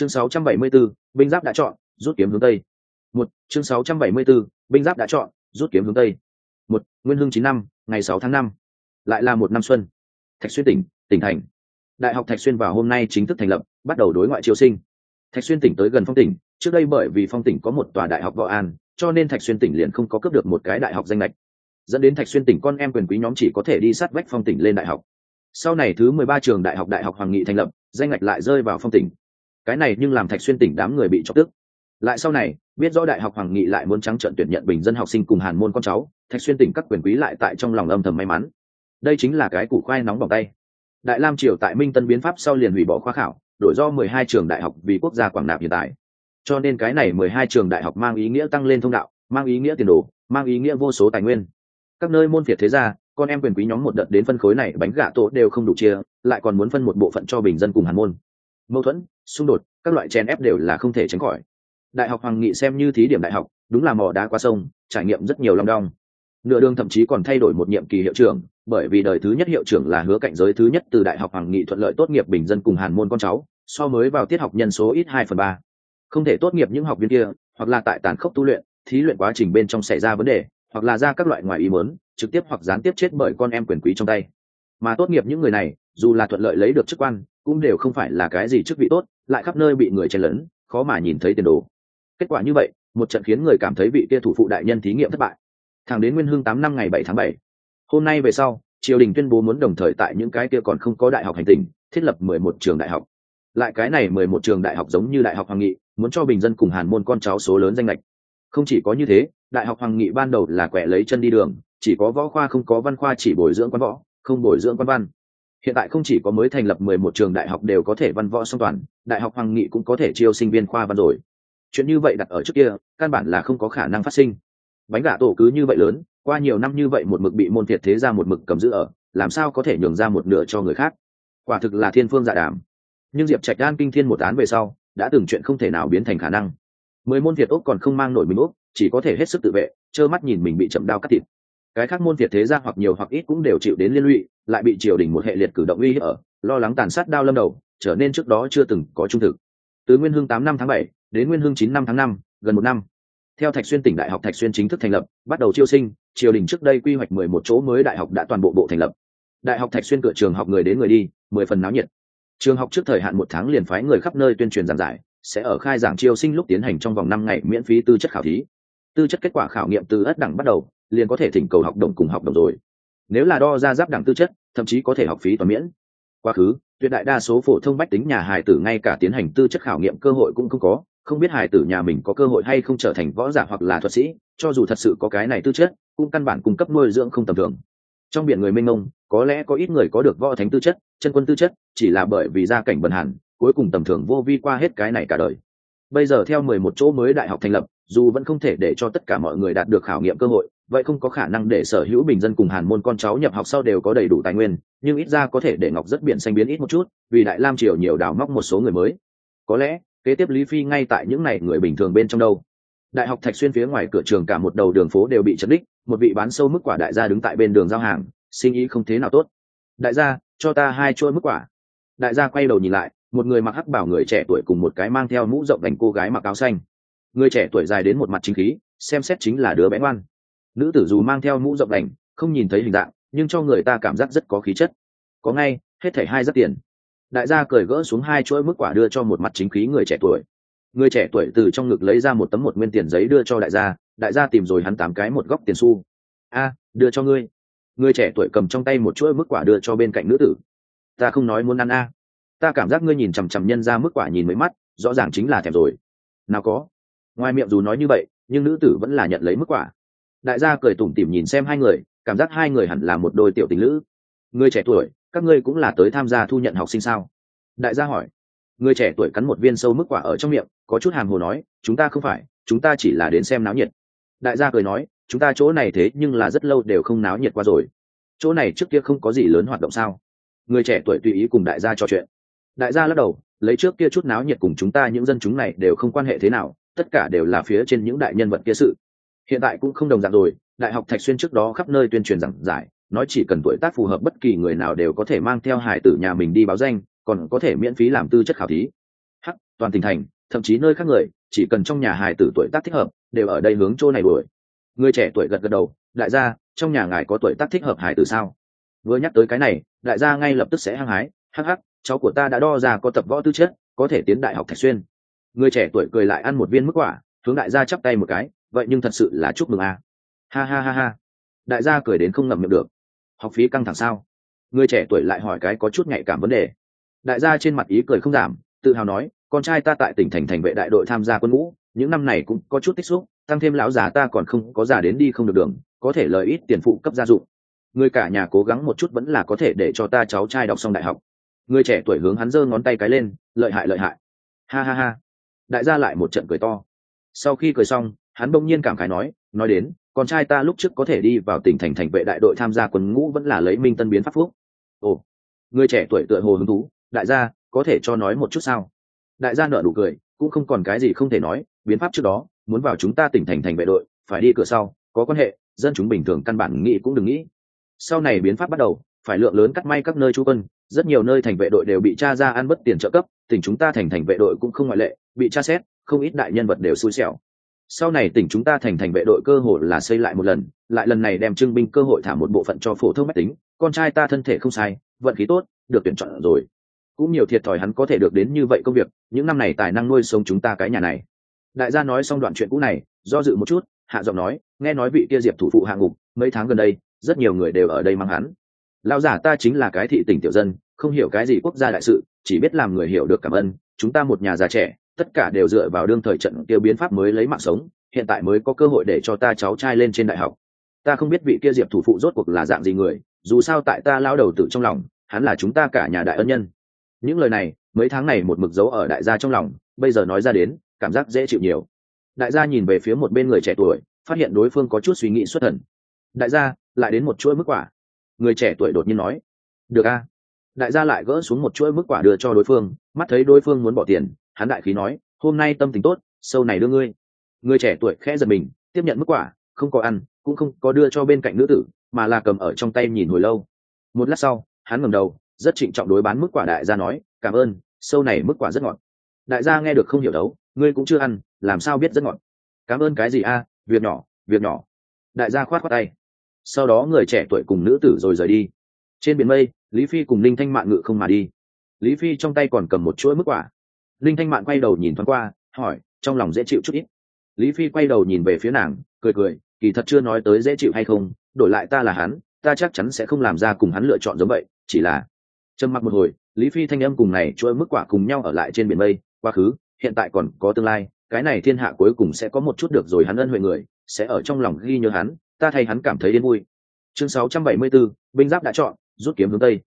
chương 674, binh giáp đã chọn rút kiếm hướng tây. Một chương 674, binh giáp đã chọn rút kiếm hướng tây. Một nguyên hưng chín năm ngày sáu tháng năm. Lại là một năm xuân. Thạch xuyên tỉnh tỉnh thành. Đại học thạch xuyên vào hôm nay chính thức thành lập bắt đầu đối ngoại chiêu sinh. Thạch xuyên tỉnh tới gần phong tỉnh trước đây bởi vì phong tỉnh có một tòa đại học võ an cho nên thạch xuyên tỉnh liền không có cướp được một cái đại học danh lệch. Dẫn đến thạch xuyên tỉnh con em quyền quý nhóm chỉ có thể đi sát vách phong tỉnh lên đại học. Sau này thứ mười ba trường đại học đại học hoàng nghị thành lập danh ngạch lại rơi vào phong tỉnh cái này nhưng làm thạch xuyên tỉnh đám người bị chọc tức. Lại sau này, biết rõ đại học hoàng nghị lại muốn trắng trận tuyển nhận bình dân học sinh cùng hàn môn con cháu, thạch xuyên tỉnh các quyền quý lại tại trong lòng âm thầm may mắn. Đây chính là cái củ khoai nóng bỏng tay. Đại lam triều tại minh tân biến pháp sau liền hủy bỏ khoa khảo, đổi do mười hai trường đại học vì quốc gia quảng nạp hiện tại. Cho nên cái này mười hai trường đại học mang ý nghĩa tăng lên thông đạo, mang ý nghĩa tiền đồ, mang ý nghĩa vô số tài nguyên. Các nơi môn phiệt thế gia, con em quyền quý nhóm một đợt đến phân khối này bánh gà tổ đều không đủ chia, lại còn muốn phân một bộ phận cho bình dân cùng hàn môn mâu thuẫn, xung đột, các loại chen ép đều là không thể tránh khỏi. Đại học hoàng nghị xem như thí điểm đại học, đúng là mò đá qua sông, trải nghiệm rất nhiều long đong. Nửa đường thậm chí còn thay đổi một nhiệm kỳ hiệu trưởng, bởi vì đời thứ nhất hiệu trưởng là hứa cạnh giới thứ nhất từ đại học hoàng nghị thuận lợi tốt nghiệp bình dân cùng hàn môn con cháu, so mới vào tiết học nhân số ít hai phần ba. Không thể tốt nghiệp những học viên kia, hoặc là tại tàn khốc tu luyện, thí luyện quá trình bên trong xảy ra vấn đề, hoặc là ra các loại ngoài ý mớn trực tiếp hoặc gián tiếp chết bởi con em quyền quý trong tay. Mà tốt nghiệp những người này, dù là thuận lợi lấy được chức quan cũng đều không phải là cái gì chức vị tốt, lại khắp nơi bị người chen lấn, khó mà nhìn thấy tiền đồ. Kết quả như vậy, một trận khiến người cảm thấy vị kia thủ phụ đại nhân thí nghiệm thất bại. Thẳng đến nguyên hưng tám năm ngày bảy tháng bảy. Hôm nay về sau, triều đình tuyên bố muốn đồng thời tại những cái kia còn không có đại học hành tình, thiết lập mười một trường đại học. Lại cái này mười một trường đại học giống như đại học hoàng nghị, muốn cho bình dân cùng hàn môn con cháu số lớn danh lệch. Không chỉ có như thế, đại học hoàng nghị ban đầu là quẻ lấy chân đi đường, chỉ có võ khoa không có văn khoa chỉ bồi dưỡng quan võ, không bồi dưỡng quan văn hiện tại không chỉ có mới thành lập mười một trường đại học đều có thể văn võ song toàn, đại học hoàng nghị cũng có thể chiêu sinh viên khoa văn rồi. Chuyện như vậy đặt ở trước kia, căn bản là không có khả năng phát sinh. Bánh gà tổ cứ như vậy lớn, qua nhiều năm như vậy một mực bị môn thiệt thế ra một mực cầm giữ ở, làm sao có thể nhường ra một nửa cho người khác? Quả thực là thiên phương dạ đàm. Nhưng diệp trạch đan kinh thiên một án về sau, đã từng chuyện không thể nào biến thành khả năng. Mười môn thiệt úc còn không mang nổi mình úc chỉ có thể hết sức tự vệ, trơ mắt nhìn mình bị chậm đao cắt thịt cái khác môn việt thế gia hoặc nhiều hoặc ít cũng đều chịu đến liên lụy, lại bị triều đình một hệ liệt cử động uy hiếp ở, lo lắng tàn sát đao lâm đầu, trở nên trước đó chưa từng có trung thực. Từ nguyên hương tám năm tháng bảy đến nguyên hương chín năm tháng năm, gần một năm. Theo thạch xuyên tỉnh đại học thạch xuyên chính thức thành lập, bắt đầu chiêu sinh, triều đình trước đây quy hoạch mười một chỗ mới đại học đã toàn bộ bộ thành lập. Đại học thạch xuyên cửa trường học người đến người đi, mười phần náo nhiệt. Trường học trước thời hạn một tháng liền phái người khắp nơi tuyên truyền giảng giải, sẽ ở khai giảng chiêu sinh lúc tiến hành trong vòng năm ngày miễn phí tư chất khảo thí tư chất kết quả khảo nghiệm từ ất đẳng bắt đầu, liền có thể thỉnh cầu học đồng cùng học đồng rồi. Nếu là đo ra giáp đẳng tư chất, thậm chí có thể học phí toàn miễn. Quá khứ, tuyệt đại đa số phổ thông bách tính nhà hài tử ngay cả tiến hành tư chất khảo nghiệm cơ hội cũng không có, không biết hài tử nhà mình có cơ hội hay không trở thành võ giả hoặc là thuật sĩ, cho dù thật sự có cái này tư chất, cũng căn bản cung cấp nuôi dưỡng không tầm thường. Trong biển người mênh mông, có lẽ có ít người có được võ thánh tư chất, chân quân tư chất, chỉ là bởi vì gia cảnh bần hàn cuối cùng tầm thường vô vi qua hết cái này cả đời. Bây giờ theo mười một chỗ mới đại học thành lập dù vẫn không thể để cho tất cả mọi người đạt được khảo nghiệm cơ hội, vậy không có khả năng để sở hữu bình dân cùng hàn môn con cháu nhập học sau đều có đầy đủ tài nguyên, nhưng ít ra có thể để ngọc rất biển xanh biến ít một chút, vì đại lam triều nhiều đào móc một số người mới. Có lẽ, kế tiếp lý phi ngay tại những này người bình thường bên trong đâu. Đại học thạch xuyên phía ngoài cửa trường cả một đầu đường phố đều bị chấn đích một vị bán sâu mức quả đại gia đứng tại bên đường giao hàng, sinh ý không thế nào tốt. Đại gia, cho ta hai chuỗi mức quả. Đại gia quay đầu nhìn lại, một người mặc hắc bảo người trẻ tuổi cùng một cái mang theo mũ rộng đành cô gái mặc áo xanh người trẻ tuổi dài đến một mặt chính khí, xem xét chính là đứa bé ngoan. Nữ tử dù mang theo mũ rộng đành, không nhìn thấy hình dạng, nhưng cho người ta cảm giác rất có khí chất. Có ngay, hết thảy hai rất tiền. Đại gia cởi gỡ xuống hai chuỗi mức quả đưa cho một mặt chính khí người trẻ tuổi. Người trẻ tuổi từ trong ngực lấy ra một tấm một nguyên tiền giấy đưa cho đại gia đại gia tìm rồi hắn tám cái một góc tiền xu. A, đưa cho ngươi. Người trẻ tuổi cầm trong tay một chuỗi mức quả đưa cho bên cạnh nữ tử. Ta không nói muốn ăn a. Ta cảm giác ngươi nhìn chằm chằm nhân ra mức quả nhìn mấy mắt, rõ ràng chính là thèm rồi. Nào có ngoài miệng dù nói như vậy, nhưng nữ tử vẫn là nhận lấy mức quả. Đại gia cười tủm tỉm nhìn xem hai người, cảm giác hai người hẳn là một đôi tiểu tình lữ. Người trẻ tuổi, các ngươi cũng là tới tham gia thu nhận học sinh sao? Đại gia hỏi. Người trẻ tuổi cắn một viên sâu mức quả ở trong miệng, có chút hàm hồ nói, chúng ta không phải, chúng ta chỉ là đến xem náo nhiệt. Đại gia cười nói, chúng ta chỗ này thế nhưng là rất lâu đều không náo nhiệt qua rồi. Chỗ này trước kia không có gì lớn hoạt động sao? Người trẻ tuổi tùy ý cùng đại gia trò chuyện. Đại gia lắc đầu, lấy trước kia chút náo nhiệt cùng chúng ta những dân chúng này đều không quan hệ thế nào tất cả đều là phía trên những đại nhân vật kia sự. Hiện tại cũng không đồng dạng rồi, đại học thạch xuyên trước đó khắp nơi tuyên truyền rằng giải, nói chỉ cần tuổi tác phù hợp bất kỳ người nào đều có thể mang theo hải tử nhà mình đi báo danh, còn có thể miễn phí làm tư chất khảo thí. Hắc, toàn tỉnh thành, thậm chí nơi khác người, chỉ cần trong nhà hài tử tuổi tác thích hợp, đều ở đây hướng chỗ này đuổi. Người trẻ tuổi gật gật đầu, đại gia, trong nhà ngài có tuổi tác thích hợp hài tử sao? Vừa nhắc tới cái này, đại gia ngay lập tức sẽ hăng hái, hắc hắc, cháu của ta đã đo ra có tập võ tư chất, có thể tiến đại học thạch xuyên người trẻ tuổi cười lại ăn một viên mức quả, hướng đại gia chắp tay một cái, vậy nhưng thật sự là chúc mừng a. Ha ha ha ha. Đại gia cười đến không ngậm miệng được. Học phí căng thẳng sao? Người trẻ tuổi lại hỏi cái có chút nhạy cảm vấn đề. Đại gia trên mặt ý cười không giảm, tự hào nói, con trai ta tại tỉnh thành thành vệ đại đội tham gia quân ngũ, những năm này cũng có chút tích xúc, tăng thêm lão già ta còn không có già đến đi không được đường, có thể lời ít tiền phụ cấp gia dụng. Người cả nhà cố gắng một chút vẫn là có thể để cho ta cháu trai đọc xong đại học. Người trẻ tuổi hướng hắn giơ ngón tay cái lên, lợi hại lợi hại. Ha ha ha đại gia lại một trận cười to. Sau khi cười xong, hắn bỗng nhiên cảm khái nói nói đến, con trai ta lúc trước có thể đi vào tỉnh thành thành vệ đại đội tham gia quân ngũ vẫn là lấy minh tân biến pháp phúc. Ồ, người trẻ tuổi tựa hồ hứng thú, đại gia, có thể cho nói một chút sao? Đại gia nợ đủ cười, cũng không còn cái gì không thể nói, biến pháp trước đó, muốn vào chúng ta tỉnh thành thành vệ đội, phải đi cửa sau, có quan hệ, dân chúng bình thường căn bản nghĩ cũng đừng nghĩ. Sau này biến pháp bắt đầu, phải lượng lớn cắt may các nơi trú quân, rất nhiều nơi thành vệ đội đều bị tra ra ăn bất tiền trợ cấp tỉnh chúng ta thành thành vệ đội cũng không ngoại lệ, bị tra xét, không ít đại nhân vật đều xui xẻo. Sau này tỉnh chúng ta thành thành vệ đội cơ hội là xây lại một lần, lại lần này đem trưng binh cơ hội thả một bộ phận cho phổ thông mách tính, con trai ta thân thể không sai, vận khí tốt, được tuyển chọn rồi. Cũng nhiều thiệt thòi hắn có thể được đến như vậy công việc, những năm này tài năng nuôi sống chúng ta cái nhà này. Đại gia nói xong đoạn chuyện cũ này, do dự một chút, hạ giọng nói, nghe nói vị kia diệp thủ phụ hạ ngục, mấy tháng gần đây, rất nhiều người đều ở đây mang hắn. Lão giả ta chính là cái thị tỉnh tiểu dân, không hiểu cái gì quốc gia đại sự chỉ biết làm người hiểu được cảm ơn, chúng ta một nhà già trẻ, tất cả đều dựa vào đương thời trận tiêu biến pháp mới lấy mạng sống, hiện tại mới có cơ hội để cho ta cháu trai lên trên đại học. Ta không biết vị kia diệp thủ phụ rốt cuộc là dạng gì người, dù sao tại ta lao đầu tử trong lòng, hắn là chúng ta cả nhà đại ân nhân. Những lời này, mấy tháng này một mực dấu ở đại gia trong lòng, bây giờ nói ra đến, cảm giác dễ chịu nhiều. Đại gia nhìn về phía một bên người trẻ tuổi, phát hiện đối phương có chút suy nghĩ xuất thần. Đại gia, lại đến một chuỗi mức quả. Người trẻ tuổi đột nhiên nói, được a đại gia lại gỡ xuống một chuỗi mức quả đưa cho đối phương, mắt thấy đối phương muốn bỏ tiền, hắn đại khí nói, hôm nay tâm tình tốt sâu này đưa ngươi. Người trẻ tuổi khẽ giật mình, tiếp nhận mức quả, không có ăn, cũng không có đưa cho bên cạnh nữ tử, mà là cầm ở trong tay nhìn hồi lâu. Một lát sau, hắn ngầm đầu, rất trịnh trọng đối bán mức quả đại gia nói, cảm ơn sâu này mức quả rất ngọt. Đại gia nghe được không hiểu đấu, ngươi cũng chưa ăn, làm sao biết rất ngọt? Cảm ơn cái gì a, việc nhỏ việc nhỏ. Đại gia khoát khoát tay. Sau đó người trẻ tuổi cùng nữ tử rồi rời đi. Trên biển mây lý phi cùng linh thanh mạn ngự không mà đi. Lý phi trong tay còn cầm một chuỗi mức quả. Linh thanh mạn quay đầu nhìn thoáng qua hỏi trong lòng dễ chịu chút ít. Lý phi quay đầu nhìn về phía nàng cười cười kỳ thật chưa nói tới dễ chịu hay không đổi lại ta là hắn ta chắc chắn sẽ không làm ra cùng hắn lựa chọn giống vậy chỉ là trầm mặc một hồi lý phi thanh âm cùng này chuỗi mức quả cùng nhau ở lại trên biển mây quá khứ hiện tại còn có tương lai cái này thiên hạ cuối cùng sẽ có một chút được rồi hắn ân huệ người sẽ ở trong lòng ghi nhớ hắn ta thay hắn cảm thấy đến vui. Chương 674, binh giáp đã chọn rút kiếm hướng tây.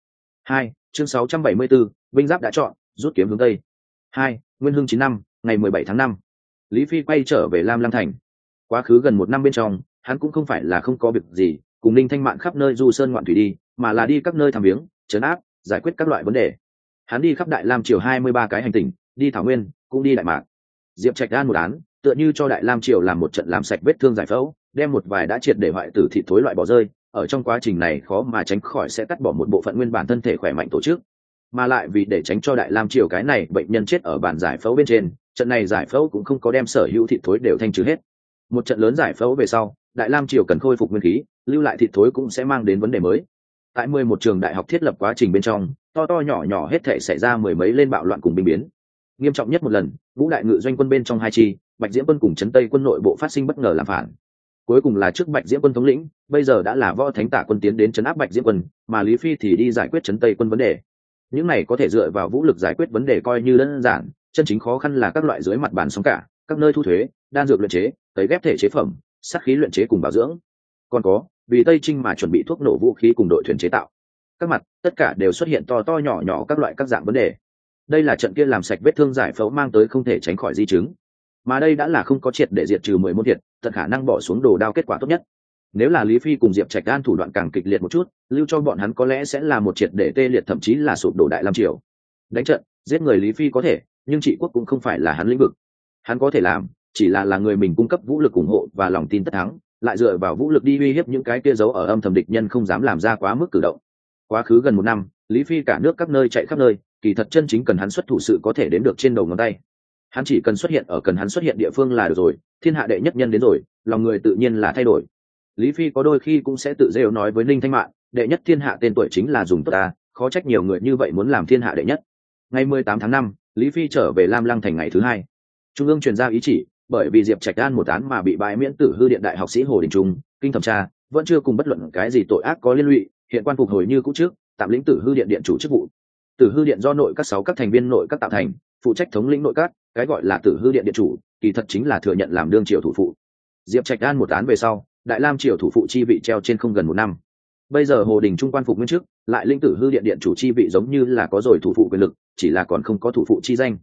Hai chương 674, binh giáp đã chọn rút kiếm hướng tây. Hai nguyên hưng chín năm ngày mười bảy tháng năm. Lý phi quay trở về lam lăng thành. Quá khứ gần một năm bên trong hắn cũng không phải là không có việc gì cùng ninh thanh mạn khắp nơi du sơn ngoạn thủy đi mà là đi các nơi thăm viếng trấn áp giải quyết các loại vấn đề. Hắn đi khắp đại lam triều hai mươi ba cái hành tinh đi thảo nguyên cũng đi đại mạc. Diệp trạch đan một án tựa như cho đại lam triều làm một trận làm sạch vết thương giải phẫu đem một vài đã triệt để hoại tử thị thối loại bỏ rơi ở trong quá trình này khó mà tránh khỏi sẽ cắt bỏ một bộ phận nguyên bản thân thể khỏe mạnh tổ chức. Mà lại vì để tránh cho đại lam triều cái này bệnh nhân chết ở bản giải phẫu bên trên, trận này giải phẫu cũng không có đem sở hữu thịt thối đều thanh trừ hết. Một trận lớn giải phẫu về sau, đại lam triều cần khôi phục nguyên khí, lưu lại thịt thối cũng sẽ mang đến vấn đề mới. Tại mười một trường đại học thiết lập quá trình bên trong, to to nhỏ nhỏ hết thể xảy ra mười mấy lên bạo loạn cùng binh biến. Nghiêm trọng nhất một lần vũ đại ngự doanh quân bên trong hai chi, bạch diễm quân cùng trấn tây quân nội bộ phát sinh bất ngờ làm phản cuối cùng là trước bạch diễm quân thống lĩnh, bây giờ đã là võ thánh tả quân tiến đến chấn áp bạch diễm quân, mà lý phi thì đi giải quyết chấn tây quân vấn đề. Những này có thể dựa vào vũ lực giải quyết vấn đề coi như đơn giản, chân chính khó khăn là các loại dưới mặt bàn sóng cả, các nơi thu thuế, đan dược luyện chế, tấy ghép thể chế phẩm sắc khí luyện chế cùng bảo dưỡng. Còn có, vì tây trinh mà chuẩn bị thuốc nổ vũ khí cùng đội thuyền chế tạo. Các mặt, tất cả đều xuất hiện to to nhỏ nhỏ các loại các dạng vấn đề. Đây là trận kia làm sạch vết thương giải phẫu mang tới không thể tránh khỏi di chứng mà đây đã là không có triệt để diệt trừ mười môn thiệt, tận khả năng bỏ xuống đồ đao kết quả tốt nhất. Nếu là lý phi cùng diệp trạch đan thủ đoạn càng kịch liệt một chút, lưu cho bọn hắn có lẽ sẽ là một triệt để tê liệt, thậm chí là sụp đổ đại lam triều. Đánh trận, giết người lý phi có thể, nhưng trị quốc cũng không phải là hắn lĩnh vực. Hắn có thể làm, chỉ là là người mình cung cấp vũ lực ủng hộ và lòng tin tất thắng, lại dựa vào vũ lực đi uy hiếp những cái kia giấu ở âm thầm địch nhân không dám làm ra quá mức cử động. Quá khứ gần một năm, lý phi cả nước các nơi chạy khắp nơi, kỳ thật chân chính cần hắn xuất thủ sự có thể đến được trên đầu ngón tay hắn chỉ cần xuất hiện ở cần hắn xuất hiện địa phương là được rồi, thiên hạ đệ nhất nhân đến rồi, lòng người tự nhiên là thay đổi. Lý phi có đôi khi cũng sẽ tự rêu nói với ninh thanh mạng đệ nhất thiên hạ tên tuổi chính là dùng tốt ta, khó trách nhiều người như vậy muốn làm thiên hạ đệ nhất. Ngày mười tám tháng năm, lý phi trở về lam lăng thành ngày thứ hai. Trung ương truyền ra ý chỉ, bởi vì diệp trạch đan một án mà bị bãi miễn tử hư điện đại học sĩ hồ đình trung, kinh thẩm tra, vẫn chưa cùng bất luận cái gì tội ác có liên lụy, hiện quan phục hồi như cũ trước, tạm lĩnh tử hư điện điện chủ chức vụ. Tử hư điện do nội các sáu các thành viên nội các tạo thành, phụ trách thống lĩnh nội các cái gọi là tử hư điện điện chủ, kỳ thật chính là thừa nhận làm đương triều thủ phụ. Diệp trạch đan một án về sau, đại lam triều thủ phụ chi vị treo trên không gần một năm. Bây giờ hồ đình trung quan phục nguyên chức, lại linh tử hư điện điện chủ chi vị giống như là có rồi thủ phụ quyền lực, chỉ là còn không có thủ phụ chi danh.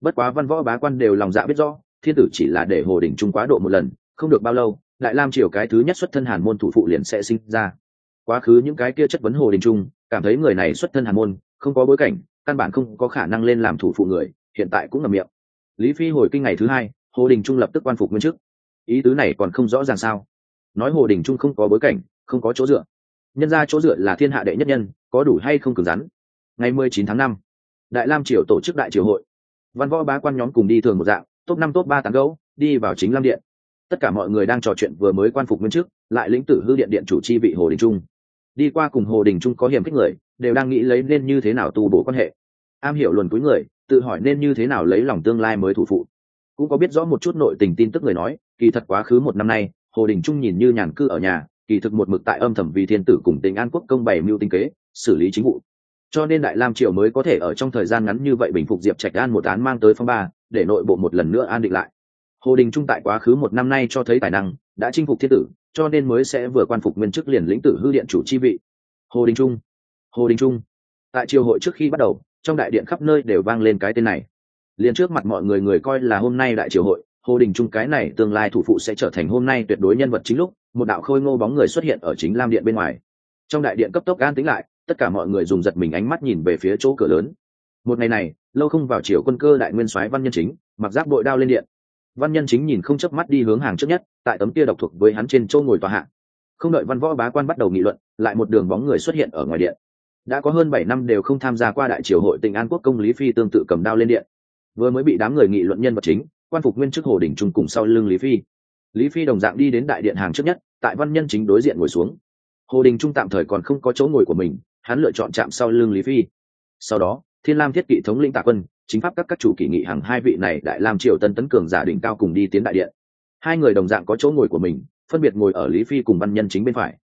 Bất quá văn võ bá quan đều lòng dạ biết rõ, thiên tử chỉ là để hồ đình trung quá độ một lần, không được bao lâu, đại lam triều cái thứ nhất xuất thân hàn môn thủ phụ liền sẽ sinh ra. Quá khứ những cái kia chất vấn hồ đình trung, cảm thấy người này xuất thân hàn môn, không có bối cảnh, căn bản không có khả năng lên làm thủ phụ người, hiện tại cũng ngầm miệng lý phi hồi kinh ngày thứ hai hồ đình trung lập tức quan phục nguyên chức. Ý tứ này còn không rõ ràng sao? Nói hồ đình trung không có bối cảnh không có chỗ dựa. Nhân ra chỗ dựa là thiên hạ đệ nhất nhân có đủ hay không cứng rắn? Ngày mười chín tháng năm đại lam triều tổ chức đại triều hội. Văn võ bá quan nhóm cùng đi thường một dạng top năm top ba tán gấu đi vào chính lam điện. Tất cả mọi người đang trò chuyện vừa mới quan phục nguyên chức, lại lĩnh tử hư điện điện chủ chi vị hồ đình trung. Đi qua cùng hồ đình trung có hiểm khích người đều đang nghĩ lấy nên như thế nào tu bổ quan hệ. Am hiểu luồn cuối người tự hỏi nên như thế nào lấy lòng tương lai mới thủ phụ. Cũng có biết rõ một chút nội tình tin tức người nói, kỳ thật quá khứ một năm nay, hồ đình trung nhìn như nhàn cư ở nhà, kỳ thực một mực tại âm thầm vì thiên tử cùng tình an quốc công bày mưu tinh kế, xử lý chính vụ. Cho nên đại lam triều mới có thể ở trong thời gian ngắn như vậy bình phục diệp trạch an một án mang tới phong ba, để nội bộ một lần nữa an định lại. Hồ đình trung tại quá khứ một năm nay cho thấy tài năng, đã chinh phục thiên tử, cho nên mới sẽ vừa quan phục nguyên chức liền lĩnh tử hư điện chủ chi vị. Hồ đình trung, hồ đình trung, tại triều hội trước khi bắt đầu trong đại điện khắp nơi đều vang lên cái tên này. Liền trước mặt mọi người người coi là hôm nay đại triều hội, hồ đình trung cái này tương lai thủ phụ sẽ trở thành hôm nay tuyệt đối nhân vật chính lúc, một đạo khôi ngô bóng người xuất hiện ở chính lam điện bên ngoài. Trong đại điện cấp tốc an tính lại, tất cả mọi người dùng giật mình ánh mắt nhìn về phía chỗ cửa lớn. Một ngày này, lâu không vào chiều quân cơ đại nguyên soái văn nhân chính, mặc giáp bội đao lên điện. Văn nhân chính nhìn không chớp mắt đi hướng hàng trước nhất, tại tấm kia độc thuộc với hắn trên châu ngồi tòa hạ. Không đợi văn võ bá quan bắt đầu nghị luận, lại một đường bóng người xuất hiện ở ngoài điện đã có hơn bảy năm đều không tham gia qua đại triều hội tỉnh an quốc công lý phi tương tự cầm đao lên điện. Vừa mới bị đám người nghị luận nhân vật chính, quan phục nguyên chức hồ đỉnh trung cùng sau lưng lý phi. Lý phi đồng dạng đi đến đại điện hàng trước nhất, tại văn nhân chính đối diện ngồi xuống. Hồ đình trung tạm thời còn không có chỗ ngồi của mình, hắn lựa chọn chạm sau lưng lý phi. Sau đó, thiên lam thiết kỵ thống lĩnh tạ quân, chính pháp các các chủ kỷ nghị hàng hai vị này đại lam triều tân tấn cường giả đỉnh cao cùng đi tiến đại điện. Hai người đồng dạng có chỗ ngồi của mình, phân biệt ngồi ở lý phi cùng văn nhân chính bên phải.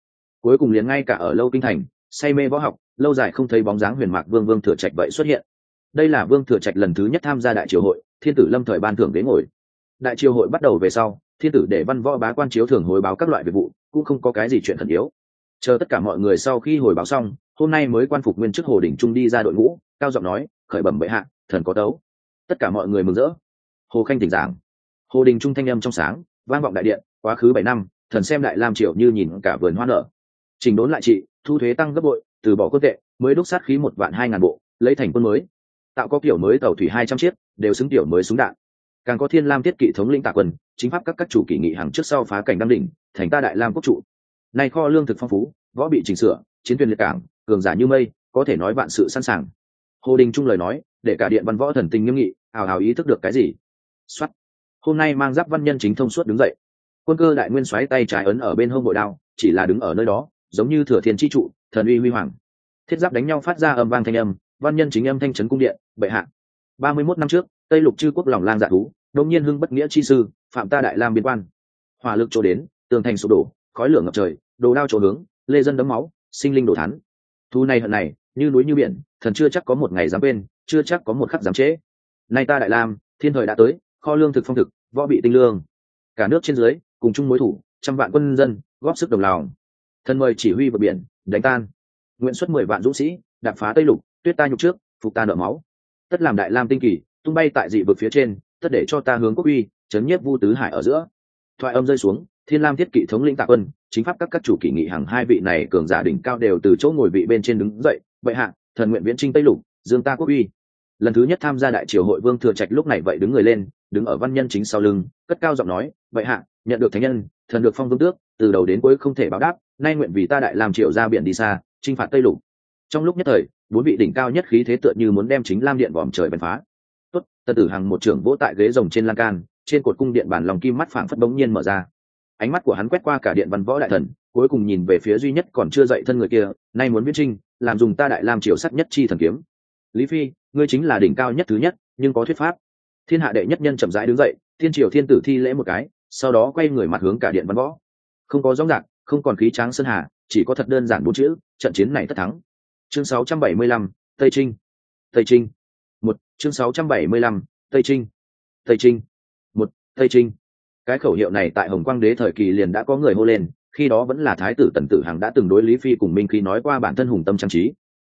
Cuối cùng liền ngay cả ở lâu kinh thành, say mê võ học lâu dài không thấy bóng dáng huyền mạc vương vương thừa trạch vậy xuất hiện. Đây là vương thừa trạch lần thứ nhất tham gia đại triều hội, thiên tử lâm thời ban thưởng ghế ngồi. Đại triều hội bắt đầu về sau, thiên tử để văn võ bá quan chiếu thường hồi báo các loại việc vụ, cũng không có cái gì chuyện thần yếu. Chờ tất cả mọi người sau khi hồi báo xong, hôm nay mới quan phục nguyên chức hồ Đình trung đi ra đội ngũ, cao giọng nói, khởi bẩm bệ hạ, thần có tấu. Tất cả mọi người mừng rỡ. Hồ khanh tỉnh giảng. Hồ đình trung thanh âm trong sáng, vang vọng đại điện, quá khứ bảy năm, thần xem đại lam triều như nhìn cả vườn hoa nở. Trình đốn lại trị, thu thuế tăng gấp bội từ bỏ quân tệ mới đúc sát khí một vạn hai ngàn bộ, lấy thành quân mới. Tạo có kiểu mới tàu thủy hai trăm chiếc, đều xứng kiểu mới súng đạn. Càng có thiên lam thiết kỵ thống lĩnh tạ quân, chính pháp các các chủ kỷ nghị hàng trước sau phá cảnh đăng đỉnh, thành ta đại lam quốc trụ. Nay kho lương thực phong phú, võ bị chỉnh sửa, chiến thuyền liệt cảng, cường giả như mây, có thể nói vạn sự sẵn sàng. Hồ đình trung lời nói, để cả điện văn võ thần tình nghiêm nghị hào hào ý thức được cái gì? Xuất hôm nay mang giáp văn nhân chính thông suốt đứng dậy. Quân cơ đại nguyên xoáy tay trái ấn ở bên hông bội đao, chỉ là đứng ở nơi đó, giống như thừa thiên tri trụ thần uy huy hoàng. Thiết giáp đánh nhau phát ra âm vang thanh âm, văn nhân chính âm thanh trấn cung điện, bệ hạ. Ba mươi mốt năm trước, tây lục chư quốc lòng lang dạ thú, đông nhiên hưng bất nghĩa chi sư, phạm ta đại lam biên quan. Hỏa lực chỗ đến, tường thành sụp đổ, khói lửa ngập trời, đồ đao chỗ hướng, lê dân đấm máu, sinh linh đổ thắn thu này hận này, như núi như biển, thần chưa chắc có một ngày dám quên, chưa chắc có một khắc dám trễ. Nay ta đại lam, thiên thời đã tới, kho lương thực phong thực, võ bị tinh lương. Cả nước trên dưới, cùng chung mối thủ, trăm vạn quân dân, góp sức đồng lòng. Thần mời chỉ huy vượt biển đánh tan. Nguyện xuất mười vạn dũng sĩ, đạp phá tây lục, tuyết ta nhục trước, phục ta nợ máu. Tất làm đại lam tinh kỳ, tung bay tại dị vực phía trên, tất để cho ta hướng quốc uy, chấn nhiếp vu tứ hải ở giữa. Thoại âm rơi xuống, thiên lam thiết kỵ thống lĩnh tạ quân, chính pháp các các chủ kỷ nghị hàng hai vị này cường giả đỉnh cao đều từ chỗ ngồi vị bên trên đứng dậy vậy hạ, thần nguyện viễn trinh tây lục, dương ta quốc uy. Lần thứ nhất tham gia đại triều hội vương thừa trạch lúc này vậy đứng người lên, đứng ở văn nhân chính sau lưng, cất cao giọng nói vậy hạ, nhận được thánh nhân, thần được phong vương tước từ đầu đến cuối không thể báo đáp, nay nguyện vì ta đại làm triệu ra biển đi xa, chinh phạt tây lục. Trong lúc nhất thời, bốn vị đỉnh cao nhất khí thế tựa như muốn đem chính lam điện vòm trời bắn phá. Tuất tần tử hằng một trưởng vỗ tại ghế rồng trên lan can, trên cột cung điện bản lòng kim mắt phảng phất bỗng nhiên mở ra. Ánh mắt của hắn quét qua cả điện văn võ đại thần, cuối cùng nhìn về phía duy nhất còn chưa dậy thân người kia, nay muốn viết trinh, làm dùng ta đại lam triều sắc nhất chi thần kiếm. Lý phi, ngươi chính là đỉnh cao nhất thứ nhất, nhưng có thuyết pháp. Thiên hạ đệ nhất nhân chậm rãi đứng dậy, thiên triều thiên tử thi lễ một cái, sau đó quay người mặt hướng cả điện văn võ không có gióng dạc không còn khí tráng sơn hà chỉ có thật đơn giản bốn chữ trận chiến này tất thắng. Chương 675, tây trinh. Tây trinh. Một chương 675, tây trinh. Tây trinh. Một tây trinh. Cái khẩu hiệu này tại hồng quang đế thời kỳ liền đã có người hô lên khi đó vẫn là thái tử tần tử hằng đã từng đối lý phi cùng minh khi nói qua bản thân hùng tâm trang trí.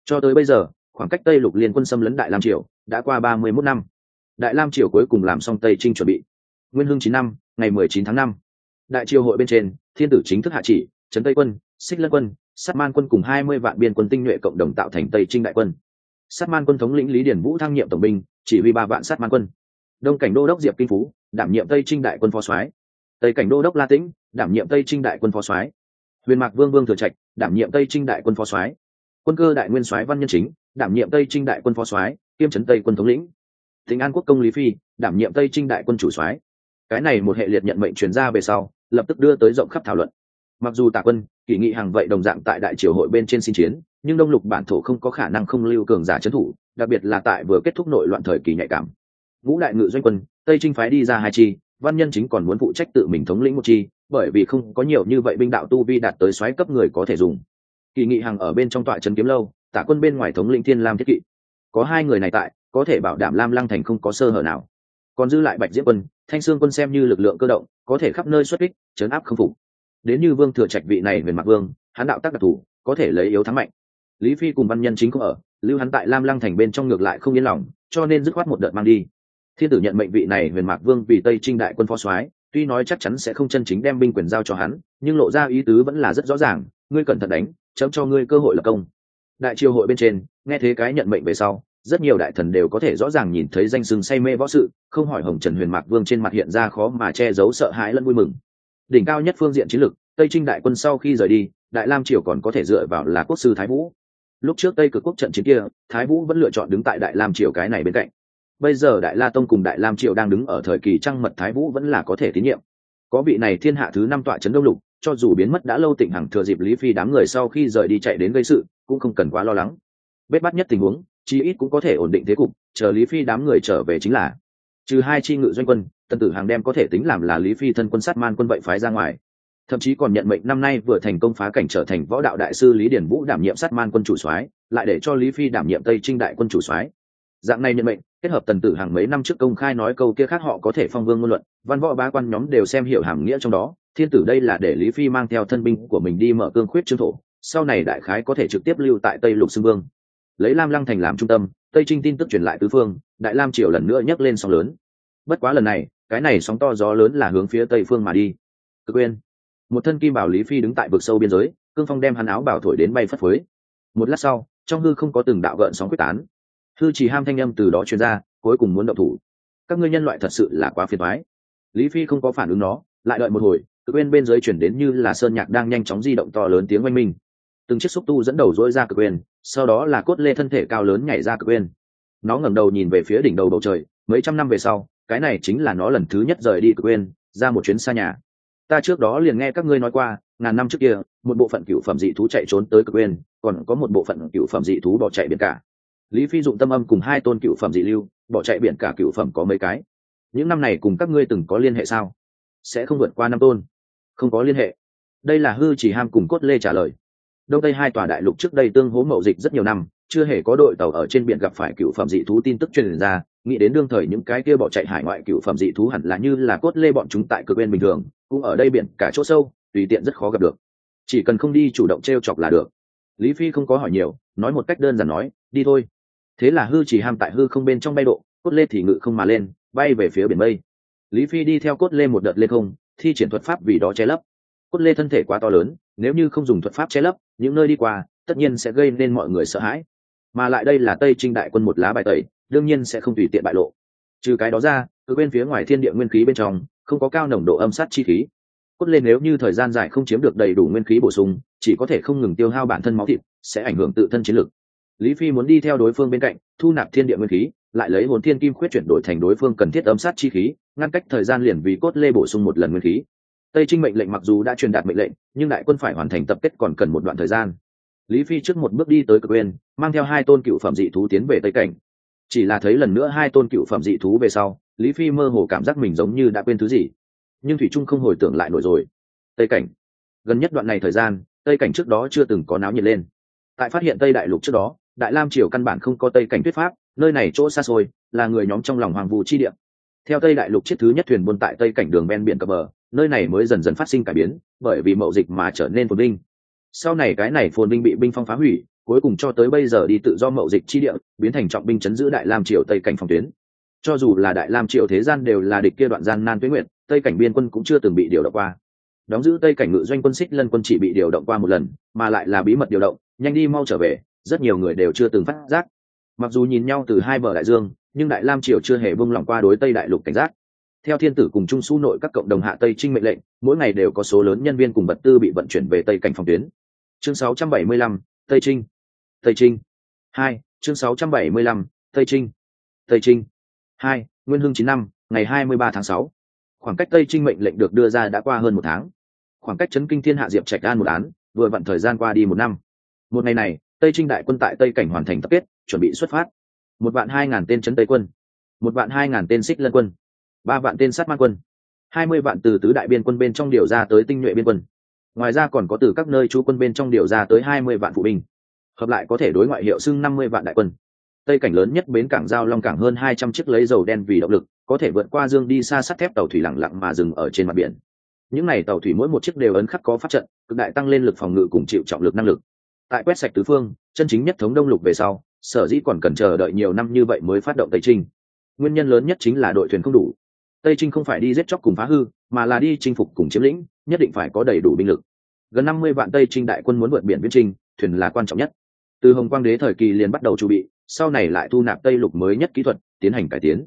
Cho tới bây giờ khoảng cách tây lục liên quân xâm lấn đại lam triều đã qua ba mươi mốt năm. Đại lam triều cuối cùng làm xong tây trinh chuẩn bị. Nguyên hưng chín năm ngày mười chín tháng năm đại triều hội bên trên, thiên tử chính thức hạ chỉ, trấn tây quân, xích lân quân, sát man quân cùng hai mươi vạn biên quân tinh nhuệ cộng đồng tạo thành tây trinh đại quân. Sát man quân thống lĩnh lý điển vũ thăng nhiệm tổng binh, chỉ huy ba vạn sát man quân. Đông cảnh đô đốc diệp kinh phú, đảm nhiệm tây trinh đại quân phó soái. Tây cảnh đô đốc la tĩnh, đảm nhiệm tây trinh đại quân phó soái. Huyền mạc vương vương thừa trạch, đảm nhiệm tây trinh đại quân phó soái. Quân cơ đại nguyên soái văn nhân chính, đảm nhiệm tây trinh đại quân phó soái, kiêm trấn tây quân thống lĩnh. Tỉnh an quốc công lý phi, đảm nhiệm tây trinh đại quân chủ soái. Cái này một hệ liệt nhận mệnh chuyển ra về sau lập tức đưa tới rộng khắp thảo luận. Mặc dù tạ quân, kỷ nghị hàng vậy đồng dạng tại đại triều hội bên trên xin chiến, nhưng đông lục bản thổ không có khả năng không lưu cường giả trấn thủ, đặc biệt là tại vừa kết thúc nội loạn thời kỳ nhạy cảm. Ngũ đại ngự doanh quân, tây trinh phái đi ra hai chi, văn nhân chính còn muốn phụ trách tự mình thống lĩnh một chi, bởi vì không có nhiều như vậy binh đạo tu vi đạt tới xoáy cấp người có thể dùng. Kỳ nghị hàng ở bên trong tọa trấn kiếm lâu tả quân bên ngoài thống lĩnh thiên lam thiết kỵ. Có hai người này tại, có thể bảo đảm lam lăng thành không có sơ hở nào còn dư lại bạch diễm quân, thanh sương quân xem như lực lượng cơ động, có thể khắp nơi xuất kích chấn áp không phục. Đến như vương thừa trạch vị này huyền mạc vương, hắn đạo tác đặc thù, có thể lấy yếu thắng mạnh. Lý phi cùng văn nhân chính cũng ở, lưu hắn tại lam lăng thành bên trong ngược lại không yên lòng, cho nên dứt khoát một đợt mang đi. Thiên tử nhận mệnh vị này huyền mạc vương vì tây trinh đại quân phó soái, tuy nói chắc chắn sẽ không chân chính đem binh quyền giao cho hắn, nhưng lộ ra ý tứ vẫn là rất rõ ràng, ngươi cẩn thận đánh, chấm cho ngươi cơ hội lập công. Đại triều hội bên trên, nghe thế cái nhận mệnh về sau rất nhiều đại thần đều có thể rõ ràng nhìn thấy danh sừng say mê võ sự, không hỏi hồng trần huyền mạc vương trên mặt hiện ra khó mà che giấu sợ hãi lẫn vui mừng. Đỉnh cao nhất phương diện chiến lược tây trinh đại quân sau khi rời đi, đại lam triều còn có thể dựa vào là quốc sư thái vũ. Lúc trước tây cực quốc trận chiến kia, thái vũ vẫn lựa chọn đứng tại đại lam triều cái này bên cạnh. Bây giờ đại la tông cùng đại lam triều đang đứng ở thời kỳ trăng mật thái vũ vẫn là có thể tín nhiệm. Có vị này thiên hạ thứ năm tọa trấn đông lục, cho dù biến mất đã lâu tỉnh hằng thừa dịp lý phi đám người sau khi rời đi chạy đến gây sự, cũng không cần quá lo lắng. Bết bắt nhất tình huống chi ít cũng có thể ổn định thế cục, chờ lý phi đám người trở về chính là. Trừ hai chi ngự doanh quân tân tử hàng đem có thể tính làm là lý phi thân quân sát man quân vậy phái ra ngoài. Thậm chí còn nhận mệnh năm nay vừa thành công phá cảnh trở thành võ đạo đại sư lý điển vũ đảm nhiệm sát man quân chủ soái, lại để cho lý phi đảm nhiệm tây trinh đại quân chủ soái. Dạng này nhận mệnh, kết hợp tần tử hàng mấy năm trước công khai nói câu kia khác họ có thể phong vương ngôn luận, văn võ ba quan nhóm đều xem hiểu hàm nghĩa trong đó. Thiên tử đây là để lý phi mang theo thân binh của mình đi mở cương khuyết trương thổ, sau này đại khái có thể trực tiếp lưu tại tây lục xưng vương lấy lam lăng thành làm trung tâm, tây trinh tin tức truyền lại tứ phương, đại lam triều lần nữa nhấc lên sóng lớn. Bất quá lần này, cái này sóng to gió lớn là hướng phía tây phương mà đi. Cực quên một thân kim bảo lý phi đứng tại vực sâu biên giới, cương phong đem hắn áo bảo thổi đến bay phất phới. Một lát sau, trong hư không có từng đạo gợn sóng quyết tán. Hư chỉ ham thanh â m từ đó truyền ra, cuối cùng muốn động thủ. Các ngươi nhân loại thật sự là quá phiền thoái lý phi không có phản ứng nó, lại đợi một hồi, cực quên bên dưới chuyển đến như là sơn nhạc đang nhanh chóng di động to lớn tiếng oanh minh. Từng chiếc xúc tu dẫn đầu dỗi ra cực quên sau đó là cốt lê thân thể cao lớn nhảy ra cực quên nó ngẩng đầu nhìn về phía đỉnh đầu bầu trời, mấy trăm năm về sau, cái này chính là nó lần thứ nhất rời đi cực quên ra một chuyến xa nhà. Ta trước đó liền nghe các ngươi nói qua, ngàn năm trước kia, một bộ phận cựu phẩm dị thú chạy trốn tới cực quên còn có một bộ phận cựu phẩm dị thú bỏ chạy biển cả. Lý phi dụng tâm âm cùng hai tôn cựu phẩm dị lưu, bỏ chạy biển cả cựu phẩm có mấy cái? Những năm này cùng các ngươi từng có liên hệ sao? Sẽ không vượt qua năm tôn. Không có liên hệ. Đây là hư chỉ ham cùng cốt lê trả lời đông tây hai tòa đại lục trước đây tương hố mậu dịch rất nhiều năm, chưa hề có đội tàu ở trên biển gặp phải cựu phẩm dị thú tin tức truyền ra. Nghĩ đến đương thời những cái kia bỏ chạy hải ngoại cựu phẩm dị thú hẳn là như là cốt lê bọn chúng tại cực bên bình thường, cũng ở đây biển, cả chỗ sâu, tùy tiện rất khó gặp được. Chỉ cần không đi chủ động t r e o chọc là được. Lý phi không có hỏi nhiều, nói một cách đơn giản nói, đi thôi. Thế là hư chỉ ham tại hư không bên trong bay độ, cốt lê thì ngự không mà lên, bay về phía biển mây. Lý phi đi theo cốt lê một đợt lên không, thi triển thuật pháp vì đó che lấp cốt lê thân thể quá to lớn, nếu như không dùng thuật pháp che lấp, những nơi đi qua, tất nhiên sẽ gây nên mọi người sợ hãi. Mà lại đây là tây trinh đại quân một lá bài tẩy, đương nhiên sẽ không tùy tiện bại lộ. Trừ cái đó ra, cứ bên phía ngoài thiên địa nguyên khí bên trong, không có cao nồng độ âm sát chi khí. Cốt lên nếu như thời gian dài không chiếm được đầy đủ nguyên khí bổ sung, chỉ có thể không ngừng tiêu hao bản thân máu thịt, sẽ ảnh hưởng tự thân chiến lực. Lý phi muốn đi theo đối phương bên cạnh, thu nạp thiên địa nguyên khí, lại lấy hồn thiên kim khuyết chuyển đổi thành đối phương cần thiết âm sát chi khí, ngăn cách thời gian liền vì cốt lê bổ sung một lần nguyên khí tây trinh mệnh lệnh mặc dù đã truyền đạt mệnh lệnh, nhưng đại quân phải hoàn thành tập kết còn cần một đoạn thời gian. Lý phi trước một bước đi tới cực uyên, mang theo hai tôn cựu phẩm dị thú tiến về tây cảnh. Chỉ là thấy lần nữa hai tôn cựu phẩm dị thú về sau, lý phi mơ hồ cảm giác mình giống như đã quên thứ gì. Nhưng thủy trung không hồi tưởng lại nổi rồi. Tây cảnh. Gần nhất đoạn này thời gian, tây cảnh trước đó chưa từng có náo nhiệt lên. Tại phát hiện tây đại lục trước đó, đại lam triều căn bản không có tây cảnh thuyết pháp, nơi này chỗ xa xôi là người nhóm trong lòng hoàng vũ chi địa. Theo tây đại lục chiếc thứ nhất thuyền buôn tại tây cảnh đường ven biển cập bờ nơi này mới dần dần phát sinh cải biến, bởi vì mậu dịch mà trở nên phồn vinh. Sau này cái này phồn vinh bị binh phong phá hủy, cuối cùng cho tới bây giờ đi tự do mậu dịch chi địa, biến thành trọng binh chấn giữ đại lam triều tây cảnh phòng tuyến. Cho dù là đại lam triều thế gian đều là địch kia đoạn gian nan tuyến nguyện, tây cảnh biên quân cũng chưa từng bị điều động qua. Đóng giữ tây cảnh ngự doanh quân xích lân quân chỉ bị điều động qua một lần, mà lại là bí mật điều động, nhanh đi mau trở về, rất nhiều người đều chưa từng phát giác. Mặc dù nhìn nhau từ hai bờ đại dương, nhưng đại lam triều chưa hề bông lòng qua đối tây đại lục cảnh giác theo thiên tử cùng trung su nội các cộng đồng hạ tây trinh mệnh lệnh mỗi ngày đều có số lớn nhân viên cùng vật tư bị vận chuyển về tây cảnh phòng tuyến. Chương 675, tây trinh. Tây trinh. Hai chương 675, tây trinh. Tây trinh. Hai nguyên hưng chín năm ngày hai mươi ba tháng sáu. Khoảng cách tây trinh mệnh lệnh được đưa ra đã qua hơn một tháng. Khoảng cách chấn kinh thiên hạ diệp trạch an một án vừa vặn thời gian qua đi một năm. Một ngày này tây trinh đại quân tại tây cảnh hoàn thành tập kết chuẩn bị xuất phát. Một vạn hai ngàn tên chấn tây quân. Một vạn hai ngàn tên xích lân quân ba vạn tên sát man quân, hai mươi vạn từ tứ đại biên quân bên trong điều ra tới tinh nhuệ biên quân. Ngoài ra còn có từ các nơi trú quân bên trong điều ra tới hai mươi vạn phụ binh, hợp lại có thể đối ngoại hiệu xưng năm mươi vạn đại quân. Tây cảnh lớn nhất bến cảng giao long cảng hơn hai trăm chiếc lấy dầu đen vì động lực, có thể vượt qua dương đi xa sắt thép tàu thủy lặng lặng mà dừng ở trên mặt biển. Những n à y tàu thủy mỗi một chiếc đều ấn khắc có pháp trận, cực đại tăng lên lực phòng ngự cùng chịu trọng lực năng lực. Tại quét sạch tứ phương, chân chính nhất thống đông lục về sau, sở dĩ còn cần chờ đợi nhiều năm như vậy mới phát động tây trinh. Nguyên nhân lớn nhất chính là đội thuyền không đủ tây trinh không phải đi giết chóc cùng phá hư, mà là đi chinh phục cùng chiếm lĩnh, nhất định phải có đầy đủ binh lực. Gần năm mươi vạn tây trinh đại quân muốn vượt biển viễn trinh, thuyền là quan trọng nhất. Từ hồng quang đế thời kỳ liền bắt đầu chuẩn bị, sau này lại thu nạp tây lục mới nhất kỹ thuật, tiến hành cải tiến.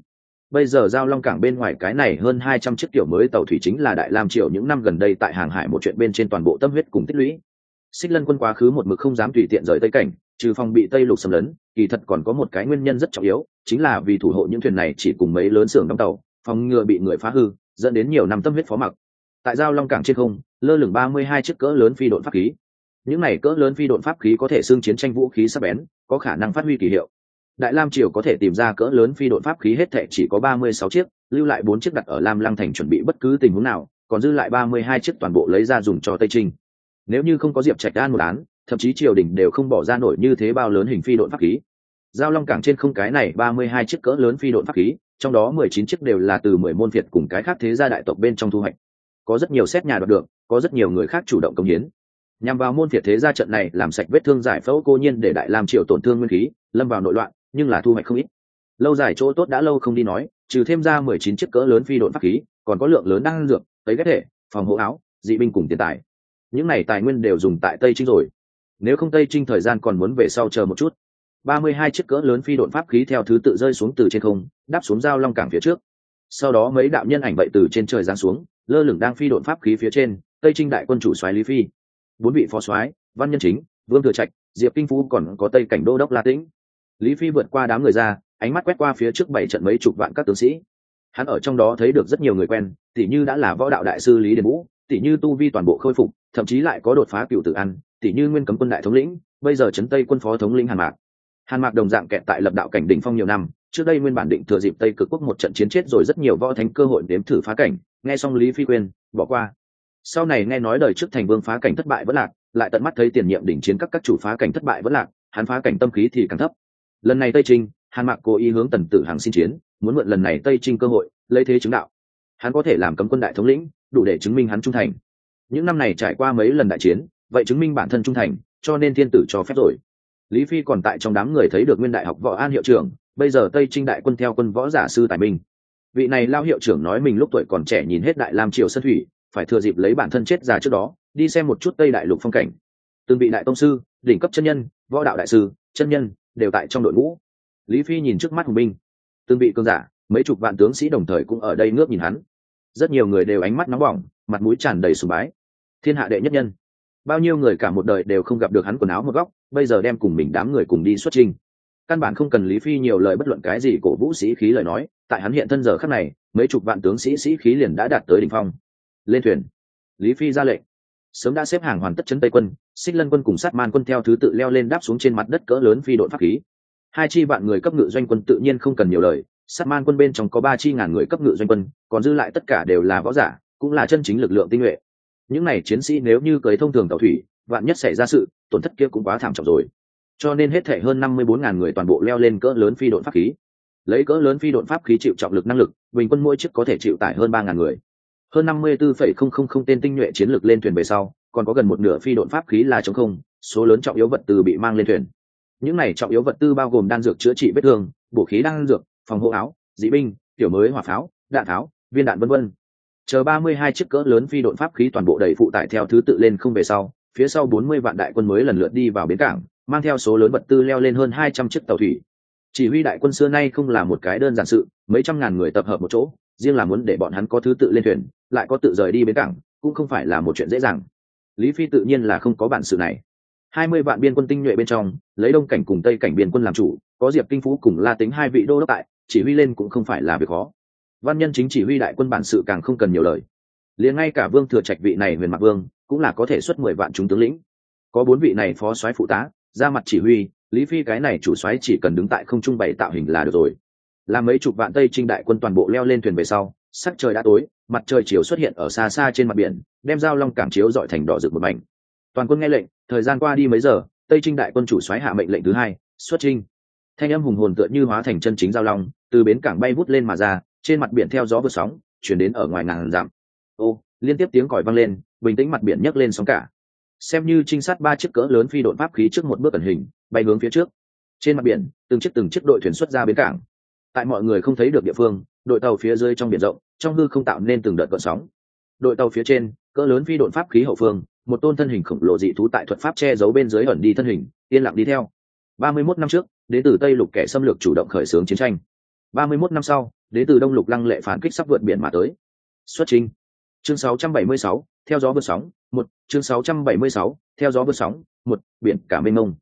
Bây giờ giao long cảng bên ngoài cái này hơn hai trăm chiếc kiểu mới tàu thủy chính là đại lam triều những năm gần đây tại hàng hải một chuyện bên trên toàn bộ tâm huyết cùng tích lũy. Xích lân quân quá khứ một mực không dám tùy tiện rời tây cảnh, trừ phòng bị tây lục xâm lấn, kỳ thật còn có một cái nguyên nhân rất trọng yếu, chính là vì thủ hộ những thuyền này chỉ cùng mấy lớn xưởng đóng tàu phòng ngừa bị người phá hư, dẫn đến nhiều năm tâm huyết phó mặc. Tại giao long cảng trên không, lơ lửng ba mươi hai chiếc cỡ lớn phi đội pháp khí. Những này cỡ lớn phi đội pháp khí có thể xưng chiến tranh vũ khí sắc bén, có khả năng phát huy kỳ hiệu. Đại lam triều có thể tìm ra cỡ lớn phi đội pháp khí hết thệ chỉ có ba mươi sáu chiếc, lưu lại bốn chiếc đặt ở lam lăng thành chuẩn bị bất cứ tình huống nào, còn dư lại ba mươi hai chiếc toàn bộ lấy ra dùng cho tây trinh. Nếu như không có diệp trạch đan một án, thậm chí triều đình đều không bỏ ra nổi như thế bao lớn hình phi đội pháp khí. Giao long cảng trên không cái này ba mươi hai chiếc cỡ lớn phi đội pháp khí trong đó mười chín chiếc đều là từ mười môn phiệt cùng cái khác thế gia đại tộc bên trong thu hoạch. Có rất nhiều xét nhà đoạt được, có rất nhiều người khác chủ động công hiến. Nhằm vào môn phiệt thế gia trận này làm sạch vết thương giải phẫu cô nhiên để đại làm triều tổn thương nguyên khí, lâm vào nội loạn, nhưng là thu hoạch không ít. Lâu dài chỗ tốt đã lâu không đi nói, trừ thêm ra mười chín chiếc cỡ lớn phi đội pháp khí, còn có lượng lớn đang lượng tấy ghép thể, phòng hộ áo, dị binh cùng tiền tài. Những này tài nguyên đều dùng tại tây trinh rồi. Nếu không tây trinh thời gian còn muốn về sau chờ một chút ba mươi hai chiếc cỡ lớn phi độn pháp khí theo thứ tự rơi xuống từ trên không, đáp xuống giao long cảng phía trước. Sau đó mấy đạo nhân ảnh vậy từ trên trời giáng xuống, lơ lửng đang phi độn pháp khí phía trên, tây trinh đại quân chủ soái lý phi. Bốn vị phó soái, văn nhân chính, vương thừa trạch, diệp kinh phú còn có tây cảnh đô đốc la tĩnh. Lý phi vượt qua đám người ra, ánh mắt quét qua phía trước bảy trận mấy chục vạn các tướng sĩ. Hắn ở trong đó thấy được rất nhiều người quen tỷ như đã là võ đạo đại sư lý điền vũ tỷ như tu vi toàn bộ khôi phục, thậm chí lại có đột phá cựu tử ăn tỷ như nguyên cấm quân đại thống lĩnh, bây giờ trấn tây quân phó thống lĩnh hàn mạc hàn mạc đồng dạng kẹt tại lập đạo cảnh đỉnh phong nhiều năm, trước đây nguyên bản định thừa dịp tây cực quốc một trận chiến chết rồi rất nhiều võ thánh cơ hội đếm thử phá cảnh, nghe xong lý phi quyên bỏ qua. Sau này nghe nói đời trước thành vương phá cảnh thất bại vẫn lạc, lại tận mắt thấy tiền nhiệm đỉnh chiến các các chủ phá cảnh thất bại vẫn lạc, hắn phá cảnh tâm khí thì càng thấp. Lần này tây trinh, hàn mạc cố ý hướng tần tử hàng xin chiến, muốn mượn lần này tây trinh cơ hội, lấy thế chứng đạo. Hắn có thể làm cấm quân đại thống lĩnh, đủ để chứng minh hắn trung thành. Những năm này trải qua mấy lần đại chiến, vậy chứng minh bản thân trung thành, cho nên thiên tử cho phép rồi lý phi còn tại trong đám người thấy được nguyên đại học võ an hiệu trưởng, bây giờ tây trinh đại quân theo quân võ giả sư tài minh. Vị này lao hiệu trưởng nói mình lúc tuổi còn trẻ nhìn hết đại lam triều sân thủy, phải thừa dịp lấy bản thân chết già trước đó, đi xem một chút tây đại lục phong cảnh. Từng vị đại tông sư, đỉnh cấp chân nhân, võ đạo đại sư, chân nhân, đều tại trong đội ngũ. Lý phi nhìn trước mắt hùng binh. Từng vị cơn giả, mấy chục vạn tướng sĩ đồng thời cũng ở đây ngước nhìn hắn. Rất nhiều người đều ánh mắt nóng bỏng, mặt mũi tràn đầy sùng bái. Thiên hạ đệ nhất nhân bao nhiêu người cả một đời đều không gặp được hắn quần áo một góc, bây giờ đem cùng mình đám người cùng đi xuất trình. Căn bản không cần lý phi nhiều lời bất luận cái gì cổ vũ sĩ khí lời nói, tại hắn hiện thân giờ khắc này, mấy chục vạn tướng sĩ sĩ khí liền đã đạt tới đỉnh phong. Lên thuyền. Lý phi ra lệnh. Sớm đã xếp hàng hoàn tất chấn tây quân, xích lân quân cùng sát man quân theo thứ tự leo lên đáp xuống trên mặt đất cỡ lớn phi đội pháp khí. Hai chi vạn người cấp ngự doanh quân tự nhiên không cần nhiều lời, sát man quân bên trong có ba chi ngàn người cấp ngự doanh quân, còn dư lại tất cả đều là võ giả, cũng là chân chính lực lượng tinh nhuệ những này chiến sĩ nếu như cưới thông thường tàu thủy, vạn nhất xảy ra sự, tổn thất kia cũng quá thảm trọng rồi. Cho nên hết thể hơn năm mươi bốn ngàn người toàn bộ leo lên cỡ lớn phi đội pháp khí. Lấy cỡ lớn phi đội pháp khí chịu trọng lực năng lực, bình quân mỗi chiếc có thể chịu tải hơn ba ngàn người. Hơn năm mươi bốn tên tinh nhuệ chiến lược lên thuyền về sau, còn có gần một nửa phi đội pháp khí là chống không, số lớn trọng yếu vật tư bị mang lên thuyền. Những này trọng yếu vật tư bao gồm đan dược chữa trị vết thương, bổ khí đan dược, phòng hộ áo, dị binh, tiểu mới hỏa pháo, đạn tháo, viên đạn vân vân chờ ba mươi hai chiếc cỡ lớn phi đội pháp khí toàn bộ đầy phụ tải theo thứ tự lên không về sau, phía sau bốn mươi vạn đại quân mới lần lượt đi vào bến cảng, mang theo số lớn vật tư leo lên hơn hai trăm chiếc tàu thủy. Chỉ huy đại quân xưa nay không là một cái đơn giản sự, mấy trăm ngàn người tập hợp một chỗ, riêng là muốn để bọn hắn có thứ tự lên thuyền, lại có tự rời đi bến cảng, cũng không phải là một chuyện dễ dàng. Lý phi tự nhiên là không có bản sự này. hai mươi vạn biên quân tinh nhuệ bên trong, lấy đông cảnh cùng tây cảnh biên quân làm chủ, có diệp kinh phú cùng la tính hai vị đô đốc tại, chỉ huy lên cũng không phải là việc khó văn nhân chính chỉ huy đại quân bản sự càng không cần nhiều lời. Liền ngay cả vương thừa trạch vị này huyền mạc vương, cũng là có thể xuất mười vạn chúng tướng lĩnh. Có bốn vị này phó soái phụ tá, ra mặt chỉ huy, lý phi cái này chủ soái chỉ cần đứng tại không trung bày tạo hình là được rồi. Làm mấy chục vạn tây trinh đại quân toàn bộ leo lên thuyền về sau, sắc trời đã tối, mặt trời chiều xuất hiện ở xa xa trên mặt biển, đem dao long cảng chiếu dọi thành đỏ rực một mảnh. Toàn quân nghe lệnh, thời gian qua đi mấy giờ, tây trinh đại quân chủ soái hạ mệnh lệnh thứ hai, xuất trinh thanh âm hùng hồn tựa như hóa thành chân chính giao long, từ bến cảng bay vút lên mà ra trên mặt biển theo gió vượt sóng, chuyển đến ở ngoài ngàn dặm. Ô, liên tiếp tiếng còi vang lên, bình tĩnh mặt biển nhấc lên sóng cả. Xem như trinh sát ba chiếc cỡ lớn phi đội pháp khí trước một bước ẩn hình, bay hướng phía trước. Trên mặt biển, từng chiếc từng chiếc đội thuyền xuất ra bến cảng. Tại mọi người không thấy được địa phương, đội tàu phía dưới trong biển rộng, trong hư không tạo nên từng đợt gợn sóng. Đội tàu phía trên, cỡ lớn phi đội pháp khí hậu phương, một tôn thân hình khổng lồ dị thú tại thuật pháp che giấu bên dưới ẩn đi thân hình, yên lặng đi theo. Ba mươi 31 năm trước, đến từ tây lục kẻ xâm lược chủ động khởi xướng chiến tranh. Ba mươi 31 năm sau đến từ đông lục lăng lệ phản kích sắp vượt biển mà tới. Xuất trình. Chương 676, theo gió vượt sóng một. Chương 676, theo gió vượt sóng một. Biển cả mênh mông.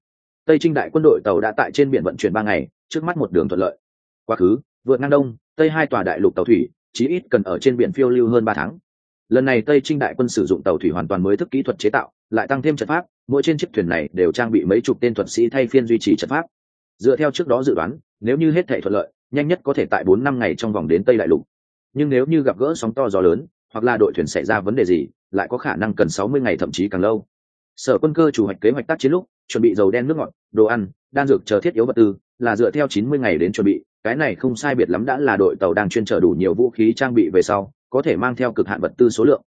Tây trinh đại quân đội tàu đã tại trên biển vận chuyển ba ngày trước mắt một đường thuận lợi. Quá khứ vượt ngang đông tây hai tòa đại lục tàu thủy chí ít cần ở trên biển phiêu lưu hơn ba tháng. Lần này tây trinh đại quân sử dụng tàu thủy hoàn toàn mới thức kỹ thuật chế tạo lại tăng thêm trận pháp mỗi trên chiếc thuyền này đều trang bị mấy chục tên thuật sĩ thay phiên duy trì trận pháp. Dựa theo trước đó dự đoán nếu như hết thể thuận lợi nhanh nhất có thể tại bốn năm ngày trong vòng đến tây đại lục. Nhưng nếu như gặp gỡ sóng to gió lớn, hoặc là đội thuyền xảy ra vấn đề gì, lại có khả năng cần sáu mươi ngày thậm chí càng lâu. Sở quân cơ chủ hoạch kế hoạch tác chiến lúc, chuẩn bị dầu đen nước ngọt, đồ ăn, đan dược chờ thiết yếu vật tư, là dựa theo chín mươi ngày đến chuẩn bị. Cái này không sai biệt lắm đã là đội tàu đang chuyên chở đủ nhiều vũ khí trang bị về sau, có thể mang theo cực hạn vật tư số lượng.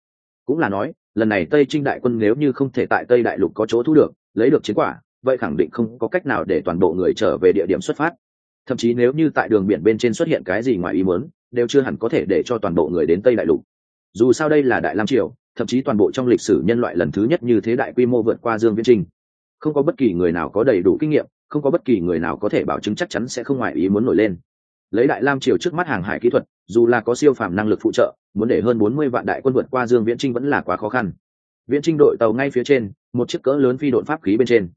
Cũng là nói, lần này tây trinh đại quân nếu như không thể tại tây đại lục có chỗ thu được, lấy được chiến quả, vậy khẳng định không có cách nào để toàn bộ người trở về địa điểm xuất phát thậm chí nếu như tại đường biển bên trên xuất hiện cái gì ngoài ý muốn, đều chưa hẳn có thể để cho toàn bộ người đến tây đại lục. Dù sao đây là đại lam triều, thậm chí toàn bộ trong lịch sử nhân loại lần thứ nhất như thế đại quy mô vượt qua dương viễn trinh. Không có bất kỳ người nào có đầy đủ kinh nghiệm, không có bất kỳ người nào có thể bảo chứng chắc chắn sẽ không ngoài ý muốn nổi lên. Lấy đại lam triều trước mắt hàng hải kỹ thuật, dù là có siêu phàm năng lực phụ trợ, muốn để hơn bốn mươi vạn đại quân vượt qua dương viễn trinh vẫn là quá khó khăn. Viễn trinh đội tàu ngay phía trên, một chiếc cỡ lớn phi đội pháp khí bên trên.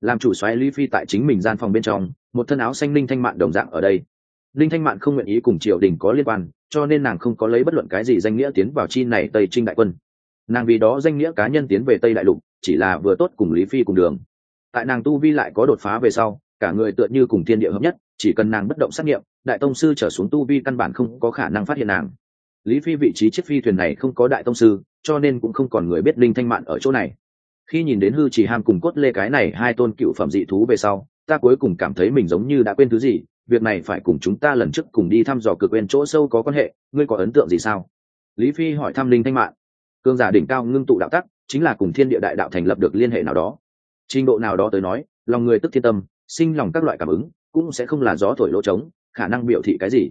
Làm chủ xoáy lý phi tại chính mình gian phòng bên trong một thân áo xanh linh thanh mạn đồng dạng ở đây. Linh thanh mạn không nguyện ý cùng triều đình có liên quan, cho nên nàng không có lấy bất luận cái gì danh nghĩa tiến vào chi này tây trinh đại quân. Nàng vì đó danh nghĩa cá nhân tiến về tây đại lục, chỉ là vừa tốt cùng lý phi cùng đường. Tại nàng tu vi lại có đột phá về sau, cả người tựa như cùng thiên địa hợp nhất, chỉ cần nàng bất động sát nghiệm, đại tông sư trở xuống tu vi căn bản không có khả năng phát hiện nàng. Lý phi vị trí chiếc phi thuyền này không có đại tông sư, cho nên cũng không còn người biết linh thanh mạn ở chỗ này. Khi nhìn đến hư chỉ ham cùng cốt lê cái này hai tôn cựu phẩm dị thú về sau ta cuối cùng cảm thấy mình giống như đã quên thứ gì, việc này phải cùng chúng ta lần trước cùng đi thăm dò cực quên chỗ sâu có quan hệ, ngươi có ấn tượng gì sao? Lý phi hỏi thăm linh thanh mạn. Cương giả đỉnh cao ngưng tụ đạo tắc, chính là cùng thiên địa đại đạo thành lập được liên hệ nào đó. Trình độ nào đó tới nói, lòng người tức thiên tâm, sinh lòng các loại cảm ứng, cũng sẽ không là gió thổi lỗ trống, khả năng biểu thị cái gì.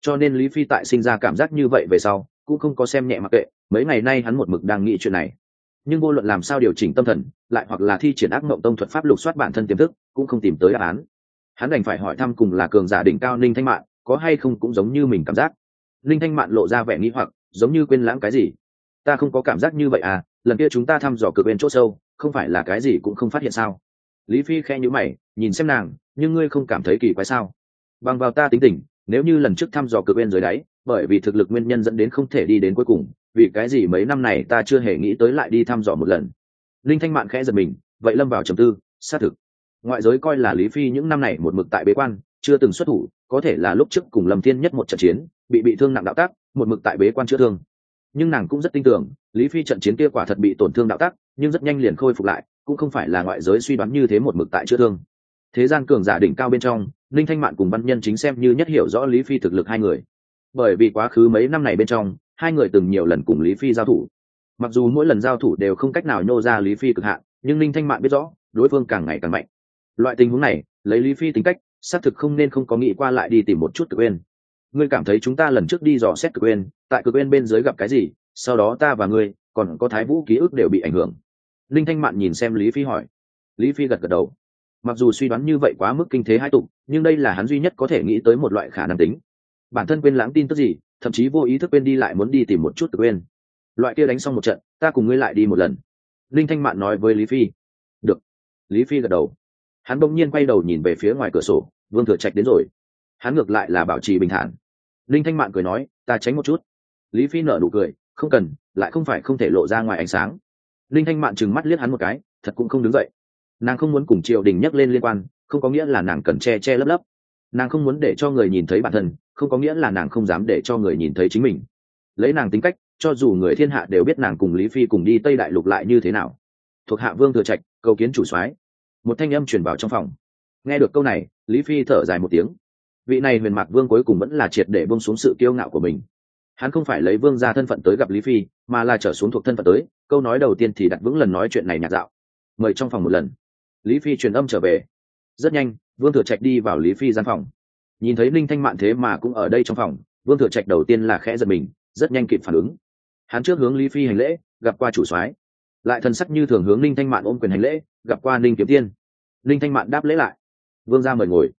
Cho nên lý phi tại sinh ra cảm giác như vậy về sau, cũng không có xem nhẹ mặc kệ, mấy ngày nay hắn một mực đang nghĩ chuyện này nhưng vô luận làm sao điều chỉnh tâm thần, lại hoặc là thi triển ác mộng tông thuật pháp lục soát bản thân tiềm thức, cũng không tìm tới đáp án. Hắn đành phải hỏi thăm cùng là cường giả đỉnh cao ninh thanh mạn, có hay không cũng giống như mình cảm giác. Ninh thanh mạn lộ ra vẻ nghĩ hoặc, giống như quên lãng cái gì. Ta không có cảm giác như vậy à lần kia chúng ta thăm dò cực bên chỗ sâu, không phải là cái gì cũng không phát hiện sao? Lý phi khe nhữ mày, nhìn xem nàng, nhưng ngươi không cảm thấy kỳ quái sao? Bằng vào ta tính tình, nếu như lần trước thăm dò cực bên dưới đáy, bởi vì thực lực nguyên nhân dẫn đến không thể đi đến cuối cùng vì cái gì mấy năm này ta chưa hề nghĩ tới lại đi thăm dò một lần. Linh thanh mạn khẽ giật mình, vậy lâm vào trầm tư, xác thực. Ngoại giới coi là lý phi những năm này một mực tại bế quan, chưa từng xuất thủ, có thể là lúc trước cùng lâm thiên nhất một trận chiến, bị bị thương nặng đạo tác một mực tại bế quan chữa thương. Nhưng nàng cũng rất tin tưởng, lý phi trận chiến kia quả thật bị tổn thương đạo tác nhưng rất nhanh liền khôi phục lại, cũng không phải là ngoại giới suy đoán như thế một mực tại chữa thương. Thế gian cường giả đỉnh cao bên trong, linh thanh mạn cùng văn nhân chính xem như nhất hiểu rõ lý phi thực lực hai người. Bởi vì quá khứ mấy năm này bên trong hai người từng nhiều lần cùng lý phi giao thủ. Mặc dù mỗi lần giao thủ đều không cách nào nhô ra lý phi cực hạn, nhưng linh thanh mạn biết rõ, đối phương càng ngày càng mạnh. Loại tình huống này, lấy lý phi tính cách, xác thực không nên không có nghĩ qua lại đi tìm một chút cực quên ngươi cảm thấy chúng ta lần trước đi dò xét cực quên tại cực quên bên dưới gặp cái gì, sau đó ta và ngươi, còn có thái vũ ký ức đều bị ảnh hưởng. Linh thanh mạn nhìn xem lý phi hỏi. Lý phi gật gật đầu. Mặc dù suy đoán như vậy quá mức kinh thế hai tục, nhưng đây là hắn duy nhất có thể nghĩ tới một loại khả năng tính bản thân quên lãng tin tức gì, thậm chí vô ý thức quên đi lại muốn đi tìm một chút tự quên. Loại kia đánh xong một trận, ta cùng ngươi lại đi một lần. Linh thanh mạn nói với lý phi. Được. Lý phi gật đầu. Hắn bỗng nhiên quay đầu nhìn về phía ngoài cửa sổ, vương thừa trạch đến rồi. Hắn ngược lại là bảo trì bình thản. Linh thanh mạn cười nói, ta tránh một chút. Lý phi nở nụ cười, không cần, lại không phải không thể lộ ra ngoài ánh sáng. Linh thanh mạn trừng mắt liếc hắn một cái, thật cũng không đứng dậy. Nàng không muốn cùng triều đình nhắc lên liên quan, không có nghĩa là nàng cần che che lấp lấp. Nàng không muốn để cho người nhìn thấy bản thân không có nghĩa là nàng không dám để cho người nhìn thấy chính mình. Lấy nàng tính cách, cho dù người thiên hạ đều biết nàng cùng lý phi cùng đi tây đại lục lại như thế nào. Thuộc hạ vương thừa trạch, cầu kiến chủ soái. Một thanh âm truyền vào trong phòng. Nghe được câu này, lý phi thở dài một tiếng. Vị này huyền mạc vương cuối cùng vẫn là triệt để bông xuống sự kiêu ngạo của mình. Hắn không phải lấy vương ra thân phận tới gặp lý phi, mà là trở xuống thuộc thân phận tới, câu nói đầu tiên thì đặt vững lần nói chuyện này nhạt dạo. Mời trong phòng một lần. Lý phi truyền âm trở về. Rất nhanh, vương thừa trạch đi vào lý phi gian phòng nhìn thấy linh thanh mạn thế mà cũng ở đây trong phòng, vương thừa trạch đầu tiên là khẽ giật mình, rất nhanh kịp phản ứng. Hắn trước hướng lý phi hành lễ, gặp qua chủ soái, lại thần sắc như thường hướng linh thanh mạn ôm quyền hành lễ, gặp qua linh kiếm tiên. Linh thanh mạn đáp lễ lại. Vương ra mời ngồi.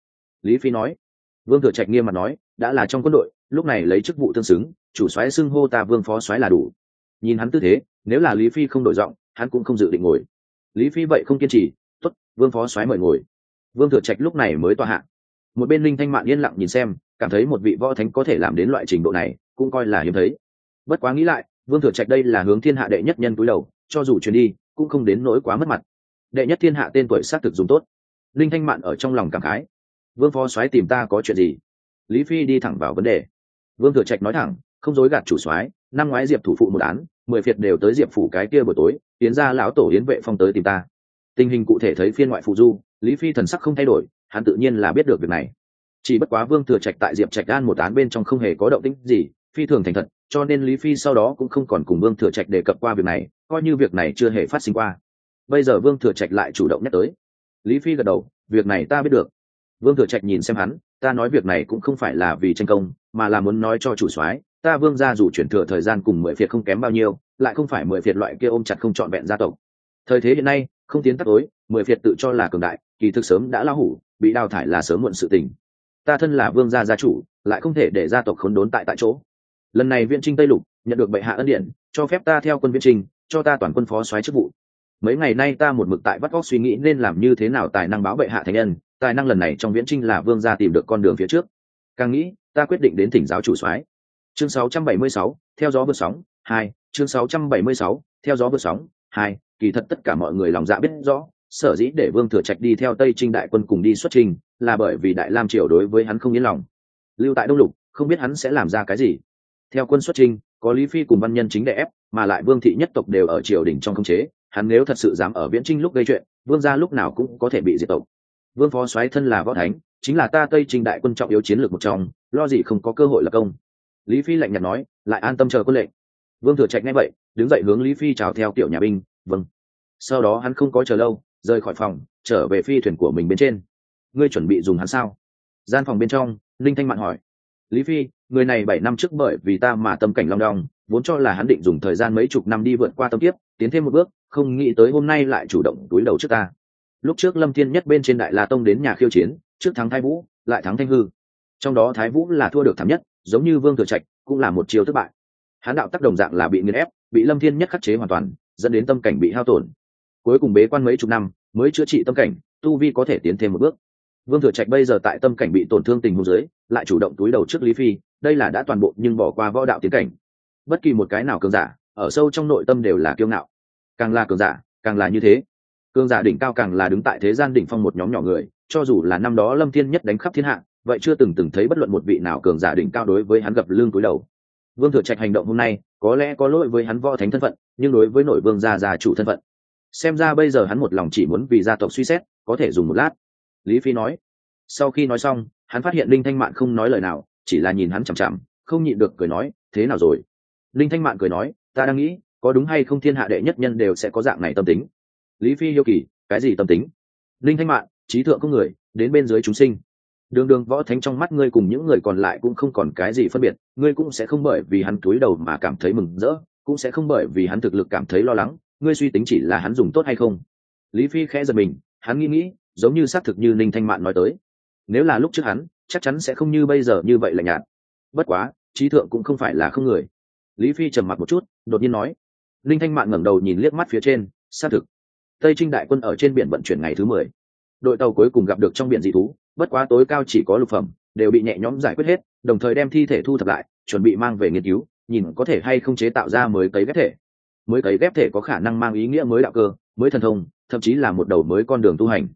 Lý phi nói. Vương thừa trạch nghiêm mặt nói, đã là trong quân đội, lúc này lấy chức vụ tương xứng, chủ soái xưng hô ta vương phó soái là đủ. Nhìn hắn tư thế, nếu là lý phi không đổi giọng, hắn cũng không dự định ngồi. Lý phi vậy không kiên trì t ố t vương phó soái mời ngồi. Vương thừa trạch lúc này mới tòa hạ một bên linh thanh mạn yên lặng nhìn xem, cảm thấy một vị võ thánh có thể làm đến loại trình độ này, cũng coi là hiếm thấy. Bất quá nghĩ lại, vương thừa trạch đây là hướng thiên hạ đệ nhất nhân túi đầu, cho dù truyền đi, cũng không đến nỗi quá mất mặt. Đệ nhất thiên hạ tên tuổi xác thực dùng tốt. Linh thanh mạn ở trong lòng cảm khái. Vương phó soái tìm ta có chuyện gì? Lý phi đi thẳng vào vấn đề. Vương thừa trạch nói thẳng, không dối gạt chủ soái, năm ngoái diệp thủ phụ một án, mười phiệt đều tới diệp phủ cái kia buổi tối, tiến ra lão tổ hiến vệ phong tới tìm ta. Tình hình cụ thể thấy phiên ngoại phụ du lý phi thần sắc không thay đổi, hắn tự nhiên là biết được việc này. Chỉ bất quá vương thừa trạch tại diệp trạch đan một án bên trong không hề có động tĩnh gì, phi thường thành thật, cho nên lý phi sau đó cũng không còn cùng vương thừa trạch đề cập qua việc này, coi như việc này chưa hề phát sinh qua. Bây giờ vương thừa trạch lại chủ động nhắc tới. Lý phi gật đầu, việc này ta biết được. Vương thừa trạch nhìn xem hắn, ta nói việc này cũng không phải là vì tranh công, mà là muốn nói cho chủ soái, ta vương ra dù chuyển thừa thời gian cùng mười phiệt không kém bao nhiêu, lại không phải mười phiệt loại kia ôm chặt không trọn vẹn gia tộc. Thời thế hiện nay, không tiến tắt tối, mười phiệt tự cho là cường đại kỳ thực sớm đã lao hủ bị đào thải là sớm muộn sự tình. Ta thân là vương gia gia chủ lại không thể để gia tộc khốn đốn tại tại chỗ. Lần này viện trinh tây lục nhận được bệ hạ ân điện cho phép ta theo quân viện trinh cho ta toàn quân phó soái chức vụ. Mấy ngày nay ta một mực tại vắt óc suy nghĩ nên làm như thế nào tài năng báo bệ hạ thành nhân tài năng lần này trong viễn trinh là vương gia tìm được con đường phía trước. Càng nghĩ ta quyết định đến thỉnh giáo chủ soái. Chương 676, theo gió vượt sóng hai chương 676, theo gió vượt sóng hai kỳ thật tất cả mọi người lòng dạ biết rõ sở dĩ để vương thừa trạch đi theo tây trinh đại quân cùng đi xuất trình là bởi vì đại lam triều đối với hắn không yên lòng. Lưu tại đông lục, không biết hắn sẽ làm ra cái gì. Theo quân xuất trình, có lý phi cùng văn nhân chính đệ ép, mà lại vương thị nhất tộc đều ở triều đình trong khống chế, hắn nếu thật sự dám ở viễn trinh lúc gây chuyện, vương gia lúc nào cũng có thể bị diệt tộc. Vương phó soái thân là võ thánh, chính là ta tây trinh đại quân trọng yếu chiến lược một trong, lo gì không có cơ hội lập công. Lý phi lạnh nhạt nói, lại an tâm chờ quân lệnh. Vương thừa trạch nghe vậy, đứng dậy hướng lý phi chào theo tiểu nhà binh vâng. Sau đó hắn không có chờ lâu rời khỏi phòng, trở về phi thuyền của mình bên trên. Ngươi chuẩn bị dùng hắn sao? Gian phòng bên trong linh thanh mạn hỏi. Lý phi, người này bảy năm trước bởi vì ta mà tâm cảnh long đong, vốn cho là hắn định dùng thời gian mấy chục năm đi vượt qua tâm tiếp tiến thêm một bước, không nghĩ tới hôm nay lại chủ động túi đầu trước ta. Lúc trước lâm thiên nhất bên trên đại la tông đến nhà khiêu chiến, trước thắng thái vũ, lại thắng thanh hư. Trong đó thái vũ là thua được thảm nhất, giống như vương thừa trạch, cũng là một chiều thất bại. Hán đạo tác đồng dạng là bị nghiền ép, bị lâm thiên nhất khắc chế hoàn toàn, dẫn đến tâm cảnh bị hao tổn cuối cùng bế quan mấy chục năm, mới chữa trị tâm cảnh, tu vi có thể tiến thêm một bước. Vương thừa trạch bây giờ tại tâm cảnh bị tổn thương tình huống dưới, lại chủ động túi đầu trước lý phi, đây là đã toàn bộ nhưng bỏ qua võ đạo tiến cảnh. Bất kỳ một cái nào cường giả, ở sâu trong nội tâm đều là kiêu ngạo. Càng là cường giả, càng là như thế. Cường giả đỉnh cao càng là đứng tại thế gian đỉnh phong một nhóm nhỏ người, cho dù là năm đó lâm thiên nhất đánh khắp thiên hạ, vậy chưa từng từng thấy bất luận một vị nào cường giả đỉnh cao đối với hắn gặp lương túi đầu. Vương thừa trạch hành động hôm nay, có lẽ có lỗi với hắn võ thánh thân phận, nhưng đối với nội vương gia già chủ thân phận xem ra bây giờ hắn một lòng chỉ muốn vì gia tộc suy xét, có thể dùng một lát. Lý phi nói. Sau khi nói xong, hắn phát hiện linh thanh mạn không nói lời nào, chỉ là nhìn hắn chằm chằm, không nhịn được cười nói, thế nào rồi? Linh thanh mạn cười nói, ta đang nghĩ, có đúng hay không thiên hạ đệ nhất nhân đều sẽ có dạng này tâm tính? Lý phi yêu kỳ, cái gì tâm tính? Linh thanh mạn, trí thượng có người, đến bên dưới chúng sinh. Đường đường võ thánh trong mắt ngươi cùng những người còn lại cũng không còn cái gì phân biệt, ngươi cũng sẽ không bởi vì hắn cúi đầu mà cảm thấy mừng rỡ, cũng sẽ không bởi vì hắn thực lực cảm thấy lo lắng ngươi suy tính chỉ là hắn dùng tốt hay không? Lý phi khẽ giật mình, hắn nghĩ nghĩ, giống như xác thực như ninh thanh mạn nói tới. Nếu là lúc trước hắn, chắc chắn sẽ không như bây giờ như vậy là nhạt. Bất quá, trí thượng cũng không phải là không người. Lý phi trầm mặc một chút, đột nhiên nói. Linh thanh mạn ngẩng đầu nhìn liếc mắt phía trên, xác thực. Tây trinh đại quân ở trên biển vận chuyển ngày thứ mười. Đội tàu cuối cùng gặp được trong biển dị thú, bất quá tối cao chỉ có lục phẩm, đều bị nhẹ nhõm giải quyết hết, đồng thời đem thi thể thu thập lại, chuẩn bị mang về nghiên cứu, nhìn có thể hay không chế tạo ra mới cấy ghép thể mới cấy ghép thể có khả năng mang ý nghĩa mới đạo cơ, mới thần thông, thậm chí là một đầu mới con đường tu hành.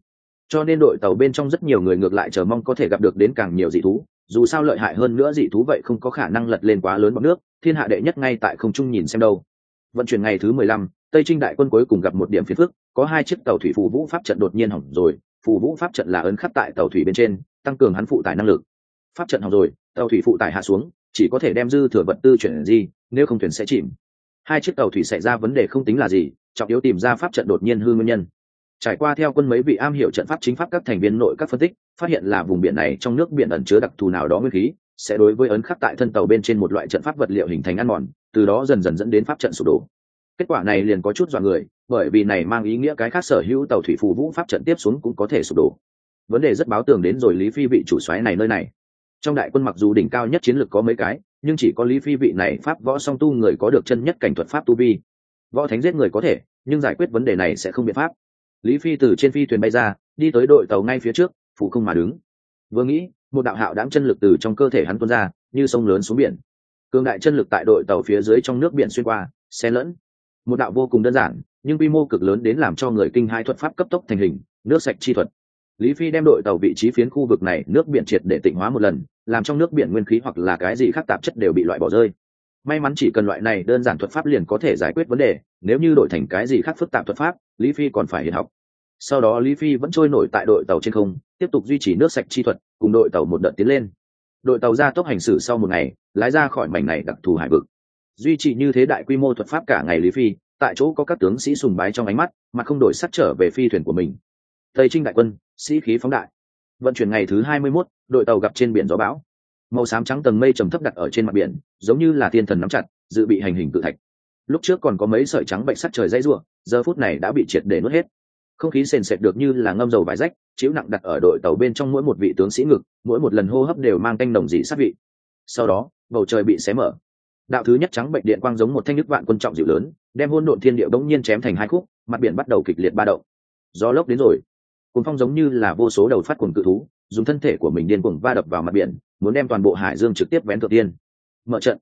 Cho nên đội tàu bên trong rất nhiều người ngược lại chờ mong có thể gặp được đến càng nhiều dị thú, dù sao lợi hại hơn nữa dị thú vậy không có khả năng lật lên quá lớn bọc nước, thiên hạ đệ nhất ngay tại không trung nhìn xem đâu. Vận chuyển ngày thứ mười lăm, tây trinh đại quân cuối cùng gặp một điểm phiền phức, có hai chiếc tàu thủy phù vũ pháp trận đột nhiên hỏng rồi, phù vũ pháp trận là ấn khắc tại tàu thủy bên trên, tăng cường hắn phụ tải năng lực. Pháp trận hỏng rồi, tàu thủy phụ tải hạ xuống, chỉ có thể đem dư thừa vật tư chuyển di, nếu không thuyền sẽ chìm hai chiếc tàu thủy xảy ra vấn đề không tính là gì, trọng yếu tìm ra pháp trận đột nhiên hư nguyên nhân. Trải qua theo quân mấy vị am hiểu trận pháp chính pháp các thành viên nội các phân tích, phát hiện là vùng biển này trong nước biển ẩn chứa đặc thù nào đó nguyên khí, sẽ đối với ấn khắc tại thân tàu bên trên một loại trận pháp vật liệu hình thành ăn mòn, từ đó dần dần dẫn đến pháp trận sụp đổ. Kết quả này liền có chút dọa người, bởi vì này mang ý nghĩa cái khác sở hữu tàu thủy phù vũ pháp trận tiếp xuống cũng có thể sụp đổ. Vấn đề rất báo tường đến rồi lý phi vị chủ xoáy này nơi này. Trong đại quân mặc dù đỉnh cao nhất chiến lược có mấy cái nhưng chỉ có lý phi vị này pháp võ song tu người có được chân nhất cảnh thuật pháp tu vi. Võ thánh giết người có thể, nhưng giải quyết vấn đề này sẽ không biện pháp. Lý phi từ trên phi thuyền bay ra, đi tới đội tàu ngay phía trước, phụ không mà đứng. Vừa nghĩ, một đạo hạo đáng chân lực từ trong cơ thể hắn tuôn ra, như sông lớn xuống biển. Cường đại chân lực tại đội tàu phía dưới trong nước biển xuyên qua, xen lẫn. Một đạo vô cùng đơn giản, nhưng quy mô cực lớn đến làm cho người kinh hai thuật pháp cấp tốc thành hình, nước sạch chi thuật. Lý phi đem đội tàu vị trí phiến khu vực này nước biển triệt để tịnh hóa một lần làm trong nước biển nguyên khí hoặc là cái gì khác tạp chất đều bị loại bỏ rơi. May mắn chỉ cần loại này đơn giản thuật pháp liền có thể giải quyết vấn đề, nếu như đổi thành cái gì khác phức tạp thuật pháp, lý phi còn phải hiền học. Sau đó lý phi vẫn trôi nổi tại đội tàu trên không, tiếp tục duy trì nước sạch chi thuật, cùng đội tàu một đợt tiến lên. Đội tàu ra tốc hành xử sau một ngày, lái ra khỏi mảnh này đặc thù hải vực. Duy trì như thế đại quy mô thuật pháp cả ngày lý phi, tại chỗ có các tướng sĩ sùng bái trong ánh mắt, mà không đổi sắc trở về phi thuyền của mình. Tây trinh đại quân, sĩ khí phóng đại vận chuyển ngày thứ hai mươi 21, đội tàu gặp trên biển gió bão. Màu xám trắng tầng mây trầm thấp đặt ở trên mặt biển giống như là thiên thần nắm chặt dự bị hành hình cự thạch. Lúc trước còn có mấy sợi trắng bệnh sắt trời dây ruộng giờ phút này đã bị triệt để nuốt hết. Không khí sền sệt được như là ngâm dầu vải rách chiếu nặng đặt ở đội tàu bên trong mỗi một vị tướng sĩ ngực mỗi một lần hô hấp đều mang canh đồng dị sát vị. Sau đó bầu trời bị xé mở. Đạo thứ nhất trắng bệnh điện quang giống một thanh nước vạn quân trọng dịu lớn đem hôn độn thiên địa bỗng nhiên chém thành hai khúc mặt biển bắt đầu kịch liệt ba động. Gió lốc đến rồi cuồng phong giống như là vô số đầu phát cuồng cự thú, dùng thân thể của mình điên cuồng va đập vào mặt biển, muốn đem toàn bộ hải dương trực tiếp vén thượng tiên. Mở trận.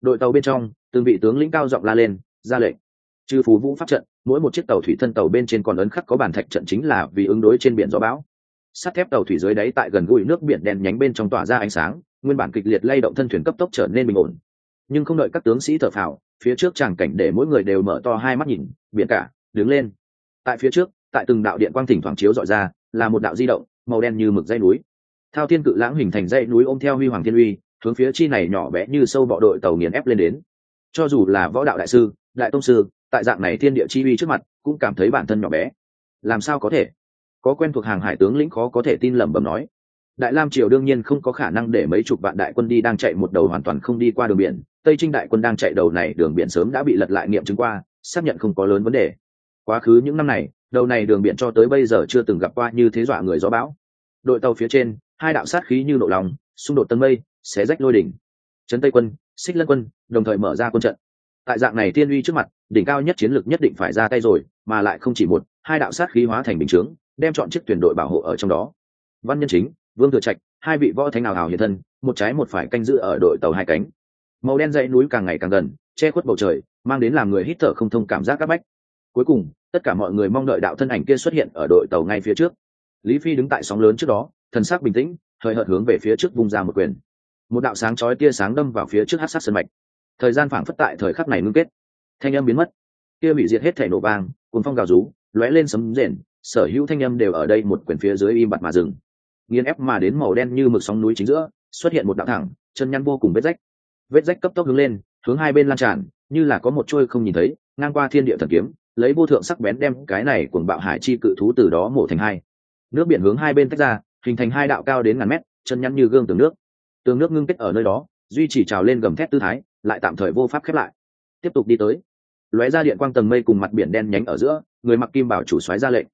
Đội tàu bên trong, từng vị tướng lĩnh cao giọng la lên, ra lệnh. Trừ phú vũ pháp trận, mỗi một chiếc tàu thủy thân tàu bên trên còn ấn khắc có bản thạch trận chính là vì ứng đối trên biển gió bão. Sắt thép tàu thủy dưới đáy tại gần gũi nước biển đen nhánh bên trong tỏa ra ánh sáng, nguyên bản kịch liệt lay động thân thuyền cấp tốc trở nên bình ổn. Nhưng không đợi các tướng sĩ thở phào, phía trước tràng cảnh để mỗi người đều mở to hai mắt nhìn, biển cả, đứng lên. Tại phía trước tại từng đạo điện quang thỉnh thoảng chiếu dọi ra, là một đạo di động, màu đen như mực dây núi. Thao thiên cự lãng hình thành dây núi ôm theo huy hoàng thiên uy, hướng phía chi này nhỏ bé như sâu bọ đội tàu nghiền ép lên đến. Cho dù là võ đạo đại sư, đại tông sư, tại dạng này thiên địa chi uy trước mặt, cũng cảm thấy bản thân nhỏ bé. Làm sao có thể? Có quen thuộc hàng hải tướng lĩnh khó có thể tin lẩm bẩm nói. Đại lam triều đương nhiên không có khả năng để mấy chục vạn đại quân đi đang chạy một đầu hoàn toàn không đi qua đường biển. Tây trinh đại quân đang chạy đầu này đường biển sớm đã bị lật lại nghiệm chứng qua, xác nhận không có lớn vấn đề. Quá khứ những năm này đầu này đường biển cho tới bây giờ chưa từng gặp qua như thế dọa người gió bão. Đội tàu phía trên, hai đạo sát khí như nổ lòng, xung đột tân mây, xé rách lôi đỉnh. Trấn tây quân, xích lân quân, đồng thời mở ra quân trận. Tại dạng này tiên uy trước mặt, đỉnh cao nhất chiến lược nhất định phải ra tay rồi, mà lại không chỉ một, hai đạo sát khí hóa thành bình chướng, đem chọn chiếc tuyển đội bảo hộ ở trong đó. Văn nhân chính, vương thừa trạch, hai vị võ thánh nào hào hiện thân, một trái một phải canh giữ ở đội tàu hai cánh. Màu đen dãy núi càng ngày càng gần, che khuất bầu trời, mang đến làm người hít thở không thông cảm giác áp bách. Cuối cùng tất cả mọi người mong đợi đạo thân ảnh kia xuất hiện ở đội tàu ngay phía trước. Lý phi đứng tại sóng lớn trước đó, thần sắc bình tĩnh, hơi hợt hướng về phía trước vung ra một quyền. Một đạo sáng chói tia sáng đâm vào phía trước hát sát sân mạch. Thời gian phảng phất tại thời khắc này ngưng kết. Thanh âm biến mất. Kia bị diệt hết thể nổ vang, cuồng phong gào rú, lóe lên sấm rền, sở hữu thanh âm đều ở đây một quyển phía dưới im bặt mà dừng. Nghiền ép mà đến màu đen như mực sóng núi chính giữa, xuất hiện một đạo thẳng, chân nhăn vô cùng vết rách. Vết rách cấp tốc hướng lên, hướng hai bên lan tràn, như là có một trôi không nhìn thấy, ngang qua thiên địa thần kiếm lấy vô thượng sắc bén đem cái này cuồng bạo hải chi cự thú từ đó mổ thành hai. Nước biển hướng hai bên tách ra, hình thành hai đạo cao đến ngàn mét, chân nhắn như gương tường nước. Tường nước ngưng kết ở nơi đó, duy trì trào lên gầm thét tư thái, lại tạm thời vô pháp khép lại. Tiếp tục đi tới. Lóe ra điện quang tầng mây cùng mặt biển đen nhánh ở giữa, người mặc kim bảo chủ xoáy ra lệnh.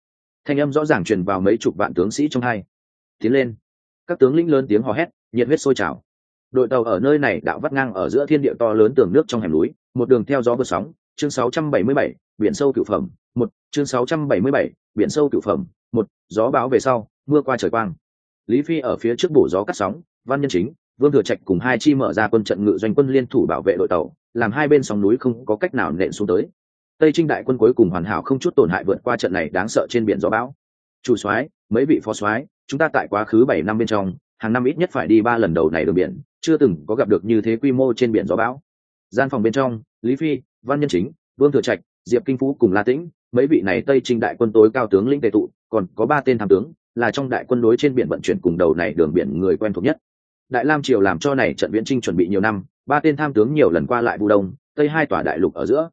Thanh âm rõ ràng truyền vào mấy chục vạn tướng sĩ trong hai. Tiến lên. Các tướng lĩnh lớn tiếng hò hét, nhiệt huyết sôi trào. Đội tàu ở nơi này đạo vắt ngang ở giữa thiên địa to lớn tường nước trong hẻm núi, một đường theo gió vượt sóng chương 677, biển sâu cửu phẩm một chương 677, biển sâu cửu phẩm một gió báo về sau mưa qua trời quang. Lý phi ở phía trước bổ gió cắt sóng văn nhân chính vương thừa trạch cùng hai chi mở ra quân trận ngự doanh quân liên thủ bảo vệ đội tàu làm hai bên sóng núi không có cách nào nện xuống tới. Tây trinh đại quân cuối cùng hoàn hảo không chút tổn hại vượt qua trận này đáng sợ trên biển gió bão. Chủ soái mấy vị phó soái chúng ta tại quá khứ bảy năm bên trong hàng năm ít nhất phải đi ba lần đầu này đường biển chưa từng có gặp được như thế quy mô trên biển gió bão. Gian phòng bên trong lý phi văn nhân chính, vương thừa trạch, diệp kinh phú cùng la tĩnh, mấy vị này tây trinh đại quân tối cao tướng lĩnh tề tụ, còn có ba tên tham tướng, là trong đại quân đối trên biển vận chuyển cùng đầu này đường biển người quen thuộc nhất. Đại lam triều làm cho này trận viễn trinh chuẩn bị nhiều năm, ba tên tham tướng nhiều lần qua lại vu đông, tây hai tòa đại lục ở giữa.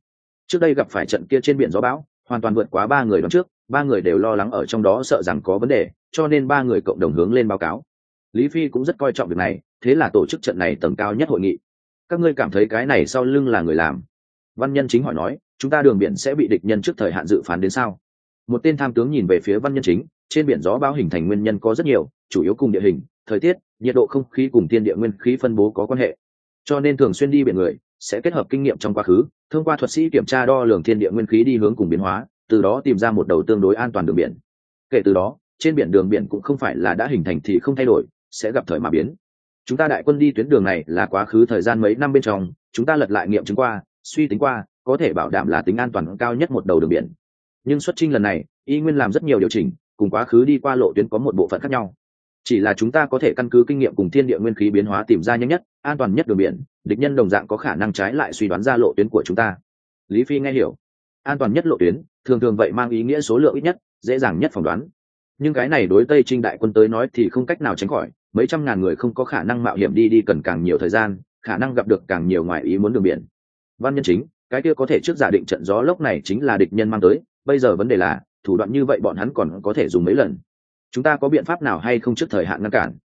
Trước đây gặp phải trận kia trên biển gió bão, hoàn toàn vượt quá ba người đón trước, ba người đều lo lắng ở trong đó sợ rằng có vấn đề, cho nên ba người cộng đồng hướng lên báo cáo. Lý phi cũng rất coi trọng việc này, thế là tổ chức trận này tầng cao nhất hội nghị. Các ngươi cảm thấy cái này sau lưng là người làm? Văn nhân chính hỏi nói, chúng ta đường biển sẽ bị địch nhân trước thời hạn dự phán đến sao? Một tên tham tướng nhìn về phía văn nhân chính, trên biển gió bão hình thành nguyên nhân có rất nhiều, chủ yếu cùng địa hình, thời tiết, nhiệt độ không khí cùng thiên địa nguyên khí phân bố có quan hệ. Cho nên thường xuyên đi biển người, sẽ kết hợp kinh nghiệm trong quá khứ, thông qua thuật sĩ kiểm tra đo lường thiên địa nguyên khí đi hướng cùng biến hóa, từ đó tìm ra một đầu tương đối an toàn đường biển. Kể từ đó, trên biển đường biển cũng không phải là đã hình thành thì không thay đổi, sẽ gặp thời mà biến. Chúng ta đại quân đi tuyến đường này là quá khứ thời gian mấy năm bên trong, chúng ta lật lại nghiệm chứng qua suy tính qua, có thể bảo đảm là tính an toàn cao nhất một đầu đường biển. Nhưng xuất trinh lần này, y nguyên làm rất nhiều điều chỉnh, cùng quá khứ đi qua lộ tuyến có một bộ phận khác nhau. Chỉ là chúng ta có thể căn cứ kinh nghiệm cùng thiên địa nguyên khí biến hóa tìm ra nhanh nhất, an toàn nhất đường biển, địch nhân đồng dạng có khả năng trái lại suy đoán ra lộ tuyến của chúng ta. Lý phi nghe hiểu. An toàn nhất lộ tuyến, thường thường vậy mang ý nghĩa số lượng ít nhất, dễ dàng nhất phỏng đoán. Nhưng cái này đối tây trinh đại quân tới nói thì không cách nào tránh khỏi, mấy trăm ngàn người không có khả năng mạo hiểm đi đi cần càng nhiều thời gian, khả năng gặp được càng nhiều ngoài ý muốn đường biển văn nhân chính, cái kia có thể trước giả định trận gió lốc này chính là địch nhân mang tới, bây giờ vấn đề là, thủ đoạn như vậy bọn hắn còn có thể dùng mấy lần? Chúng ta có biện pháp nào hay không trước thời hạn ngăn cản?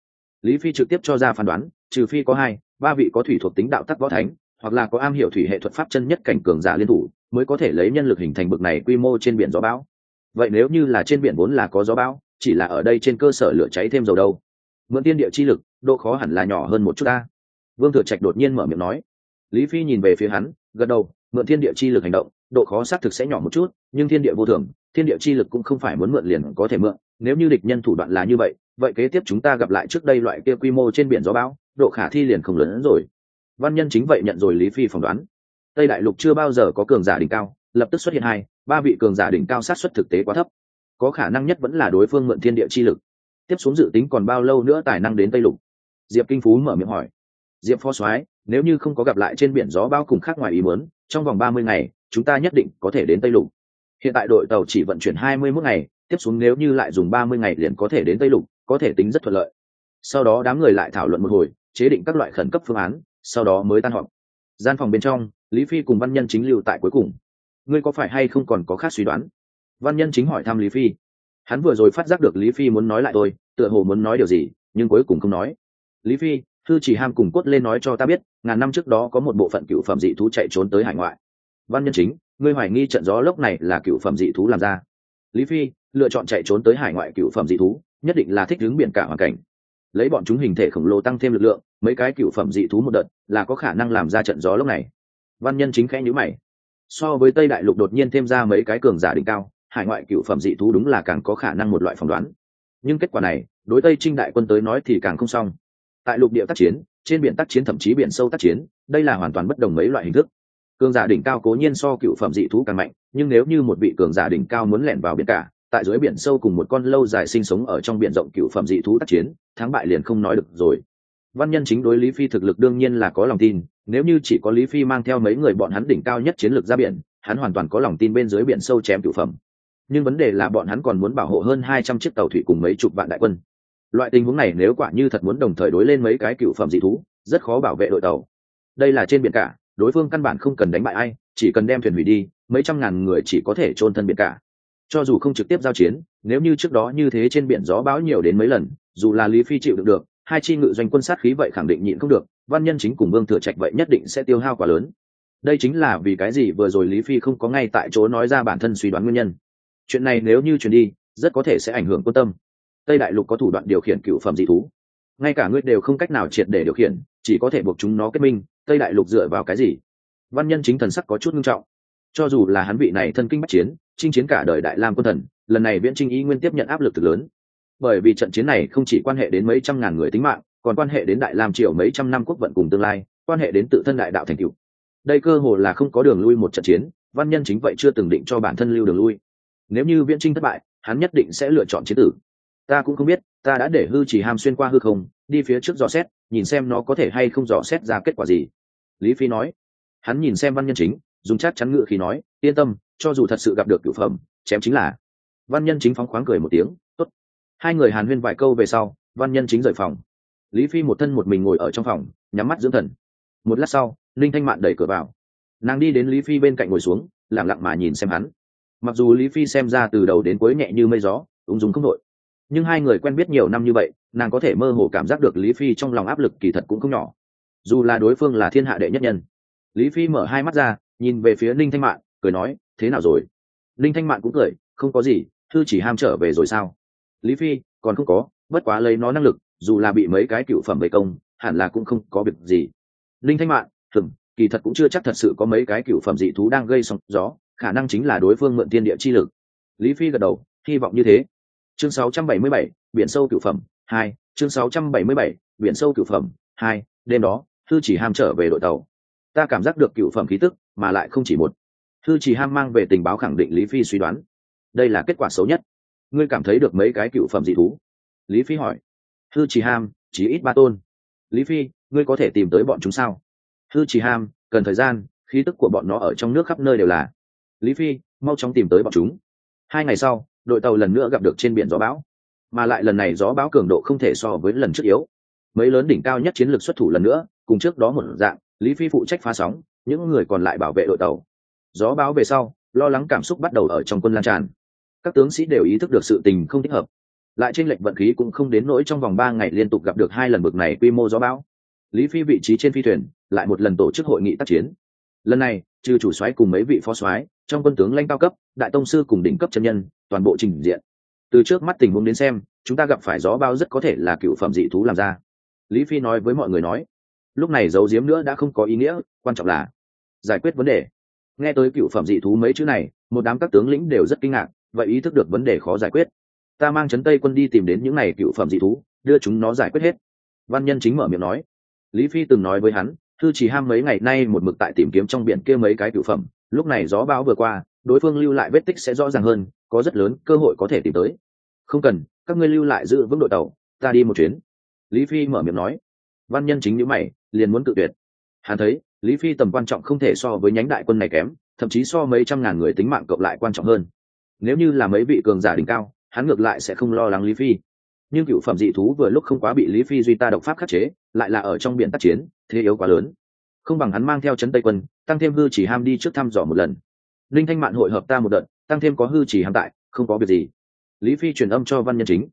Lý phi trực tiếp cho ra phán đoán, trừ phi có hai, ba vị có thủy thuộc tính đạo tắc võ thánh, hoặc là có am hiểu thủy hệ thuật pháp chân nhất cảnh cường giả liên thủ, mới có thể lấy nhân lực hình thành bực này quy mô trên biển gió bão. Vậy nếu như là trên biển vốn là có gió bão, chỉ là ở đây trên cơ sở lửa cháy thêm dầu đâu? Mượn tiên địa chi lực, độ khó hẳn là nhỏ hơn một chút ta. Vương thừa trạch đột nhiên mở miệng nói lý phi nhìn về phía hắn, gật đầu, mượn thiên địa chi lực hành động, độ khó xác thực sẽ nhỏ một chút, nhưng thiên địa vô thường, thiên địa chi lực cũng không phải muốn mượn liền có thể mượn. Nếu như địch nhân thủ đoạn là như vậy vậy kế tiếp chúng ta gặp lại trước đây loại kia quy mô trên biển gió bão, độ khả thi liền không lớn hơn rồi. Văn nhân chính vậy nhận rồi lý phi phỏng đoán. Tây đại lục chưa bao giờ có cường giả đỉnh cao, lập tức xuất hiện hai, ba vị cường giả đỉnh cao sát xuất thực tế quá thấp. Có khả năng nhất vẫn là đối phương mượn thiên địa chi lực. Tiếp xuống dự tính còn bao lâu nữa tài năng đến tây lục? Diệp kinh phú mở miệng hỏi diệp phó soái, nếu như không có gặp lại trên biển gió bao cùng khác ngoài ý muốn, trong vòng ba mươi ngày, chúng ta nhất định có thể đến tây lục. Hiện tại đội tàu chỉ vận chuyển hai mươi 21 ngày, tiếp xuống nếu như lại dùng ba mươi ngày liền có thể đến tây lục, có thể tính rất thuận lợi. Sau đó đám người lại thảo luận một hồi, chế định các loại khẩn cấp phương án, sau đó mới tan họp. Gian phòng bên trong, lý phi cùng văn nhân chính lưu tại cuối cùng. Ngươi có phải hay không còn có khác suy đoán? Văn nhân chính hỏi thăm lý phi. Hắn vừa rồi phát giác được lý phi muốn nói lại tôi, tựa hồ muốn nói điều gì, nhưng cuối cùng không nói. Lý phi thư chỉ ham cùng cốt lên nói cho ta biết, ngàn năm trước đó có một bộ phận cựu phẩm dị thú chạy trốn tới hải ngoại. Văn nhân chính, ngươi hoài nghi trận gió lốc này là cựu phẩm dị thú làm ra. Lý phi, lựa chọn chạy trốn tới hải ngoại cựu phẩm dị thú, nhất định là thích ứng biển cả hoàn cảnh. Lấy bọn chúng hình thể khổng lồ tăng thêm lực lượng, mấy cái cựu phẩm dị thú một đợt, là có khả năng làm ra trận gió lốc này. Văn nhân chính khẽ nhữ mày. So với tây đại lục đột nhiên thêm ra mấy cái cường giả đỉnh cao, hải ngoại cựu phẩm dị thú đúng là càng có khả năng một loại phỏng đoán. Nhưng kết quả này, đối tây trinh đại quân tới nói thì càng không xong tại lục địa tác chiến, trên biển tác chiến thậm chí biển sâu tác chiến, đây là hoàn toàn bất đồng mấy loại hình thức. Cường giả đỉnh cao cố nhiên so cựu phẩm dị thú càng mạnh, nhưng nếu như một vị cường giả đỉnh cao muốn lẻn vào biển cả, tại dưới biển sâu cùng một con lâu dài sinh sống ở trong biển rộng cựu phẩm dị thú tác chiến, thắng bại liền không nói được rồi. Văn nhân chính đối lý phi thực lực đương nhiên là có lòng tin, nếu như chỉ có lý phi mang theo mấy người bọn hắn đỉnh cao nhất chiến lược ra biển, hắn hoàn toàn có lòng tin bên dưới biển sâu chém cựu phẩm. Nhưng vấn đề là bọn hắn còn muốn bảo hộ hơn hai trăm chiếc tàu thủy cùng mấy chục vạn đại quân loại tình huống này nếu quả như thật muốn đồng thời đối lên mấy cái cựu phẩm dị thú, rất khó bảo vệ đội tàu. Đây là trên biển cả, đối phương căn bản không cần đánh bại ai, chỉ cần đem thuyền hủy đi, mấy trăm ngàn người chỉ có thể chôn thân biển cả. Cho dù không trực tiếp giao chiến, nếu như trước đó như thế trên biển gió bão nhiều đến mấy lần, dù là lý phi chịu được được, hai chi ngự doanh quân sát khí vậy khẳng định nhịn không được, văn nhân chính cùng vương thừa trạch vậy nhất định sẽ tiêu hao quá lớn. Đây chính là vì cái gì vừa rồi lý phi không có ngay tại chỗ nói ra bản thân suy đoán nguyên nhân. Chuyện này nếu như chuyển đi, rất có thể sẽ ảnh hưởng quan tâm tây đại lục có thủ đoạn điều khiển cựu phẩm dị thú. Ngay cả ngươi đều không cách nào triệt để điều khiển, chỉ có thể buộc chúng nó kết minh, tây đại lục dựa vào cái gì? Văn nhân chính thần sắc có chút nghiêm trọng. Cho dù là hắn vị này thân kinh bắc chiến, chinh chiến cả đời đại lam quân thần, lần này viễn trinh ý nguyên tiếp nhận áp lực từ lớn. Bởi vì trận chiến này không chỉ quan hệ đến mấy trăm ngàn người tính mạng, còn quan hệ đến đại lam triều mấy trăm năm quốc vận cùng tương lai, quan hệ đến tự thân đại đạo thành cựu đây cơ hồ là không có đường lui một trận chiến, văn nhân chính vậy chưa từng định cho bản thân lưu đường lui. Nếu như viễn trinh thất bại, hắn nhất định sẽ lựa chọn chiến tử ta cũng không biết, ta đã để hư chỉ ham xuyên qua hư không, đi phía trước dò xét, nhìn xem nó có thể hay không dò xét ra kết quả gì. Lý phi nói. Hắn nhìn xem văn nhân chính, dùng chắc chắn ngự khi nói, yên tâm, cho dù thật sự gặp được cựu phẩm, chém chính là. Văn nhân chính phóng khoáng cười một tiếng, tốt. Hai người hàn huyên vài câu về sau, văn nhân chính rời phòng. Lý phi một thân một mình ngồi ở trong phòng, nhắm mắt dưỡng thần. Một lát sau linh thanh mạn đẩy cửa vào. Nàng đi đến lý phi bên cạnh ngồi xuống lẳng lặng mà nhìn xem hắn. Mặc dù lý phi xem ra từ đầu đến cuối nhẹ như mây gió, ung dung không đội nhưng hai người quen biết nhiều năm như vậy nàng có thể mơ hồ cảm giác được lý phi trong lòng áp lực kỳ thật cũng không nhỏ. Dù là đối phương là thiên hạ đệ nhất nhân. Lý phi mở hai mắt ra nhìn về phía ninh thanh mạn cười nói thế nào rồi? Ninh thanh mạn cũng cười không có gì thư chỉ ham trở về rồi sao? Lý phi còn không có bất quá lấy nó năng lực dù là bị mấy cái cựu phẩm bày công hẳn là cũng không có việc gì. Ninh thanh mạn thừng, kỳ thật cũng chưa chắc thật sự có mấy cái cựu phẩm dị thú đang gây sóng gió khả năng chính là đối phương mượn tiên địa chi lực. Lý phi gật đầu hy vọng như thế chương 677, biển sâu cửu phẩm 2. chương 677, biển sâu cửu phẩm 2. đêm đó thư chỉ ham trở về đội tàu. Ta cảm giác được cửu phẩm khí tức mà lại không chỉ một. Thư chỉ ham mang về tình báo khẳng định lý phi suy đoán. Đây là kết quả xấu nhất. Ngươi cảm thấy được mấy cái cửu phẩm dị thú? Lý phi hỏi. Thư chỉ ham chỉ ít ba tôn. Lý phi ngươi có thể tìm tới bọn chúng sao? Thư chỉ ham cần thời gian khí tức của bọn nó ở trong nước khắp nơi đều là. Lý phi mau chóng tìm tới bọn chúng. Hai ngày sau đội tàu lần nữa gặp được trên biển gió bão, mà lại lần này gió bão cường độ không thể so với lần trước yếu. Mấy lớn đỉnh cao nhất chiến lược xuất thủ lần nữa, cùng trước đó một dạng, lý phi phụ trách phá sóng, những người còn lại bảo vệ đội tàu. Gió bão về sau, lo lắng cảm xúc bắt đầu ở trong quân lan tràn. Các tướng sĩ đều ý thức được sự tình không thích hợp. Lại trên lệnh vận khí cũng không đến nỗi trong vòng ba ngày liên tục gặp được hai lần bực này quy mô gió bão. Lý phi vị trí trên phi thuyền, lại một lần tổ chức hội nghị tác chiến. Lần này, trừ chủ soái cùng mấy vị phó soái, trong quân tướng lãnh cao cấp, đại tông sư cùng đỉnh cấp chân nhân toàn bộ trình diện. Từ trước mắt tình huống đến xem, chúng ta gặp phải gió bao rất có thể là cựu phẩm dị thú làm ra. Lý phi nói với mọi người nói, lúc này giấu giếm nữa đã không có ý nghĩa, quan trọng là giải quyết vấn đề. Nghe tới cựu phẩm dị thú mấy chữ này, một đám các tướng lĩnh đều rất kinh ngạc, vậy ý thức được vấn đề khó giải quyết. Ta mang chấn tây quân đi tìm đến những này cựu phẩm dị thú, đưa chúng nó giải quyết hết. Văn nhân chính mở miệng nói. Lý phi từng nói với hắn, thư chỉ ham mấy ngày nay một mực tại tìm kiếm trong biển kia mấy cái cựu phẩm, lúc này gió bão vừa qua đối phương lưu lại vết tích sẽ rõ ràng hơn, có rất lớn cơ hội có thể tìm tới. Không cần, các ngươi lưu lại giữ vững đội tàu, ta đi một chuyến. Lý phi mở miệng nói. Văn nhân chính nhữ mày, liền muốn tự tuyệt. Hắn thấy, lý phi tầm quan trọng không thể so với nhánh đại quân này kém, thậm chí so mấy trăm ngàn người tính mạng cộng lại quan trọng hơn. Nếu như là mấy vị cường giả đỉnh cao, hắn ngược lại sẽ không lo lắng lý phi. Nhưng cựu phẩm dị thú vừa lúc không quá bị lý phi duy ta độc pháp khắc chế, lại là ở trong biển tác chiến, thế yếu quá lớn. Không bằng hắn mang theo trấn tây quân, tăng thêm hư chỉ ham đi trước thăm dò một lần linh thanh mạn hội hợp ta một đợt, tăng thêm có hư chỉ ham tại, không có việc gì. Lý phi truyền âm cho văn nhân chính.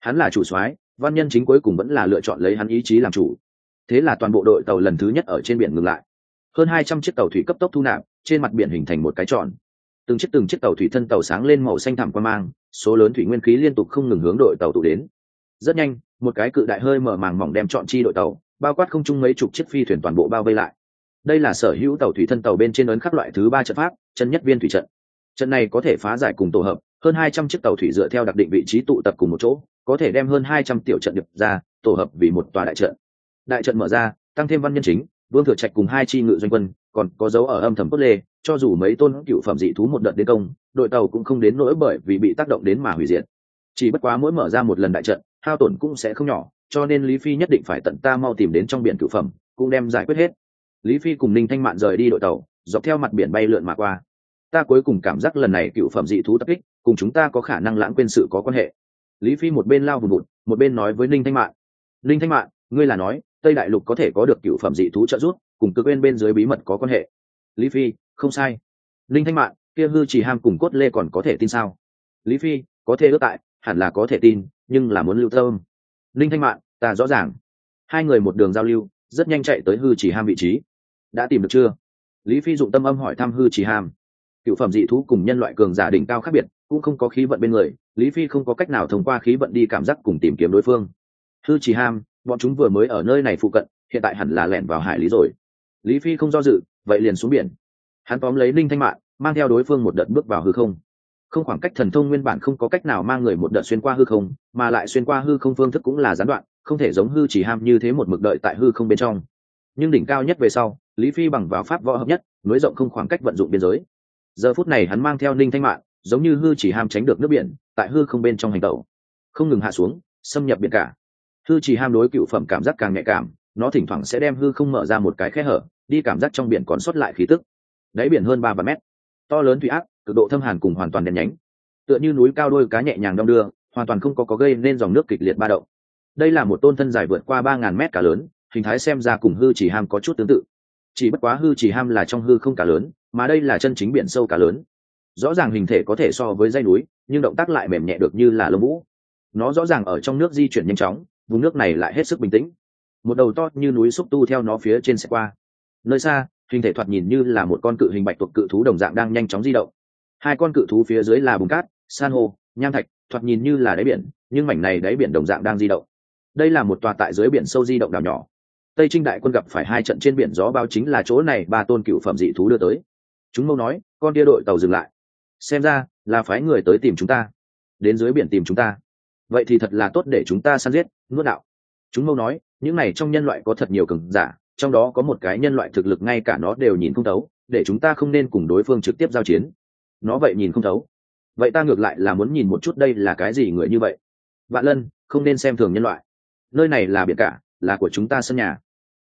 Hắn là chủ soái, văn nhân chính cuối cùng vẫn là lựa chọn lấy hắn ý chí làm chủ. Thế là toàn bộ đội tàu lần thứ nhất ở trên biển ngừng lại. Hơn hai trăm chiếc tàu thủy cấp tốc thu nạp, trên mặt biển hình thành một cái tròn. Từng chiếc từng chiếc tàu thủy thân tàu sáng lên màu xanh thẳm qua mang, số lớn thủy nguyên khí liên tục không ngừng hướng đội tàu tụ đến. Rất nhanh, một cái cự đại hơi mở màng mỏng đem chọn chi đội tàu, bao quát không chung mấy chục chiếc phi thuyền toàn bộ bao vây lại. Đây là sở hữu tàu thủy thân tàu bên trên ấn khắc loại thứ ba trận pháp chân nhất viên thủy trận. Trận này có thể phá giải cùng tổ hợp, hơn hai trăm chiếc tàu thủy dựa theo đặc định vị trí tụ tập cùng một chỗ, có thể đem hơn hai trăm tiểu trận điệp ra, tổ hợp vì một tòa đại trận. Đại trận mở ra, tăng thêm văn nhân chính, vương thừa trạch cùng hai chi ngự doanh quân, còn có dấu ở âm thầm cốt lê, cho dù mấy tôn cựu phẩm dị thú một đợt đến công, đội tàu cũng không đến nỗi bởi vì bị tác động đến mà hủy diệt. Chỉ bất quá mỗi mở ra một lần đại trận, hao tổn cũng sẽ không nhỏ, cho nên lý phi nhất định phải tận ta mau tìm đến trong biển cựu phẩm, cũng đem giải quyết hết. Lý phi cùng ninh thanh mạn rời đi đội tàu dọc theo mặt biển bay lượn mà qua. Ta cuối cùng cảm giác lần này cựu phẩm dị thú tập kích, cùng chúng ta có khả năng lãng quên sự có quan hệ. Lý phi một bên lao vùng vụt, một bên nói với ninh thanh mạn. Ninh thanh mạn, ngươi là nói, tây đại lục có thể có được cựu phẩm dị thú trợ giúp, cùng cực bên bên dưới bí mật có quan hệ. Lý phi, không sai. Ninh thanh mạn, kia hư chỉ ham cùng cốt lê còn có thể tin sao? Lý phi, có thể ước tại, hẳn là có thể tin, nhưng là muốn lưu thơm ninh thanh mạn, ta rõ ràng. Hai người một đường giao lưu, rất nhanh chạy tới hư chỉ ham vị trí. Đã tìm được chưa? Lý phi dụng tâm âm hỏi thăm hư chỉ ham cựu phẩm dị thú cùng nhân loại cường giả đỉnh cao khác biệt, cũng không có khí vận bên người, lý phi không có cách nào thông qua khí vận đi cảm giác cùng tìm kiếm đối phương. Hư chỉ ham bọn chúng vừa mới ở nơi này phụ cận, hiện tại hẳn là lẻn vào hải lý rồi. Lý phi không do dự, vậy liền xuống biển. Hắn tóm lấy linh thanh mạng mang theo đối phương một đợt bước vào hư không. Không khoảng cách thần thông nguyên bản không có cách nào mang người một đợt xuyên qua hư không, mà lại xuyên qua hư không phương thức cũng là gián đoạn, không thể giống hư chỉ ham như thế một mực đợi tại hư không bên trong. Nhưng đỉnh cao nhất về sau lý phi bằng vào pháp võ hợp nhất, nối rộng không khoảng cách vận dụng biên giới. Giờ phút này hắn mang theo ninh thanh mạng giống như hư chỉ ham tránh được nước biển, tại hư không bên trong hành tẩu. Không ngừng hạ xuống, xâm nhập biển cả. Hư chỉ ham đối cựu phẩm cảm giác càng nhạy cảm, nó thỉnh thoảng sẽ đem hư không mở ra một cái khe hở, đi cảm giác trong biển còn sót lại khí tức. Đáy biển hơn ba vạn mét. To lớn thủy ác, cực độ thâm hàn cùng hoàn toàn đèn nhánh. Tựa như núi cao đôi cá nhẹ nhàng đong đưa, hoàn toàn không có có gây nên dòng nước kịch liệt ba động. Đây là một tôn thân dài vượt qua ba ngàn mét cả lớn, hình thái xem ra cùng hư chỉ ham có chút tương tự chỉ bất quá hư chỉ ham là trong hư không cá lớn, mà đây là chân chính biển sâu cá lớn. Rõ ràng hình thể có thể so với dây núi, nhưng động tác lại mềm nhẹ được như là lông vũ. Nó rõ ràng ở trong nước di chuyển nhanh chóng, vùng nước này lại hết sức bình tĩnh. Một đầu to như núi xúc tu theo nó phía trên xe qua. Nơi xa, hình thể thoạt nhìn như là một con cự hình bạch tuộc cự thú đồng dạng đang nhanh chóng di động. Hai con cự thú phía dưới là bùn cát, san hô, nham thạch, thoạt nhìn như là đáy biển, nhưng mảnh này đáy biển đồng dạng đang di động. Đây là một tòa tại dưới biển sâu di động đảo nhỏ tây trinh đại quân gặp phải hai trận trên biển gió bao chính là chỗ này ba tôn cựu phẩm dị thú đưa tới. Chúng mâu nói, con kia đội tàu dừng lại. Xem ra là phái người tới tìm chúng ta. Đến dưới biển tìm chúng ta. Vậy thì thật là tốt để chúng ta săn giết, nuốt đạo. Chúng mâu nói, những này trong nhân loại có thật nhiều cường giả, trong đó có một cái nhân loại thực lực ngay cả nó đều nhìn không thấu, để chúng ta không nên cùng đối phương trực tiếp giao chiến. Nó vậy nhìn không thấu. Vậy ta ngược lại là muốn nhìn một chút đây là cái gì người như vậy. Vạn lân, không nên xem thường nhân loại. Nơi này là biển cả, là của chúng ta sân nhà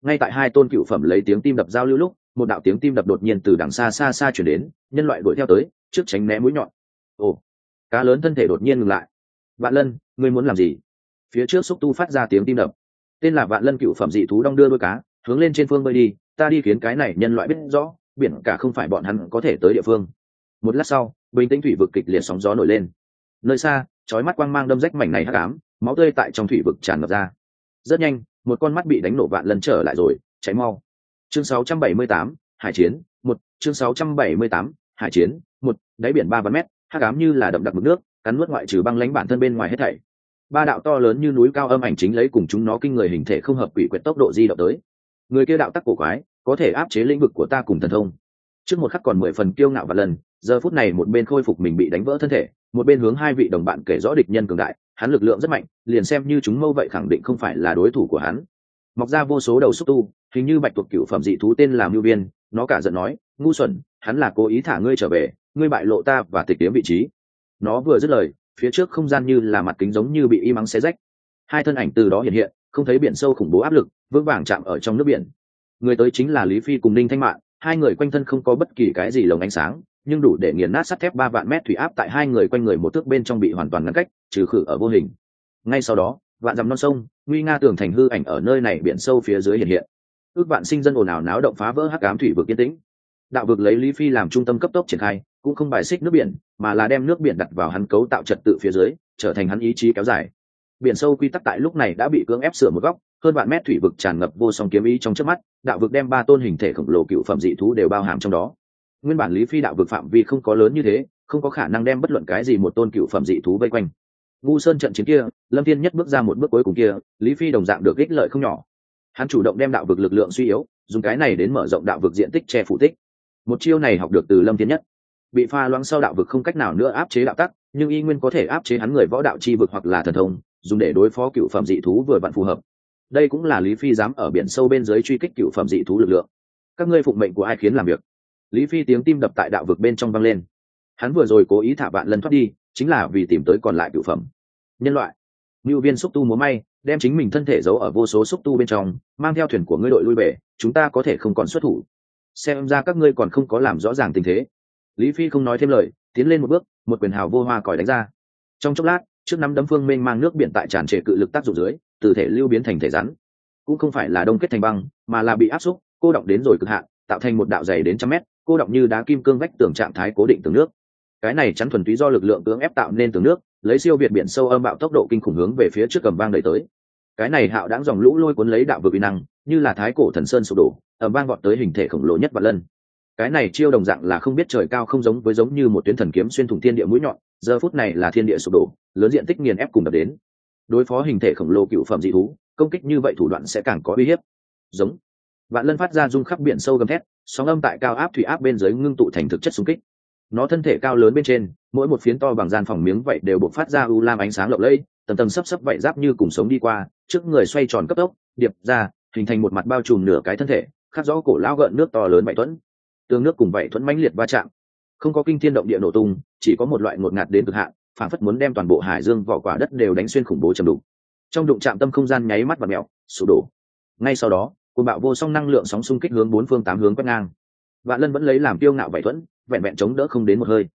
ngay tại hai tôn cựu phẩm lấy tiếng tim đập giao lưu lúc, một đạo tiếng tim đập đột nhiên từ đằng xa xa xa chuyển đến, nhân loại đuổi theo tới, trước tránh né mũi nhọn. Ồ, cá lớn thân thể đột nhiên ngừng lại. Vạn lân, ngươi muốn làm gì? Phía trước xúc tu phát ra tiếng tim đập. Tên là vạn lân cựu phẩm dị thú đong đưa đôi cá, hướng lên trên phương bơi đi, ta đi khiến cái này nhân loại biết rõ, biển cả không phải bọn hắn có thể tới địa phương. Một lát sau, bình tĩnh thủy vực kịch liệt sóng gió nổi lên. Nơi xa trói mắt quang mang đâm rách mảnh này hắc ám, máu tươi tại trong thủy vực tràn ngập ra. Rất nhanh một con mắt bị đánh nổ vạn lần trở lại rồi cháy mau. Chương 678, hải chiến một chương 678, hải chiến một đáy biển ba vạn mét hắc ám như là đậm đặc mực nước cắn nuốt ngoại trừ băng lãnh bản thân bên ngoài hết thảy. Ba đạo to lớn như núi cao âm ảnh chính lấy cùng chúng nó kinh người hình thể không hợp quỷ quyệt tốc độ di động tới. Người kia đạo tắc cổ quái có thể áp chế lĩnh vực của ta cùng thần thông trước một khắc còn mười phần kiêu ngạo và lần, giờ phút này một bên khôi phục mình bị đánh vỡ thân thể, một bên hướng hai vị đồng bạn kể rõ địch nhân cường đại, hắn lực lượng rất mạnh, liền xem như chúng mâu vậy khẳng định không phải là đối thủ của hắn. Mọc ra vô số đầu xúc tu, hình như bạch tuộc cựu phẩm dị thú tên là mưu viên, nó cả giận nói, ngu xuẩn, hắn là cố ý thả ngươi trở về, ngươi bại lộ ta và tịch kiếm vị trí. Nó vừa dứt lời, phía trước không gian như là mặt kính giống như bị y mắng xé rách. Hai thân ảnh từ đó hiện hiện, không thấy biển sâu khủng bố áp lực, vững vàng chạm ở trong nước biển. Người tới chính là lý phi cùng ninh thanh mạng hai người quanh thân không có bất kỳ cái gì lồng ánh sáng, nhưng đủ để nghiền nát sắt thép ba vạn mét thủy áp tại hai người quanh người một thước bên trong bị hoàn toàn ngăn cách, trừ khử ở vô hình. Ngay sau đó, vạn dằm non sông, nguy nga tường thành hư ảnh ở nơi này biển sâu phía dưới hiện hiện. Ước vạn sinh dân ồn ào náo động phá vỡ hắc ám thủy vực yên tĩnh. Đạo vực lấy lý phi làm trung tâm cấp tốc triển khai, cũng không bài xích nước biển, mà là đem nước biển đặt vào hắn cấu tạo trật tự phía dưới, trở thành hắn ý chí kéo dài. Biển sâu quy tắc tại lúc này đã bị cưỡng ép sửa một góc hơn vạn mét thủy vực tràn ngập vô song kiếm ý trong trước mắt, đạo vực đem ba tôn hình thể khổng lồ cựu phẩm dị thú đều bao hàm trong đó. Nguyên bản lý phi đạo vực phạm vi không có lớn như thế, không có khả năng đem bất luận cái gì một tôn cựu phẩm dị thú vây quanh. Ngu sơn trận chiến kia, lâm thiên nhất bước ra một bước cuối cùng kia, lý phi đồng dạng được ích lợi không nhỏ. Hắn chủ động đem đạo vực lực lượng suy yếu, dùng cái này đến mở rộng đạo vực diện tích che phủ tích. Một chiêu này học được từ lâm thiên nhất. Bị pha loãng sau đạo vực không cách nào nữa áp chế đạo tắc, nhưng y nguyên có thể áp chế hắn người võ đạo chi vực hoặc là thần thông, dùng để đối phó cựu phẩm dị thú vừa vặn phù hợp đây cũng là lý phi dám ở biển sâu bên dưới truy kích cựu phẩm dị thú lực lượng. Các ngươi phụng mệnh của ai khiến làm việc? Lý phi tiếng tim đập tại đạo vực bên trong vang lên. Hắn vừa rồi cố ý thả bạn lần thoát đi, chính là vì tìm tới còn lại cựu phẩm. Nhân loại ngưu viên xúc tu múa may, đem chính mình thân thể giấu ở vô số xúc tu bên trong, mang theo thuyền của ngươi đội lui về, chúng ta có thể không còn xuất thủ. Xem ra các ngươi còn không có làm rõ ràng tình thế. Lý phi không nói thêm lời, tiến lên một bước, một quyền hào vô hoa còi đánh ra. Trong chốc lát, trước năm đấm phương mênh mang nước biển tại tràn trề cự lực tác dụng dưới từ thể lưu biến thành thể rắn. Cũng không phải là đông kết thành băng, mà là bị áp xúc, cô động đến rồi cực hạn, tạo thành một đạo dày đến trăm mét, cô động như đá kim cương vách tường trạng thái cố định tường nước. Cái này chắn thuần túy do lực lượng cưỡng ép tạo nên tường nước, lấy siêu việt biển sâu âm bạo tốc độ kinh khủng hướng về phía trước cầm vang đẩy tới. Cái này hạo đáng dòng lũ lôi cuốn lấy đạo vực uy năng, như là thái cổ thần sơn sụp đổ ẩm vang vọt tới hình thể khổng lồ nhất và lân. Cái này chiêu đồng dạng là không biết trời cao không giống với giống như một tuyến thần kiếm xuyên thủng thiên địa mũi nhọn, giờ phút này là thiên địa sụp đổ, lớn diện tích nghiền ép cùng đập đến đối phó hình thể khổng lồ cựu phẩm dị thú, công kích như vậy thủ đoạn sẽ càng có uy hiếp. Giống. Vạn lân phát ra rung khắp biển sâu gầm thét, sóng âm tại cao áp thủy áp bên dưới ngưng tụ thành thực chất xung kích. Nó thân thể cao lớn bên trên, mỗi một phiến to bằng gian phòng miếng vậy đều bộc phát ra u lam ánh sáng lộng lẫy, tầng tầng sấp sấp vậy giáp như cùng sống đi qua, trước người xoay tròn cấp tốc, điệp ra, hình thành một mặt bao trùm nửa cái thân thể, khắc rõ cổ lao gợn nước to lớn vậy thuẫn tương nước cùng vậy thuẫn mãnh liệt va chạm. Không có kinh thiên động địa nổ tung, chỉ có một loại ngột ngạt đến cực hạn phản phất muốn đem toàn bộ hải dương vỏ quả đất đều đánh xuyên khủng bố chầm đục. Trong đụng chạm tâm không gian nháy mắt và mẹo, sụp đổ. Ngay sau đó côn bạo vô song năng lượng sóng xung kích hướng bốn phương tám hướng quét ngang. Vạn lân vẫn lấy làm tiêu ngạo vải thuẫn, vẹn vẹn chống đỡ không đến một hơi.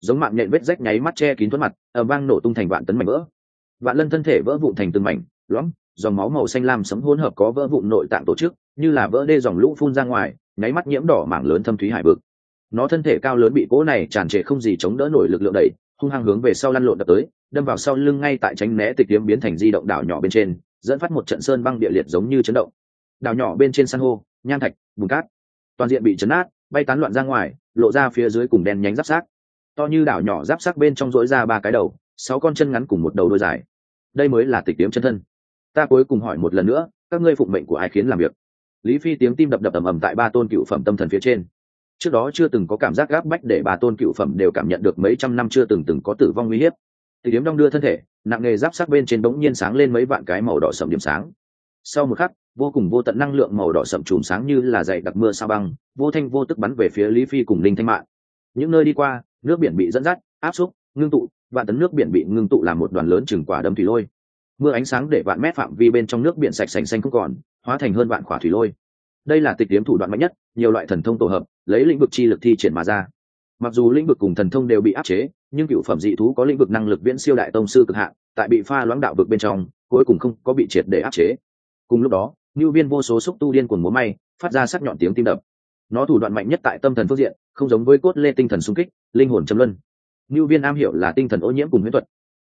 Giống mạng nhện vết rách nháy mắt che kín thuẫn mặt ở vang nổ tung thành vạn tấn mảnh vỡ. Vạn lân thân thể vỡ vụn thành từng mảnh, lõm, dòng máu màu xanh lam sấm hỗn hợp có vỡ vụn nội tạng tổ chức, như là vỡ đê dòng lũ phun ra ngoài, nháy mắt nhiễm đỏ mảng lớn thâm thúy hải vực. Nó thân thể cao lớn bị cỗ này tràn trề không gì chống đỡ nổi lực lượng đẩy hung hăng hướng về sau lăn lộn đập tới, đâm vào sau lưng ngay tại tránh né tịch kiếm biến thành di động đảo nhỏ bên trên, dẫn phát một trận sơn băng địa liệt giống như chấn động. Đảo nhỏ bên trên san hô, nham thạch, bùn cát, toàn diện bị chấn át, bay tán loạn ra ngoài, lộ ra phía dưới cùng đen nhánh giáp sát. To như đảo nhỏ giáp sát bên trong rỗi ra ba cái đầu, sáu con chân ngắn cùng một đầu đôi dài. Đây mới là tịch kiếm chân thân. Ta cuối cùng hỏi một lần nữa, các ngươi phụng mệnh của ai khiến làm việc? Lý phi tiếng tim đập đập ầm ầm tại ba tôn cựu phẩm tâm thần phía trên trước đó chưa từng có cảm giác gáp bách để bà tôn cựu phẩm đều cảm nhận được mấy trăm năm chưa từng từng có tử vong nguy hiếp. Tịch kiếm đong đưa thân thể, nặng nghề giáp sắc bên trên bỗng nhiên sáng lên mấy vạn cái màu đỏ sậm điểm sáng. Sau một khắc, vô cùng vô tận năng lượng màu đỏ sậm chùm sáng như là dày đặc mưa sao băng, vô thanh vô tức bắn về phía lý phi cùng linh thanh mạng những nơi đi qua, nước biển bị dẫn dắt, áp xúc, ngưng tụ, vạn tấn nước biển bị ngưng tụ làm một đoàn lớn chừng quả đấm thủy lôi. Mưa ánh sáng để vạn mét phạm vi bên trong nước biển sạch sành xanh không còn, hóa thành hơn vạn quả thủy lôi đây là tịch điếm thủ đoạn mạnh nhất, nhiều loại thần thông tổ hợp, lấy lĩnh vực chi lực thi triển mà ra. Mặc dù lĩnh vực cùng thần thông đều bị áp chế, nhưng cựu phẩm dị thú có lĩnh vực năng lực viễn siêu đại tông sư cực hạn, tại bị pha loãng đạo vực bên trong, cuối cùng không có bị triệt để áp chế. Cùng lúc đó ngưu viên vô số xúc tu điên cuồng múa may, phát ra sắc nhọn tiếng tim đập. Nó thủ đoạn mạnh nhất tại tâm thần phương diện, không giống với cốt lê tinh thần xung kích, linh hồn châm luân. Ngưu viên am hiểu là tinh thần ô nhiễm cùng huyễn thuật.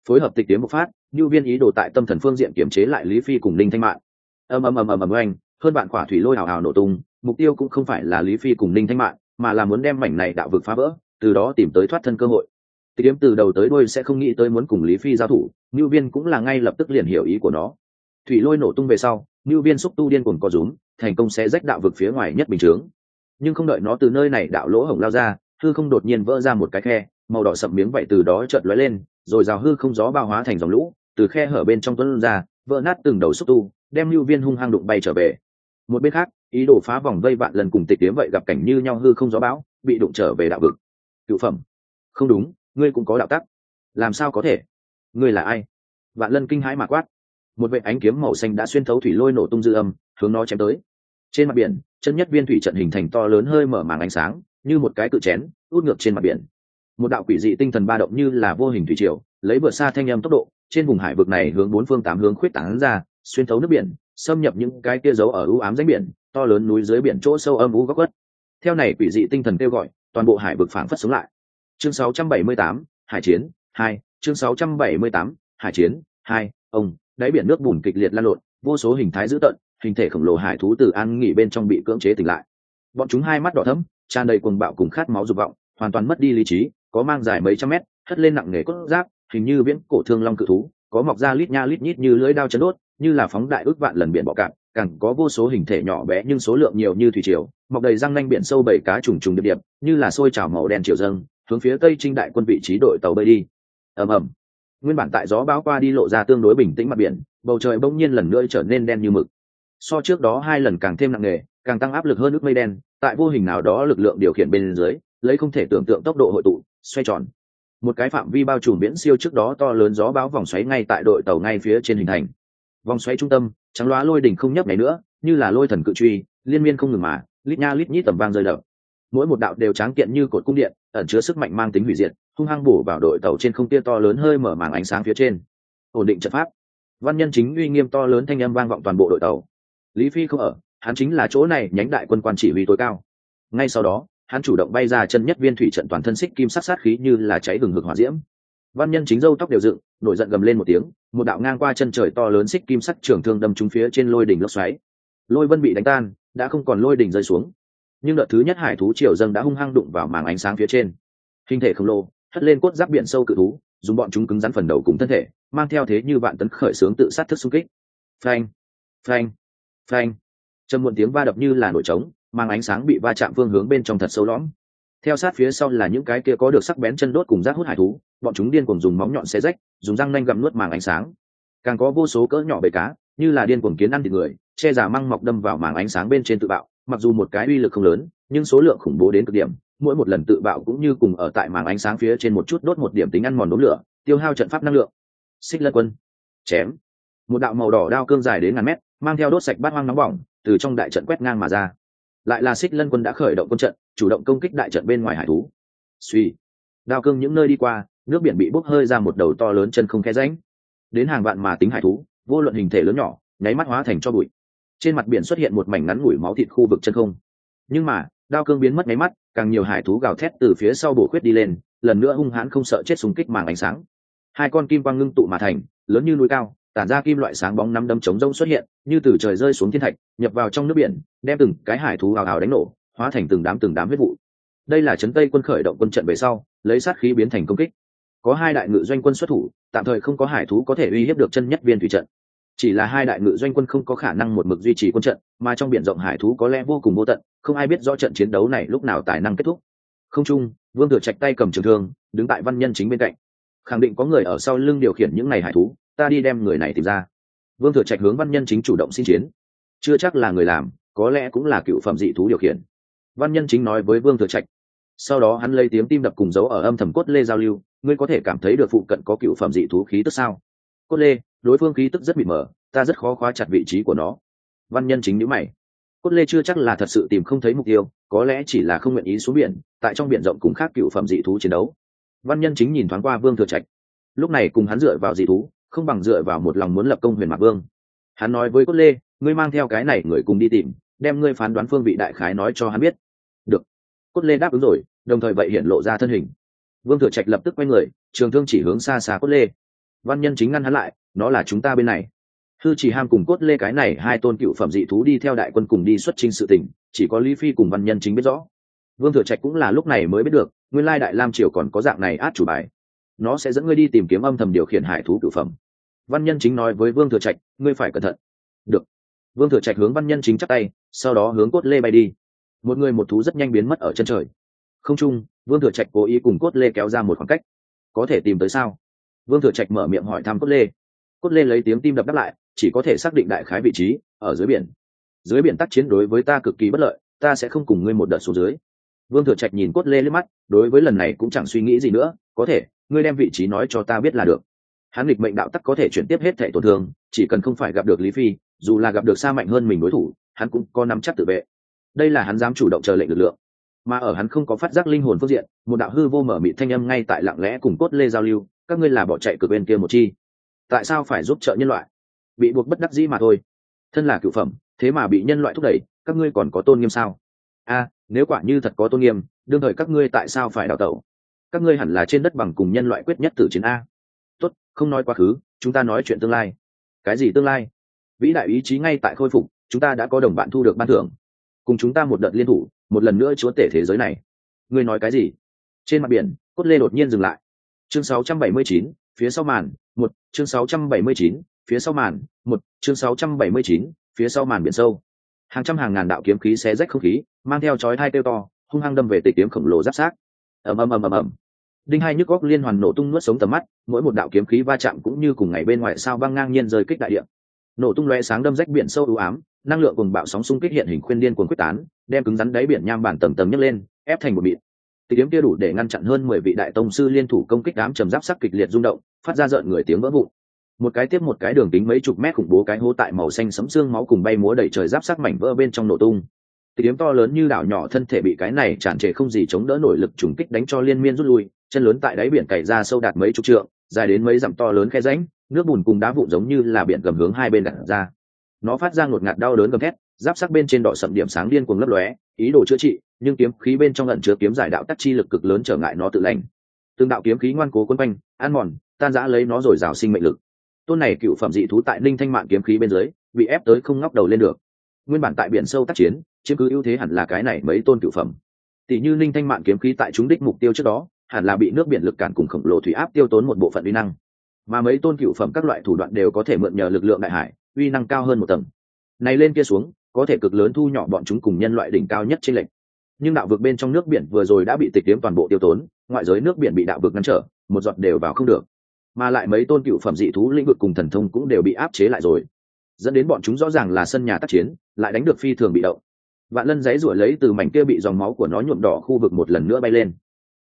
Phối hợp tịch kiếm bộc phát ngưu viên ý đồ tại tâm thần phương diện kiểm chế lại lý phi cùng linh thanh mạng ầm ầm ầm ầm ầm, oanh hơn bạn quả thủy lôi ảo ảo nổ tung, mục tiêu cũng không phải là lý phi cùng ninh thanh mạng mà là muốn đem mảnh này đạo vực phá vỡ, từ đó tìm tới thoát thân cơ hội. Tìm kiếm từ đầu tới đôi sẽ không nghĩ tới muốn cùng lý phi giao thủ ngưu viên cũng là ngay lập tức liền hiểu ý của nó. Thủy lôi nổ tung về sau ngưu viên xúc tu điên cuồng co rúm, thành công sẽ rách đạo vực phía ngoài nhất bình chướng. Nhưng không đợi nó từ nơi này đạo lỗ hổng lao ra, hư không đột nhiên vỡ ra một cái khe, màu đỏ sậm miếng vậy từ đó chợt lóe lên, rồi rào hư không gió bao hóa thành dòng lũ, từ khe hở bên trong tuấn ra, vỡ nát từng đầu xúc tu, đem lưu viên hung hăng đụng bay trở về một bên khác, ý đồ phá vòng vây vạn lần cùng tịch kiếm vậy gặp cảnh như nhau hư không gió bão, bị đụng trở về đạo vực. Cựu phẩm. Không đúng, ngươi cũng có đạo tắc. Làm sao có thể? Ngươi là ai? Vạn lân kinh hãi mà quát. Một vệ ánh kiếm màu xanh đã xuyên thấu thủy lôi nổ tung dư âm, hướng nó chém tới. Trên mặt biển, chân nhất viên thủy trận hình thành to lớn hơi mở màng ánh sáng, như một cái cự chén, út ngược trên mặt biển. Một đạo quỷ dị tinh thần ba động như là vô hình thủy triều, lấy vượt xa thanh âm tốc độ, trên vùng hải vực này hướng bốn phương tám hướng khuyết tảng ra, xuyên thấu nước biển xâm nhập những cái kia giấu ở ưu ám danh biển to lớn núi dưới biển chỗ sâu âm u góc quất theo này quỷ dị tinh thần kêu gọi toàn bộ hải vực phảng phất sống lại. Chương 678, hải chiến 2, chương 678, hải chiến 2, ông đáy biển nước bùn kịch liệt lan lộn vô số hình thái dữ tợn hình thể khổng lồ hải thú từ an nghỉ bên trong bị cưỡng chế tỉnh lại. Bọn chúng hai mắt đỏ thẫm tràn đầy cuồng bạo cùng khát máu dục vọng hoàn toàn mất đi lý trí có mang dài mấy trăm mét hất lên nặng nghề cốt giáp hình như viễn cổ thương long cự thú có mọc ra lít nha lít nhít như lưỡi đao chấn đốt như là phóng đại ước vạn lần biển bọ cạp, càng có vô số hình thể nhỏ bé nhưng số lượng nhiều như thủy triều mọc đầy răng nanh biển sâu bảy cá trùng trùng điệp điệp như là sôi trào màu đen triều dâng hướng phía tây trinh đại quân vị trí đội tàu bơi đi. Ầm ầm. Nguyên bản tại gió bão qua đi lộ ra tương đối bình tĩnh mặt biển bầu trời bỗng nhiên lần nữa trở nên đen như mực. So trước đó hai lần càng thêm nặng nề càng tăng áp lực hơn nước mây đen tại vô hình nào đó lực lượng điều khiển bên dưới lấy không thể tưởng tượng tốc độ hội tụ xoay tròn. Một cái phạm vi bao trùm biển siêu trước đó to lớn gió bão vòng xoáy ngay tại đội tàu ngay phía trên hình thành vòng xoáy trung tâm, trắng loá lôi đỉnh không nhấp này nữa, như là lôi thần cự truy, liên miên không ngừng mà, lít nha lít nhít tầm vang rơi đập. Mỗi một đạo đều tráng kiện như cột cung điện, ẩn chứa sức mạnh mang tính hủy diệt, hung hăng bổ vào đội tàu trên không tia to lớn hơi mở màng ánh sáng phía trên. Ổn định trận pháp. Văn nhân chính uy nghiêm to lớn thanh âm vang vọng toàn bộ đội tàu. Lý phi không ở, hắn chính là chỗ này nhánh đại quân quan chỉ huy tối cao. Ngay sau đó, hắn chủ động bay ra chân nhất viên thủy trận toàn thân xích kim sắc sát khí như là cháy hừng hực hỏa diễm. Văn nhân chính dâu tóc đều dựng nổi giận gầm lên một tiếng, một đạo ngang qua chân trời to lớn xích kim sắt trường thương đâm trúng phía trên lôi đỉnh lốc xoáy. Lôi vân bị đánh tan, đã không còn lôi đỉnh rơi xuống. Nhưng đợt thứ nhất hải thú triều dâng đã hung hăng đụng vào màng ánh sáng phía trên. Hình thể khổng lồ, hất lên cốt giáp biển sâu cự thú, dùng bọn chúng cứng rắn phần đầu cùng thân thể, mang theo thế như vạn tấn khởi sướng tự sát thức xung kích. Phanh phanh phanh. Trầm muộn tiếng va đập như là nổi trống mang ánh sáng bị va chạm phương hướng bên trong thật sâu lõm theo sát phía sau là những cái kia có được sắc bén chân đốt cùng rác hút hải thú, bọn chúng điên cuồng dùng móng nhọn xe rách, dùng răng nanh gặm nuốt màng ánh sáng. Càng có vô số cỡ nhỏ bể cá, như là điên cuồng kiến ăn thịt người, che giả măng mọc đâm vào màng ánh sáng bên trên tự bạo, mặc dù một cái uy lực không lớn, nhưng số lượng khủng bố đến cực điểm, mỗi một lần tự bạo cũng như cùng ở tại màng ánh sáng phía trên một chút đốt một điểm tính ăn mòn đốm lửa, tiêu hao trận pháp năng lượng. Xích lân quân, chém. Một đạo màu đỏ đao cương dài đến ngàn mét, mang theo đốt sạch bát hoang nóng bỏng, từ trong đại trận quét ngang mà ra lại là xích lân quân đã khởi động quân trận, chủ động công kích đại trận bên ngoài hải thú. Suy đao cương những nơi đi qua, nước biển bị bốc hơi ra một đầu to lớn chân không khe ránh đến hàng vạn mà tính hải thú, vô luận hình thể lớn nhỏ, nháy mắt hóa thành cho bụi. Trên mặt biển xuất hiện một mảnh ngắn ngủi máu thịt khu vực chân không. Nhưng mà, đao cương biến mất nháy mắt, càng nhiều hải thú gào thét từ phía sau bổ khuyết đi lên, lần nữa hung hãn không sợ chết súng kích màng ánh sáng. Hai con kim quang ngưng tụ mà thành, lớn như núi cao tản ra kim loại sáng bóng nắm đấm chống rông xuất hiện, như từ trời rơi xuống thiên thạch, nhập vào trong nước biển, đem từng cái hải thú hào hào đánh nổ, hóa thành từng đám từng đám huyết vụ. Đây là trấn tây quân khởi động quân trận về sau, lấy sát khí biến thành công kích. Có hai đại ngự doanh quân xuất thủ, tạm thời không có hải thú có thể uy hiếp được chân nhất viên thủy trận. Chỉ là hai đại ngự doanh quân không có khả năng một mực duy trì quân trận, mà trong biển rộng hải thú có lẽ vô cùng vô tận, không ai biết rõ trận chiến đấu này lúc nào tài năng kết thúc. Không chung, vương thừa trạch tay cầm trường thương, đứng tại văn nhân chính bên cạnh. Khẳng định có người ở sau lưng điều khiển những này hải thú ta đi đem người này tìm ra. Vương thừa trạch hướng văn nhân chính chủ động xin chiến. Chưa chắc là người làm, có lẽ cũng là cựu phẩm dị thú điều khiển. Văn nhân chính nói với vương thừa trạch. Sau đó hắn lấy tiếng tim đập cùng dấu ở âm thầm cốt lê giao lưu, ngươi có thể cảm thấy được phụ cận có cựu phẩm dị thú khí tức sao? Cốt lê, đối phương khí tức rất mịt mờ, ta rất khó khóa chặt vị trí của nó. Văn nhân chính nhữ mày. Cốt lê chưa chắc là thật sự tìm không thấy mục tiêu, có lẽ chỉ là không nguyện ý xuống biển, tại trong biển rộng cùng khác cựu phẩm dị thú chiến đấu. Văn nhân chính nhìn thoáng qua vương thừa trạch. Lúc này cùng hắn dựa vào dị thú không bằng dựa vào một lòng muốn lập công huyền mạc vương. Hắn nói với cốt lê, ngươi mang theo cái này người cùng đi tìm, đem ngươi phán đoán phương vị đại khái nói cho hắn biết. Được. Cốt lê đáp ứng rồi, đồng thời vậy hiện lộ ra thân hình. Vương thừa trạch lập tức quay người, trường thương chỉ hướng xa xa cốt lê. Văn nhân chính ngăn hắn lại, nó là chúng ta bên này. Hư chỉ ham cùng cốt lê cái này hai tôn cựu phẩm dị thú đi theo đại quân cùng đi xuất trình sự tình chỉ có lý phi cùng văn nhân chính biết rõ. Vương thừa trạch cũng là lúc này mới biết được, nguyên lai đại lam triều còn có dạng này át chủ bài nó sẽ dẫn ngươi đi tìm kiếm âm thầm điều khiển hải thú cửu phẩm. Văn nhân chính nói với vương thừa trạch, ngươi phải cẩn thận. Được. Vương thừa trạch hướng văn nhân chính chắc tay, sau đó hướng cốt lê bay đi. Một người một thú rất nhanh biến mất ở chân trời. Không trung vương thừa trạch cố ý cùng cốt lê kéo ra một khoảng cách. Có thể tìm tới sao? Vương thừa trạch mở miệng hỏi thăm cốt lê. Cốt lê lấy tiếng tim đập đáp lại, chỉ có thể xác định đại khái vị trí, ở dưới biển. Dưới biển tác chiến đối với ta cực kỳ bất lợi, ta sẽ không cùng ngươi một đợt xuống dưới. Vương thừa trạch nhìn cốt lê lên mắt, đối với lần này cũng chẳng suy nghĩ gì nữa, có thể ngươi đem vị trí nói cho ta biết là được. Hắn nghịch mệnh đạo tắc có thể chuyển tiếp hết thẻ tổn thương, chỉ cần không phải gặp được lý phi, dù là gặp được xa mạnh hơn mình đối thủ, hắn cũng có nắm chắc tự vệ. Đây là hắn dám chủ động chờ lệnh lực lượng. Mà ở hắn không có phát giác linh hồn phương diện, một đạo hư vô mở mị thanh âm ngay tại lặng lẽ cùng cốt lê giao lưu, các ngươi là bỏ chạy cực bên kia một chi. Tại sao phải giúp trợ nhân loại? Bị buộc bất đắc dĩ mà thôi. Thân là cựu phẩm, thế mà bị nhân loại thúc đẩy, các ngươi còn có tôn nghiêm sao? A, nếu quả như thật có tôn nghiêm, đương thời các ngươi tại sao phải đào tẩu? Các ngươi hẳn là trên đất bằng cùng nhân loại quyết nhất tử chiến a. Tốt không nói quá khứ chúng ta nói chuyện tương lai. Cái gì tương lai? Vĩ đại ý chí ngay tại khôi phục chúng ta đã có đồng bạn thu được ban thưởng. Cùng chúng ta một đợt liên thủ một lần nữa chúa tể thế giới này. Ngươi nói cái gì? Trên mặt biển cốt lê đột nhiên dừng lại. Chương 679, phía sau màn một chương 679, phía sau màn một chương 679, phía sau màn biển sâu. Hàng trăm hàng ngàn đạo kiếm khí xé rách không khí mang theo chói hai tiêu to hung hăng đâm về tịch kiếm khổng lồ giáp sát ầm ầm ầm ầm ầm. Đinh hai nhức góc liên hoàn nổ tung nuốt sống tầm mắt, mỗi một đạo kiếm khí va chạm cũng như cùng ngày bên ngoài sao băng ngang nhiên rơi kích đại địa. Nổ tung loe sáng đâm rách biển sâu ưu ám, năng lượng cùng bạo sóng xung kích hiện hình khuyên điên cuồng quyết tán, đem cứng rắn đáy biển nham bản tầm tầm nhấc lên, ép thành một bịt. Tiếng kiếm kia đủ để ngăn chặn hơn mười vị đại tông sư liên thủ công kích đám trầm giáp sắc kịch liệt rung động, phát ra rợn người tiếng vỡ vụn. Một cái tiếp một cái đường kính mấy chục mét khủng bố cái hố tại màu xanh sấm xương máu cùng bay múa đầy trời giáp sắc mảnh vỡ bên trong nổ tung tỷ kiếm to lớn như đảo nhỏ thân thể bị cái này tràn trề không gì chống đỡ nổi lực trùng kích đánh cho liên miên rút lui, chân lớn tại đáy biển cày ra sâu đạt mấy chục trượng, dài đến mấy dặm to lớn khe rãnh, nước bùn cùng đá vụn giống như là biển gầm hướng hai bên đặt ra. Nó phát ra ngột ngạt đau đớn gầm thét, giáp sắc bên trên đỏ sậm điểm sáng điên cuồng lấp lóe, ý đồ chữa trị, nhưng kiếm khí bên trong ẩn chứa kiếm giải đạo tắc chi lực cực lớn trở ngại nó tự lành. Tương đạo kiếm khí ngoan cố quân quanh, ăn mòn, tan rã lấy nó rồi rào sinh mệnh lực. Tôn này cựu phẩm dị thú tại ninh thanh mạng kiếm khí bên dưới, bị ép tới không ngóc đầu lên được. Nguyên bản tại biển sâu tác chiến chiếm cứ ưu thế hẳn là cái này mấy tôn cựu phẩm. Tỷ như ninh thanh mạng kiếm khí tại chúng đích mục tiêu trước đó, hẳn là bị nước biển lực cản cùng khổng lồ thủy áp tiêu tốn một bộ phận uy năng. Mà mấy tôn cựu phẩm các loại thủ đoạn đều có thể mượn nhờ lực lượng đại hải, uy năng cao hơn một tầng. Này lên kia xuống, có thể cực lớn thu nhỏ bọn chúng cùng nhân loại đỉnh cao nhất trên lệnh nhưng đạo vực bên trong nước biển vừa rồi đã bị tịch kiếm toàn bộ tiêu tốn, ngoại giới nước biển bị đạo vực ngăn trở, một giọt đều vào không được. Mà lại mấy tôn cựu phẩm dị thú lĩnh vực cùng thần thông cũng đều bị áp chế lại rồi. Dẫn đến bọn chúng rõ ràng là sân nhà tác chiến, lại đánh được phi thường bị động vạn lân giấy rủa lấy từ mảnh kia bị dòng máu của nó nhuộm đỏ khu vực một lần nữa bay lên.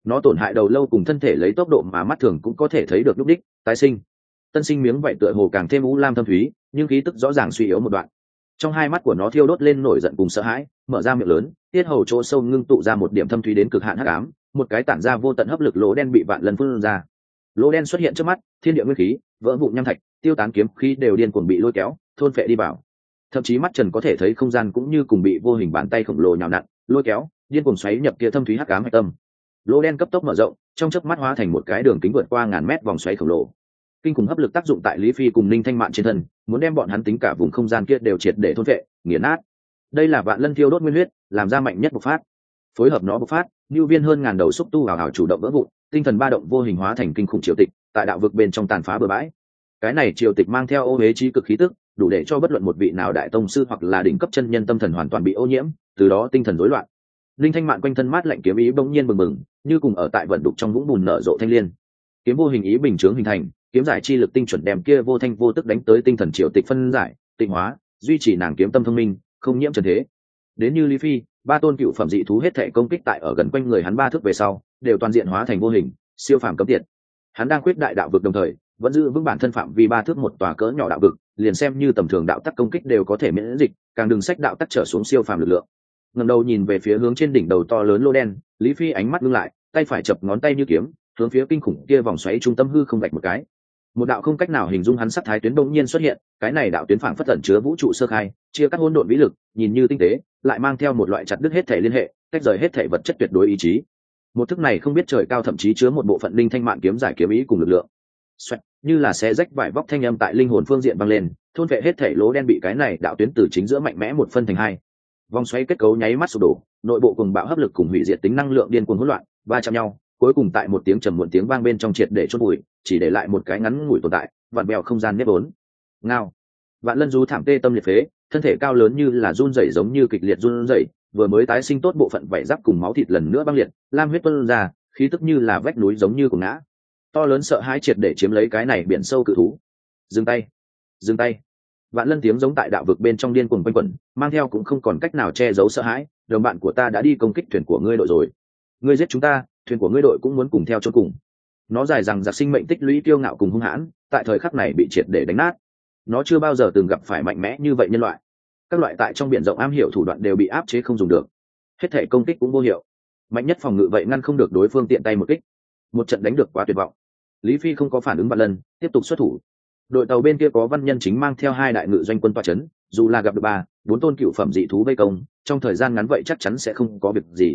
Nó tổn hại đầu lâu cùng thân thể lấy tốc độ mà mắt thường cũng có thể thấy được lúc đích, tái sinh. Tân sinh miếng vậy tựa hồ càng thêm u lam thâm thúy, nhưng khí tức rõ ràng suy yếu một đoạn. Trong hai mắt của nó thiêu đốt lên nổi giận cùng sợ hãi, mở ra miệng lớn, tiết hầu chỗ sâu ngưng tụ ra một điểm thâm thúy đến cực hạn hắc ám, một cái tản ra vô tận hấp lực lỗ đen bị vạn lần phun ra. Lỗ đen xuất hiện trước mắt, thiên địa nguyên khí, vỡ vụn nham thạch, tiêu tán kiếm khí đều điên cuồng bị lôi kéo, thôn phệ đi vào thậm chí mắt trần có thể thấy không gian cũng như cùng bị vô hình bàn tay khổng lồ nhào nặn, lôi kéo, điên cuồng xoáy nhập kia thâm thúy hắc ám hạch tâm. Lỗ đen cấp tốc mở rộng, trong chớp mắt hóa thành một cái đường kính vượt qua ngàn mét vòng xoáy khổng lồ. Kinh khủng hấp lực tác dụng tại lý phi cùng ninh thanh mạn trên thân, muốn đem bọn hắn tính cả vùng không gian kia đều triệt để thôn vệ, nghiền nát. Đây là vạn lân thiêu đốt nguyên huyết, làm ra mạnh nhất bộc phát. Phối hợp nó bộc phát, lưu viên hơn ngàn đầu xúc tu hào hào chủ động vỡ vụn, tinh thần ba động vô hình hóa thành kinh khủng triều tịch, tại đạo vực bên trong tàn phá bừa bãi. Cái này triều tịch mang theo ô huế trí cực khí tức đủ để cho bất luận một vị nào đại tông sư hoặc là đỉnh cấp chân nhân tâm thần hoàn toàn bị ô nhiễm, từ đó tinh thần rối loạn. Linh thanh mạn quanh thân mát lạnh kiếm ý bỗng nhiên bừng bừng, như cùng ở tại vận đục trong vũng bùn nở rộ thanh liên. Kiếm vô hình ý bình chướng hình thành, kiếm giải chi lực tinh chuẩn đem kia vô thanh vô tức đánh tới tinh thần triều tịch phân giải, tịnh hóa, duy trì nàng kiếm tâm thông minh, không nhiễm trần thế. Đến như lý phi, ba tôn cựu phẩm dị thú hết thể công kích tại ở gần quanh người hắn ba thước về sau, đều toàn diện hóa thành vô hình, siêu phàm cấm tiệt. Hắn đang quyết đại đạo vực đồng thời vẫn giữ vững bản thân phạm vi ba thước một tòa cỡ nhỏ đạo vực, liền xem như tầm thường đạo tắc công kích đều có thể miễn dịch, càng đừng sách đạo tắc trở xuống siêu phàm lực lượng. Ngầm đầu nhìn về phía hướng trên đỉnh đầu to lớn lô đen, lý phi ánh mắt ngưng lại, tay phải chập ngón tay như kiếm, hướng phía kinh khủng kia vòng xoáy trung tâm hư không gạch một cái. Một đạo không cách nào hình dung hắn sắc thái tuyến đông nhiên xuất hiện, cái này đạo tuyến phảng phất tẩn chứa vũ trụ sơ khai, chia các hỗn độn vĩ lực, nhìn như tinh tế, lại mang theo một loại chặt đứt hết thể liên hệ, tách rời hết thể vật chất tuyệt đối ý chí. Một thức này không biết trời cao thậm chí chứa một bộ phận linh thanh mạng kiếm giải kiếm ý cùng lực lượng. Xoẹt, như là xé rách vải vóc thanh âm tại linh hồn phương diện vang lên thôn vệ hết thể lỗ đen bị cái này đạo tuyến từ chính giữa mạnh mẽ một phân thành hai. Vòng xoáy kết cấu nháy mắt sụp đổ nội bộ cùng bạo hấp lực cùng hủy diệt tính năng lượng điên cuồng hỗn loạn va chạm nhau cuối cùng tại một tiếng trầm muộn tiếng vang bên trong triệt để chôn bụi chỉ để lại một cái ngắn ngủi tồn tại vặn bèo không gian nếp vốn. Ngao. Vạn lân du thảm tê tâm liệt phế thân thể cao lớn như là run rẩy giống như kịch liệt run rẩy vừa mới tái sinh tốt bộ phận vảy giáp cùng máu thịt lần nữa băng liệt lam huyết tuôn ra khí tức như là vách núi giống như của ngã to lớn sợ hãi triệt để chiếm lấy cái này biển sâu cự thú. Dừng tay dừng tay. Vạn lân tiếng giống tại đạo vực bên trong điên cuồng quanh quẩn, mang theo cũng không còn cách nào che giấu sợ hãi, đồng bạn của ta đã đi công kích thuyền của ngươi đội rồi. Ngươi giết chúng ta, thuyền của ngươi đội cũng muốn cùng theo cho cùng. Nó dài rằng giặc sinh mệnh tích lũy tiêu ngạo cùng hung hãn, tại thời khắc này bị triệt để đánh nát. Nó chưa bao giờ từng gặp phải mạnh mẽ như vậy nhân loại. Các loại tại trong biển rộng am hiểu thủ đoạn đều bị áp chế không dùng được. Hết thể công kích cũng vô hiệu. Mạnh nhất phòng ngự vậy ngăn không được đối phương tiện tay một kích. Một trận đánh được quá tuyệt vọng lý phi không có phản ứng vạn lần, tiếp tục xuất thủ. Đội tàu bên kia có văn nhân chính mang theo hai đại ngự doanh quân toa c h ấ n dù là gặp được ba, bốn tôn cựu phẩm dị thú vây công, trong thời gian ngắn vậy chắc chắn sẽ không có việc gì.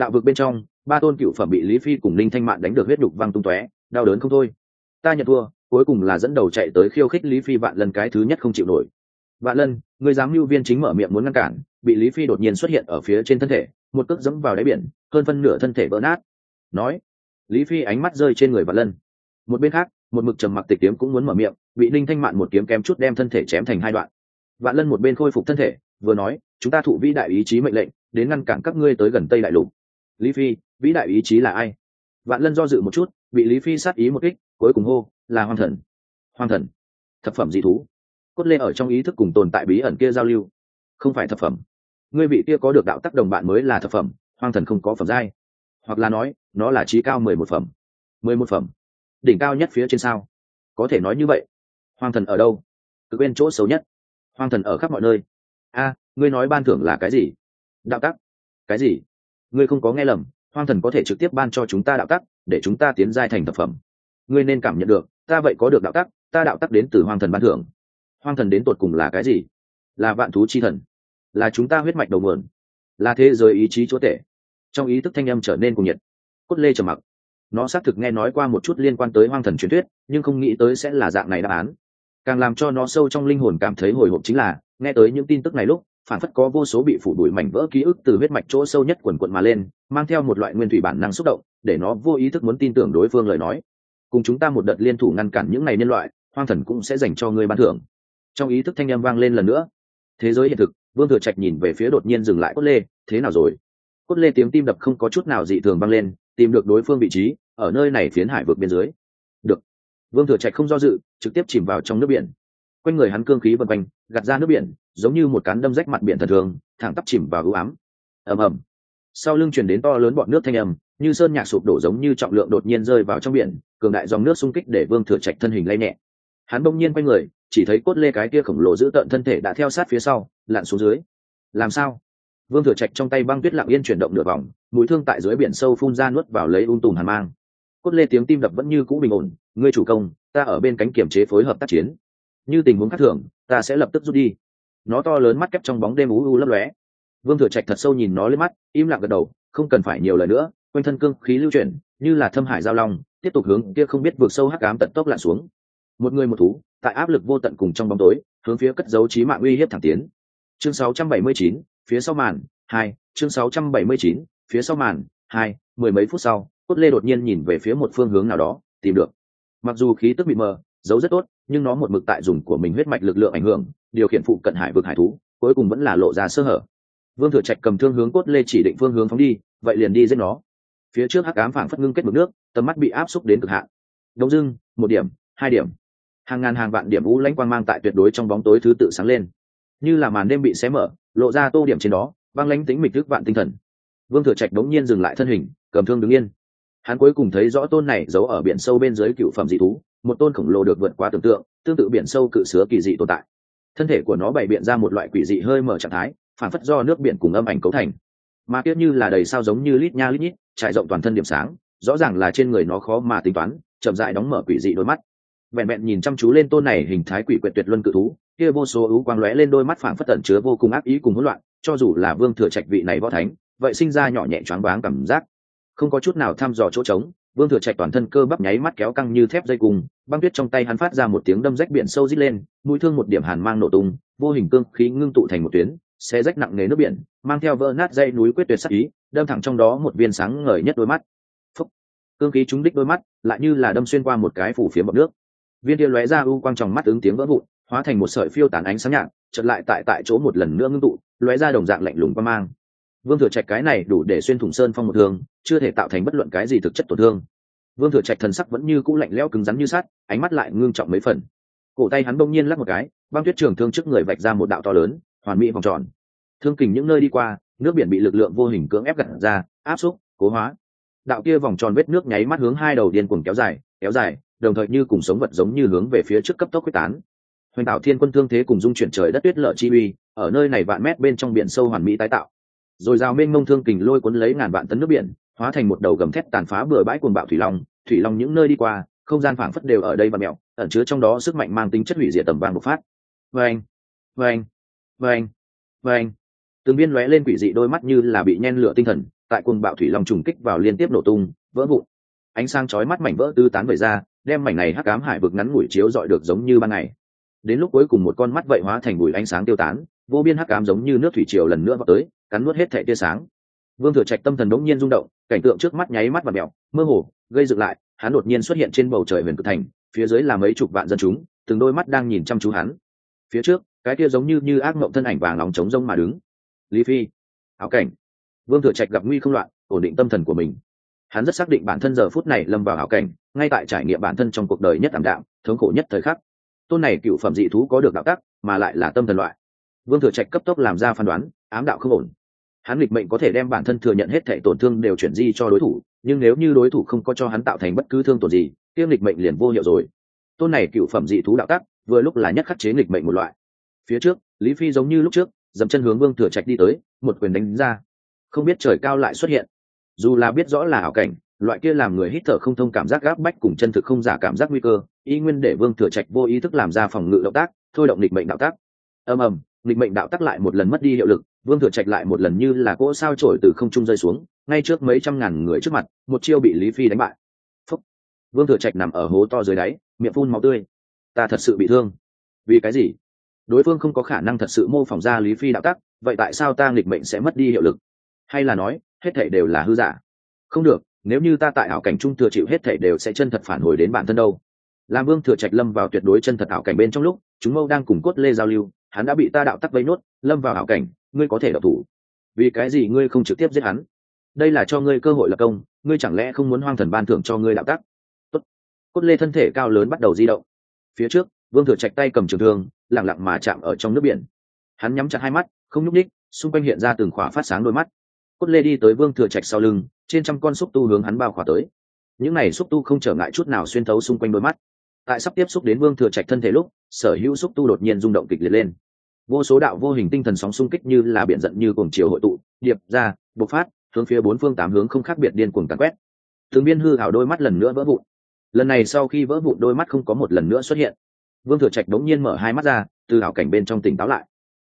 Đạo vực bên trong, ba tôn cựu phẩm bị lý phi cùng linh thanh mạn đánh được huyết đục văng tung tóe, đau đớn không thôi. Ta nhận thua, cuối cùng là dẫn đầu chạy tới khiêu khích lý phi vạn lần cái thứ nhất không chịu nổi. Vạn lân người giám mưu viên chính mở miệng muốn ngăn cản, bị lý phi đột nhiên xuất hiện ở phía trên thân thể, một cước dẫm vào đáy biển, hơn phân nửa thân thể vỡ nát. Nói, lý phi ánh mắt rơi trên người vạn lân một bên khác, một mực trầm mặc tịch kiếm cũng muốn mở miệng bị ninh thanh mạn một kiếm kém chút đem thân thể chém thành hai đoạn. Vạn lân một bên khôi phục thân thể, vừa nói, chúng ta thụ vĩ đại ý chí mệnh lệnh, đến ngăn cản các ngươi tới gần tây đại lục. Lý phi, vĩ đại ý chí là ai? Vạn lân do dự một chút, bị lý phi sát ý một kích, cuối cùng hô, là hoang thần. Hoang thần? Thập phẩm dị thú? Cốt lê ở trong ý thức cùng tồn tại bí ẩn kia giao lưu. Không phải thập phẩm. Ngươi vị kia có được đạo tắc đồng bạn mới là thập phẩm, hoang thần không có phẩm giai. Hoặc là nói, nó là trí cao mười một phẩm. Mười một phẩm đỉnh cao nhất phía trên sao? Có thể nói như vậy. Hoàng thần ở đâu? Cực bên chỗ xấu nhất. Hoàng thần ở khắp mọi nơi. A, ngươi nói ban thưởng là cái gì? Đạo tắc. Cái gì? Ngươi không có nghe lầm hoàng thần có thể trực tiếp ban cho chúng ta đạo tắc, để chúng ta tiến giai thành thập phẩm. Ngươi nên cảm nhận được, ta vậy có được đạo tắc, ta đạo tắc đến từ hoàng thần ban thưởng. Hoàng thần đến tột cùng là cái gì? Là vạn thú chi thần. Là chúng ta huyết mạch đầu nguồn. Là thế giới ý chí chúa tể. Trong ý thức thanh âm trở nên cùng nhiệt. Cốt lê trầm mặc nó xác thực nghe nói qua một chút liên quan tới hoang thần truyền thuyết, nhưng không nghĩ tới sẽ là dạng này đáp án. Càng làm cho nó sâu trong linh hồn cảm thấy hồi hộp chính là, nghe tới những tin tức này lúc, phản phất có vô số bị phủ đuổi mảnh vỡ ký ức từ huyết mạch chỗ sâu nhất quần quận mà lên, mang theo một loại nguyên thủy bản năng xúc động, để nó vô ý thức muốn tin tưởng đối phương lời nói. Cùng chúng ta một đợt liên thủ ngăn cản những này nhân loại, hoang thần cũng sẽ dành cho ngươi ban thưởng. Trong ý thức thanh â m vang lên lần nữa. Thế giới hiện thực, vương thừa trạch nhìn về phía đột nhiên dừng lại cốt lê, thế nào rồi? Cốt lê tiếng tim đập không có chút nào dị thường vang lên tìm được đối phương vị trí ở nơi này phiến hải vượt biên giới. Được. Vương thừa trạch không do dự, trực tiếp chìm vào trong nước biển. Quanh người hắn cương khí vân quanh, gạt ra nước biển, giống như một cán đâm rách mặt biển thần thường, thẳng tắp chìm vào ưu ám. Ầm ầm. Sau lưng chuyển đến to lớn bọn nước thanh ầm như sơn nhạc sụp đổ giống như trọng lượng đột nhiên rơi vào trong biển, cường đại dòng nước xung kích để vương thừa trạch thân hình lay nhẹ. Hắn bỗng nhiên quay người, chỉ thấy cốt lê cái kia khổng lồ giữ tợn thân thể đã theo sát phía sau, lặn xuống dưới. Làm sao? Vương thừa trạch trong tay băng tuyết lặng yên chuyển động nửa vòng mũi thương tại dưới biển sâu phun ra nuốt vào lấy ung tùm hàn mang. Cốt lê tiếng tim đập vẫn như cũ bình ổn ngươi chủ công ta ở bên cánh kiểm chế phối hợp tác chiến. Như tình huống khác thường ta sẽ lập tức rút đi. Nó to lớn mắt kép trong bóng đêm ú u lấp lóe. Vương thừa trạch thật sâu nhìn nó lên mắt im lặng gật đầu không cần phải nhiều lời nữa quanh thân cương khí lưu chuyển như là thâm hải giao long tiếp tục hướng kia không biết vượt sâu hắc ám tận tốc lặn xuống. Một người một thú tại áp lực vô tận cùng trong bóng tối hướng phía cất dấu trí mạng uy hiếp thẳng tiến. Chương 679, phía sau màn hai chương 679, phía sau màn hai mười mấy phút sau cốt lê đột nhiên nhìn về phía một phương hướng nào đó tìm được. Mặc dù khí tức bị mờ giấu rất tốt nhưng nó một mực tại dùng của mình huyết mạch lực lượng ảnh hưởng điều khiển phụ cận hải vực hải thú cuối cùng vẫn là lộ ra sơ hở. Vương thừa trạch cầm thương hướng cốt lê chỉ định phương hướng phóng đi vậy liền đi giết nó. Phía trước hắc ám phảng phất ngưng kết mực nước tầm mắt bị áp xúc đến cực hạn. Đông dưng một điểm hai điểm. Hàng ngàn hàng vạn điểm u lãnh quang mang tại tuyệt đối trong bóng tối thứ tự sáng lên như là màn đêm bị xé mở, lộ ra tô điểm trên đó, băng lãnh tính mịch thức vạn tinh thần. Vương thừa trạch đống nhiên dừng lại thân hình, cầm thương đứng yên. Hắn cuối cùng thấy rõ tôn này giấu ở biển sâu bên dưới cựu phẩm dị thú, một tôn khổng lồ được vượt qua tưởng tượng, tương tự biển sâu cự sứa kỳ dị tồn tại. Thân thể của nó bày biện ra một loại quỷ dị hơi mở trạng thái, phản phất do nước biển cùng âm ảnh cấu thành. Mà tiếc như là đầy sao giống như lít nha lít nhít, trải rộng toàn thân điểm sáng, rõ ràng là trên người nó khó mà tính toán, chậm dại đóng mở quỷ dị đôi mắt. Vẹn vẹn nhìn chăm chú lên tôn này hình thái quỷ quyệt tuyệt luân cự thú kia vô số ưu quang lóe lên đôi mắt phảng phất tẩn chứa vô cùng ác ý cùng hỗn loạn, cho dù là vương thừa trạch vị này võ thánh, vậy sinh ra nhỏ nhẹ choáng váng cảm giác. Không có chút nào thăm dò chỗ trống, vương thừa trạch toàn thân cơ bắp nháy mắt kéo căng như thép dây cùng băng tuyết trong tay hắn phát ra một tiếng đâm rách biển sâu rít lên, mũi thương một điểm hàn mang nổ tung, vô hình cương khí ngưng tụ thành một tuyến xe rách nặng nề nước biển, mang theo vỡ nát dây núi quyết tuyệt sắc ý, đâm thẳng trong đó một viên sáng ngời nhất đôi mắt. Phúc. cương khí trúng đích đôi mắt, lại như là đâm xuyên qua một cái phủ phía bọc nước. Viên tia lóe ra u quang tròng mắt ứng tiếng vỡ vụn hóa thành một sợi phiêu tán ánh sáng nhạt, chợt lại tại tại chỗ một lần nữa ngưng tụ, lóe ra đồng dạng lạnh lùng qua mang. Vương thừa trạch cái này đủ để xuyên thủng sơn phong một thương, chưa thể tạo thành bất luận cái gì thực chất tổn thương. Vương thừa trạch thần sắc vẫn như cũ lạnh lẽo cứng rắn như sắt, ánh mắt lại ngưng trọng mấy phần. Cổ tay hắn bỗng nhiên lắc một cái, băng tuyết trường thương trước người vạch ra một đạo to lớn, hoàn mỹ vòng tròn. Thương kình những nơi đi qua, nước biển bị lực lượng vô hình cưỡng ép gặt ra, áp xúc, cố hóa. Đạo kia vòng tròn vết nước nháy mắt hướng hai đầu điên cuồng kéo dài kéo dài, đồng thời như cùng sống vật giống như hướng về phía trước cấp tốc quyết tán hoành tạo thiên quân thương thế cùng dung chuyển trời đất tuyết lợ chi uy, ở nơi này vạn mét bên trong biển sâu hoàn mỹ tái tạo. Rồi rào mênh mông thương kình lôi cuốn lấy ngàn vạn tấn nước biển, hóa thành một đầu gầm thép tàn phá bừa bãi cuồng bạo thủy long thủy long những nơi đi qua, không gian phảng phất đều ở đây và mẹo, ẩn chứa trong đó sức mạnh mang tính chất hủy diệt tầm vàng bộc phát. Vâng vâng vâng vâng. Từng viên lóe lên quỷ dị đôi mắt như là bị nhen lửa tinh thần, tại cuồng bạo thủy long trùng kích vào liên tiếp nổ tung, vỡ vụn. Ánh sáng chói mắt mảnh vỡ tư tán về ra, đem mảnh này hắc ám hải vực ngắn ngủi chiếu dọi được giống như ban ngày đến lúc cuối cùng một con mắt vậy hóa thành bụi ánh sáng tiêu tán, vô biên hắc ám giống như nước thủy triều lần nữa vào tới, cắn nuốt hết thẻ tia sáng. Vương thừa trạch tâm thần đống nhiên rung động, cảnh tượng trước mắt nháy mắt và mèo mơ hồ, gây dựng lại, hắn đột nhiên xuất hiện trên bầu trời huyền cực thành, phía dưới là mấy chục vạn dân chúng, từng đôi mắt đang nhìn chăm chú hắn. Phía trước, cái kia giống như như ác mộng thân ảnh vàng nóng trống rông mà đứng. Lý phi áo cảnh. Vương thừa trạch gặp nguy không loạn, ổn định tâm thần của mình. Hắn rất xác định bản thân giờ phút này lâm vào hảo cảnh, ngay tại trải nghiệm bản thân trong cuộc đời nhất ảm đạm, thống khổ nhất thời khắc tôn này cựu phẩm dị thú có được đạo tắc, mà lại là tâm thần loại. Vương thừa trạch cấp tốc làm ra phán đoán, ám đạo không ổn. Hắn lịch mệnh có thể đem bản thân thừa nhận hết thệ tổn thương đều chuyển di cho đối thủ, nhưng nếu như đối thủ không có cho hắn tạo thành bất cứ thương tổn gì tiêm lịch mệnh liền vô hiệu rồi. Tôn này cựu phẩm dị thú đạo tắc, vừa lúc là nhất khắc chế lịch mệnh một loại. Phía trước, lý phi giống như lúc trước, dậm chân hướng vương thừa trạch đi tới, một quyền đánh ra. Không biết trời cao lại xuất hiện. Dù là biết rõ là ảo cảnh, loại kia làm người hít thở không thông cảm giác gáp bách cùng chân thực không giả cảm giác nguy cơ y nguyên để vương thừa trạch vô ý thức làm ra phòng ngự động tác, thôi động lịch mệnh đạo tác. Ầm ầm lịch mệnh đạo tác lại một lần mất đi hiệu lực, vương thừa trạch lại một lần như là cỗ sao trổi từ không trung rơi xuống, ngay trước mấy trăm ngàn người trước mặt, một chiêu bị lý phi đánh bại. Phúc. vương thừa trạch nằm ở hố to dưới đáy, miệng phun máu tươi. Ta thật sự bị thương. Vì cái gì? Đối phương không có khả năng thật sự mô phỏng ra lý phi đạo tắc vậy tại sao ta nghịch mệnh sẽ mất đi hiệu lực? Hay là nói, hết thảy đều là hư giả? Không được, nếu như ta tại ảo cảnh trung thừa chịu hết thảy đều sẽ chân thật phản hồi đến bản thân đâu làm vương thừa trạch lâm vào tuyệt đối chân thật ảo cảnh bên trong lúc, chúng mâu đang cùng cốt lê giao lưu, hắn đã bị ta đạo tắc vây nốt, lâm vào ảo cảnh, ngươi có thể đạo thủ. Vì cái gì ngươi không trực tiếp giết hắn? Đây là cho ngươi cơ hội lập công, ngươi chẳng lẽ không muốn hoang thần ban thưởng cho ngươi đạo tắc? Tốt. cốt lê thân thể cao lớn bắt đầu di động. Phía trước, vương thừa trạch tay cầm trường thương lẳng lặng mà chạm ở trong nước biển. Hắn nhắm chặt hai mắt, không nhúc ních xung quanh hiện ra từng khỏa phát sáng đôi mắt. Cốt lê đi tới vương thừa trạch sau lưng, trên trăm con xúc tu hướng hắn bao khỏa tới. Những này xúc tu không trở ngại chút nào xuyên thấu xung quanh đôi mắt tại sắp tiếp xúc đến vương thừa trạch thân thể lúc, sở hữu xúc tu đột nhiên rung động kịch liệt lên. Vô số đạo vô hình tinh thần sóng xung kích như là biển giận như cùng chiều hội tụ, điệp ra, bộc phát, hướng phía bốn phương tám hướng không khác biệt điên cuồng tàn quét. Thường biên hư hảo đôi mắt lần nữa vỡ vụn. Lần này sau khi vỡ vụn đôi mắt không có một lần nữa xuất hiện. Vương thừa trạch đống nhiên mở hai mắt ra, từ hảo cảnh bên trong tỉnh táo lại.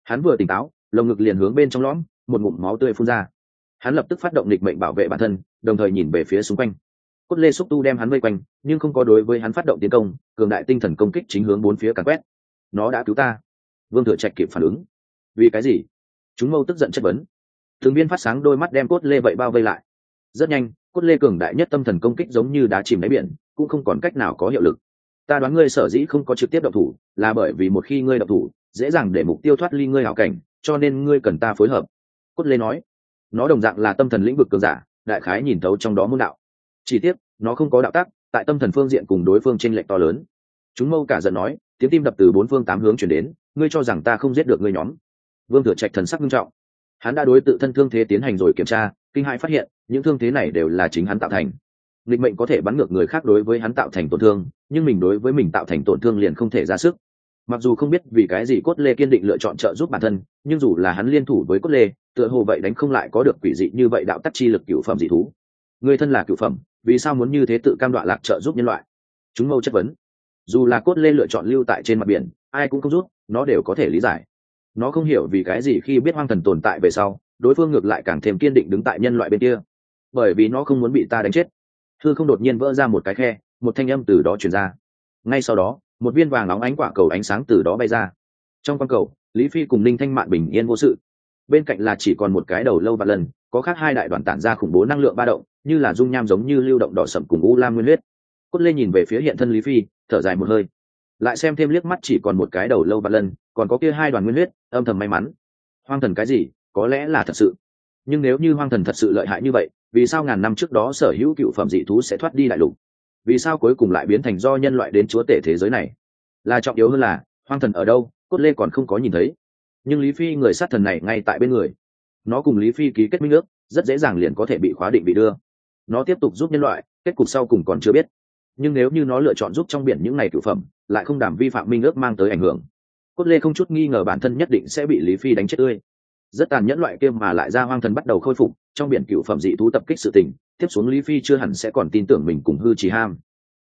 Hắn vừa tỉnh táo, lồng ngực liền hướng bên trong lõm, một ngụm máu tươi phun ra. Hắn lập tức phát động địch mệnh bảo vệ bản thân, đồng thời nhìn về phía xung quanh cốt lê xúc tu đem hắn vây quanh, nhưng không có đối với hắn phát động tiến công, cường đại tinh thần công kích chính hướng bốn phía càn quét. Nó đã cứu ta. Vương thừa trạch kịp phản ứng. Vì cái gì? Chúng mâu tức giận chất vấn. Thường viên phát sáng đôi mắt đem cốt lê vậy bao vây lại. Rất nhanh, cốt lê cường đại nhất tâm thần công kích giống như đá chìm đáy biển, cũng không còn cách nào có hiệu lực. Ta đoán ngươi sở dĩ không có trực tiếp độc thủ, là bởi vì một khi ngươi độc thủ, dễ dàng để mục tiêu thoát ly ngươi hảo cảnh, cho nên ngươi cần ta phối hợp. Cốt lê nói. Nó đồng dạng là tâm thần lĩnh vực cường giả, đại khái nhìn thấu trong đó môn đạo chỉ tiếc, nó không có đạo tác tại tâm thần phương diện cùng đối phương tranh lệch to lớn. Chúng mâu cả giận nói, tiếng tim đập từ bốn phương tám hướng chuyển đến, ngươi cho rằng ta không giết được ngươi nhóm. Vương thừa trạch thần sắc nghiêm trọng. Hắn đã đối tự thân thương thế tiến hành rồi kiểm tra, kinh hãi phát hiện, những thương thế này đều là chính hắn tạo thành. Định mệnh có thể bắn ngược người khác đối với hắn tạo thành tổn thương, nhưng mình đối với mình tạo thành tổn thương liền không thể ra sức. Mặc dù không biết vì cái gì cốt lê kiên định lựa chọn trợ giúp bản thân, nhưng dù là hắn liên thủ với cốt lê, tựa hồ vậy đánh không lại có được quỷ dị như vậy đạo tắc chi lực cựu phẩm dị thú. Người thân là cựu phẩm vì sao muốn như thế tự cam đoạ lạc trợ giúp nhân loại? Chúng mâu chất vấn. Dù là cốt lê lựa chọn lưu tại trên mặt biển, ai cũng không rút nó đều có thể lý giải. Nó không hiểu vì cái gì khi biết hoang thần tồn tại về sau, đối phương ngược lại càng thêm kiên định đứng tại nhân loại bên kia. Bởi vì nó không muốn bị ta đánh chết. Thư không đột nhiên vỡ ra một cái khe, một thanh âm từ đó truyền ra. Ngay sau đó, một viên vàng óng ánh quả cầu ánh sáng từ đó bay ra. Trong con cầu, lý phi cùng ninh thanh mạn bình yên vô sự. Bên cạnh là chỉ còn một cái đầu lâu và lần, có khác hai đại đoàn tản ra khủng bố năng lượng ba động như là dung nham giống như lưu động đỏ sậm cùng u lam nguyên huyết. Cốt lê nhìn về phía hiện thân lý phi, thở dài một hơi. Lại xem thêm liếc mắt chỉ còn một cái đầu lâu và lân còn có kia hai đoàn nguyên huyết, âm thầm may mắn. Hoang thần cái gì, có lẽ là thật sự. Nhưng nếu như hoang thần thật sự lợi hại như vậy, vì sao ngàn năm trước đó sở hữu cựu phẩm dị thú sẽ thoát đi đại lục? Vì sao cuối cùng lại biến thành do nhân loại đến chúa tể thế giới này? Là trọng yếu hơn là, hoang thần ở đâu, cốt lê còn không có nhìn thấy. Nhưng lý phi người sát thần này ngay tại bên người. Nó cùng lý phi ký kết minh ước, rất dễ dàng liền có thể bị khóa định bị đưa nó tiếp tục giúp nhân loại, kết cục sau cùng còn chưa biết. Nhưng nếu như nó lựa chọn giúp trong biển những này cựu phẩm, lại không đảm vi phạm minh ước mang tới ảnh hưởng. Cốt lê không chút nghi ngờ bản thân nhất định sẽ bị lý phi đánh chết tươi. Rất tàn nhẫn loại kia mà lại ra hoang thần bắt đầu khôi phục, trong biển cựu phẩm dị thú tập kích sự tình, tiếp xuống lý phi chưa hẳn sẽ còn tin tưởng mình cùng hư trì ham.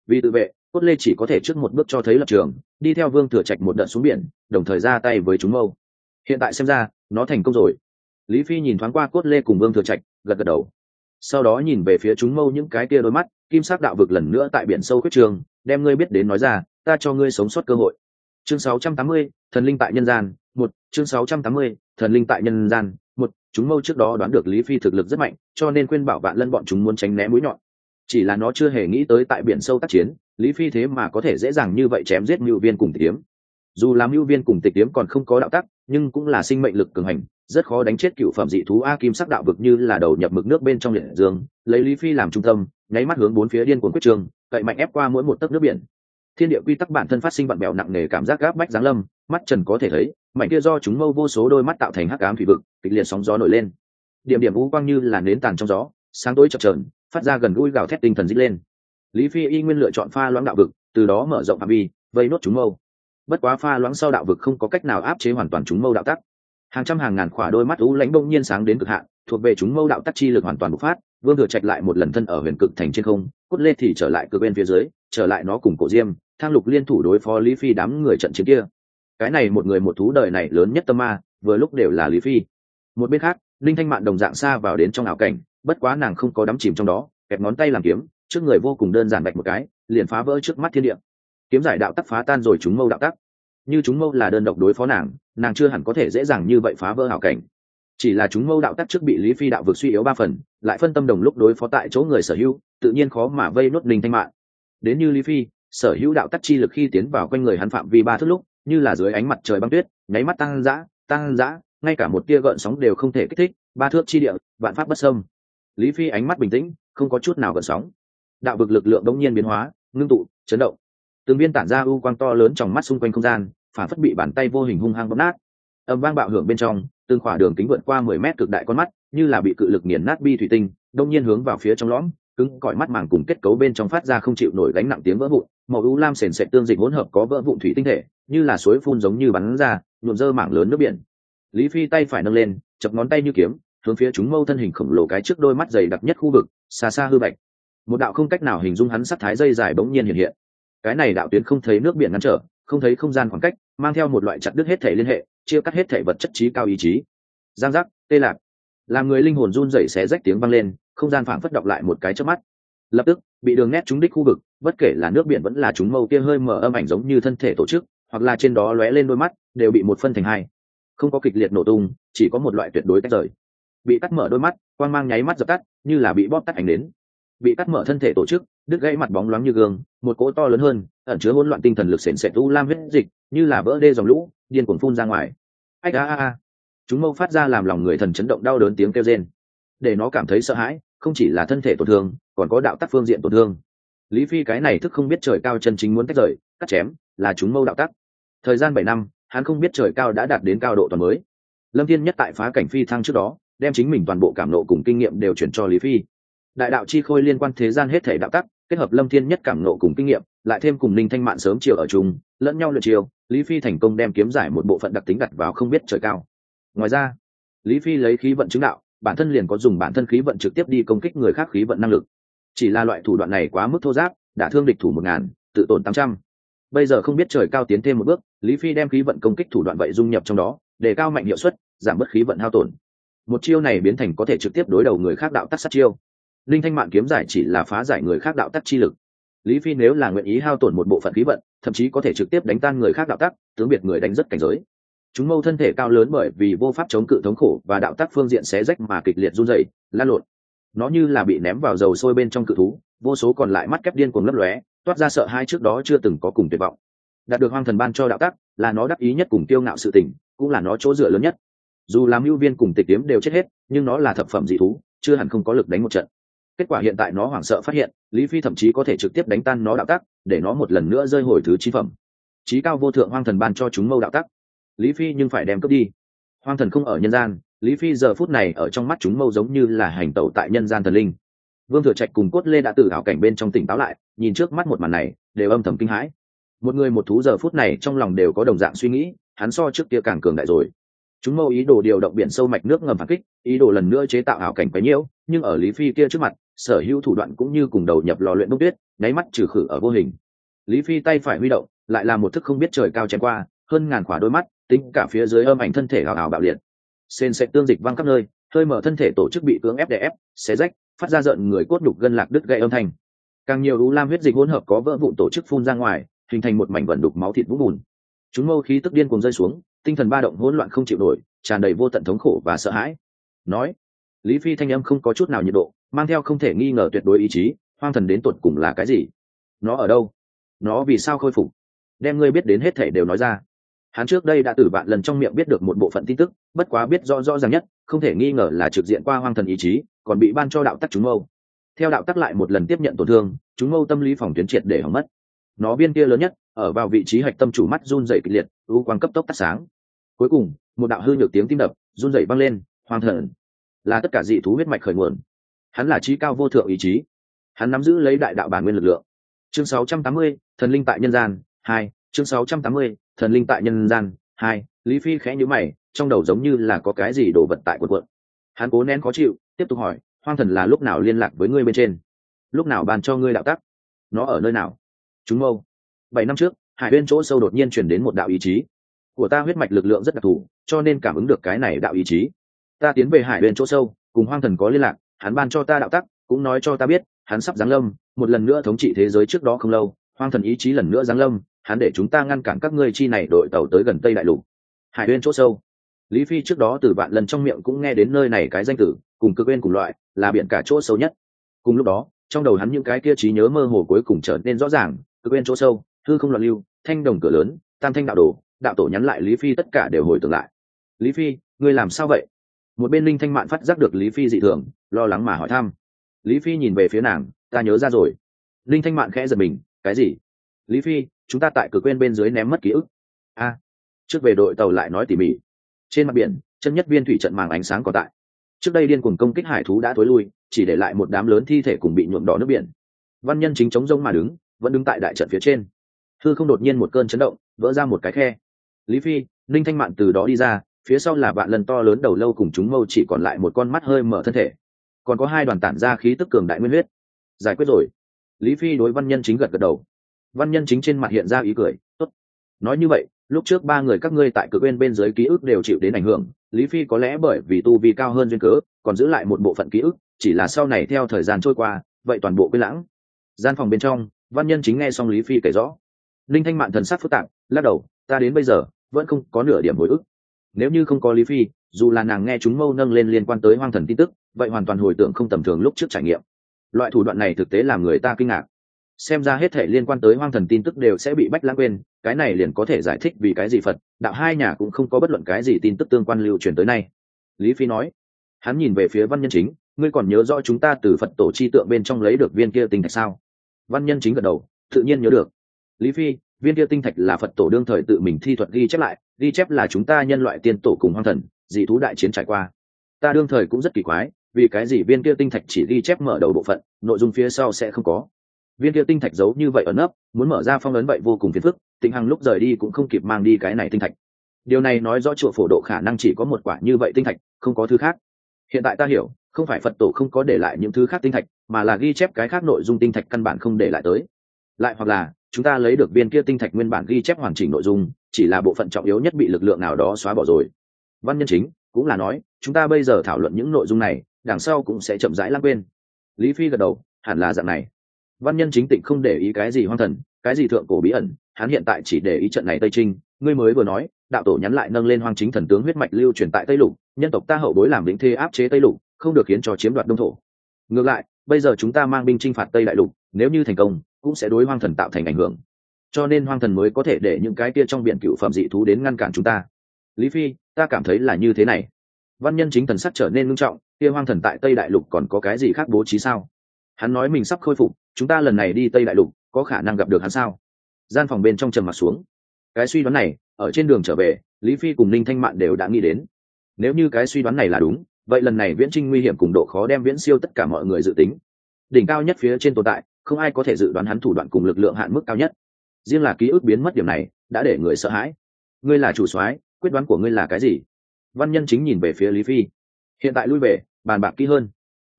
Vì tự vệ, cốt lê chỉ có thể trước một bước cho thấy lập trường, đi theo vương thừa trạch một đợt xuống biển, đồng thời ra tay với chúng mâu. Hiện tại xem ra, nó thành công rồi. Lý phi nhìn thoáng qua cốt lê cùng vương thừa trạch, gật gật đầu sau đó nhìn về phía chúng mâu những cái kia đôi mắt kim sắc đạo vực lần nữa tại biển sâu quyết trường đem ngươi biết đến nói ra ta cho ngươi sống sót cơ hội. Chương 680, thần linh tại nhân gian một chương 680, thần linh tại nhân gian một chúng mâu trước đó đoán được lý phi thực lực rất mạnh cho nên khuyên bảo vạn lân bọn chúng muốn tránh né mũi nhọn. Chỉ là nó chưa hề nghĩ tới tại biển sâu tác chiến lý phi thế mà có thể dễ dàng như vậy chém giết mưu viên cùng tịch kiếm. Dù làm mưu viên cùng tịch kiếm còn không có đạo tắc nhưng cũng là sinh mệnh lực cường hành rất khó đánh chết cựu phẩm dị thú a kim sắc đạo vực như là đầu nhập mực nước bên trong liệt dương, lấy lý phi làm trung tâm, nháy mắt hướng bốn phía điên cuồng quyết trường, cậy mạnh ép qua mỗi một tấc nước biển. Thiên địa quy tắc bản thân phát sinh vặn bèo nặng nề cảm giác gáp bách giáng lâm, mắt trần có thể thấy mạnh kia do chúng mâu vô số đôi mắt tạo thành hắc ám thủy vực, kịch liệt sóng gió nổi lên. Điểm điểm u quang như là nến tàn trong gió, sáng tối chập trờn phát ra gần gũi gào thét tinh thần dích lên. Lý phi y nguyên lựa chọn pha loãng đạo vực, từ đó mở rộng phạm vi, vây nốt chúng mâu. Bất quá pha loãng sau đạo vực không có cách nào áp chế hoàn toàn chúng mâu đạo tắc hàng trăm hàng ngàn khỏa đôi mắt u lãnh bỗng nhiên sáng đến cực hạn, thuộc về chúng mâu đạo tắc chi lực hoàn toàn bộc phát, vương thừa trạch lại một lần thân ở huyền cực thành trên không, cốt lê thì trở lại cực bên phía dưới, trở lại nó cùng cổ diêm, thang lục liên thủ đối phó lý phi đám người trận chiến kia. Cái này một người một thú đời này lớn nhất tâm ma, vừa lúc đều là lý phi. Một bên khác, linh thanh mạn đồng dạng xa vào đến trong ảo cảnh, bất quá nàng không có đắm chìm trong đó, kẹp ngón tay làm kiếm, trước người vô cùng đơn giản bạch một cái, liền phá vỡ trước mắt thiên địa. Kiếm giải đạo tắc phá tan rồi chúng mâu đạo tắc như chúng mâu là đơn độc đối phó nàng nàng chưa hẳn có thể dễ dàng như vậy phá vỡ hảo cảnh. Chỉ là chúng mâu đạo tắc trước bị lý phi đạo vực suy yếu ba phần, lại phân tâm đồng lúc đối phó tại chỗ người sở hữu, tự nhiên khó mà vây nốt linh thanh mạng. đến như lý phi, sở hữu đạo tắc chi lực khi tiến vào quanh người hắn phạm vi ba thước lúc, như là dưới ánh mặt trời băng tuyết, nháy mắt tăng dã tăng dã, ngay cả một tia gợn sóng đều không thể kích thích, ba thước chi địa, vạn pháp bất sâm lý phi ánh mắt bình tĩnh, không có chút nào gợn sóng. Đạo vực lực lượng đông nhiên biến hóa, ngưng tụ, chấn động từng viên tản ra u quang to lớn trong mắt xung quanh không gian, phản phất bị bàn tay vô hình hung hăng bóp nát. Âm vang bạo hưởng bên trong, từng khỏa đường kính vượt qua mười mét cực đại con mắt, như là bị cự lực nghiền nát bi thủy tinh, đông nhiên hướng vào phía trong lõm, cứng cỏi mắt màng cùng kết cấu bên trong phát ra không chịu nổi gánh nặng tiếng vỡ vụn, màu u lam sền sệt tương dịch hỗn hợp có vỡ vụn thủy tinh thể, như là suối phun giống như bắn ra, nhuộm dơ mảng lớn nước biển. Lý phi tay phải nâng lên, chập ngón tay như kiếm, hướng phía chúng mâu thân hình khổng lồ cái trước đôi mắt dày đặc nhất khu vực, xa xa hư bạch. Một đạo không cách nào hình dung hắn sắc thái dây dài bỗng nhiên hiện hiện cái này đạo tuyến không thấy nước biển ngăn trở, không thấy không gian khoảng cách, mang theo một loại chặt đứt hết thể liên hệ, chia cắt hết thể vật chất trí cao ý chí. Giang giác, tê lạc. Làm người linh hồn run rẩy xé rách tiếng vang lên, không gian phảng phất đọc lại một cái trước mắt. Lập tức, bị đường nét trúng đích khu vực, bất kể là nước biển vẫn là chúng mâu kia hơi mở âm ảnh giống như thân thể tổ chức, hoặc là trên đó lóe lên đôi mắt, đều bị một phân thành hai. Không có kịch liệt nổ tung, chỉ có một loại tuyệt đối tách rời. Bị cắt mở đôi mắt quan mang nháy mắt dập tắt, như là bị bóp tắt ảnh đến bị cắt mở thân thể tổ chức, đứt gãy mặt bóng loáng như gương, một cỗ to lớn hơn, ẩn chứa hỗn loạn tinh thần lực sền sệt u lam huyết dịch, như là vỡ đê dòng lũ, điên cuồng phun ra ngoài. Ách, a a a. Chúng mâu phát ra làm lòng người thần chấn động đau đớn tiếng kêu rên. Để nó cảm thấy sợ hãi, không chỉ là thân thể tổn thương, còn có đạo tắc phương diện tổn thương. Lý phi cái này thức không biết trời cao chân chính muốn tách rời, cắt chém, là chúng mâu đạo tắc. Thời gian bảy năm, hắn không biết trời cao đã đạt đến cao độ toàn mới. Lâm thiên nhất tại phá cảnh phi thăng trước đó, đem chính mình toàn bộ cảm nộ cùng kinh nghiệm đều chuyển cho lý phi đại đạo chi khôi liên quan thế gian hết thể đạo tắc, kết hợp lâm thiên nhất cảm nộ cùng kinh nghiệm, lại thêm cùng ninh thanh mạn sớm chiều ở chung, lẫn nhau lượt chiều lý phi thành công đem kiếm giải một bộ phận đặc tính đặt vào không biết trời cao. Ngoài ra, lý phi lấy khí vận chứng đạo, bản thân liền có dùng bản thân khí vận trực tiếp đi công kích người khác khí vận năng lực. Chỉ là loại thủ đoạn này quá mức thô giáp, đã thương địch thủ một ngàn, tự tổn tám trăm. Bây giờ không biết trời cao tiến thêm một bước, lý phi đem khí vận công kích thủ đoạn vậy dung nhập trong đó, để cao mạnh hiệu suất, giảm bớt khí vận hao tổn. Một chiêu này biến thành có thể trực tiếp đối đầu người khác đạo tắc sát chiêu linh thanh mạng kiếm giải chỉ là phá giải người khác đạo tắc chi lực. Lý phi nếu là nguyện ý hao tổn một bộ phận khí vận, thậm chí có thể trực tiếp đánh tan người khác đạo tắc, tướng biệt người đánh rất cảnh giới. Chúng mâu thân thể cao lớn bởi vì vô pháp chống cự thống khổ và đạo tắc phương diện xé rách mà kịch liệt run dày lan lộn. Nó như là bị ném vào dầu sôi bên trong cự thú, vô số còn lại mắt kép điên cuồng lấp lóe, toát ra sợ hai trước đó chưa từng có cùng tuyệt vọng. Đạt được hoang thần ban cho đạo tắc, là nó đắc ý nhất cùng tiêu ngạo sự tình, cũng là nó chỗ dựa lớn nhất. Dù làm ưu viên cùng tịch kiếm đều chết hết, nhưng nó là thập phẩm dị thú, chưa hẳn không có lực đánh một trận kết quả hiện tại nó hoảng sợ phát hiện, lý phi thậm chí có thể trực tiếp đánh tan nó đạo tắc, để nó một lần nữa rơi hồi thứ chín phẩm. Trí cao vô thượng hoang thần ban cho chúng mâu đạo tắc. Lý phi nhưng phải đem cướp đi. Hoang thần không ở nhân gian, lý phi giờ phút này ở trong mắt chúng mâu giống như là hành tẩu tại nhân gian thần linh. Vương thừa trạch cùng cốt lê đã từ ảo cảnh bên trong tỉnh táo lại, nhìn trước mắt một màn này, đều âm thầm kinh hãi. Một người một thú giờ phút này trong lòng đều có đồng dạng suy nghĩ, hắn so trước kia càng cường đại rồi. Chúng mâu ý đồ điều động biển sâu mạch nước ngầm phản kích, ý đồ lần nữa chế tạo ảo cảnh quấy nhiễu, nhưng ở lý phi kia trước mặt sở hữu thủ đoạn cũng như cùng đầu nhập lò luyện đúc tuyết, nháy mắt trừ khử ở vô hình. Lý phi tay phải huy động, lại là một thức không biết trời cao chém qua, hơn ngàn khỏa đôi mắt, tính cả phía dưới âm ảnh thân thể hào hào bạo liệt. Sên sẽ tương dịch văng khắp nơi, hơi mở thân thể tổ chức bị cưỡng ép đè ép, xé rách, phát ra giận người cốt đục gân lạc đứt gãy âm thanh. Càng nhiều u lam huyết dịch hỗn hợp có vỡ vụn tổ chức phun ra ngoài, hình thành một mảnh vẩn đục máu thịt vũng bùn. Chúng mâu khí tức điên cuồng rơi xuống, tinh thần ba động hỗn loạn không chịu nổi, tràn đầy vô tận thống khổ và sợ hãi. Nói, lý phi thanh âm không có chút nào nhiệt độ mang theo không thể nghi ngờ tuyệt đối ý chí, hoang thần đến tột cùng là cái gì? Nó ở đâu? Nó vì sao khôi phục? Đem ngươi biết đến hết thể đều nói ra. Hắn trước đây đã từ vạn lần trong miệng biết được một bộ phận tin tức, bất quá biết rõ rõ ràng nhất, không thể nghi ngờ là trực diện qua hoang thần ý chí, còn bị ban cho đạo tắc chúng mâu. Theo đạo tắc lại một lần tiếp nhận tổn thương, chúng mâu tâm lý phòng tuyến triệt để hỏng mất. Nó biên kia lớn nhất, ở vào vị trí hạch tâm chủ mắt run dày kịch liệt, ưu quang cấp tốc tắt sáng. Cuối cùng, một đạo hư nhược tiếng tim đập, run dày văng lên, hoang thần. Là tất cả dị thú huyết mạch khởi nguồn hắn là trí cao vô thượng ý chí. Hắn nắm giữ lấy đại đạo bản nguyên lực lượng. Chương 680, thần linh tại nhân gian hai. Chương 680, thần linh tại nhân gian hai. Lý phi khẽ nhíu mày trong đầu giống như là có cái gì đổ vật tại quần quận hắn cố nén khó chịu tiếp tục hỏi hoang thần là lúc nào liên lạc với ngươi bên trên? Lúc nào bàn cho ngươi đạo tắc? Nó ở nơi nào? Chúng mâu. Bảy năm trước hải bên chỗ sâu đột nhiên chuyển đến một đạo ý chí. Của ta huyết mạch lực lượng rất đặc thù cho nên cảm ứng được cái này đạo ý chí. Ta tiến về hải bên chỗ sâu cùng hoang thần có liên lạc hắn ban cho ta đạo tắc, cũng nói cho ta biết, hắn sắp giáng lâm, một lần nữa thống trị thế giới trước đó không lâu, hoang thần ý chí lần nữa giáng lâm, hắn để chúng ta ngăn cản các ngươi chi này đội tàu tới gần tây đại lục. Hải uyên chỗ sâu. Lý phi trước đó từ vạn lần trong miệng cũng nghe đến nơi này cái danh tử cùng cực quên cùng loại, là biển cả chỗ sâu nhất. Cùng lúc đó, trong đầu hắn những cái kia trí nhớ mơ hồ cuối cùng trở nên rõ ràng, cực bên chỗ sâu thư không loạn lưu, thanh đồng cửa lớn, tam thanh đạo đồ, đạo tổ nhắn lại lý phi tất cả đều hồi tưởng lại. Lý phi, ngươi làm sao vậy? Một bên linh thanh mạn phát giác được lý phi dị thường, lo lắng mà hỏi thăm. Lý phi nhìn về phía nàng, ta nhớ ra rồi. Linh thanh mạn khẽ giật mình, cái gì? Lý phi, chúng ta tại cửa quên bên dưới ném mất ký ức. A. Trước về đội tàu lại nói tỉ mỉ. Trên mặt biển, chân nhất viên thủy trận màng ánh sáng còn tại. Trước đây điên cuồng công kích hải thú đã thối lui, chỉ để lại một đám lớn thi thể cùng bị nhuộm đỏ nước biển. Văn nhân chính chống rông mà đứng, vẫn đứng tại đại trận phía trên. Thư không đột nhiên một cơn chấn động, vỡ ra một cái khe. Lý phi, linh thanh mạn từ đó đi ra phía sau là bạn lần to lớn đầu lâu cùng chúng mâu chỉ còn lại một con mắt hơi mở thân thể. Còn có hai đoàn tản ra khí tức cường đại nguyên huyết. Giải quyết rồi. Lý phi đối văn nhân chính gật gật đầu. Văn nhân chính trên mặt hiện ra ý cười, tốt. Nói như vậy, lúc trước ba người các ngươi tại cực bên bên dưới ký ức đều chịu đến ảnh hưởng, lý phi có lẽ bởi vì tu vi cao hơn duyên cớ, còn giữ lại một bộ phận ký ức, chỉ là sau này theo thời gian trôi qua, vậy toàn bộ quên lãng. Gian phòng bên trong, văn nhân chính nghe xong lý phi kể rõ. Linh thanh mạn thần sắc phức tạp, lắc đầu, ta đến bây giờ, vẫn không có nửa điểm hồi ức nếu như không có lý phi, dù là nàng nghe chúng mâu nâng lên liên quan tới hoang thần tin tức, vậy hoàn toàn hồi tưởng không tầm thường lúc trước trải nghiệm. Loại thủ đoạn này thực tế làm người ta kinh ngạc. Xem ra hết thể liên quan tới hoang thần tin tức đều sẽ bị bách lãng quên, cái này liền có thể giải thích vì cái gì phật, đạo hai nhà cũng không có bất luận cái gì tin tức tương quan lưu truyền tới nay. Lý phi nói, hắn nhìn về phía văn nhân chính, ngươi còn nhớ rõ chúng ta từ phật tổ chi tượng bên trong lấy được viên kia tinh thạch sao? Văn nhân chính gật đầu, tự nhiên nhớ được. Lý phi viên kia tinh thạch là phật tổ đương thời tự mình thi thuật ghi chép lại, ghi chép là chúng ta nhân loại tiên tổ cùng hoang thần, dị thú đại chiến trải qua. Ta đương thời cũng rất kỳ quái, vì cái gì viên kia tinh thạch chỉ ghi chép mở đầu bộ phận, nội dung phía sau sẽ không có? Viên kia tinh thạch giấu như vậy ở nấp, muốn mở ra phong ấn vậy vô cùng phiền phức, tịnh hằng lúc rời đi cũng không kịp mang đi cái này tinh thạch. Điều này nói rõ chùa phổ độ khả năng chỉ có một quả như vậy tinh thạch, không có thứ khác. Hiện tại ta hiểu, không phải phật tổ không có để lại những thứ khác tinh thạch, mà là ghi chép cái khác nội dung tinh thạch căn bản không để lại tới. Lại hoặc là chúng ta lấy được viên kia tinh thạch nguyên bản ghi chép hoàn chỉnh nội dung, chỉ là bộ phận trọng yếu nhất bị lực lượng nào đó xóa bỏ rồi. Văn nhân chính cũng là nói, chúng ta bây giờ thảo luận những nội dung này, đằng sau cũng sẽ chậm rãi lãng quên. Lý phi gật đầu, hẳn là dạng này. Văn nhân chính tịnh không để ý cái gì hoang thần, cái gì thượng cổ bí ẩn, hắn hiện tại chỉ để ý trận này tây trinh. Ngươi mới vừa nói, đạo tổ nhắn lại nâng lên hoang chính thần tướng huyết mạch lưu truyền tại tây lục, nhân tộc ta hậu bối làm lĩnh thê áp chế tây lục, không được khiến cho chiếm đoạt đông thổ. Ngược lại, bây giờ chúng ta mang binh chinh phạt tây đại lục, nếu như thành công cũng sẽ đối hoang thần tạo thành ảnh hưởng. Cho nên hoang thần mới có thể để những cái kia trong biển cựu phẩm dị thú đến ngăn cản chúng ta. Lý phi, ta cảm thấy là như thế này. Văn nhân chính thần sắc trở nên ngưng trọng, kia hoang thần tại tây đại lục còn có cái gì khác bố trí sao? Hắn nói mình sắp khôi phục, chúng ta lần này đi tây đại lục, có khả năng gặp được hắn sao? Gian phòng bên trong trầm mặt xuống. Cái suy đoán này, ở trên đường trở về, lý phi cùng ninh thanh mạn đều đã nghĩ đến. Nếu như cái suy đoán này là đúng, vậy lần này viễn trinh nguy hiểm cùng độ khó đem viễn siêu tất cả mọi người dự tính. Đỉnh cao nhất phía trên tồn tại không ai có thể dự đoán hắn thủ đoạn cùng lực lượng hạn mức cao nhất. Riêng là ký ức biến mất điểm này, đã để người sợ hãi. Ngươi là chủ soái, quyết đoán của ngươi là cái gì? Văn nhân chính nhìn về phía lý phi. Hiện tại lui về, bàn bạc kỹ hơn.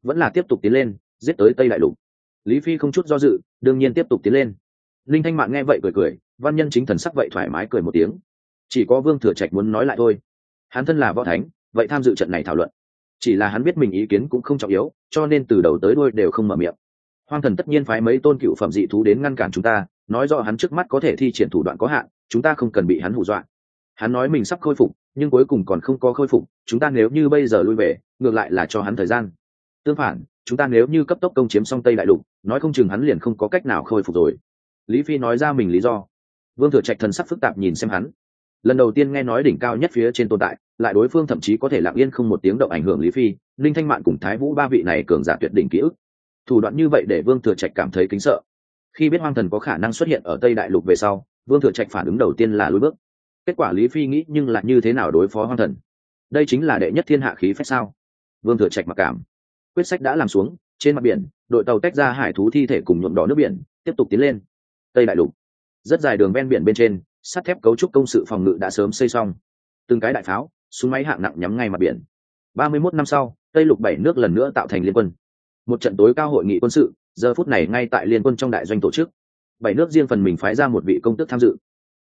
Vẫn là tiếp tục tiến lên, giết tới tây đại lục. Lý phi không chút do dự, đương nhiên tiếp tục tiến lên. Linh thanh mạng nghe vậy cười cười, văn nhân chính thần sắc vậy thoải mái cười một tiếng. Chỉ có vương thừa trạch muốn nói lại thôi. Hắn thân là võ thánh, vậy tham dự trận này thảo luận. Chỉ là hắn biết mình ý kiến cũng không trọng yếu, cho nên từ đầu tới đôi đều không mở miệng hoang thần tất nhiên phái mấy tôn cựu phẩm dị thú đến ngăn cản chúng ta, nói rõ hắn trước mắt có thể thi triển thủ đoạn có hạn, chúng ta không cần bị hắn hù dọa. Hắn nói mình sắp khôi phục, nhưng cuối cùng còn không có khôi phục, chúng ta nếu như bây giờ lui về, ngược lại là cho hắn thời gian. Tương phản, chúng ta nếu như cấp tốc công chiếm xong tây đại lục, nói không chừng hắn liền không có cách nào khôi phục rồi. Lý phi nói ra mình lý do. Vương thừa trạch thần sắc phức tạp nhìn xem hắn. Lần đầu tiên nghe nói đỉnh cao nhất phía trên tồn tại, lại đối phương thậm chí có thể lặng yên không một tiếng động ảnh hưởng lý phi, linh thanh mạn cùng thái vũ ba vị này cường giả tuyệt đỉnh ký ức thủ đoạn như vậy để vương thừa trạch cảm thấy kính sợ. Khi biết hoang thần có khả năng xuất hiện ở tây đại lục về sau, vương thừa trạch phản ứng đầu tiên là lùi bước. Kết quả lý phi nghĩ nhưng là như thế nào đối phó hoang thần? Đây chính là đệ nhất thiên hạ khí phách sao? Vương thừa trạch mặc cảm. Quyết sách đã làm xuống, trên mặt biển, đội tàu tách ra hải thú thi thể cùng nhuộm đỏ nước biển, tiếp tục tiến lên. Tây đại lục. Rất dài đường ven biển bên trên, sắt thép cấu trúc công sự phòng ngự đã sớm xây xong. Từng cái đại pháo, súng máy hạng nặng nhắm ngay mặt biển. Ba mươi 31 năm sau, tây lục bảy nước lần nữa tạo thành liên quân một trận tối cao hội nghị quân sự giờ phút này ngay tại liên quân trong đại doanh tổ chức. Bảy nước riêng phần mình phái ra một vị công tước tham dự.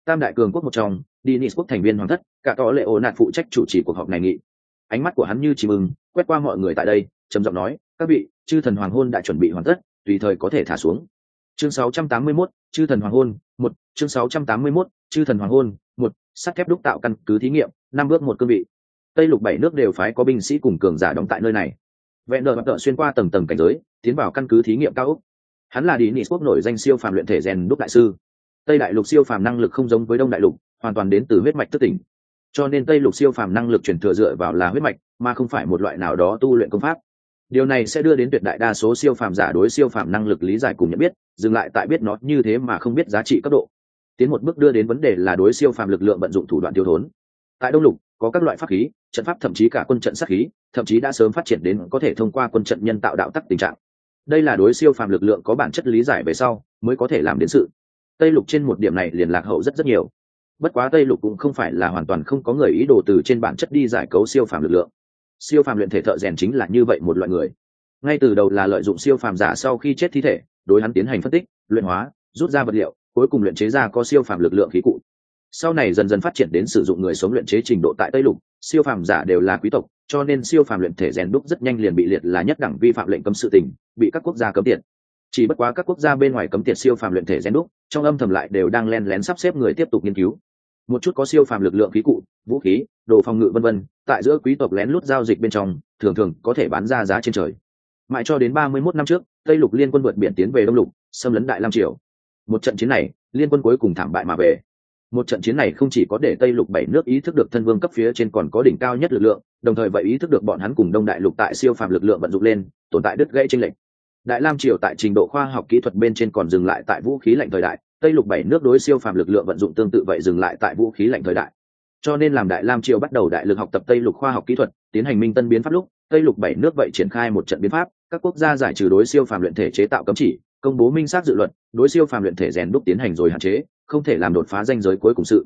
Tam đại cường quốc một trong Dinis quốc thành viên hoàng thất cả tỏ lệ ổ nạt phụ trách chủ trì cuộc họp này nghị. Ánh mắt của hắn như chỉ mừng quét qua mọi người tại đây trầm giọng nói các vị chư thần hoàng hôn đã chuẩn bị hoàn tất tùy thời có thể thả xuống. Chương 681, chư thần hoàng hôn một chương 681, chư thần hoàng hôn một sắt thép đúc tạo căn cứ thí nghiệm năm bước một cương vị. Tây lục bảy nước đều phái có binh sĩ cùng cường giả đóng tại nơi này vẹn đờ bắt đợi xuyên qua tầng tầng cảnh giới, tiến vào căn cứ thí nghiệm cao úc hắn là đi nị quốc nổi danh siêu phàm luyện thể rèn đúc đại sư. Tây đại lục siêu phàm năng lực không giống với đông đại lục, hoàn toàn đến từ huyết mạch tức tỉnh. Cho nên tây lục siêu phàm năng lực chuyển thừa dựa vào là huyết mạch, mà không phải một loại nào đó tu luyện công pháp. Điều này sẽ đưa đến tuyệt đại đa số siêu phàm giả đối siêu phàm năng lực lý giải cùng nhận biết, dừng lại tại biết nó như thế mà không biết giá trị cấp độ. Tiến một bước đưa đến vấn đề là đối siêu phàm lực lượng vận dụng thủ đoạn tiêu thốn tại đông lục, có các loại pháp khí, trận pháp thậm chí cả quân trận sát khí, thậm chí đã sớm phát triển đến có thể thông qua quân trận nhân tạo đạo tắc tình trạng. Đây là đối siêu phàm lực lượng có bản chất lý giải về sau, mới có thể làm đến sự. Tây lục trên một điểm này liền lạc hậu rất rất nhiều. Bất quá tây lục cũng không phải là hoàn toàn không có người ý đồ từ trên bản chất đi giải cấu siêu phàm lực lượng. Siêu phàm luyện thể thợ rèn chính là như vậy một loại người. Ngay từ đầu là lợi dụng siêu phàm giả sau khi chết thi thể, đối hắn tiến hành phân tích, luyện hóa, rút ra vật liệu, cuối cùng luyện chế ra có siêu phàm lực lượng khí cụ sau này dần dần phát triển đến sử dụng người sống luyện chế trình độ tại tây lục, siêu phàm giả đều là quý tộc, cho nên siêu phàm luyện thể rèn đúc rất nhanh liền bị liệt là nhất đẳng vi phạm lệnh cấm sự tình, bị các quốc gia cấm tiệt. Chỉ bất quá các quốc gia bên ngoài cấm tiệt siêu phàm luyện thể rèn đúc, trong âm thầm lại đều đang len lén sắp xếp người tiếp tục nghiên cứu. Một chút có siêu phàm lực lượng khí cụ, vũ khí, đồ phòng ngự vân vân, tại giữa quý tộc lén lút giao dịch bên trong, thường thường có thể bán ra giá trên trời. Mãi cho đến ba mươi 31 năm trước, tây lục liên quân vượt biển tiến về đông lục, xâm lấn đại lam triều. Một trận chiến này, liên quân cuối cùng thảm bại mà về một trận chiến này không chỉ có để tây lục bảy nước ý thức được thân vương cấp phía trên còn có đỉnh cao nhất lực lượng, đồng thời vậy ý thức được bọn hắn cùng đông đại lục tại siêu phàm lực lượng vận dụng lên, tồn tại đứt gãy tranh lệch. Đại lam triều tại trình độ khoa học kỹ thuật bên trên còn dừng lại tại vũ khí lạnh thời đại, tây lục bảy nước đối siêu phàm lực lượng vận dụng tương tự vậy dừng lại tại vũ khí lạnh thời đại. Cho nên làm đại lam triều bắt đầu đại lực học tập tây lục khoa học kỹ thuật, tiến hành minh tân biến pháp lúc, tây lục bảy nước vậy triển khai một trận biến pháp, các quốc gia giải trừ đối siêu phàm luyện thể chế tạo cấm chỉ công bố minh xác dự luật, đối siêu phàm luyện thể rèn đúc tiến hành rồi hạn chế, không thể làm đột phá danh giới cuối cùng sự.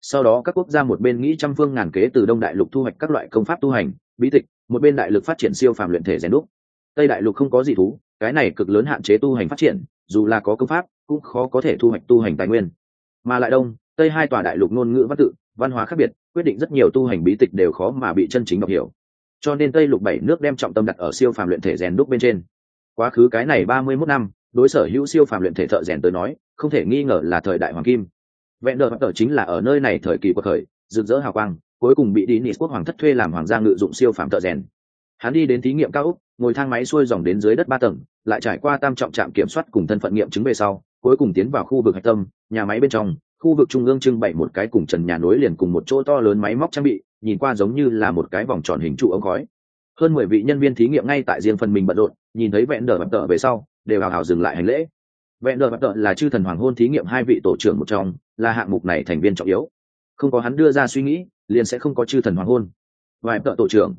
Sau đó, các quốc gia một bên nghĩ trăm phương ngàn kế từ đông đại lục thu hoạch các loại công pháp tu hành, bí tịch, một bên đại lực phát triển siêu phàm luyện thể rèn đúc. Tây đại lục không có gì thú, cái này cực lớn hạn chế tu hành phát triển, dù là có công pháp, cũng khó có thể thu hoạch tu hành tài nguyên. Mà lại đông, tây hai tòa đại lục ngôn ngữ văn tự, văn hóa khác biệt, quyết định rất nhiều tu hành bí tịch đều khó mà bị chân chính đọc hiểu. Cho nên tây lục bảy nước đem trọng tâm đặt ở siêu phàm luyện thể rèn đúc bên trên. Quá khứ cái này ba mươi mốt năm đối sở hữu siêu phàm luyện thể thợ rèn tới nói, không thể nghi ngờ là thời đại hoàng kim. Vẹn đờ bắt tờ chính là ở nơi này thời kỳ của thời, rực rỡ hào quang, cuối cùng bị đi nị quốc hoàng thất thuê làm hoàng gia ngự dụng siêu phàm thợ rèn. Hắn đi đến thí nghiệm cao úc ngồi thang máy xuôi dòng đến dưới đất ba tầng, lại trải qua tam trọng trạm kiểm soát cùng thân phận nghiệm chứng về sau, cuối cùng tiến vào khu vực hạch tâm, nhà máy bên trong, khu vực trung ương trưng bày một cái cùng trần nhà nối liền cùng một chỗ to lớn máy móc trang bị, nhìn qua giống như là một cái vòng tròn hình trụ ống khói. Hơn mười vị nhân viên thí nghiệm ngay tại riêng phần mình bận rộn, nhìn thấy vẹn đờ bập tợ về sau đều hào hào dừng lại hành lễ. Vẹn đờ bắt tợ là chư thần hoàng hôn thí nghiệm hai vị tổ trưởng một trong, là hạng mục này thành viên trọng yếu. Không có hắn đưa ra suy nghĩ, liền sẽ không có chư thần hoàng hôn. Vài tợ tổ trưởng.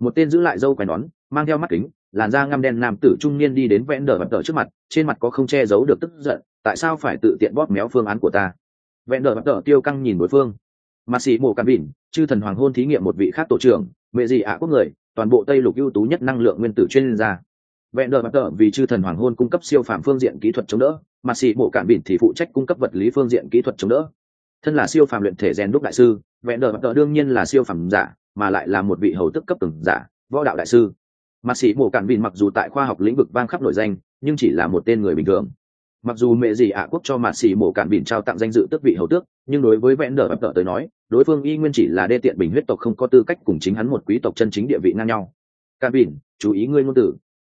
Một tên giữ lại dâu quai nón, mang theo mắt kính, làn da ngăm đen nam tử trung niên đi đến vẽn đờ bập tờ trước mặt, trên mặt có không che giấu được tức giận, tại sao phải tự tiện bóp méo phương án của ta? Vẽn đờ bập tờ tiêu căng nhìn đối phương. Mặt sĩ mổ cản bỉn chư thần hoàng hôn thí nghiệm một vị khác tổ trưởng, mẹ gì ạ quốc người, toàn bộ tây lục ưu tú nhất năng lượng nguyên tử chuyên gia vẹn đờ bập tờ vì chư thần hoàng hôn cung cấp siêu phàm phương diện kỹ thuật chống đỡ, mà sĩ bộ cản bỉn thì phụ trách cung cấp vật lý phương diện kỹ thuật chống đỡ. Thân là siêu phàm luyện thể rèn đúc đại sư, vẹn đờ bập tờ đương nhiên là siêu phàm giả, mà lại là một vị hầu tức cấp từng giả, võ đạo đại sư. Mà sĩ bộ cản bỉn mặc dù tại khoa học lĩnh vực vang khắp nổi danh, nhưng chỉ là một tên người bình thường. Mặc dù mẹ gì ạ quốc cho mạt sĩ mổ cản bỉn trao tặng danh dự tước vị hầu tước, nhưng đối với vẽn đờ ập tợ tới nói, đối phương y nguyên chỉ là đê tiện bình huyết tộc không có tư cách cùng chính hắn một quý tộc chân chính địa vị ngang nhau. Cản bỉn chú ý ngươi ngôn tử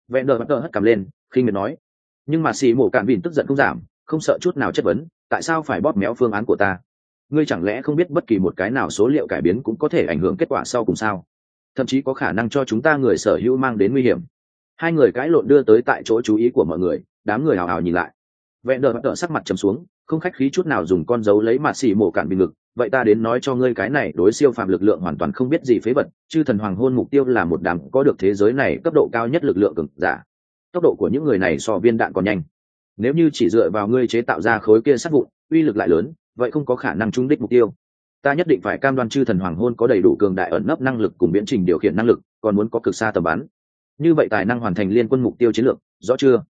Vẹn đờ bắt tợ hất cầm lên khi miệt nói, nhưng mà xì mổ cản vìn tức giận không giảm, không sợ chút nào chất vấn, tại sao phải bóp méo phương án của ta? Ngươi chẳng lẽ không biết bất kỳ một cái nào số liệu cải biến cũng có thể ảnh hưởng kết quả sau cùng sao? Thậm chí có khả năng cho chúng ta người sở hữu mang đến nguy hiểm. Hai người cãi lộn đưa tới tại chỗ chú ý của mọi người, đám người hào hào nhìn lại. Vẹn đờ đỡ sắc mặt trầm xuống, không khách khí chút nào dùng con dấu lấy mà xì mổ cản bình ngực vậy ta đến nói cho ngươi cái này, đối siêu phạm lực lượng hoàn toàn không biết gì phế vật, chư thần hoàng hôn mục tiêu là một đám có được thế giới này cấp độ cao nhất lực lượng cực giả. Tốc độ của những người này so viên đạn còn nhanh. Nếu như chỉ dựa vào ngươi chế tạo ra khối kia sát vụn, uy lực lại lớn, vậy không có khả năng trúng đích mục tiêu. Ta nhất định phải cam đoan chư thần hoàng hôn có đầy đủ cường đại ẩn nấp năng lực cùng biến trình điều khiển năng lực, còn muốn có cực xa tầm bắn. Như vậy tài năng hoàn thành liên quân mục tiêu chiến lược, rõ chưa?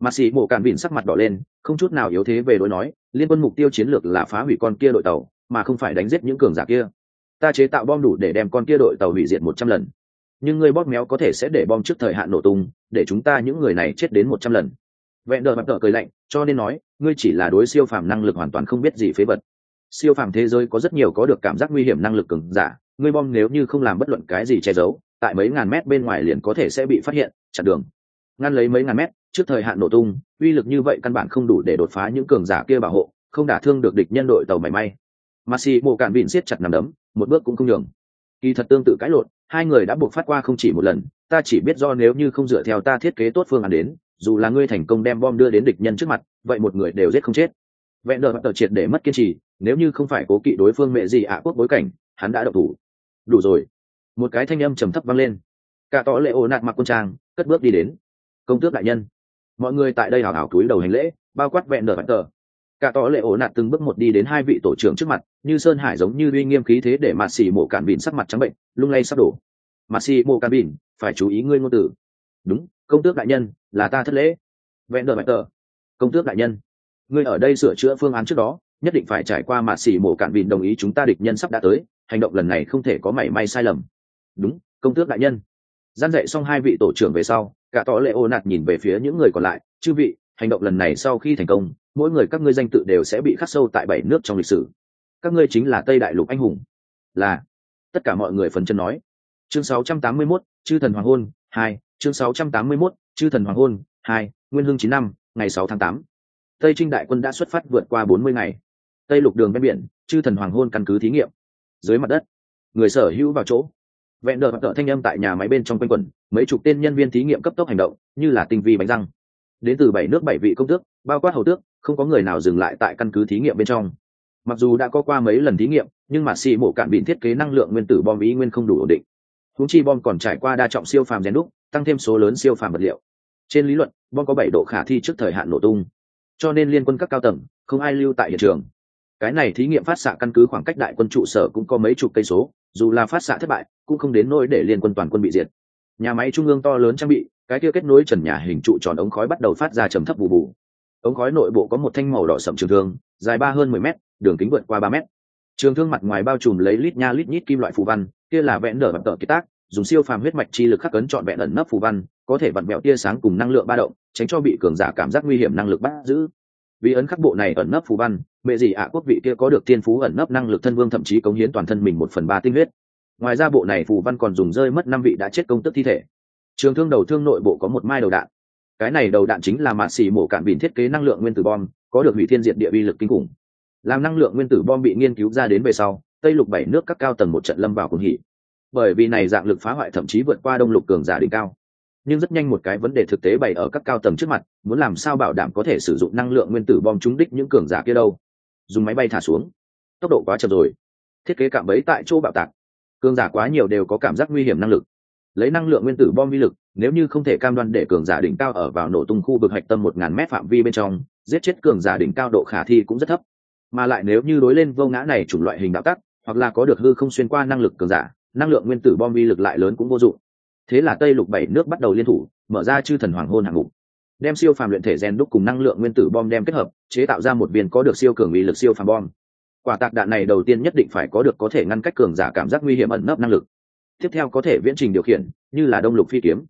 Mà sĩ mổ cạn vịn sắc mặt đỏ lên, không chút nào yếu thế về đối nói, liên quân mục tiêu chiến lược là phá hủy con kia đội tàu mà không phải đánh giết những cường giả kia. Ta chế tạo bom đủ để đem con kia đội tàu hủy diệt một trăm lần. Nhưng ngươi bóp méo có thể sẽ để bom trước thời hạn nổ tung, để chúng ta những người này chết đến một trăm lần. Vẹn đờ mặt tờ cười lạnh, cho nên nói, ngươi chỉ là đối siêu phàm năng lực hoàn toàn không biết gì phế vật. Siêu phàm thế giới có rất nhiều có được cảm giác nguy hiểm năng lực cường giả, ngươi bom nếu như không làm bất luận cái gì che giấu, tại mấy ngàn mét bên ngoài liền có thể sẽ bị phát hiện, chặn đường. Ngăn lấy mấy ngàn mét, trước thời hạn nổ tung, uy lực như vậy căn bản không đủ để đột phá những cường giả kia bảo hộ, không đả thương được địch nhân đội tàu mảy may. Messi mồ cạn vịn siết chặt nằm đấm, một bước cũng không nhường. Kỳ thật tương tự cãi lộn, hai người đã buộc phát qua không chỉ một lần, ta chỉ biết do nếu như không dựa theo ta thiết kế tốt phương án đến, dù là ngươi thành công đem bom đưa đến địch nhân trước mặt, vậy một người đều giết không chết. Vẹn đờ tờ triệt để mất kiên trì, nếu như không phải cố kỵ đối phương mẹ gì ạ quốc bối cảnh, hắn đã độc thủ. Đủ rồi. Một cái thanh âm trầm thấp vang lên. Cả tỏ lệ ổ nạt mặc quân trang, cất bước đi đến. Công tước đại nhân. Mọi người tại đây hào hào cúi đầu hành lễ, bao quát vẹn đờ tờ cả tỏ lệ ổ nạt từng bước một đi đến hai vị tổ trưởng trước mặt, như sơn hải giống như uy nghiêm khí thế để mạt xì mổ cản bỉn sắc mặt trắng bệnh, lung lay sắp đổ. Mạt xì mổ cản bỉn, phải chú ý ngươi ngôn tử. đúng, công tước đại nhân, là ta thất lễ. Vẹn đờ tờ. Công tước đại nhân, ngươi ở đây sửa chữa phương án trước đó, nhất định phải trải qua mạt xì mổ cạn bỉn đồng ý chúng ta địch nhân sắp đã tới, hành động lần này không thể có mảy may sai lầm. Đúng, công tước đại nhân. Gian dạy xong hai vị tổ trưởng về sau, cả tỏ lệ ô nạt nhìn về phía những người còn lại, chư vị, hành động lần này sau khi thành công mỗi người các ngươi danh tự đều sẽ bị khắc sâu tại bảy nước trong lịch sử. Các ngươi chính là tây đại lục anh hùng. Là tất cả mọi người phấn chân nói. Chương 681, chư thần hoàng hôn hai chương 681, chư thần hoàng hôn hai nguyên hưng chín năm ngày 6 tháng 8 tây trinh đại quân đã xuất phát vượt qua bốn mươi ngày. Tây lục đường ven biển chư thần hoàng hôn căn cứ thí nghiệm. Dưới mặt đất người sở hữu vào chỗ. Vẹn đờ tợ thanh âm tại nhà máy bên trong quanh quần mấy chục tên nhân viên thí nghiệm cấp tốc hành động như là tinh vi bánh răng đến từ bảy nước bảy vị công tước, bao quát hầu tước, không có người nào dừng lại tại căn cứ thí nghiệm bên trong. Mặc dù đã có qua mấy lần thí nghiệm, nhưng mà xì mổ cạn bịn thiết kế năng lượng nguyên tử bom ý nguyên không đủ ổn định. Húng chi bom còn trải qua đa trọng siêu phàm rèn đúc, tăng thêm số lớn siêu phàm vật liệu. Trên lý luận, bom có bảy độ khả thi trước thời hạn nổ tung. Cho nên liên quân các cao tầng, không ai lưu tại hiện trường. Cái này thí nghiệm phát xạ căn cứ khoảng cách đại quân trụ sở cũng có mấy chục cây số, dù là phát xạ thất bại, cũng không đến nỗi để liên quân toàn quân bị diệt. Nhà máy trung ương to lớn trang bị cái kia kết nối trần nhà hình trụ tròn ống khói bắt đầu phát ra trầm thấp bù bù. Ống khói nội bộ có một thanh màu đỏ sậm trường thương, dài ba hơn mười mét, đường kính vượt qua ba mét. Trường thương mặt ngoài bao trùm lấy lít nha lít nhít kim loại phù văn, kia là vẽn nở vật tợ kiệt tác, dùng siêu phàm huyết mạch chi lực khắc cấn trọn vẹn ẩn nấp phù văn, có thể vặn mẹo tia sáng cùng năng lượng ba động, tránh cho bị cường giả cảm giác nguy hiểm năng lực bắt giữ. Vì ấn khắc bộ này ẩn nấp phù văn, mẹ gì ạ, quốc vị kia có được tiên phú ẩn nấp năng lực thân vương thậm chí cống hiến toàn thân mình một phần ba tinh huyết. Ngoài ra bộ này phù văn còn dùng rơi mất năm vị đã chết công tức thi thể trường thương đầu thương nội bộ có một mai đầu đạn. Cái này đầu đạn chính là mạ xì mổ cạn bìn thiết kế năng lượng nguyên tử bom, có được hủy thiên diệt địa vi lực kinh khủng. Làm năng lượng nguyên tử bom bị nghiên cứu ra đến về sau, tây lục bảy nước các cao tầng một trận lâm vào cùng hỉ. Bởi vì này dạng lực phá hoại thậm chí vượt qua đông lục cường giả đỉnh cao. Nhưng rất nhanh một cái vấn đề thực tế bày ở các cao tầng trước mặt, muốn làm sao bảo đảm có thể sử dụng năng lượng nguyên tử bom trúng đích những cường giả kia đâu? Dùng máy bay thả xuống. Tốc độ quá chậm rồi. Thiết kế cạm bẫy tại chỗ bạo tạc. Cường giả quá nhiều đều có cảm giác nguy hiểm năng lực lấy năng lượng nguyên tử bom vi lực, nếu như không thể cam đoan để cường giả đỉnh cao ở vào nổ tung khu vực hạch tâm một ngàn mét phạm vi bên trong, giết chết cường giả đỉnh cao độ khả thi cũng rất thấp. Mà lại nếu như đối lên vô ngã này chủng loại hình đạo tắc, hoặc là có được hư không xuyên qua năng lực cường giả, năng lượng nguyên tử bom vi lực lại lớn cũng vô dụng. Thế là tây lục bảy nước bắt đầu liên thủ, mở ra chư thần hoàng hôn hạng mục. Đem siêu phàm luyện thể gen đúc cùng năng lượng nguyên tử bom đem kết hợp, chế tạo ra một viên có được siêu cường uy lực siêu phàm bom. Quả tạc đạn này đầu tiên nhất định phải có được có thể ngăn cách cường giả cảm giác nguy hiểm ẩn nấp năng lực tiếp theo có thể viễn trình điều khiển, như là đông lục phi kiếm.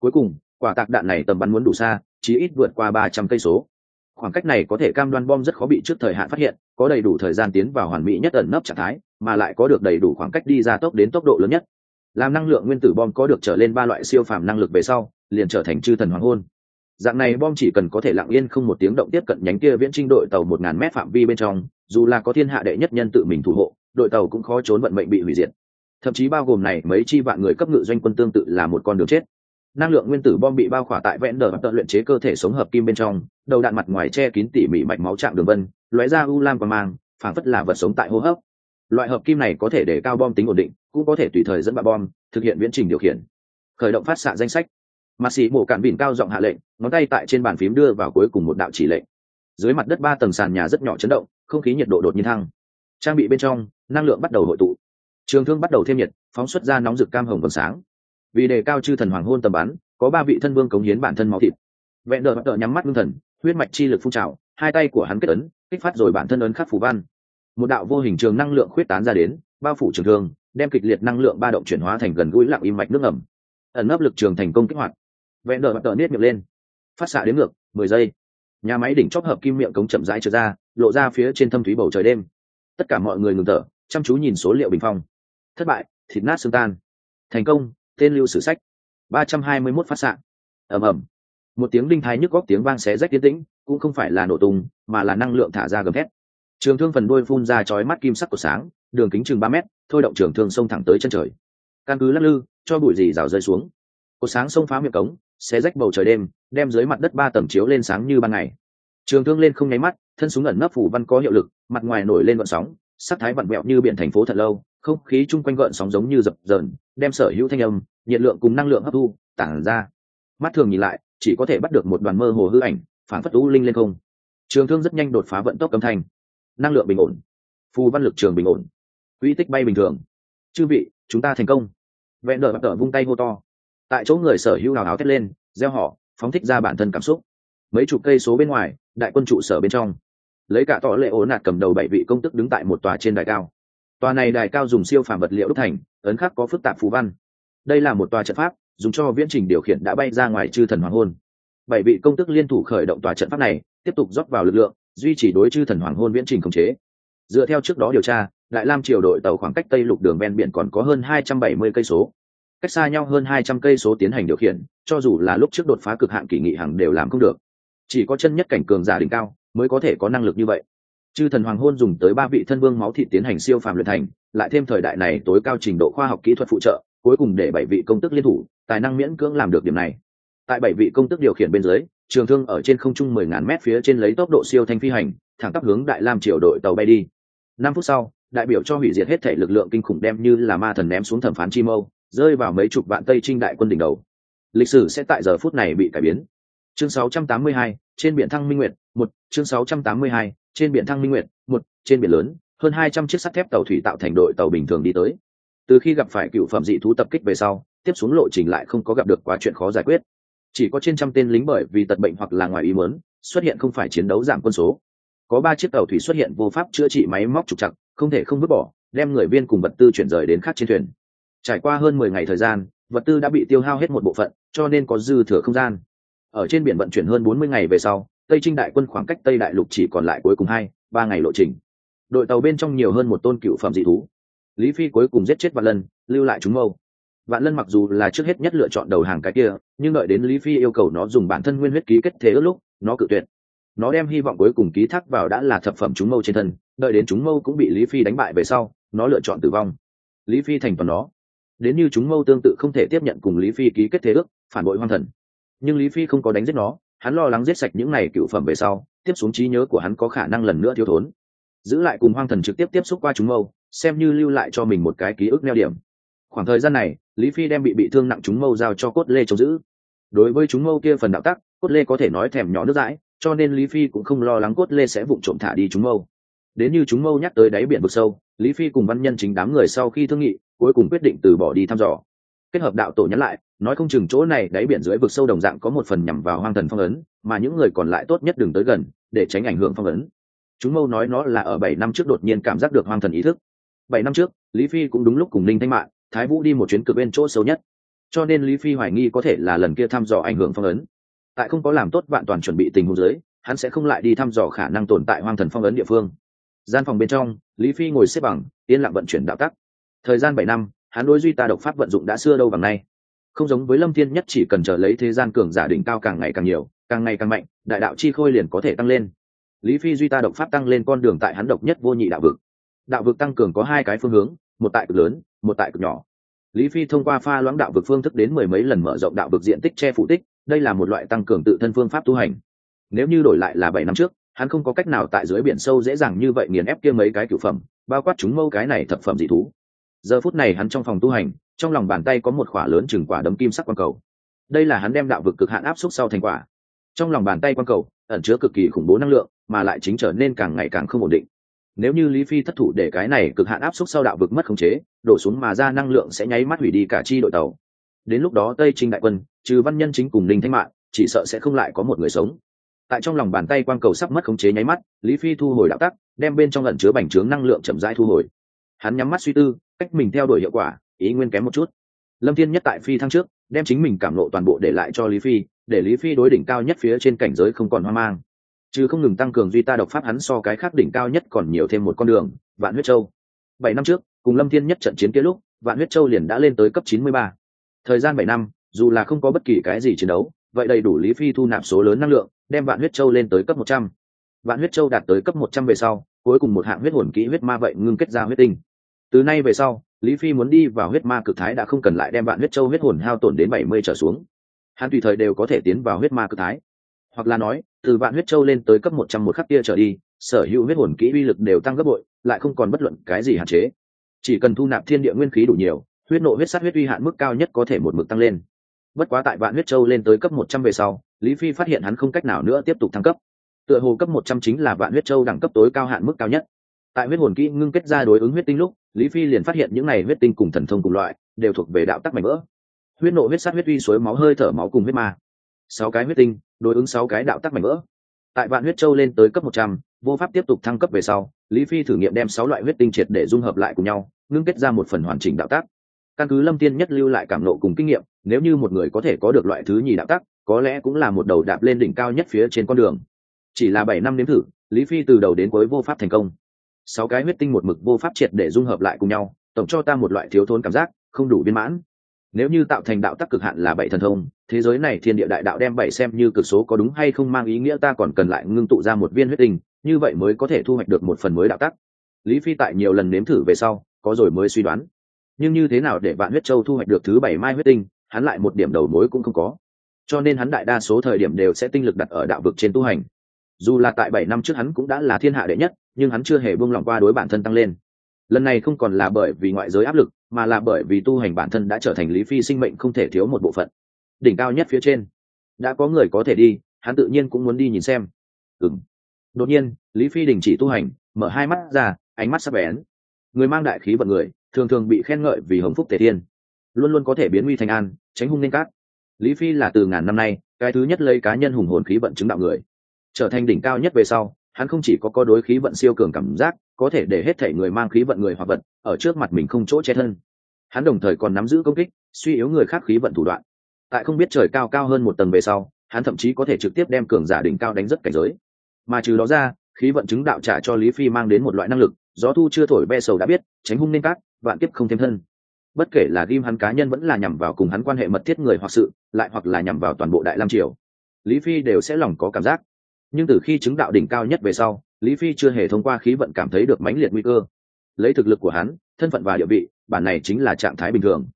Cuối cùng, quả tạc đạn này tầm bắn muốn đủ xa, chí ít vượt qua ba trăm cây số. Khoảng cách này có thể cam đoan bom rất khó bị trước thời hạn phát hiện, có đầy đủ thời gian tiến vào hoàn mỹ nhất ẩn nấp trạng thái, mà lại có được đầy đủ khoảng cách đi ra tốc đến tốc độ lớn nhất. Làm năng lượng nguyên tử bom có được trở lên ba loại siêu phàm năng lực về sau, liền trở thành chư thần hoàng hôn. Dạng này bom chỉ cần có thể lặng yên không một tiếng động tiếp cận nhánh kia viễn trinh đội tàu một ngàn mét phạm vi bên trong, dù là có thiên hạ đệ nhất nhân tự mình thủ hộ, đội tàu cũng khó trốn vận mệnh bị hủy diệt thậm chí bao gồm này mấy chi vạn người cấp ngự doanh quân tương tự là một con đường chết. Năng lượng nguyên tử bom bị bao khỏa tại vẽn đờ tận luyện chế cơ thể sống hợp kim bên trong, đầu đạn mặt ngoài che kín tỉ mỉ mạch máu chạm đường vân, lóe ra u lam và mang phản phất là vật sống tại hô hấp. Loại hợp kim này có thể để cao bom tính ổn định, cũng có thể tùy thời dẫn bạo bom, thực hiện viễn trình điều khiển. Khởi động phát xạ danh sách. Mặt sĩ mổ cạn bỉn cao giọng hạ lệnh, ngón tay tại trên bàn phím đưa vào cuối cùng một đạo chỉ lệnh. Dưới mặt đất ba tầng sàn nhà rất nhỏ chấn động, không khí nhiệt độ đột nhiên thăng. Trang bị bên trong, năng lượng bắt đầu hội tụ trường thương bắt đầu thêm nhiệt, phóng xuất ra nóng rực cam hồng vầng sáng. Vì đề cao chư thần hoàng hôn tầm bắn, có ba vị thân vương cống hiến bản thân máu thịt. Vẹn đờ bắt đờ nhắm mắt ngưng thần, huyết mạch chi lực phun trào, hai tay của hắn kết ấn, kích phát rồi bản thân ấn khắc phủ văn. Một đạo vô hình trường năng lượng khuyết tán ra đến, bao phủ trường thương, đem kịch liệt năng lượng ba động chuyển hóa thành gần gũi lặng im mạch nước ẩm ẩn nấp lực trường thành công kích hoạt. Vẹn đờ bắt đờ niết miệng lên. Phát xạ đến ngược, mười giây. Nhà máy đỉnh chóp hợp kim miệng cống chậm rãi trở ra, lộ ra phía trên thâm thúy bầu trời đêm. Tất cả mọi người ngừng thở, chăm chú nhìn số liệu bình phong thất bại, thịt nát xương tan. Thành công, tên lưu sử sách. Ba trăm hai mươi mốt phát xạ ầm ầm. Một tiếng đinh thái nhức góc tiếng vang xé rách tiến tĩnh, cũng không phải là nổ tung, mà là năng lượng thả ra gầm thét. Trường thương phần đôi phun ra chói mắt kim sắc của sáng, đường kính chừng ba mét, thôi động trường thương xông thẳng tới chân trời. Căn cứ lắc lư, cho bụi dì rào rơi xuống. Cột sáng xông phá miệng cống, xé rách bầu trời đêm, đem dưới mặt đất ba tầng chiếu lên sáng như ban ngày. Trường thương lên không nháy mắt, thân súng ẩn nấp phủ văn có hiệu lực, mặt ngoài nổi lên vận sóng, sắc thái vặn vẹo như biển thành phố thật lâu không khí chung quanh gợn sóng giống như dập dờn, đem sở hữu thanh âm, nhiệt lượng cùng năng lượng hấp thu, tản ra. Mắt thường nhìn lại, chỉ có thể bắt được một đoàn mơ hồ hư ảnh phản phất lũ linh lên không. Trường thương rất nhanh đột phá vận tốc âm thanh. Năng lượng bình ổn. Phù văn lực trường bình ổn. Quỹ tích bay bình thường. Chư vị, chúng ta thành công. Vẹn đợi bắt tờ vung tay hô to. Tại chỗ người sở hữu hào háo thét lên, gieo họ, phóng thích ra bản thân cảm xúc. Mấy chục cây số bên ngoài, đại quân trụ sở bên trong. Lấy cả tỏ lệ ố nạt cầm đầu bảy vị công tức đứng tại một tòa trên đài cao tòa này đài cao dùng siêu phàm vật liệu đúc thành, ấn khắc có phức tạp phú văn. Đây là một tòa trận pháp, dùng cho viễn trình điều khiển đã bay ra ngoài chư thần hoàng hôn. Bảy vị công tức liên thủ khởi động tòa trận pháp này, tiếp tục rót vào lực lượng, duy trì đối chư thần hoàng hôn viễn trình khống chế. Dựa theo trước đó điều tra, đại lam triều đội tàu khoảng cách tây lục đường ven biển còn có hơn hai trăm bảy mươi cây số. Cách xa nhau hơn hai trăm cây số tiến hành điều khiển, cho dù là lúc trước đột phá cực hạn kỳ nghị hằng đều làm không được. Chỉ có chân nhất cảnh cường giả đỉnh cao mới có thể có năng lực như vậy chư thần hoàng hôn dùng tới ba vị thân vương máu thịt tiến hành siêu phàm luyện thành lại thêm thời đại này tối cao trình độ khoa học kỹ thuật phụ trợ cuối cùng để bảy vị công tức liên thủ tài năng miễn cưỡng làm được điểm này. Tại bảy vị công tức điều khiển bên dưới trường thương ở trên không trung mười ngàn mét phía trên lấy tốc độ siêu thanh phi hành thẳng tắp hướng đại lam triều đội tàu bay đi. Năm phút sau đại biểu cho hủy diệt hết thể lực lượng kinh khủng đem như là ma thần ném xuống thẩm phán chi mâu rơi vào mấy chục vạn tây trinh đại quân đỉnh đầu. Lịch sử sẽ tại giờ phút này bị cải biến. Chương 682, trên biển thăng minh nguyệt một chương 682, trên biển thăng minh nguyệt một trên biển lớn hơn hai trăm chiếc sắt thép tàu thủy tạo thành đội tàu bình thường đi tới. Từ khi gặp phải cựu phẩm dị thú tập kích về sau tiếp xuống lộ trình lại không có gặp được quá chuyện khó giải quyết. Chỉ có trên trăm tên lính bởi vì tật bệnh hoặc là ngoài ý muốn xuất hiện không phải chiến đấu giảm quân số. Có ba chiếc tàu thủy xuất hiện vô pháp chữa trị máy móc trục chặt không thể không vứt bỏ đem người viên cùng vật tư chuyển rời đến khác trên thuyền. Trải qua hơn mười ngày thời gian vật tư đã bị tiêu hao hết một bộ phận cho nên có dư thừa không gian ở trên biển vận chuyển hơn bốn mươi ngày về sau, tây trinh đại quân khoảng cách tây đại lục chỉ còn lại cuối cùng hai, ba ngày lộ trình. Đội tàu bên trong nhiều hơn một tôn cựu phẩm dị thú. Lý phi cuối cùng giết chết vạn lân, lưu lại chúng mâu. Vạn lân mặc dù là trước hết nhất lựa chọn đầu hàng cái kia, nhưng đợi đến lý phi yêu cầu nó dùng bản thân nguyên huyết ký kết thế ước lúc, nó cự tuyệt. Nó đem hy vọng cuối cùng ký thác vào đã là thập phẩm chúng mâu trên thân, đợi đến chúng mâu cũng bị lý phi đánh bại về sau, nó lựa chọn tử vong. Lý phi thành toàn nó. Đến như chúng mâu tương tự không thể tiếp nhận cùng lý phi ký kết thế ước, phản bội hoang thần nhưng lý phi không có đánh giết nó, hắn lo lắng giết sạch những này cựu phẩm về sau, tiếp xuống trí nhớ của hắn có khả năng lần nữa thiếu thốn. Giữ lại cùng hoang thần trực tiếp tiếp xúc qua chúng mâu, xem như lưu lại cho mình một cái ký ức neo điểm. Khoảng thời gian này, lý phi đem bị bị thương nặng chúng mâu giao cho cốt lê trông giữ. Đối với chúng mâu kia phần đạo tắc, cốt lê có thể nói thèm nhỏ nước dãi, cho nên lý phi cũng không lo lắng cốt lê sẽ vụng trộm thả đi chúng mâu. Đến như chúng mâu nhắc tới đáy biển vực sâu, lý phi cùng văn nhân chính đám người sau khi thương nghị, cuối cùng quyết định từ bỏ đi thăm dò. Kết hợp đạo tổ nhắn lại nói không chừng chỗ này đáy biển dưới vực sâu đồng dạng có một phần nhằm vào hoang thần phong ấn, mà những người còn lại tốt nhất đừng tới gần, để tránh ảnh hưởng phong ấn. Chúng mâu nói nó là ở bảy năm trước đột nhiên cảm giác được hoang thần ý thức. Bảy năm trước, lý phi cũng đúng lúc cùng ninh thanh mạng thái vũ đi một chuyến cực bên chỗ sâu nhất. Cho nên lý phi hoài nghi có thể là lần kia thăm dò ảnh hưởng phong ấn. Tại không có làm tốt vạn toàn chuẩn bị tình huống dưới, hắn sẽ không lại đi thăm dò khả năng tồn tại hoang thần phong ấn địa phương. Gian phòng bên trong, lý phi ngồi xếp bằng, yên lặng vận chuyển đạo tắc. Thời gian bảy năm, hắn đối duy ta độc pháp vận dụng đã xưa đâu bằng nay không giống với lâm thiên nhất chỉ cần chờ lấy thế gian cường giả đỉnh cao càng ngày càng nhiều, càng ngày càng mạnh, đại đạo chi khôi liền có thể tăng lên. Lý phi duy ta độc pháp tăng lên con đường tại hắn độc nhất vô nhị đạo vực. Đạo vực tăng cường có hai cái phương hướng, một tại cực lớn, một tại cực nhỏ. Lý phi thông qua pha loãng đạo vực phương thức đến mười mấy lần mở rộng đạo vực diện tích che phủ tích, đây là một loại tăng cường tự thân phương pháp tu hành. Nếu như đổi lại là bảy năm trước, hắn không có cách nào tại dưới biển sâu dễ dàng như vậy nghiền ép kia mấy cái cửu phẩm, bao quát chúng mâu cái này thập phẩm dị thú. Giờ phút này hắn trong phòng tu hành trong lòng bàn tay có một khỏa lớn chừng quả đấm kim sắc quang cầu. Đây là hắn đem đạo vực cực hạn áp xúc sau thành quả. Trong lòng bàn tay quang cầu ẩn chứa cực kỳ khủng bố năng lượng, mà lại chính trở nên càng ngày càng không ổn định. Nếu như lý phi thất thủ để cái này cực hạn áp xúc sau đạo vực mất khống chế, đổ xuống mà ra năng lượng sẽ nháy mắt hủy đi cả chi đội tàu. Đến lúc đó tây trinh đại quân, trừ văn nhân chính cùng ninh thanh mạng chỉ sợ sẽ không lại có một người sống. Tại trong lòng bàn tay quang cầu sắp mất khống chế nháy mắt, lý phi thu hồi đạo tắc, đem bên trong ẩn chứa bành trướng năng lượng chậm rãi thu hồi. Hắn nhắm mắt suy tư, cách mình theo đuổi hiệu quả ý nguyên kém một chút. Lâm thiên nhất tại phi thăng trước, đem chính mình cảm lộ toàn bộ để lại cho lý phi, để lý phi đối đỉnh cao nhất phía trên cảnh giới không còn hoang mang. Chứ không ngừng tăng cường duy ta độc pháp hắn so cái khác đỉnh cao nhất còn nhiều thêm một con đường, vạn huyết châu. Bảy năm trước, cùng lâm thiên nhất trận chiến kia lúc, vạn huyết châu liền đã lên tới cấp chín mươi ba. Thời gian bảy năm, dù là không có bất kỳ cái gì chiến đấu, vậy đầy đủ lý phi thu nạp số lớn năng lượng, đem vạn huyết châu lên tới cấp một trăm. Vạn huyết châu đạt tới cấp một trăm về sau, cuối cùng một hạng huyết hồn kỹ huyết ma vậy ngưng kết ra huyết tinh. Từ nay về sau lý phi muốn đi vào huyết ma cực thái đã không cần lại đem vạn huyết châu huyết hồn hao tổn đến bảy mươi trở xuống. Hắn tùy thời đều có thể tiến vào huyết ma cực thái. Hoặc là nói, từ vạn huyết châu lên tới cấp một trăm một khắc kia trở đi, sở hữu huyết hồn kỹ uy lực đều tăng gấp bội, lại không còn bất luận cái gì hạn chế. Chỉ cần thu nạp thiên địa nguyên khí đủ nhiều, huyết nộ huyết sát huyết uy hạn mức cao nhất có thể một mực tăng lên. Bất quá tại vạn huyết châu lên tới cấp một trăm về sau, lý phi phát hiện hắn không cách nào nữa tiếp tục thăng cấp. Tựa hồ cấp một trăm chính là vạn huyết châu đẳng cấp tối cao hạn mức cao nhất tại huyết hồn kỹ ngưng kết ra đối ứng huyết tinh lúc, lý phi liền phát hiện những này huyết tinh cùng thần thông cùng loại, đều thuộc về đạo tắc mảnh vỡ. Huyết nộ huyết sát huyết uy suối máu hơi thở máu cùng huyết ma. Sáu cái huyết tinh, đối ứng sáu cái đạo tắc mảnh vỡ. Tại vạn huyết châu lên tới cấp một trăm, vô pháp tiếp tục thăng cấp về sau, lý phi thử nghiệm đem sáu loại huyết tinh triệt để dung hợp lại cùng nhau, ngưng kết ra một phần hoàn chỉnh đạo tác căn cứ lâm tiên nhất lưu lại cảm nộ cùng kinh nghiệm, nếu như một người có thể có được loại thứ nhì đạo tác có lẽ cũng là một đầu đạp lên đỉnh cao nhất phía trên con đường. Chỉ là bảy năm nếm thử, lý phi từ đầu đến cuối vô pháp thành công sáu cái huyết tinh một mực vô pháp triệt để dung hợp lại cùng nhau, tổng cho ta một loại thiếu thốn cảm giác, không đủ viên mãn. Nếu như tạo thành đạo tắc cực hạn là bảy thần thông, thế giới này thiên địa đại đạo đem bảy xem như cực số có đúng hay không mang ý nghĩa ta còn cần lại ngưng tụ ra một viên huyết tinh, như vậy mới có thể thu hoạch được một phần mới đạo tắc. Lý phi tại nhiều lần nếm thử về sau, có rồi mới suy đoán. Nhưng như thế nào để vạn huyết châu thu hoạch được thứ bảy mai huyết tinh, hắn lại một điểm đầu mối cũng không có. Cho nên hắn đại đa số thời điểm đều sẽ tinh lực đặt ở đạo vực trên tu hành dù là tại bảy năm trước hắn cũng đã là thiên hạ đệ nhất, nhưng hắn chưa hề buông lỏng qua đối bản thân tăng lên. Lần này không còn là bởi vì ngoại giới áp lực, mà là bởi vì tu hành bản thân đã trở thành lý phi sinh mệnh không thể thiếu một bộ phận. Đỉnh cao nhất phía trên, đã có người có thể đi, hắn tự nhiên cũng muốn đi nhìn xem. Ừng đột nhiên, lý phi đình chỉ tu hành, mở hai mắt ra, ánh mắt sắp bén. Người mang đại khí vận người, thường thường bị khen ngợi vì hồng phúc tề thiên. Luôn luôn có thể biến nguy thành an, tránh hung nên cát. Lý phi là từ ngàn năm nay, cái thứ nhất lấy cá nhân hùng hồn khí vận chứng đạo người trở thành đỉnh cao nhất về sau, hắn không chỉ có có đối khí vận siêu cường cảm giác, có thể để hết thể người mang khí vận người hoặc vật ở trước mặt mình không chỗ che thân. Hắn đồng thời còn nắm giữ công kích, suy yếu người khác khí vận thủ đoạn. Tại không biết trời cao cao hơn một tầng về sau, hắn thậm chí có thể trực tiếp đem cường giả đỉnh cao đánh rất cảnh giới. Mà trừ đó ra, khí vận chứng đạo trả cho lý phi mang đến một loại năng lực, gió thu chưa thổi be sầu đã biết, tránh hung nên cát, vạn kiếp không thêm thân. Bất kể là ghim hắn cá nhân vẫn là nhằm vào cùng hắn quan hệ mật thiết người hoặc sự, lại hoặc là nhằm vào toàn bộ đại lam triều, lý phi đều sẽ lòng có cảm giác nhưng từ khi chứng đạo đỉnh cao nhất về sau, lý phi chưa hề thông qua khí vận cảm thấy được mãnh liệt nguy cơ. Lấy thực lực của hắn, thân phận và địa vị, bản này chính là trạng thái bình thường.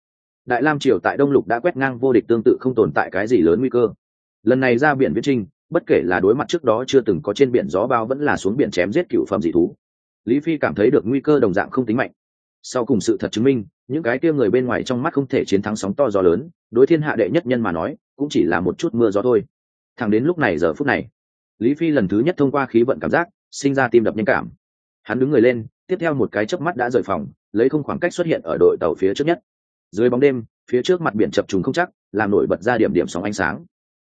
Đại lam triều tại đông lục đã quét ngang vô địch tương tự không tồn tại cái gì lớn nguy cơ. Lần này ra biển viễn trinh bất kể là đối mặt trước đó chưa từng có trên biển gió bao vẫn là xuống biển chém giết cựu phẩm dị thú, lý phi cảm thấy được nguy cơ đồng dạng không tính mạnh. Sau cùng sự thật chứng minh, những cái kia người bên ngoài trong mắt không thể chiến thắng sóng to gió lớn, đối thiên hạ đệ nhất nhân mà nói, cũng chỉ là một chút mưa gió thôi. Thẳng đến lúc này giờ phút này lý phi lần thứ nhất thông qua khí vận cảm giác sinh ra tim đập nhanh cảm. Hắn đứng người lên tiếp theo một cái chớp mắt đã rời phòng lấy không khoảng cách xuất hiện ở đội tàu phía trước nhất. Dưới bóng đêm phía trước mặt biển chập trùng không chắc làm nổi bật ra điểm điểm sóng ánh sáng.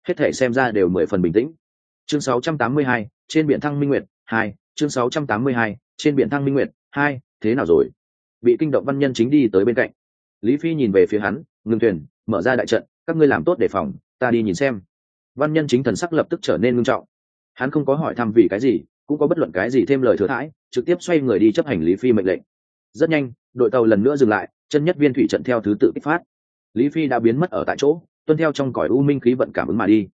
Hết thể xem ra đều mười phần bình tĩnh. Chương 682, trên biển thăng minh nguyệt hai chương 682, trên biển thăng minh nguyệt hai thế nào rồi? Bị kinh động văn nhân chính đi tới bên cạnh. Lý phi nhìn về phía hắn ngừng thuyền mở ra đại trận các ngươi làm tốt để phòng ta đi nhìn xem. Văn nhân chính thần sắc lập tức trở nên ngưng trọng hắn không có hỏi thăm vì cái gì, cũng có bất luận cái gì thêm lời thừa thãi, trực tiếp xoay người đi chấp hành lý phi mệnh lệnh. Rất nhanh, đội tàu lần nữa dừng lại, chân nhất viên thủy trận theo thứ tự kích phát. Lý phi đã biến mất ở tại chỗ, tuân theo trong cõi u minh khí vận cảm ứng mà đi.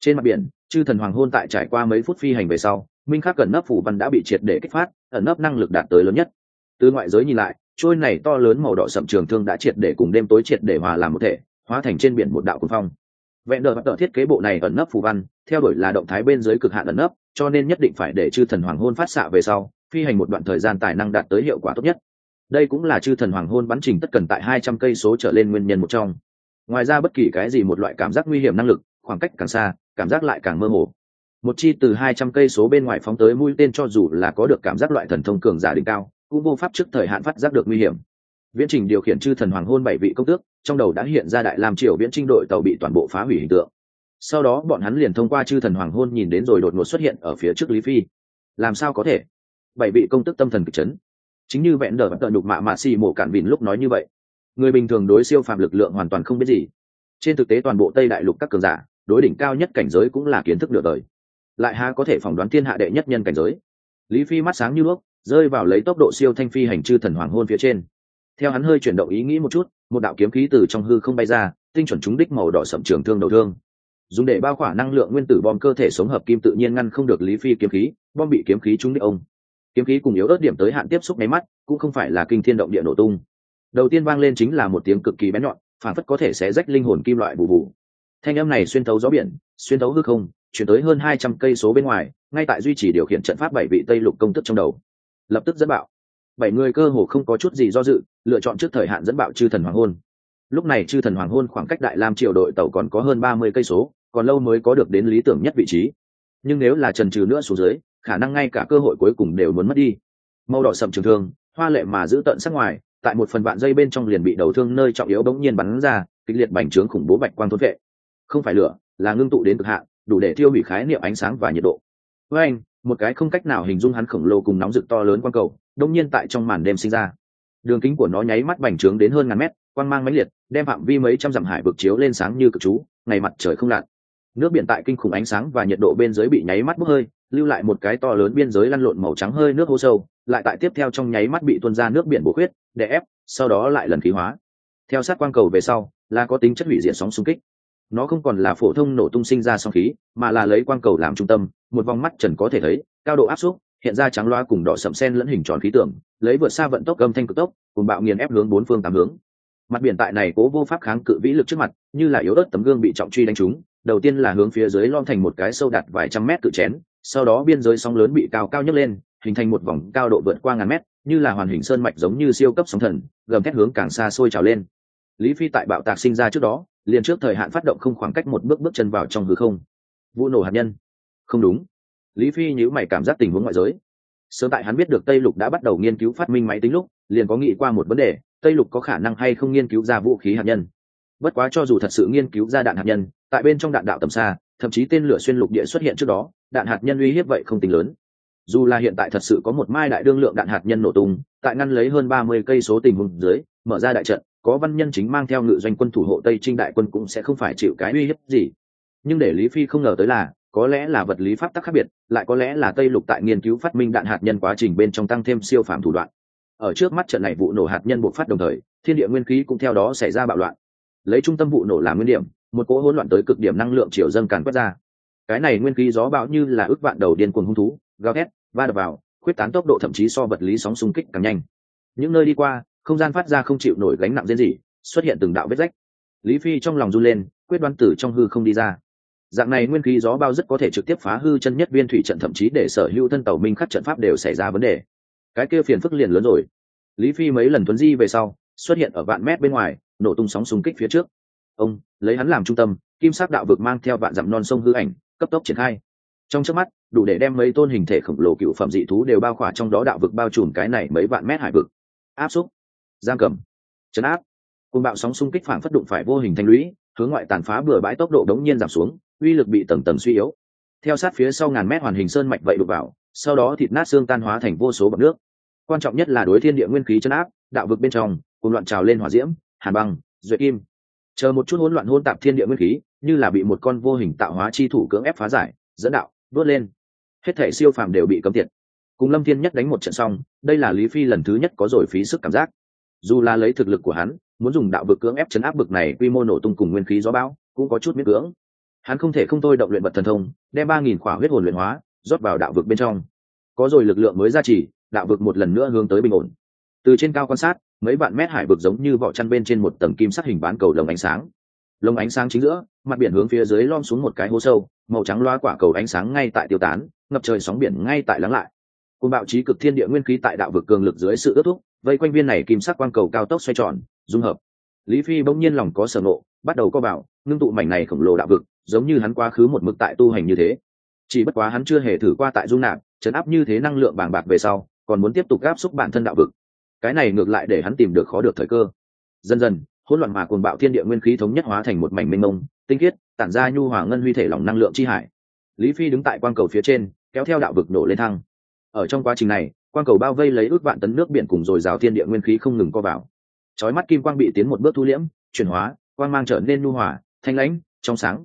Trên mặt biển, chư thần hoàng hôn tại trải qua mấy phút phi hành về sau, minh khắc gần nấp phủ văn đã bị triệt để kích phát, ẩn nấp năng lực đạt tới lớn nhất. Từ ngoại giới nhìn lại, trôi này to lớn màu đỏ sậm trường thương đã triệt để cùng đêm tối triệt để hòa làm một thể, hóa thành trên biển một đạo quân phong vẹn đờ bắt tờ thiết kế bộ này ẩn nấp phù văn, theo đuổi là động thái bên dưới cực hạn ẩn nấp, cho nên nhất định phải để chư thần hoàng hôn phát xạ về sau, phi hành một đoạn thời gian tài năng đạt tới hiệu quả tốt nhất. Đây cũng là chư thần hoàng hôn bắn trình tất cần tại hai trăm cây số trở lên nguyên nhân một trong. Ngoài ra bất kỳ cái gì một loại cảm giác nguy hiểm năng lực, khoảng cách càng xa, cảm giác lại càng mơ hồ. Một chi từ hai trăm cây số bên ngoài phóng tới mũi tên cho dù là có được cảm giác loại thần thông cường giả đỉnh cao, cũng vô pháp trước thời hạn phát giác được nguy hiểm viễn trình điều khiển chư thần hoàng hôn bảy vị công tước, trong đầu đã hiện ra đại làm triều viễn trinh đội tàu bị toàn bộ phá hủy hình tượng. Sau đó bọn hắn liền thông qua chư thần hoàng hôn nhìn đến rồi đột ngột xuất hiện ở phía trước lý phi. Làm sao có thể? Bảy vị công tức tâm thần kịch chấn. Chính như vẹn đờ tận nhục mạ mạ xì mổ cản vìn lúc nói như vậy. Người bình thường đối siêu phạm lực lượng hoàn toàn không biết gì. Trên thực tế toàn bộ tây đại lục các cường giả, đối đỉnh cao nhất cảnh giới cũng là kiến thức được đời. Lại há có thể phỏng đoán thiên hạ đệ nhất nhân cảnh giới? Lý phi mắt sáng như đuốc rơi vào lấy tốc độ siêu thanh phi hành chư thần hoàng hôn phía trên theo hắn hơi chuyển động ý nghĩ một chút, một đạo kiếm khí từ trong hư không bay ra, tinh chuẩn trúng đích màu đỏ sậm trường thương đầu thương. Dùng để bao khỏa năng lượng nguyên tử bom cơ thể sống hợp kim tự nhiên ngăn không được lý phi kiếm khí, bom bị kiếm khí trúng đích ông. Kiếm khí cùng yếu ớt điểm tới hạn tiếp xúc máy mắt, cũng không phải là kinh thiên động địa nổ tung. Đầu tiên vang lên chính là một tiếng cực kỳ bén nhọn, phản phất có thể sẽ rách linh hồn kim loại bù bù. Thanh âm này xuyên thấu gió biển, xuyên thấu hư không, chuyển tới hơn hai trăm cây số bên ngoài, ngay tại duy trì điều khiển trận pháp bảy vị tây lục công tức trong đầu. Lập tức dẫn bạo bảy người cơ hồ không có chút gì do dự, lựa chọn trước thời hạn dẫn bạo chư thần hoàng hôn. Lúc này chư thần hoàng hôn khoảng cách đại lam triều đội tàu còn có hơn ba mươi cây số, còn lâu mới có được đến lý tưởng nhất vị trí. Nhưng nếu là trần trừ nữa xuống dưới, khả năng ngay cả cơ hội cuối cùng đều muốn mất đi. Màu đỏ sầm trường thương, hoa lệ mà giữ tận sắc ngoài, tại một phần vạn dây bên trong liền bị đầu thương nơi trọng yếu bỗng nhiên bắn ra, kịch liệt bành trướng khủng bố bạch quang thốt vệ. Không phải lửa, là ngưng tụ đến cực hạn, đủ để tiêu hủy khái niệm ánh sáng và nhiệt độ. Với anh, một cái không cách nào hình dung hắn khổng lồ cùng nóng rực to lớn quang cầu đông nhiên tại trong màn đêm sinh ra. Đường kính của nó nháy mắt bành trướng đến hơn ngàn mét, quang mang mãnh liệt, đem phạm vi mấy trăm dặm hải vực chiếu lên sáng như cực chú, ngày mặt trời không lặn. Nước biển tại kinh khủng ánh sáng và nhiệt độ bên dưới bị nháy mắt bốc hơi, lưu lại một cái to lớn biên giới lăn lộn màu trắng hơi nước hô sâu, lại tại tiếp theo trong nháy mắt bị tuôn ra nước biển bổ khuyết, đè ép, sau đó lại lần khí hóa. Theo sát quang cầu về sau, là có tính chất hủy diệt sóng xung kích. Nó không còn là phổ thông nổ tung sinh ra sóng khí, mà là lấy quang cầu làm trung tâm, một vòng mắt trần có thể thấy, cao độ áp suất hiện ra trắng loa cùng đỏ sậm sen lẫn hình tròn khí tượng, lấy vượt xa vận tốc âm thanh cực tốc, cùng bạo nghiền ép hướng bốn phương tám hướng. Mặt biển tại này cố vô pháp kháng cự vĩ lực trước mặt, như là yếu ớt tấm gương bị trọng truy đánh trúng, đầu tiên là hướng phía dưới lom thành một cái sâu đạt vài trăm mét cự chén, sau đó biên giới sóng lớn bị cao cao nhấc lên, hình thành một vòng cao độ vượt qua ngàn mét, như là hoàn hình sơn mạch giống như siêu cấp sóng thần, gầm thét hướng càng xa xôi trào lên. Lý phi tại bạo tạc sinh ra trước đó, liền trước thời hạn phát động không khoảng cách một bước bước chân vào trong hư không. Vụ nổ hạt nhân. Không đúng lý phi nhữ mày cảm giác tình huống ngoại giới. Sớm tại hắn biết được tây lục đã bắt đầu nghiên cứu phát minh máy tính lúc, liền có nghĩ qua một vấn đề, tây lục có khả năng hay không nghiên cứu ra vũ khí hạt nhân. Bất quá cho dù thật sự nghiên cứu ra đạn hạt nhân, tại bên trong đạn đạo tầm xa, thậm chí tên lửa xuyên lục địa xuất hiện trước đó, đạn hạt nhân uy hiếp vậy không tính lớn. Dù là hiện tại thật sự có một mai đại đương lượng đạn hạt nhân nổ tung, tại ngăn lấy hơn ba mươi cây số tình huống dưới, mở ra đại trận, có văn nhân chính mang theo ngự doanh quân thủ hộ tây trinh đại quân cũng sẽ không phải chịu cái uy hiếp gì. Nhưng để lý phi không ngờ tới là có lẽ là vật lý pháp tắc khác biệt, lại có lẽ là tây lục tại nghiên cứu phát minh đạn hạt nhân quá trình bên trong tăng thêm siêu phạm thủ đoạn. Ở trước mắt trận này vụ nổ hạt nhân buộc phát đồng thời, thiên địa nguyên khí cũng theo đó xảy ra bạo loạn. Lấy trung tâm vụ nổ làm nguyên điểm, một cỗ hỗn loạn tới cực điểm năng lượng chiều dâng càn quét ra. Cái này nguyên khí gió bão như là ước vạn đầu điên cuồng hung thú, gào thét, va đập vào, khuyết tán tốc độ thậm chí so vật lý sóng xung kích càng nhanh. Những nơi đi qua, không gian phát ra không chịu nổi gánh nặng diễn gì xuất hiện từng đạo vết rách. Lý phi trong lòng run lên, quyết đoán tử trong hư không đi ra dạng này nguyên khí gió bao rất có thể trực tiếp phá hư chân nhất viên thủy trận, thậm chí để sở hữu thân tàu minh khắc trận pháp đều xảy ra vấn đề. Cái kia phiền phức liền lớn rồi. Lý phi mấy lần tuấn di về sau, xuất hiện ở vạn mét bên ngoài, nổ tung sóng xung kích phía trước. Ông, lấy hắn làm trung tâm, kim sắc đạo vực mang theo vạn dặm non sông hư ảnh, cấp tốc triển khai. Trong trước mắt, đủ để đem mấy tôn hình thể khổng lồ cựu phẩm dị thú đều bao khỏa trong đó đạo vực bao trùm cái này mấy vạn mét hải vực. Áp xúc, giam cầm, chấn áp. Cùng bạo sóng xung kích phản phất đụng phải vô hình thanh lũy, hướng ngoại tàn phá bừa bãi tốc độ đống nhiên giảm xuống uy lực bị tầng tầng suy yếu. Theo sát phía sau ngàn mét hoàn hình sơn mạch vậy đục vào, sau đó thịt nát xương tan hóa thành vô số bọt nước. Quan trọng nhất là đối thiên địa nguyên khí chấn áp, đạo vực bên trong cùng loạn trào lên hỏa diễm, hàn băng, duyệt kim. Chờ một chút hỗn loạn hôn tạp thiên địa nguyên khí, như là bị một con vô hình tạo hóa chi thủ cưỡng ép phá giải, dẫn đạo, vớt lên. Hết thể siêu phàm đều bị cấm tiệt. Cùng lâm thiên nhất đánh một trận xong, đây là lý phi lần thứ nhất có rồi phí sức cảm giác. Dù là lấy thực lực của hắn, muốn dùng đạo vực cưỡng ép chấn áp bực này quy mô nổ tung cùng nguyên khí gió bão, cũng có chút miễn cưỡng hắn không thể không thôi động luyện vật thần thông, đem ba nghìn khỏa huyết hồn luyện hóa, rót vào đạo vực bên trong. Có rồi lực lượng mới ra chỉ đạo vực một lần nữa hướng tới bình ổn. Từ trên cao quan sát, mấy vạn mét hải vực giống như vỏ chăn bên trên một tầng kim sắc hình bán cầu lồng ánh sáng. Lồng ánh sáng chính giữa, mặt biển hướng phía dưới lom xuống một cái hố sâu, màu trắng loa quả cầu ánh sáng ngay tại tiêu tán, ngập trời sóng biển ngay tại lắng lại. Cùng bạo trí cực thiên địa nguyên khí tại đạo vực cường lực dưới sự ước thúc, vây quanh viên này kim sắc quang cầu cao tốc xoay tròn, dung hợp lý phi bỗng nhiên lòng có sở nộ bắt đầu co bảo ngưng tụ mảnh này khổng lồ đạo vực, giống như hắn quá khứ một mực tại tu hành như thế. Chỉ bất quá hắn chưa hề thử qua tại dung nạp chấn áp như thế năng lượng bàng bạc về sau, còn muốn tiếp tục áp xúc bản thân đạo vực. Cái này ngược lại để hắn tìm được khó được thời cơ. Dần dần, hỗn loạn mà cuồng bạo thiên địa nguyên khí thống nhất hóa thành một mảnh mênh mông, tinh khiết, tản ra nhu hòa ngân huy thể lỏng năng lượng chi hải. Lý phi đứng tại quang cầu phía trên, kéo theo đạo vực nổ lên thăng. Ở trong quá trình này, quang cầu bao vây lấy ước vạn tấn nước biển cùng dồi dào thiên địa nguyên khí không ngừng co vào chói mắt kim quang bị tiến một bước thu liễm, chuyển hóa, quang mang trở nên nu hòa, thanh lãnh, trong sáng.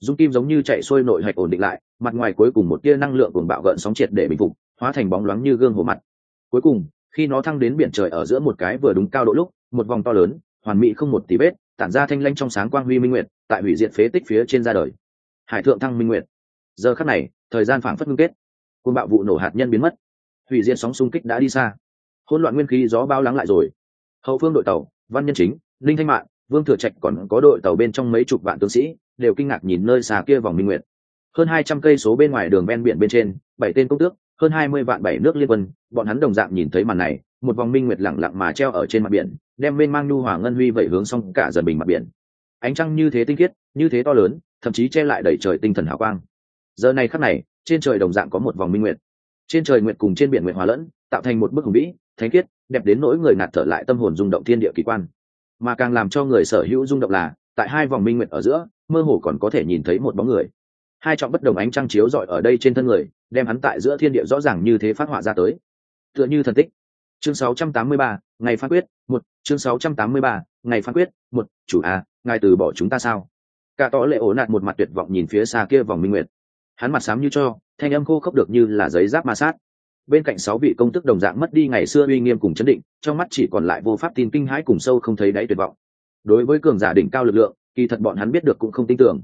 Dung kim giống như chạy xuôi nội hạch ổn định lại, mặt ngoài cuối cùng một tia năng lượng cùng bạo gợn sóng triệt để bình phục, hóa thành bóng loáng như gương hồ mặt. Cuối cùng, khi nó thăng đến biển trời ở giữa một cái vừa đúng cao độ lúc, một vòng to lớn, hoàn mỹ không một tí vết, tản ra thanh lanh trong sáng quang huy minh nguyệt, tại hủy diệt phế tích phía trên ra đời. Hải thượng thăng minh nguyệt. Giờ khắc này, thời gian phảng phất ngưng kết. Côn bạo vụ nổ hạt nhân biến mất. Hủy diệt sóng xung kích đã đi xa. Hỗn loạn nguyên khí gió bao lắng lại rồi hậu phương đội tàu, văn nhân chính linh thanh mạng vương thừa trạch còn có đội tàu bên trong mấy chục vạn tướng sĩ, đều kinh ngạc nhìn nơi xa kia vòng minh nguyệt. Hơn hai trăm cây số bên ngoài đường ven biển bên trên, bảy tên công tước, hơn hai mươi vạn bảy nước liên quân, bọn hắn đồng dạng nhìn thấy màn này, một vòng minh nguyệt lẳng lặng mà treo ở trên mặt biển, đem bên mang nhu hòa ngân huy vẩy hướng xong cả dần bình mặt biển. Ánh trăng như thế tinh khiết, như thế to lớn, thậm chí che lại đẩy trời tinh thần hào quang. Giờ này khắc này, trên trời đồng dạng có một vòng minh nguyệt. Trên trời nguyệt cùng trên biển nguyệt hòa lẫn, tạo thành một bức hùng vĩ thánh khiết đẹp đến nỗi người ngạt thở lại tâm hồn rung động thiên địa kỳ quan. Mà càng làm cho người sở hữu rung động là tại hai vòng minh nguyệt ở giữa mơ hồ còn có thể nhìn thấy một bóng người. Hai trọng bất đồng ánh trăng chiếu rọi ở đây trên thân người đem hắn tại giữa thiên địa rõ ràng như thế phát họa ra tới. Tựa như thần tích. Chương 683, ngày phán quyết một chương 683, ngày phán quyết một chủ a ngài từ bỏ chúng ta sao? Cả tỏ lệ ổ nạt một mặt tuyệt vọng nhìn phía xa kia vòng minh nguyệt. Hắn mặt xám như cho thanh âm khô khốc được như là giấy giáp ma sát bên cạnh sáu vị công tức đồng dạng mất đi ngày xưa uy nghiêm cùng chấn định, trong mắt chỉ còn lại vô pháp tin kinh hãi cùng sâu không thấy đáy tuyệt vọng. Đối với cường giả đỉnh cao lực lượng, kỳ thật bọn hắn biết được cũng không tin tưởng.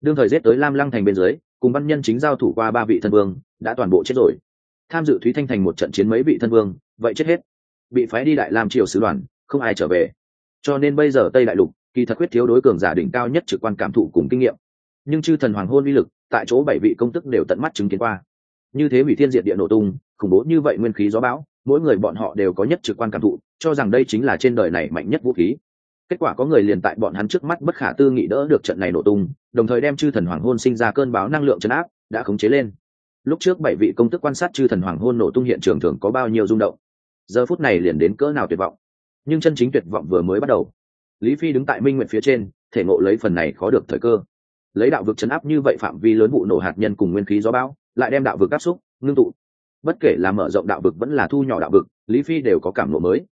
Đương thời giết tới lam lăng thành bên dưới, cùng văn nhân chính giao thủ qua ba vị thân vương, đã toàn bộ chết rồi. Tham dự thúy thanh thành một trận chiến mấy vị thân vương, vậy chết hết. Bị phái đi đại làm triều sứ đoàn, không ai trở về. Cho nên bây giờ tây đại lục, kỳ thật quyết thiếu đối cường giả đỉnh cao nhất trực quan cảm thụ cùng kinh nghiệm. Nhưng chư thần hoàng hôn uy lực, tại chỗ bảy vị công tức đều tận mắt chứng kiến qua. Như thế hủy thiên diệt địa nổ tung khủng bố như vậy nguyên khí gió bão, mỗi người bọn họ đều có nhất trực quan cảm thụ, cho rằng đây chính là trên đời này mạnh nhất vũ khí. Kết quả có người liền tại bọn hắn trước mắt bất khả tư nghị đỡ được trận này nổ tung, đồng thời đem chư thần hoàng hôn sinh ra cơn báo năng lượng chấn áp, đã khống chế lên. Lúc trước bảy vị công tức quan sát chư thần hoàng hôn nổ tung hiện trường thường có bao nhiêu rung động. Giờ phút này liền đến cỡ nào tuyệt vọng. Nhưng chân chính tuyệt vọng vừa mới bắt đầu. Lý phi đứng tại minh nguyện phía trên, thể ngộ lấy phần này khó được thời cơ. Lấy đạo vực chấn áp như vậy phạm vi lớn vụ nổ hạt nhân cùng nguyên khí gió bão, lại đem đạo vực áp xúc, ngưng tụ bất kể là mở rộng đạo vực vẫn là thu nhỏ đạo vực, lý phi đều có cảm lộ mới.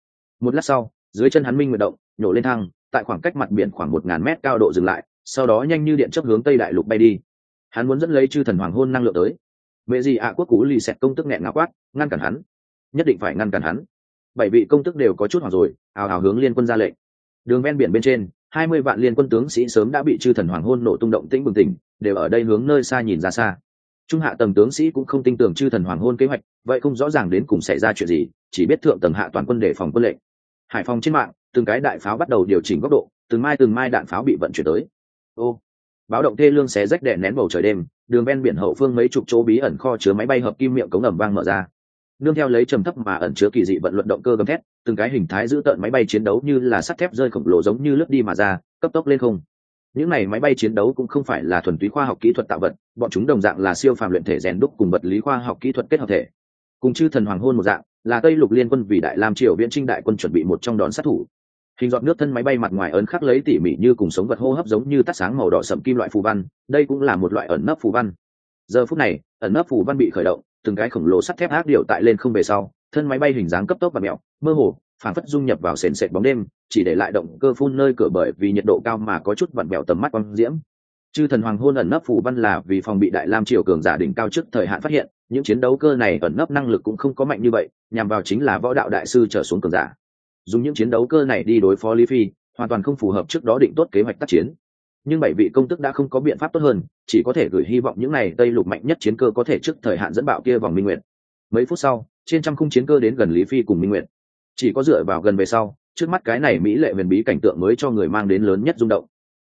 Một lát sau, dưới chân hắn minh nguyện động, nhổ lên thang tại khoảng cách mặt biển khoảng một ngàn mét cao độ dừng lại, sau đó nhanh như điện chấp hướng tây đại lục bay đi. Hắn muốn dẫn lấy chư thần hoàng hôn năng lượng tới. Mẹ gì ạ, quốc cú lì xẹt công tức nghẹn ngã quát, ngăn cản hắn. Nhất định phải ngăn cản hắn. Bảy vị công tức đều có chút hoảng rồi ào ào hướng liên quân ra lệnh. Đường ven biển bên trên, hai mươi vạn liên quân tướng sĩ sớm đã bị chư thần hoàng hôn nổ tung động tĩnh bừng tỉnh, đều ở đây hướng nơi xa nhìn ra xa trung hạ tầng tướng sĩ cũng không tin tưởng chư thần hoàng hôn kế hoạch, vậy không rõ ràng đến cùng xảy ra chuyện gì, chỉ biết thượng tầng hạ toàn quân để phòng quân lệnh. Hải phòng trên mạng, từng cái đại pháo bắt đầu điều chỉnh góc độ, từng mai từng mai đạn pháo bị vận chuyển tới. Ô, báo động thê lương xé rách đè nén bầu trời đêm, đường ven biển hậu phương mấy chục chỗ bí ẩn kho chứa máy bay hợp kim miệng cống ẩm vang mở ra. Nương theo lấy trầm thấp mà ẩn chứa kỳ dị vận luận động cơ gầm thét, từng cái hình thái giữ tợn máy bay chiến đấu như là sắt thép rơi khổng lồ giống như lướt đi mà ra, cấp tốc lên không những này máy bay chiến đấu cũng không phải là thuần túy khoa học kỹ thuật tạo vật, bọn chúng đồng dạng là siêu phàm luyện thể rèn đúc cùng vật lý khoa học kỹ thuật kết hợp thể. Cùng chư thần hoàng hôn một dạng, là tây lục liên quân vì đại lam triều viễn trinh đại quân chuẩn bị một trong đòn sát thủ. Hình dọn nước thân máy bay mặt ngoài ấn khắc lấy tỉ mỉ như cùng sống vật hô hấp giống như tắt sáng màu đỏ sậm kim loại phù văn, đây cũng là một loại ẩn nấp phù văn. Giờ phút này, ẩn nấp phù văn bị khởi động, từng cái khổng lồ sắt thép ác điệu tại lên không về sau, thân máy bay hình dáng cấp tốc và mẹo, mơ hồ phản phất dung nhập vào sền sệt bóng đêm, chỉ để lại động cơ phun nơi cửa bởi vì nhiệt độ cao mà có chút vặn bẹo tầm mắt quang diễm. Chư thần hoàng hôn ẩn nấp phù văn là vì phòng bị đại lam triều cường giả đỉnh cao trước thời hạn phát hiện, những chiến đấu cơ này ẩn nấp năng lực cũng không có mạnh như vậy, nhằm vào chính là võ đạo đại sư trở xuống cường giả. Dùng những chiến đấu cơ này đi đối phó lý phi, hoàn toàn không phù hợp trước đó định tốt kế hoạch tác chiến. Nhưng bảy vị công tức đã không có biện pháp tốt hơn, chỉ có thể gửi hy vọng những n à y tây lục mạnh nhất chiến cơ có thể trước thời hạn dẫn bạo kia vòng minh nguyện mấy phút sau, trên trăm khung chiến cơ đến gần lý phi cùng minh nguyện chỉ có dựa vào gần về sau, trước mắt cái này mỹ lệ huyền bí cảnh tượng mới cho người mang đến lớn nhất rung động.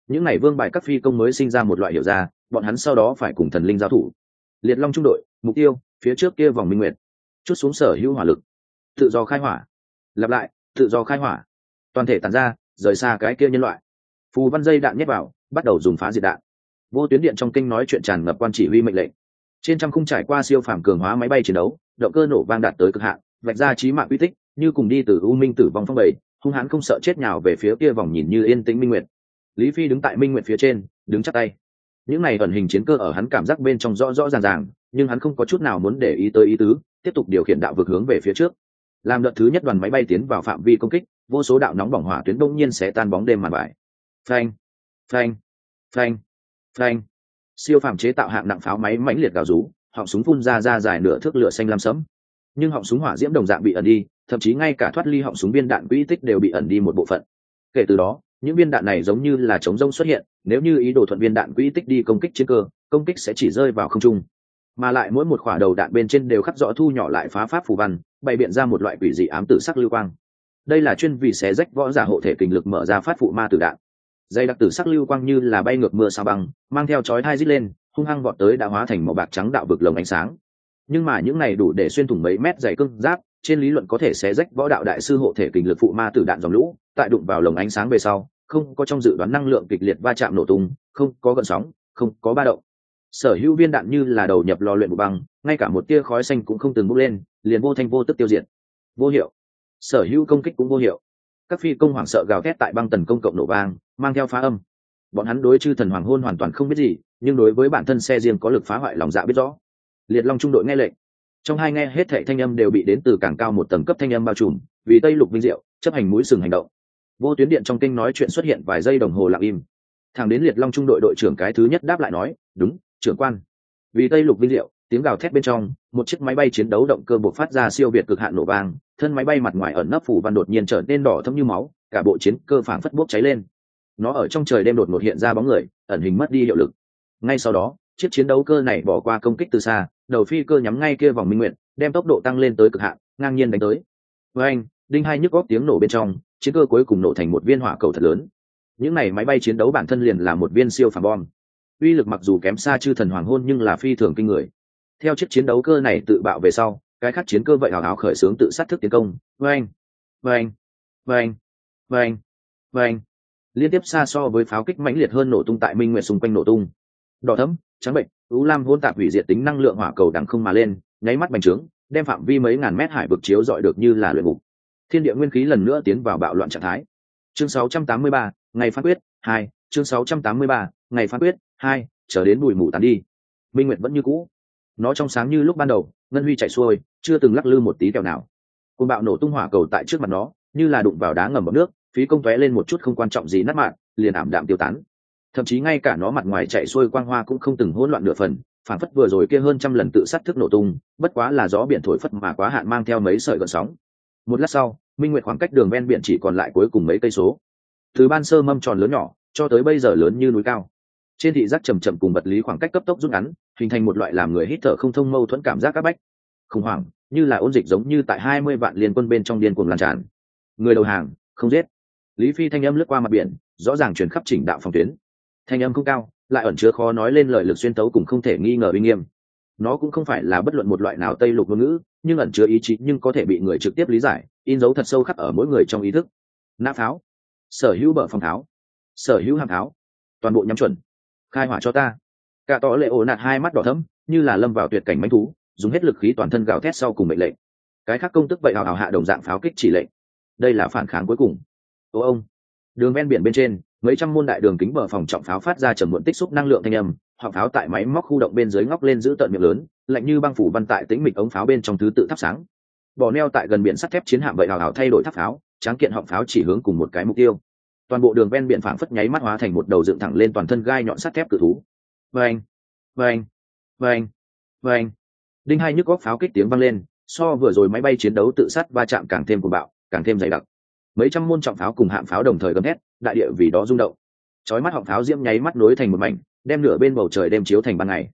Những ngày vương bài các phi công mới sinh ra một loại hiểu ra, bọn hắn sau đó phải cùng thần linh giao thủ. Liệt long trung đội, mục tiêu, phía trước kia vòng minh nguyệt. chút xuống sở hữu hỏa lực. Tự do khai hỏa. Lặp lại, tự do khai hỏa. Toàn thể tàn ra, rời xa cái kia nhân loại. Phù văn dây đạn nhét vào, bắt đầu dùng phá diệt đạn. Vô tuyến điện trong kinh nói chuyện tràn ngập quan chỉ huy mệnh lệnh. Trên trăm khung trải qua siêu phàm cường hóa máy bay chiến đấu, động cơ nổ vang đạt tới cực hạn, vạch ra trí mạng uy tích như cùng đi từ u minh tử vong phong bầy, hung hãn không sợ chết nhào về phía kia vòng nhìn như yên tĩnh minh nguyệt. Lý phi đứng tại minh nguyệt phía trên, đứng chắc tay. Những này ẩn hình chiến cơ ở hắn cảm giác bên trong rõ rõ ràng ràng, nhưng hắn không có chút nào muốn để ý tới ý tứ, tiếp tục điều khiển đạo vực hướng về phía trước. Làm đợt thứ nhất đoàn máy bay tiến vào phạm vi công kích, vô số đạo nóng bỏng hỏa tuyến đông nhiên sẽ tan bóng đêm màn bài phanh phanh phanh phanh. Siêu phàm chế tạo hạng nặng pháo máy mãnh liệt gào rú, họng súng phun ra ra dài nửa thước lửa xanh lam sẫm nhưng họng súng hỏa diễm đồng dạng bị ẩn đi, thậm chí ngay cả thoát ly họng súng viên đạn quỹ tích đều bị ẩn đi một bộ phận. Kể từ đó, những viên đạn này giống như là chống rông xuất hiện, nếu như ý đồ thuận viên đạn quỹ tích đi công kích chiến cơ, công kích sẽ chỉ rơi vào không trung. Mà lại mỗi một quả đầu đạn bên trên đều khắc rõ thu nhỏ lại phá pháp phù văn, bày biện ra một loại quỷ dị ám tử sắc lưu quang. Đây là chuyên vì xé rách võ giả hộ thể kình lực mở ra phát phụ ma tử đạn. Dây đặc tử sắc lưu quang như là bay ngược mưa sao băng, mang theo chói thai rít lên, hung hăng vọt tới đã hóa thành màu bạc trắng đạo vực lồng ánh sáng nhưng mà những này đủ để xuyên thủng mấy mét dày cưng giáp, trên lý luận có thể xé rách võ đạo đại sư hộ thể kình lực phụ ma tử đạn dòng lũ, tại đụng vào lồng ánh sáng về sau, không có trong dự đoán năng lượng kịch liệt va chạm nổ tung, không có gợn sóng, không có ba động. Sở hữu viên đạn như là đầu nhập lò luyện bụi băng, ngay cả một tia khói xanh cũng không từng bốc lên, liền vô thanh vô tức tiêu diệt. Vô hiệu. Sở hữu công kích cũng vô hiệu. Các phi công hoảng sợ gào thét tại băng tần công cộng nổ vang, mang theo phá âm. Bọn hắn đối chư thần hoàng hôn hoàn toàn không biết gì, nhưng đối với bản thân xe riêng có lực phá hoại lòng dạ biết rõ liệt long trung đội nghe lệnh. Trong hai nghe hết thệ thanh âm đều bị đến từ càng cao một tầng cấp thanh âm bao trùm, vì tây lục vinh diệu, chấp hành mũi sừng hành động. Vô tuyến điện trong kinh nói chuyện xuất hiện vài giây đồng hồ lặng im. Thằng đến liệt long trung đội đội trưởng cái thứ nhất đáp lại nói, đúng, trưởng quan. Vì tây lục vinh diệu, tiếng gào thét bên trong, một chiếc máy bay chiến đấu động cơ buộc phát ra siêu việt cực hạn nổ vang, thân máy bay mặt ngoài ẩn nấp phủ văn đột nhiên trở nên đỏ thâm như máu, cả bộ chiến cơ phảng phất bốc cháy lên. Nó ở trong trời đêm đột ngột hiện ra bóng người, ẩn hình mất đi hiệu lực. Ngay sau đó, chiếc chiến đấu cơ này bỏ qua công kích từ xa đầu phi cơ nhắm ngay kia vòng minh nguyện, đem tốc độ tăng lên tới cực hạn, ngang nhiên đánh tới. Với anh, đinh hai nhức góp tiếng nổ bên trong, chiến cơ cuối cùng nổ thành một viên hỏa cầu thật lớn. Những này máy bay chiến đấu bản thân liền là một viên siêu phàm bom. Uy lực mặc dù kém xa chư thần hoàng hôn nhưng là phi thường kinh người. Theo chiếc chiến đấu cơ này tự bạo về sau, cái khác chiến cơ vậy hào hào khởi xướng tự sát thức tiến công. Vâng vâng vâng vâng vâng liên tiếp xa so với pháo kích mãnh liệt hơn nổ tung tại minh nguyệt xung quanh nổ tung. Đỏ thấm trắng bệnh U lam hôn tạp hủy diệt tính năng lượng hỏa cầu đằng không mà lên nháy mắt bành trướng đem phạm vi mấy ngàn mét hải vực chiếu dọi được như là luyện ngục. Thiên địa nguyên khí lần nữa tiến vào bạo loạn trạng thái. Chương 683, ngày phán quyết hai chương 683, ngày phán quyết hai chờ đến bụi mù tàn đi. Minh nguyệt vẫn như cũ. Nó trong sáng như lúc ban đầu ngân huy chạy xuôi chưa từng lắc lư một tí kẹo nào. Côn bạo nổ tung hỏa cầu tại trước mặt nó như là đụng vào đá ngầm bọc nước phí công tóe lên một chút không quan trọng gì nát mạng liền ảm đạm tiêu tán thậm chí ngay cả nó mặt ngoài chạy xuôi quang hoa cũng không từng hỗn loạn nửa phần phản phất vừa rồi kia hơn trăm lần tự sát thức nổ tung, bất quá là gió biển thổi phất mà quá hạn mang theo mấy sợi gợn sóng. Một lát sau, minh nguyệt khoảng cách đường ven biển chỉ còn lại cuối cùng mấy cây số. Từ ban sơ mâm tròn lớn nhỏ, cho tới bây giờ lớn như núi cao. Trên thị giác chầm chậm cùng vật lý khoảng cách cấp tốc rút ngắn, hình thành một loại làm người hít thở không thông mâu thuẫn cảm giác áp bách. Khủng hoảng, như là ôn dịch giống như tại hai mươi vạn liên quân bên trong điên cuồng lan tràn. Người đầu hàng, không giết. Lý phi thanh âm lướt qua mặt biển, rõ ràng chuyển khắp chỉnh đạo phòng tuyến thanh âm không cao, lại ẩn chứa khó nói lên lời lực xuyên tấu cùng không thể nghi ngờ uy nghiêm. Nó cũng không phải là bất luận một loại nào tây lục ngôn ngữ, nhưng ẩn chứa ý chí nhưng có thể bị người trực tiếp lý giải, in dấu thật sâu khắc ở mỗi người trong ý thức. Nã pháo. Sở hữu bờ phòng tháo. Sở hữu hàng tháo. Toàn bộ nhắm chuẩn. Khai hỏa cho ta. Cả tỏ lệ ổ nạt hai mắt đỏ thấm như là lâm vào tuyệt cảnh manh thú, dùng hết lực khí toàn thân gào thét sau cùng mệnh lệnh. Cái khác công tức vậy hào hào hạ đồng dạng pháo kích chỉ lệnh. Đây là phản kháng cuối cùng. Ô ông. Đường ven biển bên trên mấy trăm môn đại đường kính bờ phòng trọng pháo phát ra trầm muộn tích xúc năng lượng thanh âm hoặc pháo tại máy móc khu động bên dưới ngóc lên giữ tận miệng lớn, lạnh như băng phủ văn tại tĩnh mịch ống pháo bên trong thứ tự thắp sáng. Bỏ neo tại gần biển sắt thép chiến hạm vậy hào hào thay đổi tháp pháo, tráng kiện họng pháo chỉ hướng cùng một cái mục tiêu. Toàn bộ đường ven biển phảng phất nháy mắt hóa thành một đầu dựng thẳng lên toàn thân gai nhọn sắt thép cự thú. Vâng vâng vâng vâng. Đinh hai nhức góc pháo kích tiếng vang lên, so vừa rồi máy bay chiến đấu tự sát va chạm càng thêm cuồng bạo, càng thêm dày đặc. Mấy trăm môn trọng pháo cùng hạm pháo đồng thời gầm hét đại địa vì đó rung động. Chói mắt họng pháo diễm nháy mắt nối thành một mảnh đem nửa bên bầu trời đem chiếu thành ban ngày.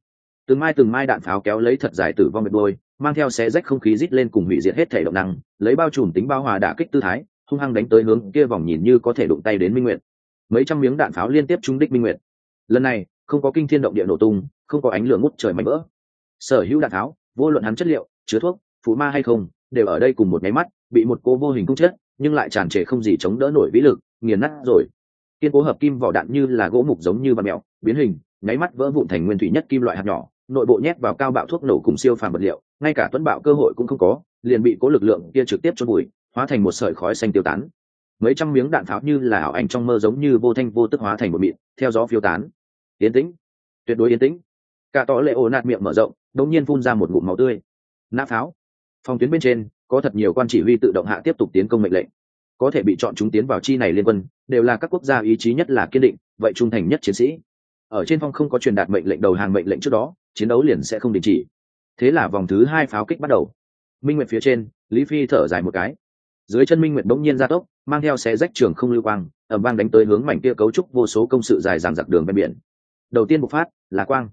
Từng mai từng mai đạn pháo kéo lấy thật dài tử vong mệt đôi mang theo xé rách không khí rít lên cùng hủy diệt hết thể động năng lấy bao trùm tính bao hòa đả kích tư thái hung hăng đánh tới hướng kia vòng nhìn như có thể đụng tay đến minh nguyện mấy trăm miếng đạn pháo liên tiếp trúng đích minh nguyện lần này không có kinh thiên động địa nổ tung không có ánh lửa ngút trời mạnh vỡ sở hữu đạn pháo vô luận hắn chất liệu chứa thuốc phụ ma hay không đều ở đây cùng một nháy mắt bị một cô vô hình cung chết, nhưng lại tràn trề không gì chống đỡ nổi vĩ lực nghiền nát rồi. Kiên cố hợp kim vỏ đạn như là gỗ mục giống như văn mèo biến hình, nháy mắt vỡ vụn thành nguyên thủy nhất kim loại hạt nhỏ, nội bộ nhét vào cao bạo thuốc nổ cùng siêu phàm vật liệu, ngay cả tuấn bạo cơ hội cũng không có, liền bị cố lực lượng kia trực tiếp chôn bụi hóa thành một sợi khói xanh tiêu tán. Mấy trăm miếng đạn pháo như là ảo ảnh trong mơ giống như vô thanh vô tức hóa thành một mịn, theo gió phiêu tán. Yên tĩnh. Tuyệt đối yên tĩnh. Cả tỏ lệ ồ nạt miệng mở rộng đột nhiên phun ra một ngụm máu tươi. Nã pháo. Phòng tuyến bên trên, có thật nhiều quan chỉ huy tự động hạ tiếp tục tiến công mệnh lệnh có thể bị chọn chúng tiến vào chi này liên quân, đều là các quốc gia ý chí nhất là kiên định, vậy trung thành nhất chiến sĩ. Ở trên phong không có truyền đạt mệnh lệnh đầu hàng mệnh lệnh trước đó, chiến đấu liền sẽ không đình chỉ. Thế là vòng thứ hai pháo kích bắt đầu. Minh nguyệt phía trên, lý phi thở dài một cái. Dưới chân minh nguyệt bỗng nhiên ra tốc, mang theo xe rách trường không lưu quang ẩm vang đánh tới hướng mảnh kia cấu trúc vô số công sự dài dàng dặc đường ven biển. Đầu tiên bộc phát là quang.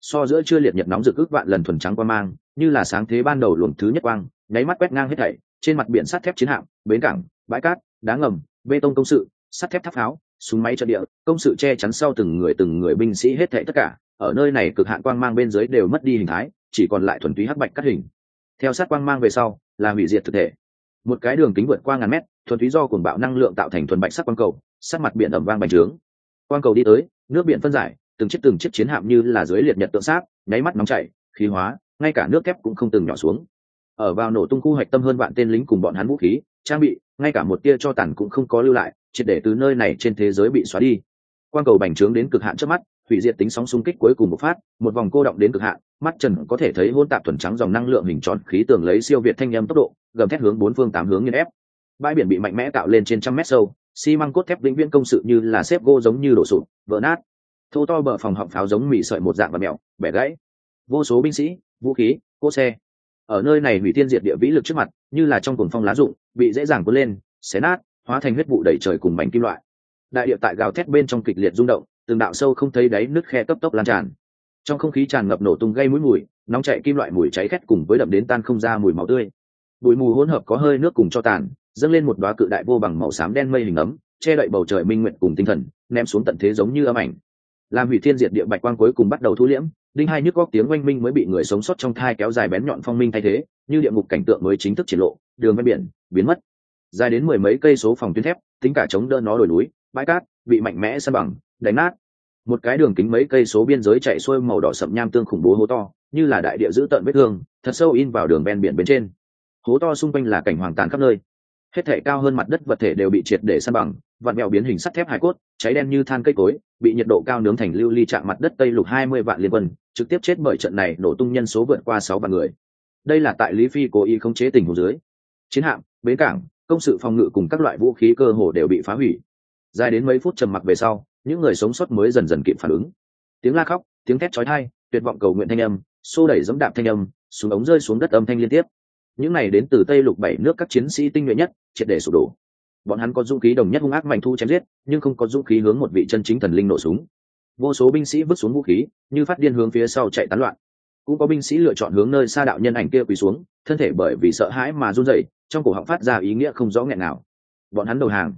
So giữa chưa liệt nhật nóng rực ước vạn lần thuần trắng qua mang, như là sáng thế ban đầu luồng thứ nhất quang, nháy mắt quét ngang hết thảy, trên mặt biển sắt thép chiến hạm, bến cảng bãi cát, đá ngầm, bê tông công sự, sắt thép tháp pháo, súng máy trận địa, công sự che chắn sau từng người từng người binh sĩ hết thảy tất cả. Ở nơi này cực hạn quang mang bên dưới đều mất đi hình thái, chỉ còn lại thuần túy hắc bạch cắt hình. Theo sát quang mang về sau, là hủy diệt thực thể. Một cái đường kính vượt qua ngàn mét, thuần túy do cuồng bạo năng lượng tạo thành thuần bạch sắc quang cầu, sắc mặt biển ẩm vang bành trướng. Quang cầu đi tới, nước biển phân giải, từng chiếc từng chiếc chiến hạm như là dưới liệt nhật tượng sát, nháy mắt nóng chảy, khí hóa, ngay cả nước thép cũng không từng nhỏ xuống. Ở vào nổ tung khu hạch tâm hơn vạn tên lính cùng bọn hắn vũ khí, trang bị ngay cả một tia cho tàn cũng không có lưu lại, triệt để từ nơi này trên thế giới bị xóa đi. Quang cầu bành trướng đến cực hạn trước mắt, hủy diệt tính sóng xung kích cuối cùng một phát, một vòng cô động đến cực hạn, mắt trần có thể thấy hôn tạp thuần trắng dòng năng lượng hình tròn khí tường lấy siêu việt thanh âm tốc độ, gầm thét hướng bốn phương tám hướng nghiên ép. Bãi biển bị mạnh mẽ tạo lên trên trăm mét sâu, xi măng cốt thép vĩnh viễn công sự như là xếp gỗ giống như đổ sụp, vỡ nát. Thô to bờ phòng họng pháo giống mị sợi một dạng và mẹo bẻ gãy. Vô số binh sĩ, vũ khí, cỗ xe. Ở nơi này hủy tiên diệt địa vĩ lực trước mặt như là trong cuồng phong lá rụng, bị dễ dàng cuốn lên, xé nát, hóa thành huyết vụ đẩy trời cùng mảnh kim loại. Đại địa tại gào thét bên trong kịch liệt rung động, từng đạo sâu không thấy đáy nước khe cấp tốc lan tràn. Trong không khí tràn ngập nổ tung gây mũi mùi, nóng chạy kim loại mùi cháy khét cùng với đậm đến tan không ra mùi máu tươi. Bụi mù hỗn hợp có hơi nước cùng cho tàn, dâng lên một đoá cự đại vô bằng màu xám đen mây hình ấm, che đậy bầu trời minh nguyện cùng tinh thần, ném xuống tận thế giống như âm ảnh. Làm hủy thiên diệt địa bạch quang cuối cùng bắt đầu thu liễm, đinh hai nhức góc tiếng oanh minh mới bị người sống sót trong thai kéo dài bén nhọn phong minh thay thế như địa ngục cảnh tượng mới chính thức triển lộ, đường ven biển, biến mất. Dài đến mười mấy cây số phòng tuyến thép, tính cả chống đỡ nó đồi núi, bãi cát, bị mạnh mẽ săn bằng, đánh nát. Một cái đường kính mấy cây số biên giới chạy xuôi màu đỏ sậm nham tương khủng bố hố to, như là đại địa giữ tận vết thương, thật sâu in vào đường ven biển bên trên. Hố to xung quanh là cảnh hoàng tàn khắp nơi. Hết thể cao hơn mặt đất vật thể đều bị triệt để săn bằng vạn mèo biến hình sắt thép hải cốt, cháy đen như than cây cối, bị nhiệt độ cao nướng thành lưu ly chạm mặt đất tây lục hai mươi vạn liên quân, trực tiếp chết bởi trận này nổ tung nhân số vượt qua sáu vạn người đây là tại lý phi cố ý khống chế tình hồ dưới. Chiến hạm, bến cảng, công sự phòng ngự cùng các loại vũ khí cơ hồ đều bị phá hủy. Dài đến mấy phút trầm mặc về sau, những người sống sót mới dần dần kịp phản ứng. Tiếng la khóc, tiếng thét chói tai, tuyệt vọng cầu nguyện thanh âm, xô đẩy dẫm đạp thanh âm, súng ống rơi xuống đất âm thanh liên tiếp. Những này đến từ tây lục bảy nước các chiến sĩ tinh nhuệ nhất, triệt để sụp đổ. Bọn hắn có dũng khí đồng nhất hung ác mạnh thu chém giết, nhưng không có dũng khí hướng một vị chân chính thần linh nổ súng. Vô số binh sĩ vứt xuống vũ khí, như phát điên hướng phía sau chạy tán loạn cũng có binh sĩ lựa chọn hướng nơi xa đạo nhân ảnh kia quỳ xuống thân thể bởi vì sợ hãi mà run rẩy trong cổ họng phát ra ý nghĩa không rõ nghẹn nào bọn hắn đầu hàng.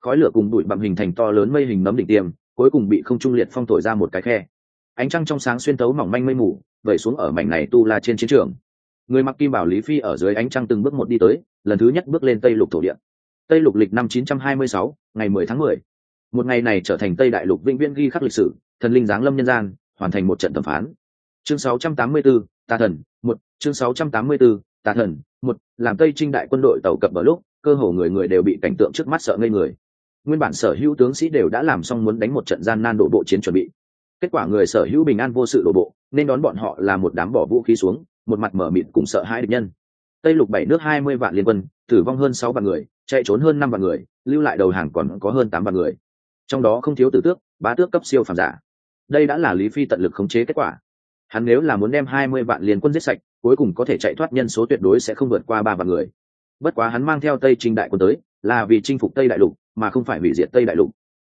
Khói lửa cùng bụi bặm hình thành to lớn mây hình nấm đỉnh tiêm cuối cùng bị không trung liệt phong thổi ra một cái khe. Ánh trăng trong sáng xuyên tấu mỏng manh mây mù vẩy xuống ở mảnh này tu la trên chiến trường. Người mặc kim bảo lý phi ở dưới ánh trăng từng bước một đi tới lần thứ nhất bước lên tây lục thổ địa. Tây lục lịch năm 926, ngày 10 tháng 10. một ngày này trở thành tây đại lục vĩnh viễn ghi khắc lịch sử thần linh giáng lâm nhân gian hoàn thành một trận thẩm phán chương 684, tà thần một chương 684, tà thần một làm tây trinh đại quân đội tàu cập ở lúc cơ hồ người người đều bị cảnh tượng trước mắt sợ ngây người. Nguyên bản sở hữu tướng sĩ đều đã làm xong muốn đánh một trận gian nan đổ bộ chiến chuẩn bị. Kết quả người sở hữu bình an vô sự đổ bộ nên đón bọn họ là một đám bỏ vũ khí xuống một mặt mở mịt cùng sợ hãi địch nhân. Tây lục bảy nước hai mươi vạn liên quân tử vong hơn sáu vạn người chạy trốn hơn năm vạn người lưu lại đầu hàng còn có hơn tám vạn người. Trong đó không thiếu tử tước bá tước cấp siêu phàm giả. Đây đã là lý phi tận lực khống chế kết quả hắn nếu là muốn đem hai mươi vạn liên quân giết sạch, cuối cùng có thể chạy thoát nhân số tuyệt đối sẽ không vượt qua ba vạn người. Bất quá hắn mang theo tây trinh đại quân tới, là vì chinh phục tây đại lục, mà không phải hủy diệt tây đại lục.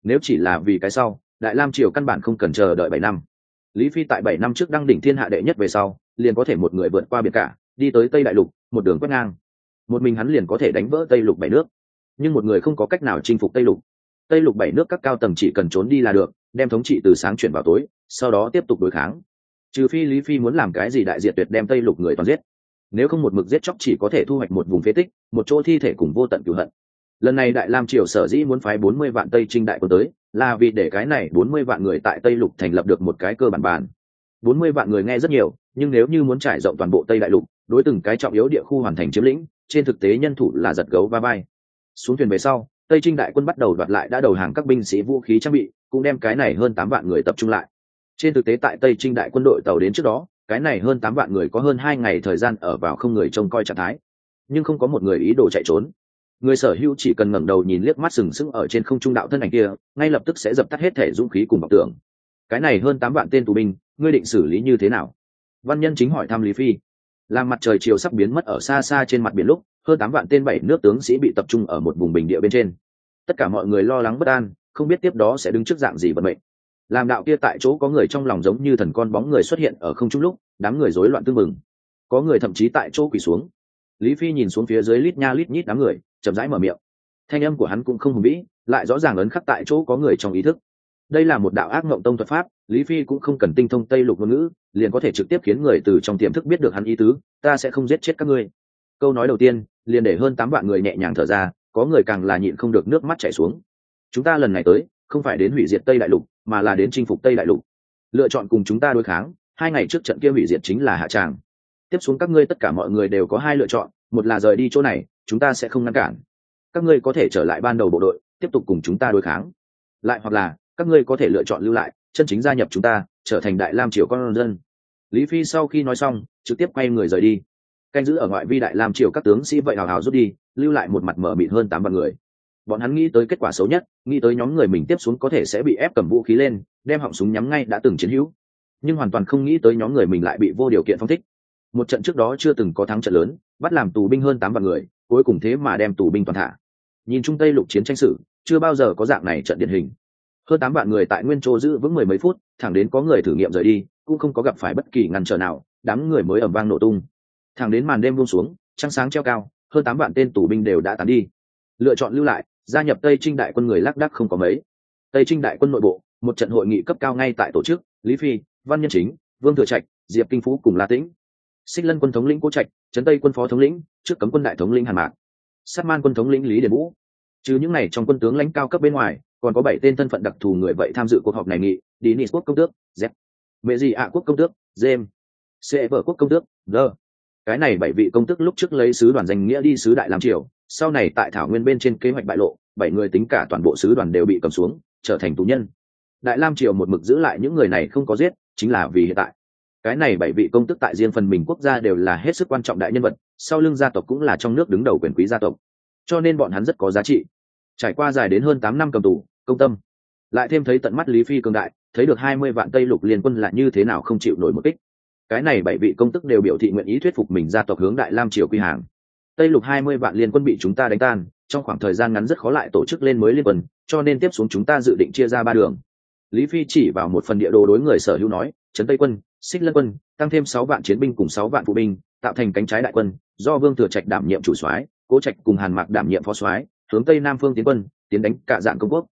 Nếu chỉ là vì cái sau, đại lam triều căn bản không cần chờ đợi bảy năm. Lý phi tại bảy năm trước đăng đỉnh thiên hạ đệ nhất về sau, liền có thể một người vượt qua biển cả, đi tới tây đại lục, một đường quét ngang. Một mình hắn liền có thể đánh vỡ tây lục bảy nước. Nhưng một người không có cách nào chinh phục tây lục. Tây lục bảy nước các cao tầng chỉ cần trốn đi là được, đem thống trị từ sáng chuyển vào tối, sau đó tiếp tục đối kháng trừ phi lý phi muốn làm cái gì đại diệt tuyệt đem tây lục người toàn giết. Nếu không một mực giết chóc chỉ có thể thu hoạch một vùng phế tích, một chỗ thi thể cùng vô tận cửu hận. Lần này đại lam triều sở dĩ muốn phái bốn mươi vạn tây trinh đại quân tới, là vì để cái này bốn mươi vạn người tại tây lục thành lập được một cái cơ bản bản bốn mươi vạn người nghe rất nhiều, nhưng nếu như muốn trải rộng toàn bộ tây đại lục, đối từng cái trọng yếu địa khu hoàn thành chiếm lĩnh, trên thực tế nhân thủ là giật gấu va vai. Xuống thuyền về sau, tây trinh đại quân bắt đầu đoạt lại đã đầu hàng các binh sĩ vũ khí trang bị, cũng đem cái này hơn tám vạn người tập trung lại trên thực tế tại tây trinh đại quân đội tàu đến trước đó, cái này hơn tám vạn người có hơn hai ngày thời gian ở vào không người trông coi trạng thái. Nhưng không có một người ý đồ chạy trốn. Người sở hữu chỉ cần ngẩng đầu nhìn liếc mắt sừng sững ở trên không trung đạo thân ảnh kia, ngay lập tức sẽ dập tắt hết thể dũng khí cùng bọc tưởng. Cái này hơn tám vạn tên tù binh, ngươi định xử lý như thế nào? Văn nhân chính hỏi thăm lý phi. Làm mặt trời chiều sắp biến mất ở xa xa trên mặt biển lúc, hơn tám vạn tên bảy nước tướng sĩ bị tập trung ở một vùng bình địa bên trên. Tất cả mọi người lo lắng bất an, không biết tiếp đó sẽ đứng trước dạng gì vận mệnh làm đạo kia tại chỗ có người trong lòng giống như thần con bóng người xuất hiện ở không trung lúc, đám người rối loạn tương mừng có người thậm chí tại chỗ quỳ xuống. Lý phi nhìn xuống phía dưới lít nha lít nhít đám người, chậm rãi mở miệng. Thanh âm của hắn cũng không hùng vĩ, lại rõ ràng ấn khắc tại chỗ có người trong ý thức. Đây là một đạo ác mộng tông thuật pháp, lý phi cũng không cần tinh thông tây lục ngôn ngữ, liền có thể trực tiếp khiến người từ trong tiềm thức biết được hắn ý tứ, ta sẽ không giết chết các ngươi. Câu nói đầu tiên, liền để hơn tám vạn người nhẹ nhàng thở ra, có người càng là nhịn không được nước mắt chảy xuống. Chúng ta lần này tới, không phải đến hủy diệt tây đại lục mà là đến chinh phục tây đại lục. Lựa chọn cùng chúng ta đối kháng, hai ngày trước trận kia hủy diệt chính là hạ tràng. Tiếp xuống các ngươi tất cả mọi người đều có hai lựa chọn, một là rời đi chỗ này, chúng ta sẽ không ngăn cản. Các ngươi có thể trở lại ban đầu bộ đội, tiếp tục cùng chúng ta đối kháng. Lại hoặc là, các ngươi có thể lựa chọn lưu lại, chân chính gia nhập chúng ta, trở thành đại lam triều con dân. Lý phi sau khi nói xong, trực tiếp quay người rời đi. Canh giữ ở ngoại vi đại lam triều các tướng sĩ vậy hào hào rút đi, lưu lại một mặt mở mịt hơn tám vạn người bọn hắn nghĩ tới kết quả xấu nhất, nghĩ tới nhóm người mình tiếp xuống có thể sẽ bị ép cầm vũ khí lên, đem họng súng nhắm ngay đã từng chiến hữu. Nhưng hoàn toàn không nghĩ tới nhóm người mình lại bị vô điều kiện phong thích. Một trận trước đó chưa từng có thắng trận lớn, bắt làm tù binh hơn tám vạn người, cuối cùng thế mà đem tù binh toàn thả. Nhìn trung tây lục chiến tranh sử chưa bao giờ có dạng này trận điển hình. Hơn tám vạn người tại nguyên châu giữ vững mười mấy phút, thẳng đến có người thử nghiệm rời đi, cũng không có gặp phải bất kỳ ngăn trở nào, đám người mới ẩm vang nổ tung. Thẳng đến màn đêm buông xuống, trăng sáng treo cao, hơn tám vạn tên tù binh đều đã tán đi. Lựa chọn lưu lại gia nhập tây trinh đại quân người lác đác không có mấy. Tây trinh đại quân nội bộ, một trận hội nghị cấp cao ngay tại tổ chức, lý phi, văn nhân chính, vương thừa trạch, diệp kinh phú cùng la tĩnh. Xích lân quân thống lĩnh cố trạch, trấn tây quân phó thống lĩnh, trước cấm quân đại thống lĩnh hàn mạc. Sát man quân thống lĩnh lý điền vũ. Trừ những n à y trong quân tướng lãnh cao cấp bên ngoài, còn có bảy tên thân phận đặc thù người vậy tham dự cuộc họp này nghị đi nis quốc công tước, z. Mẹ gì ạ quốc công tước jem c vợ quốc công tước, g. Cái này bảy vị công tước lúc trước lấy sứ đoàn danh nghĩa đi sứ đại làm triều sau này tại thảo nguyên bên trên kế hoạch bại lộ, bảy người tính cả toàn bộ sứ đoàn đều bị cầm xuống, trở thành tù nhân. Đại lam triều một mực giữ lại những người này không có giết, chính là vì hiện tại. Cái này bảy vị công tức tại riêng phần mình quốc gia đều là hết sức quan trọng đại nhân vật, sau lưng gia tộc cũng là trong nước đứng đầu quyền quý gia tộc. Cho nên bọn hắn rất có giá trị. Trải qua dài đến hơn tám năm cầm tù, công tâm. Lại thêm thấy tận mắt lý phi cường đại, thấy được hai mươi vạn tây lục liên quân là như thế nào không chịu nổi một kích. Cái này bảy vị công tức đều biểu thị nguyện ý thuyết phục mình gia tộc hướng đại lam triều quy hàng tây lục hai mươi vạn liên quân bị chúng ta đánh tan, trong khoảng thời gian ngắn rất khó lại tổ chức lên mới liên quân, cho nên tiếp xuống chúng ta dự định chia ra ba đường. Lý phi chỉ vào một phần địa đồ đối người sở hữu nói, trấn tây quân, xích lân quân, tăng thêm sáu vạn chiến binh cùng sáu vạn phụ binh, tạo thành cánh trái đại quân, do vương thừa trạch đảm nhiệm chủ soái, cố trạch cùng hàn mạc đảm nhiệm phó soái, hướng tây nam phương tiến quân, tiến đánh cả dạng công quốc.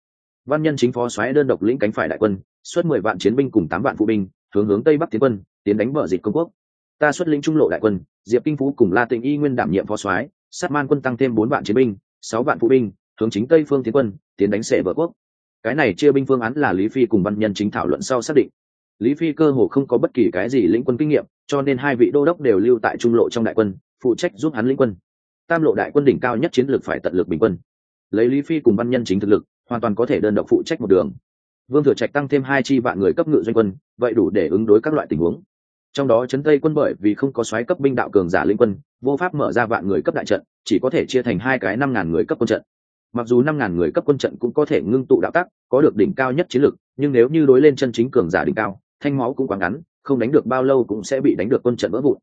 Văn nhân chính phó soái đơn độc lĩnh cánh phải đại quân, xuất mười vạn chiến binh cùng tám vạn phụ binh, hướng hướng tây bắc tiến quân, tiến đánh bờ dịch công quốc ta xuất lĩnh trung lộ đại quân, diệp kinh phú cùng la tịnh y nguyên đảm nhiệm phó soái, sát man quân tăng thêm bốn vạn chiến binh, sáu vạn phụ binh, hướng chính tây phương tiến quân, tiến đánh sệ vợ quốc. Cái này chia binh phương án là lý phi cùng văn nhân chính thảo luận sau xác định. Lý phi cơ hồ không có bất kỳ cái gì lĩnh quân kinh nghiệm, cho nên hai vị đô đốc đều lưu tại trung lộ trong đại quân, phụ trách giúp hắn lĩnh quân. Tam lộ đại quân đỉnh cao nhất chiến lược phải tận lực bình quân. Lấy lý phi cùng văn nhân chính thực lực, hoàn toàn có thể đơn độc phụ trách một đường. Vương thừa trạch tăng thêm hai chi vạn người cấp ngự doanh quân, vậy đủ để ứng đối các loại tình huống trong đó chấn tây quân bởi vì không có xoáy cấp binh đạo cường giả linh quân, vô pháp mở ra vạn người cấp đại trận, chỉ có thể chia thành hai cái năm ngàn người cấp quân trận. Mặc dù năm ngàn người cấp quân trận cũng có thể ngưng tụ đạo tác có được đỉnh cao nhất chiến lực, nhưng nếu như đối lên chân chính cường giả đỉnh cao, thanh máu cũng quá ngắn, không đánh được bao lâu cũng sẽ bị đánh được quân trận vỡ vụn.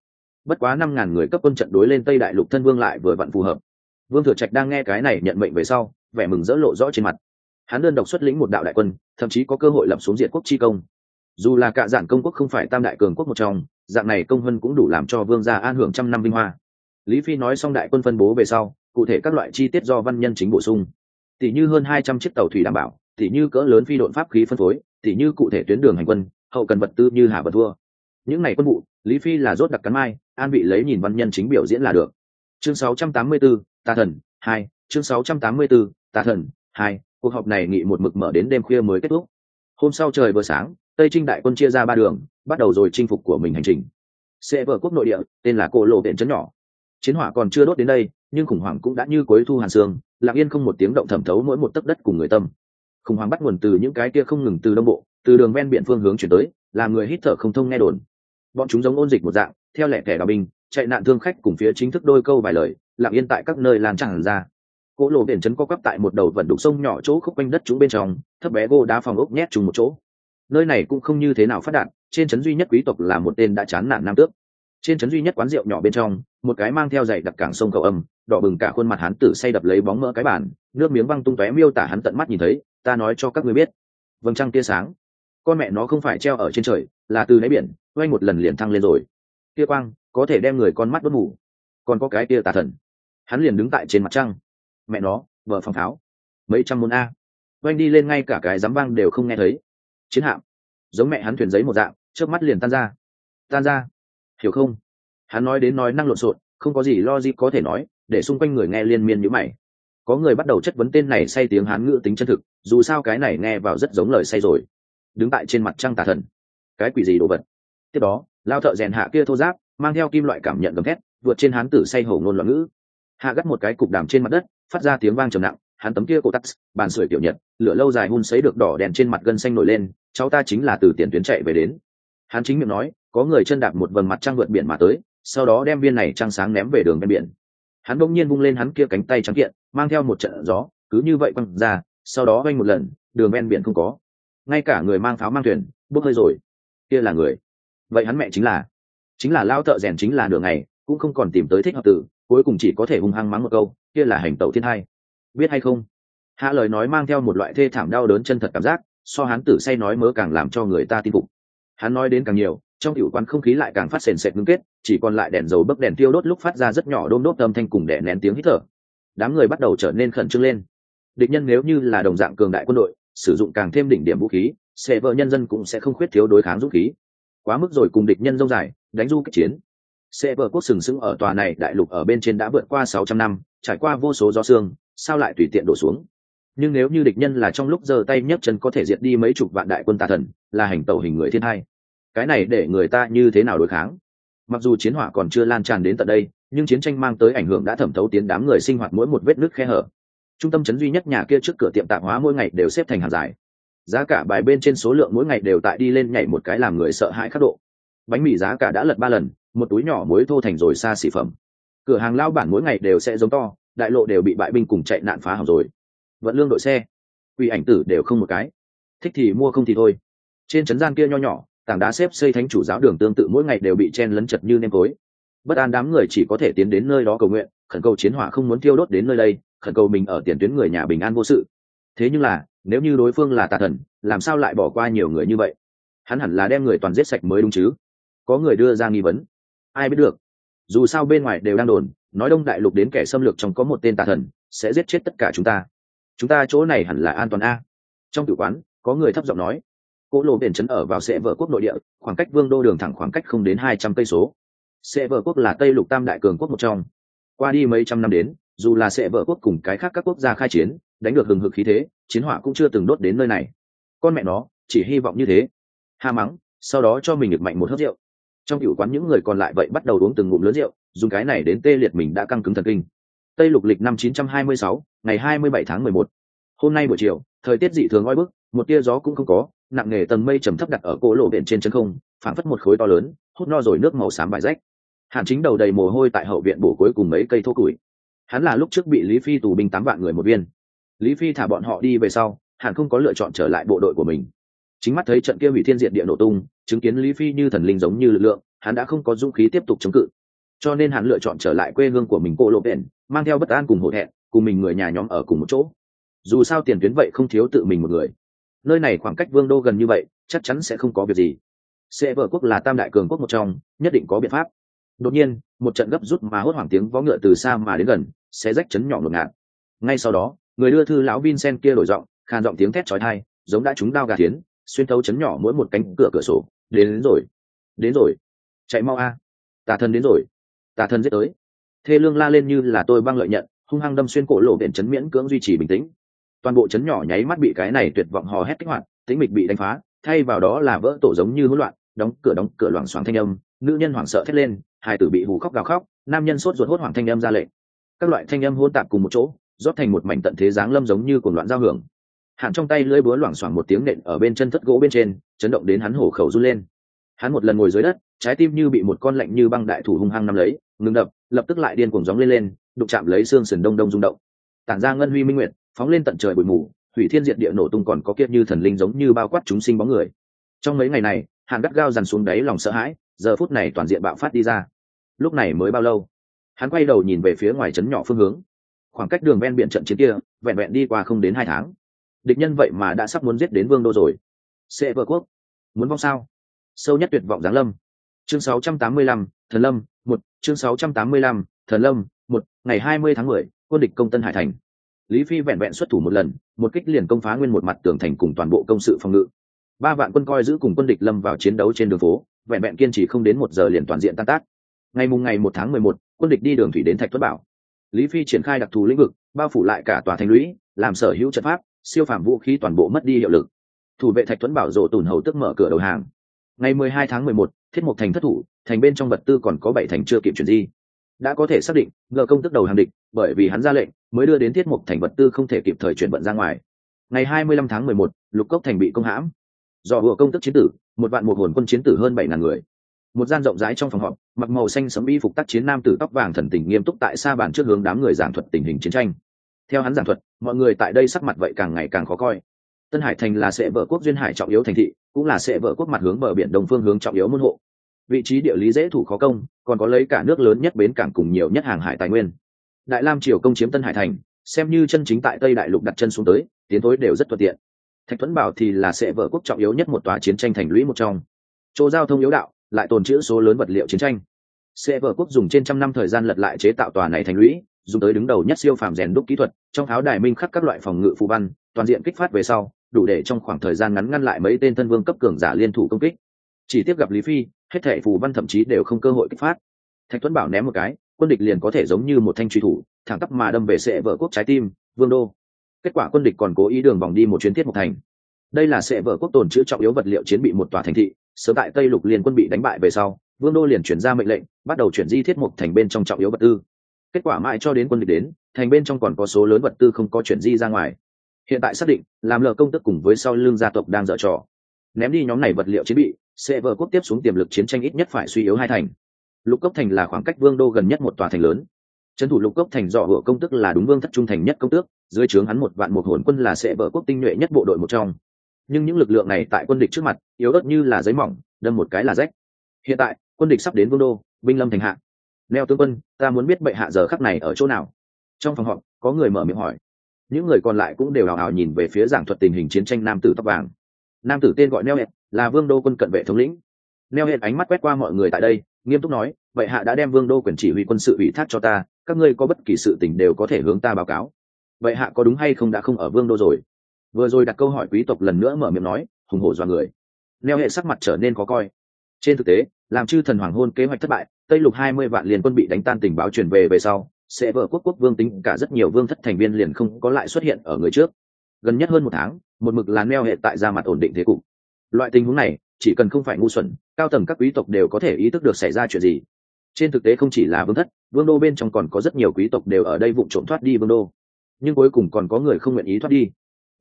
Bất quá năm ngàn người cấp quân trận đối lên tây đại lục thân vương lại vừa vặn phù hợp. Vương thừa trạch đang nghe cái này nhận mệnh về sau, vẻ mừng dỡ lộ rõ trên mặt. Hắn đơn độc xuất lĩnh một đạo đại quân, thậm chí có cơ hội lập xuống diện quốc chi công dù là cả dạng công quốc không phải tam đại cường quốc một trong dạng này công vân cũng đủ làm cho vương gia an hưởng trăm năm vinh hoa. Lý phi nói xong đại quân phân bố về sau cụ thể các loại chi tiết do văn nhân chính bổ sung. Tỷ như hơn hai trăm chiếc tàu thủy đảm bảo tỷ như cỡ lớn phi độn pháp khí phân phối tỷ như cụ thể tuyến đường hành quân hậu cần vật tư như hà vật thua những ngày quân vụ lý phi là rốt đặc cắn mai an vị lấy nhìn văn nhân chính biểu diễn là được. Chương 684, tà thần hai chương 684, tà thần hai cuộc họp này nghị một mực mở đến đêm khuya mới kết thúc. Hôm sau trời vừa sáng tây trinh đại quân chia ra ba đường, bắt đầu rồi chinh phục của mình hành trình. Sẽ vở quốc nội địa, tên là cô lộ viện trấn nhỏ. Chiến hỏa còn chưa đốt đến đây, nhưng khủng hoảng cũng đã như cuối thu hàn sương, lặng yên không một tiếng động thẩm thấu mỗi một tấc đất cùng người tâm. Khủng hoảng bắt nguồn từ những cái kia không ngừng từ đông bộ, từ đường ven biển phương hướng chuyển tới, làm người hít thở không thông nghe đồn. Bọn chúng giống ôn dịch một dạng, theo lẻ kẻ đào binh, chạy nạn thương khách cùng phía chính thức đôi câu vài lời, lặng yên tại các nơi lan tràn ra. Cỗ lộ biển trấn có quắp tại một đầu vận đục sông nhỏ chỗ khúc quanh đất chúng bên trong, thấp bé gô đá phòng ốc nhét chung một chỗ nơi này cũng không như thế nào phát đạt. trên trấn duy nhất quý tộc là một tên đã chán nản nam tước. Trên trấn duy nhất quán rượu nhỏ bên trong, một cái mang theo giày đặc cảng sông cầu âm, đỏ bừng cả khuôn mặt hắn tử say đập lấy bóng mỡ cái bản nước miếng văng tung tóe miêu tả hắn tận mắt nhìn thấy, ta nói cho các ngươi biết. Vầng trăng tia sáng. Con mẹ nó không phải treo ở trên trời, là từ đáy biển, quay một lần liền thăng lên rồi. Tia quang, có thể đem người con mắt bất ngủ còn có cái tia tà thần. Hắn liền đứng tại trên mặt trăng. Mẹ nó, vợ phòng tháo. Mấy trăm môn a. Oanh đi lên ngay cả cái dám vang đều không nghe thấy chiến hạm. Giống mẹ hắn thuyền giấy một dạng trước mắt liền tan ra. Tan ra. Hiểu không? Hắn nói đến nói năng lộn xộn, không có gì lo gì có thể nói, để xung quanh người nghe liên miên như mày. Có người bắt đầu chất vấn tên này say tiếng hán ngữ tính chân thực, dù sao cái này nghe vào rất giống lời say rồi. Đứng tại trên mặt trăng tà thần. Cái quỷ gì đồ vật? Tiếp đó, lao thợ rèn hạ kia thô giáp, mang theo kim loại cảm nhận gầm thét, vượt trên hán tử say hổ ngôn loạn ngữ. Hạ gắt một cái cục đàm trên mặt đất, phát ra tiếng vang trầm nặng, hắn tấm kia cổ tắt bàn sưởi tiểu nhật, lửa lâu dài hun sấy được đỏ đèn trên mặt gân xanh nổi lên cháu ta chính là từ tiền tuyến chạy về đến. Hắn chính miệng nói có người chân đạp một vầng mặt trăng vượt biển mà tới sau đó đem viên này trăng sáng ném về đường ven biển. Hắn bỗng nhiên vung lên hắn kia cánh tay trắng kiện mang theo một trận gió cứ như vậy quăng ra sau đó quanh một lần đường ven biển không có. Ngay cả người mang pháo mang thuyền bốc hơi rồi. Kia là người. Vậy hắn mẹ chính là. Chính là lao thợ rèn chính là đường này, cũng không còn tìm tới thích hợp tử cuối cùng chỉ có thể hung hăng mắng một câu kia là hành tẩu thiên hai biết hay không? Hạ lời nói mang theo một loại thê thảm đau đớn chân thật cảm giác so hắn tử say nói mớ càng làm cho người ta tin phục. Hắn nói đến càng nhiều, trong tiểu quán không khí lại càng phát sền sệt ngưng kết, chỉ còn lại đèn dầu bấc đèn tiêu đốt lúc phát ra rất nhỏ đôm đốt âm thanh cùng đè nén tiếng hít thở. Đám người bắt đầu trở nên khẩn trương lên. Địch nhân nếu như là đồng dạng cường đại quân đội, sử dụng càng thêm đỉnh điểm vũ khí, sẽ vợ nhân dân cũng sẽ không khuyết thiếu đối kháng dũng khí. Quá mức rồi cùng địch nhân dông dài, đánh du kích chiến. Sẽ vợ quốc sừng sững ở tòa này đại lục ở bên trên đã vượt qua sáu trăm năm, trải qua vô số gió xương sao lại tùy tiện đổ xuống? Nhưng nếu như địch nhân là trong lúc giơ tay nhấc chân có thể diệt đi mấy chục vạn đại quân tà thần, là hành tẩu hình người thiên hai cái này để người ta như thế nào đối kháng? Mặc dù chiến hỏa còn chưa lan tràn đến tận đây, nhưng chiến tranh mang tới ảnh hưởng đã thẩm thấu tiến đám người sinh hoạt mỗi một vết nước khe hở. Trung tâm chấn duy nhất nhà kia trước cửa tiệm tạp hóa mỗi ngày đều xếp thành hàng dài. Giá cả bài bên trên số lượng mỗi ngày đều tại đi lên nhảy một cái làm người sợ hãi khắc độ. Bánh mì giá cả đã lật ba lần, một túi nhỏ muối thô thành rồi xa xỉ phẩm. Cửa hàng lao bản mỗi ngày đều sẽ giống to, đại lộ đều bị bại binh cùng chạy nạn phá hỏng rồi vận lương đội xe. Quỷ ảnh tử đều không một cái. Thích thì mua không thì thôi. Trên trấn gian kia nho nhỏ, tảng đá xếp xây thánh chủ giáo đường tương tự mỗi ngày đều bị chen lấn chật như nêm tối bất an đám người chỉ có thể tiến đến nơi đó cầu nguyện, khẩn cầu chiến hỏa không muốn thiêu đốt đến nơi đây, khẩn cầu mình ở tiền tuyến người nhà bình an vô sự. Thế nhưng là, nếu như đối phương là tà thần, làm sao lại bỏ qua nhiều người như vậy? Hắn hẳn là đem người toàn giết sạch mới đúng chứ? Có người đưa ra nghi vấn. Ai biết được? Dù sao bên ngoài đều đang đồn, nói đông đại lục đến kẻ xâm lược trong có một tên tà thần, sẽ giết chết tất cả chúng ta chúng ta chỗ này hẳn là an toàn a. Trong tử quán, có người thấp giọng nói. Cỗ lộ biển chấn ở vào sệ vợ quốc nội địa, khoảng cách vương đô đường thẳng khoảng cách không đến hai trăm cây số. Sệ vợ quốc là tây lục tam đại cường quốc một trong. Qua đi mấy trăm năm đến, dù là sệ vợ quốc cùng cái khác các quốc gia khai chiến, đánh được hừng hực khí thế, chiến hỏa cũng chưa từng đốt đến nơi này. Con mẹ nó, chỉ hy vọng như thế. Ha mắng, sau đó cho mình được mạnh một hớt rượu. Trong cựu quán những người còn lại vậy bắt đầu uống từng ngụm lớn rượu, dùng cái này đến tê liệt mình đã căng cứng thần kinh tây lục lịch năm 926, ngày 27 tháng 11. hôm nay buổi chiều thời tiết dị thường oi bức một tia gió cũng không có nặng nề tầng mây trầm thấp đặt ở cỗ lộ viện trên chân không phảng phất một khối to lớn hút no rồi nước màu xám bài rách. Hàn chính đầu đầy mồ hôi tại hậu viện bổ cuối cùng mấy cây thô củi. Hắn là lúc trước bị lý phi tù binh tám vạn người một viên. Lý phi thả bọn họ đi về sau hàn không có lựa chọn trở lại bộ đội của mình. Chính mắt thấy trận kia hủy thiên diện địa nổ tung chứng kiến lý phi như thần linh giống như lực lượng hắn đã không có dũng khí tiếp tục chống cự cho nên hắn lựa chọn trở lại quê hương của mình cô lộ viện mang theo bất an cùng hổ thẹn cùng mình người nhà nhóm ở cùng một chỗ. Dù sao tiền tuyến vậy không thiếu tự mình một người. Nơi này khoảng cách vương đô gần như vậy chắc chắn sẽ không có việc gì. Sẽ vợ quốc là tam đại cường quốc một trong nhất định có biện pháp. Đột nhiên một trận gấp rút mà hốt hoảng tiếng vó ngựa từ xa mà đến gần sẽ rách chấn nhỏ ngột ngạt. Ngay sau đó người đưa thư lão vincent kia đổi giọng khàn giọng tiếng thét chói tai giống đã trúng đao gà tiến xuyên thấu chấn nhỏ mỗi một cánh cửa cửa sổ. Đến, đến rồi. Đến rồi. Chạy mau a. Tà thần đến rồi tà thần giết tới. Thê lương la lên như là tôi băng lợi nhận, hung hăng đâm xuyên cổ lộ biển chấn miễn cưỡng duy trì bình tĩnh. Toàn bộ chấn nhỏ nháy mắt bị cái này tuyệt vọng hò hét kích hoạt, tĩnh mịch bị đánh phá, thay vào đó là vỡ tổ giống như hỗn loạn, đóng cửa đóng cửa loảng xoảng thanh âm, nữ nhân hoảng sợ thét lên, hai tử bị hù khóc gào khóc, nam nhân sốt ruột hốt hoảng thanh âm ra lệnh. Các loại thanh âm hôn tạp cùng một chỗ, rót thành một mảnh tận thế dáng lâm giống như cuồng loạn giao hưởng. Hạn trong tay lưỡi búa loảng xoảng một tiếng nện ở bên chân thất gỗ bên trên, chấn động đến hắn hổ khẩu run lên hắn một lần ngồi dưới đất, trái tim như bị một con lạnh như băng đại thủ hung hăng nắm lấy, ngừng đập, lập tức lại điên cuồng gióng lên lên, đụng chạm lấy xương sườn đông đông rung động. Tản ra ngân huy minh nguyệt, phóng lên tận trời bụi mù hủy thiên diệt địa nổ tung còn có kiệt như thần linh giống như bao quát chúng sinh bóng người. Trong mấy ngày này, hàn gắt gao dằn xuống đáy lòng sợ hãi, giờ phút này toàn diện bạo phát đi ra. Lúc này mới bao lâu? Hắn quay đầu nhìn về phía ngoài trấn nhỏ phương hướng. Khoảng cách đường ven biển trận chiến kia, vẹn vẹn đi qua không đến hai tháng. Địch nhân vậy mà đã sắp muốn giết đến vương đô rồi. Sẽ vợ quốc, muốn vong sao? Sâu nhất tuyệt vọng giáng lâm. Chương 685, thần lâm một chương 685, thần lâm một ngày 20 tháng 10, quân địch công tân hải thành. Lý phi vẹn vẹn xuất thủ một lần một kích liền công phá nguyên một mặt tường thành cùng toàn bộ công sự phòng ngự. Ba vạn quân coi giữ cùng quân địch lâm vào chiến đấu trên đường phố vẹn vẹn kiên trì không đến một giờ liền toàn diện tan tác. Ngày mùng ngày một tháng mười một quân địch đi đường thủy đến thạch tuất bảo. Lý phi triển khai đặc thù lĩnh vực bao phủ lại cả tòa thành lũy làm sở hữu trận pháp siêu phạm vũ khí toàn bộ mất đi hiệu lực. Thủ vệ thạch tuấn bảo rộ tùn hầu tức mở cửa đầu hàng ngày mười hai tháng mười một, thiết mục thành thất thủ, thành bên trong vật tư còn có bảy thành chưa kịp chuyển di. Đã có thể xác định, ngờ công tức đầu hàng địch, bởi vì hắn ra lệnh, mới đưa đến thiết mục thành vật tư không thể kịp thời chuyển vận ra ngoài. Ngày hai mươi lăm tháng mười một, lục cốc thành bị công hãm. Do vừa công tức chiến tử, một vạn một hồn quân chiến tử hơn bảy ngàn người. Một gian rộng rãi trong phòng họp, mặc màu xanh sẫm y phục tác chiến nam tử tóc vàng thần tình nghiêm túc tại xa bàn trước hướng đám người giảng thuật tình hình chiến tranh. Theo hắn giảng thuật, mọi người tại đây sắc mặt vậy càng ngày càng khó coi tân hải thành là sẽ vợ quốc duyên hải trọng yếu thành thị, cũng là sẽ vợ quốc mặt hướng bờ biển đông phương hướng trọng yếu môn hộ. Vị trí địa lý dễ thủ khó công, còn có lấy cả nước lớn nhất bến cảng cùng nhiều nhất hàng hải tài nguyên. Đại lam triều công chiếm tân hải thành, xem như chân chính tại tây đại lục đặt chân xuống tới, tiến thối đều rất thuận tiện. Thạch thuẫn bảo thì là sẽ vợ quốc trọng yếu nhất một tòa chiến tranh thành lũy một trong. Chỗ giao thông yếu đạo, lại tồn trữ số lớn vật liệu chiến tranh. Sẽ vợ quốc dùng trên trăm năm thời gian lật lại chế tạo tòa này thành lũy, dùng tới đứng đầu nhất siêu phàm rèn đúc kỹ thuật, trong áo đài minh khắc các loại phòng ngự phù văn, toàn diện kích phát về sau đủ để trong khoảng thời gian ngắn ngăn lại mấy tên thân vương cấp cường giả liên thủ công kích. Chỉ tiếp gặp lý phi, hết thệ phù văn thậm chí đều không cơ hội kích phát. Thạch tuấn bảo ném một cái, quân địch liền có thể giống như một thanh truy thủ, thẳng tắp mà đâm về sệ vợ quốc trái tim, vương đô. Kết quả quân địch còn cố ý đường vòng đi một chuyến thiết một thành. Đây là sệ vợ quốc tồn chữ trọng yếu vật liệu chiến bị một tòa thành thị, sớm tại tây lục liên quân bị đánh bại về sau, vương đô liền chuyển ra mệnh lệnh, bắt đầu chuyển di thiết mục thành bên trong trọng yếu vật tư. Kết quả mãi cho đến quân địch đến, thành bên trong còn có số lớn vật tư không có chuyển di ra ngoài hiện tại xác định làm lờ công tức cùng với sau lương gia tộc đang dở trò. Ném đi nhóm này vật liệu chiến bị, sẽ vợ quốc tiếp xuống tiềm lực chiến tranh ít nhất phải suy yếu hai thành. Lục cốc thành là khoảng cách vương đô gần nhất một tòa thành lớn. Trấn thủ lục cốc thành dọ hựa công tức là đúng vương thất trung thành nhất công tước, dưới trướng hắn một vạn một hồn quân là sẽ vợ quốc tinh nhuệ nhất bộ đội một trong. Nhưng những lực lượng này tại quân địch trước mặt, yếu ớt như là giấy mỏng, đâm một cái là rách. Hiện tại, quân địch sắp đến vương đô, binh lâm thành hạ. Neo tướng quân, ta muốn biết bệ hạ giờ khắc này ở chỗ nào? Trong phòng họp, có người mở miệng hỏi những người còn lại cũng đều hào hào nhìn về phía giảng thuật tình hình chiến tranh nam tử tóc vàng. Nam tử tên gọi neo hẹn là vương đô quân cận vệ thống lĩnh. Neo hẹn ánh mắt quét qua mọi người tại đây, nghiêm túc nói, vậy hạ đã đem vương đô quyền chỉ huy quân sự ủy thác cho ta, các ngươi có bất kỳ sự tình đều có thể hướng ta báo cáo. Vậy hạ có đúng hay không đã không ở vương đô rồi? Vừa rồi đặt câu hỏi quý tộc lần nữa mở miệng nói, hùng hổ do người. Neo hệ sắc mặt trở nên khó coi. Trên thực tế, làm chư thần hoàng hôn kế hoạch thất bại, tây lục hai mươi vạn liền quân bị đánh tan tình báo truyền về về sau sẽ vợ quốc quốc vương tính cả rất nhiều vương thất thành viên liền không có lại xuất hiện ở người trước. Gần nhất hơn một tháng, một mực là neo hệ tại ra mặt ổn định thế cục. Loại tình huống này, chỉ cần không phải ngu xuẩn, cao tầng các quý tộc đều có thể ý thức được xảy ra chuyện gì. Trên thực tế không chỉ là vương thất, vương đô bên trong còn có rất nhiều quý tộc đều ở đây vụ trộm thoát đi vương đô. Nhưng cuối cùng còn có người không nguyện ý thoát đi.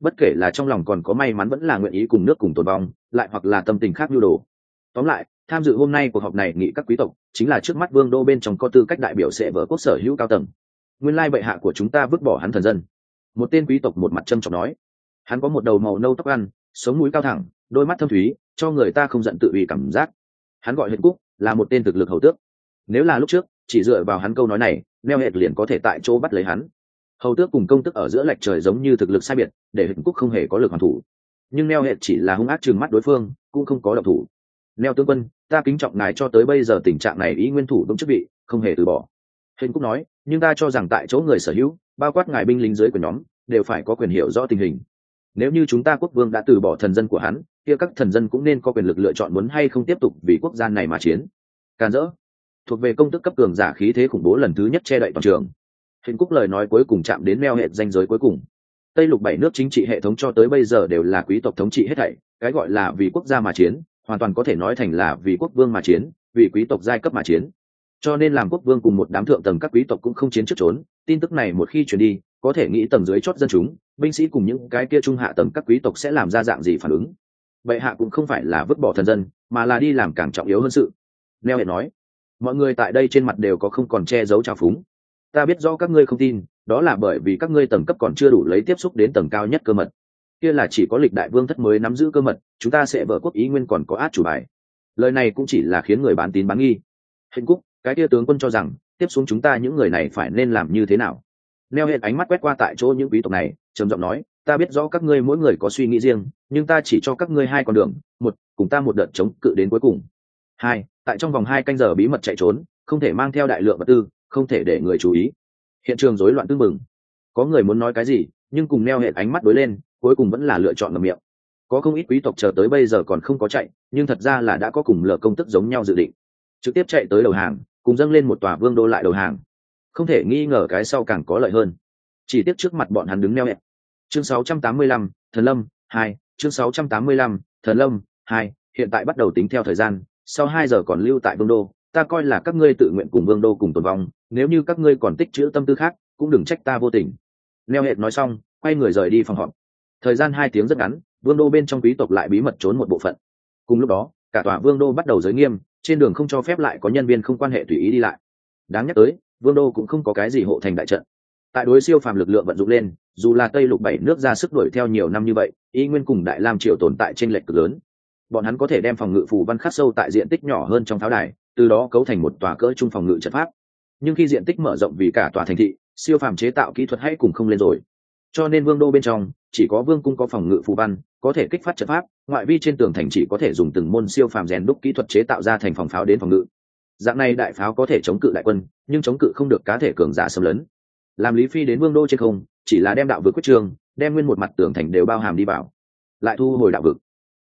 Bất kể là trong lòng còn có may mắn vẫn là nguyện ý cùng nước cùng tồn vong, lại hoặc là tâm tình khác nhu đồ. Tóm lại tham dự hôm nay cuộc họp này, nghị các quý tộc, chính là trước mắt vương đô bên trong có tư cách đại biểu sẽ vỡ quốc sở hữu cao tầng. Nguyên lai bệ hạ của chúng ta vứt bỏ hắn thần dân. Một tên quý tộc một mặt trâm trọng nói. Hắn có một đầu màu nâu tóc ăn, sống mũi cao thẳng, đôi mắt thâm thúy, cho người ta không giận tự ủy cảm giác. Hắn gọi huyện cúc, là một tên thực lực hầu tước. Nếu là lúc trước, chỉ dựa vào hắn câu nói này, neo hệt liền có thể tại chỗ bắt lấy hắn. Hầu tước cùng công tức ở giữa lệch trời giống như thực lực sai biệt, để hình cúc không hề có lực hoàn thủ. Nhưng neo Hệt chỉ là hung ác trừng mắt đối phương, cũng không có độc thủ neo tướng quân, ta kính trọng ngài cho tới bây giờ tình trạng này ý nguyên thủ đúng chức vị, không hề từ bỏ. Hình cúc nói, nhưng ta cho rằng tại chỗ người sở hữu, bao quát ngài binh lính dưới của nhóm, đều phải có quyền hiểu rõ tình hình. Nếu như chúng ta quốc vương đã từ bỏ thần dân của hắn, kia các thần dân cũng nên có quyền lực lựa chọn muốn hay không tiếp tục vì quốc gia này mà chiến. Càn rỡ thuộc về công tức cấp cường giả khí thế khủng bố lần thứ nhất che đậy toàn trường. Hình cúc lời nói cuối cùng chạm đến meo hệ danh giới cuối cùng. Tây lục bảy nước chính trị hệ thống cho tới bây giờ đều là quý tộc thống trị hết thảy, cái gọi là vì quốc gia mà chiến hoàn toàn có thể nói thành là vì quốc vương mà chiến, vì quý tộc giai cấp mà chiến. Cho nên làm quốc vương cùng một đám thượng tầng các quý tộc cũng không chiến trước trốn, tin tức này một khi chuyển đi, có thể nghĩ tầng dưới chót dân chúng, binh sĩ cùng những cái kia trung hạ tầng các quý tộc sẽ làm ra dạng gì phản ứng. Vậy hạ cũng không phải là vứt bỏ thần dân, mà là đi làm càng trọng yếu hơn sự. Neo hệ nói, mọi người tại đây trên mặt đều có không còn che giấu trào phúng. Ta biết rõ các ngươi không tin, đó là bởi vì các ngươi tầng cấp còn chưa đủ lấy tiếp xúc đến tầng cao nhất cơ mật kia là chỉ có lịch đại vương thất mới nắm giữ cơ mật, chúng ta sẽ vợ quốc ý nguyên còn có át chủ bài. Lời này cũng chỉ là khiến người bán tín bán nghi. Hình cúc, cái kia tướng quân cho rằng, tiếp xuống chúng ta những người này phải nên làm như thế nào? Neo hẹn ánh mắt quét qua tại chỗ những quý tộc này, trầm giọng nói, ta biết rõ các ngươi mỗi người có suy nghĩ riêng, nhưng ta chỉ cho các ngươi hai con đường, một, cùng ta một đợt chống cự đến cuối cùng. Hai, tại trong vòng hai canh giờ bí mật chạy trốn, không thể mang theo đại lượng vật tư, không thể để người chú ý. Hiện trường rối loạn tương mừng có người muốn nói cái gì, nhưng cùng neo hệ ánh mắt đối lên cuối cùng vẫn là lựa chọn ngầm miệng. Có không ít quý tộc chờ tới bây giờ còn không có chạy nhưng thật ra là đã có cùng lờ công tức giống nhau dự định. Trực tiếp chạy tới đầu hàng cùng dâng lên một tòa vương đô lại đầu hàng. Không thể nghi ngờ cái sau càng có lợi hơn. Chỉ tiếc trước mặt bọn hắn đứng neo hẹn chương 685, thần lâm 2, chương 685, thần lâm 2, hiện tại bắt đầu tính theo thời gian sau hai giờ còn lưu tại vương đô ta coi là các ngươi tự nguyện cùng vương đô cùng tồn vong nếu như các ngươi còn tích chữ tâm tư khác cũng đừng trách ta vô tình. Neo hẹn nói xong quay người rời đi phòng họp thời gian hai tiếng rất ngắn, vương đô bên trong quý tộc lại bí mật trốn một bộ phận. Cùng lúc đó, cả tòa vương đô bắt đầu giới nghiêm, trên đường không cho phép lại có nhân viên không quan hệ tùy ý đi lại. Đáng nhắc tới, vương đô cũng không có cái gì hộ thành đại trận. Tại đối siêu phàm lực lượng vận dụng lên, dù là tây lục bảy nước ra sức đuổi theo nhiều năm như vậy, y nguyên cùng đại lam triều tồn tại trên lệch cực lớn. Bọn hắn có thể đem phòng ngự phù văn khắc sâu tại diện tích nhỏ hơn trong tháo đài, từ đó cấu thành một tòa cỡ trung phòng ngự trận pháp. Nhưng khi diện tích mở rộng vì cả tòa thành thị, siêu phàm chế tạo kỹ thuật hay cùng không lên rồi. Cho nên vương đô bên trong chỉ có vương cung có phòng ngự phù văn, có thể kích phát trận pháp, ngoại vi trên tường thành chỉ có thể dùng từng môn siêu phàm rèn đúc kỹ thuật chế tạo ra thành phòng pháo đến phòng ngự. Dạng này đại pháo có thể chống cự đại quân, nhưng chống cự không được cá thể cường giả xâm lấn. Làm lý phi đến vương đô trên không, chỉ là đem đạo vực quyết trường, đem nguyên một mặt tường thành đều bao hàm đi vào. Lại thu hồi đạo vực.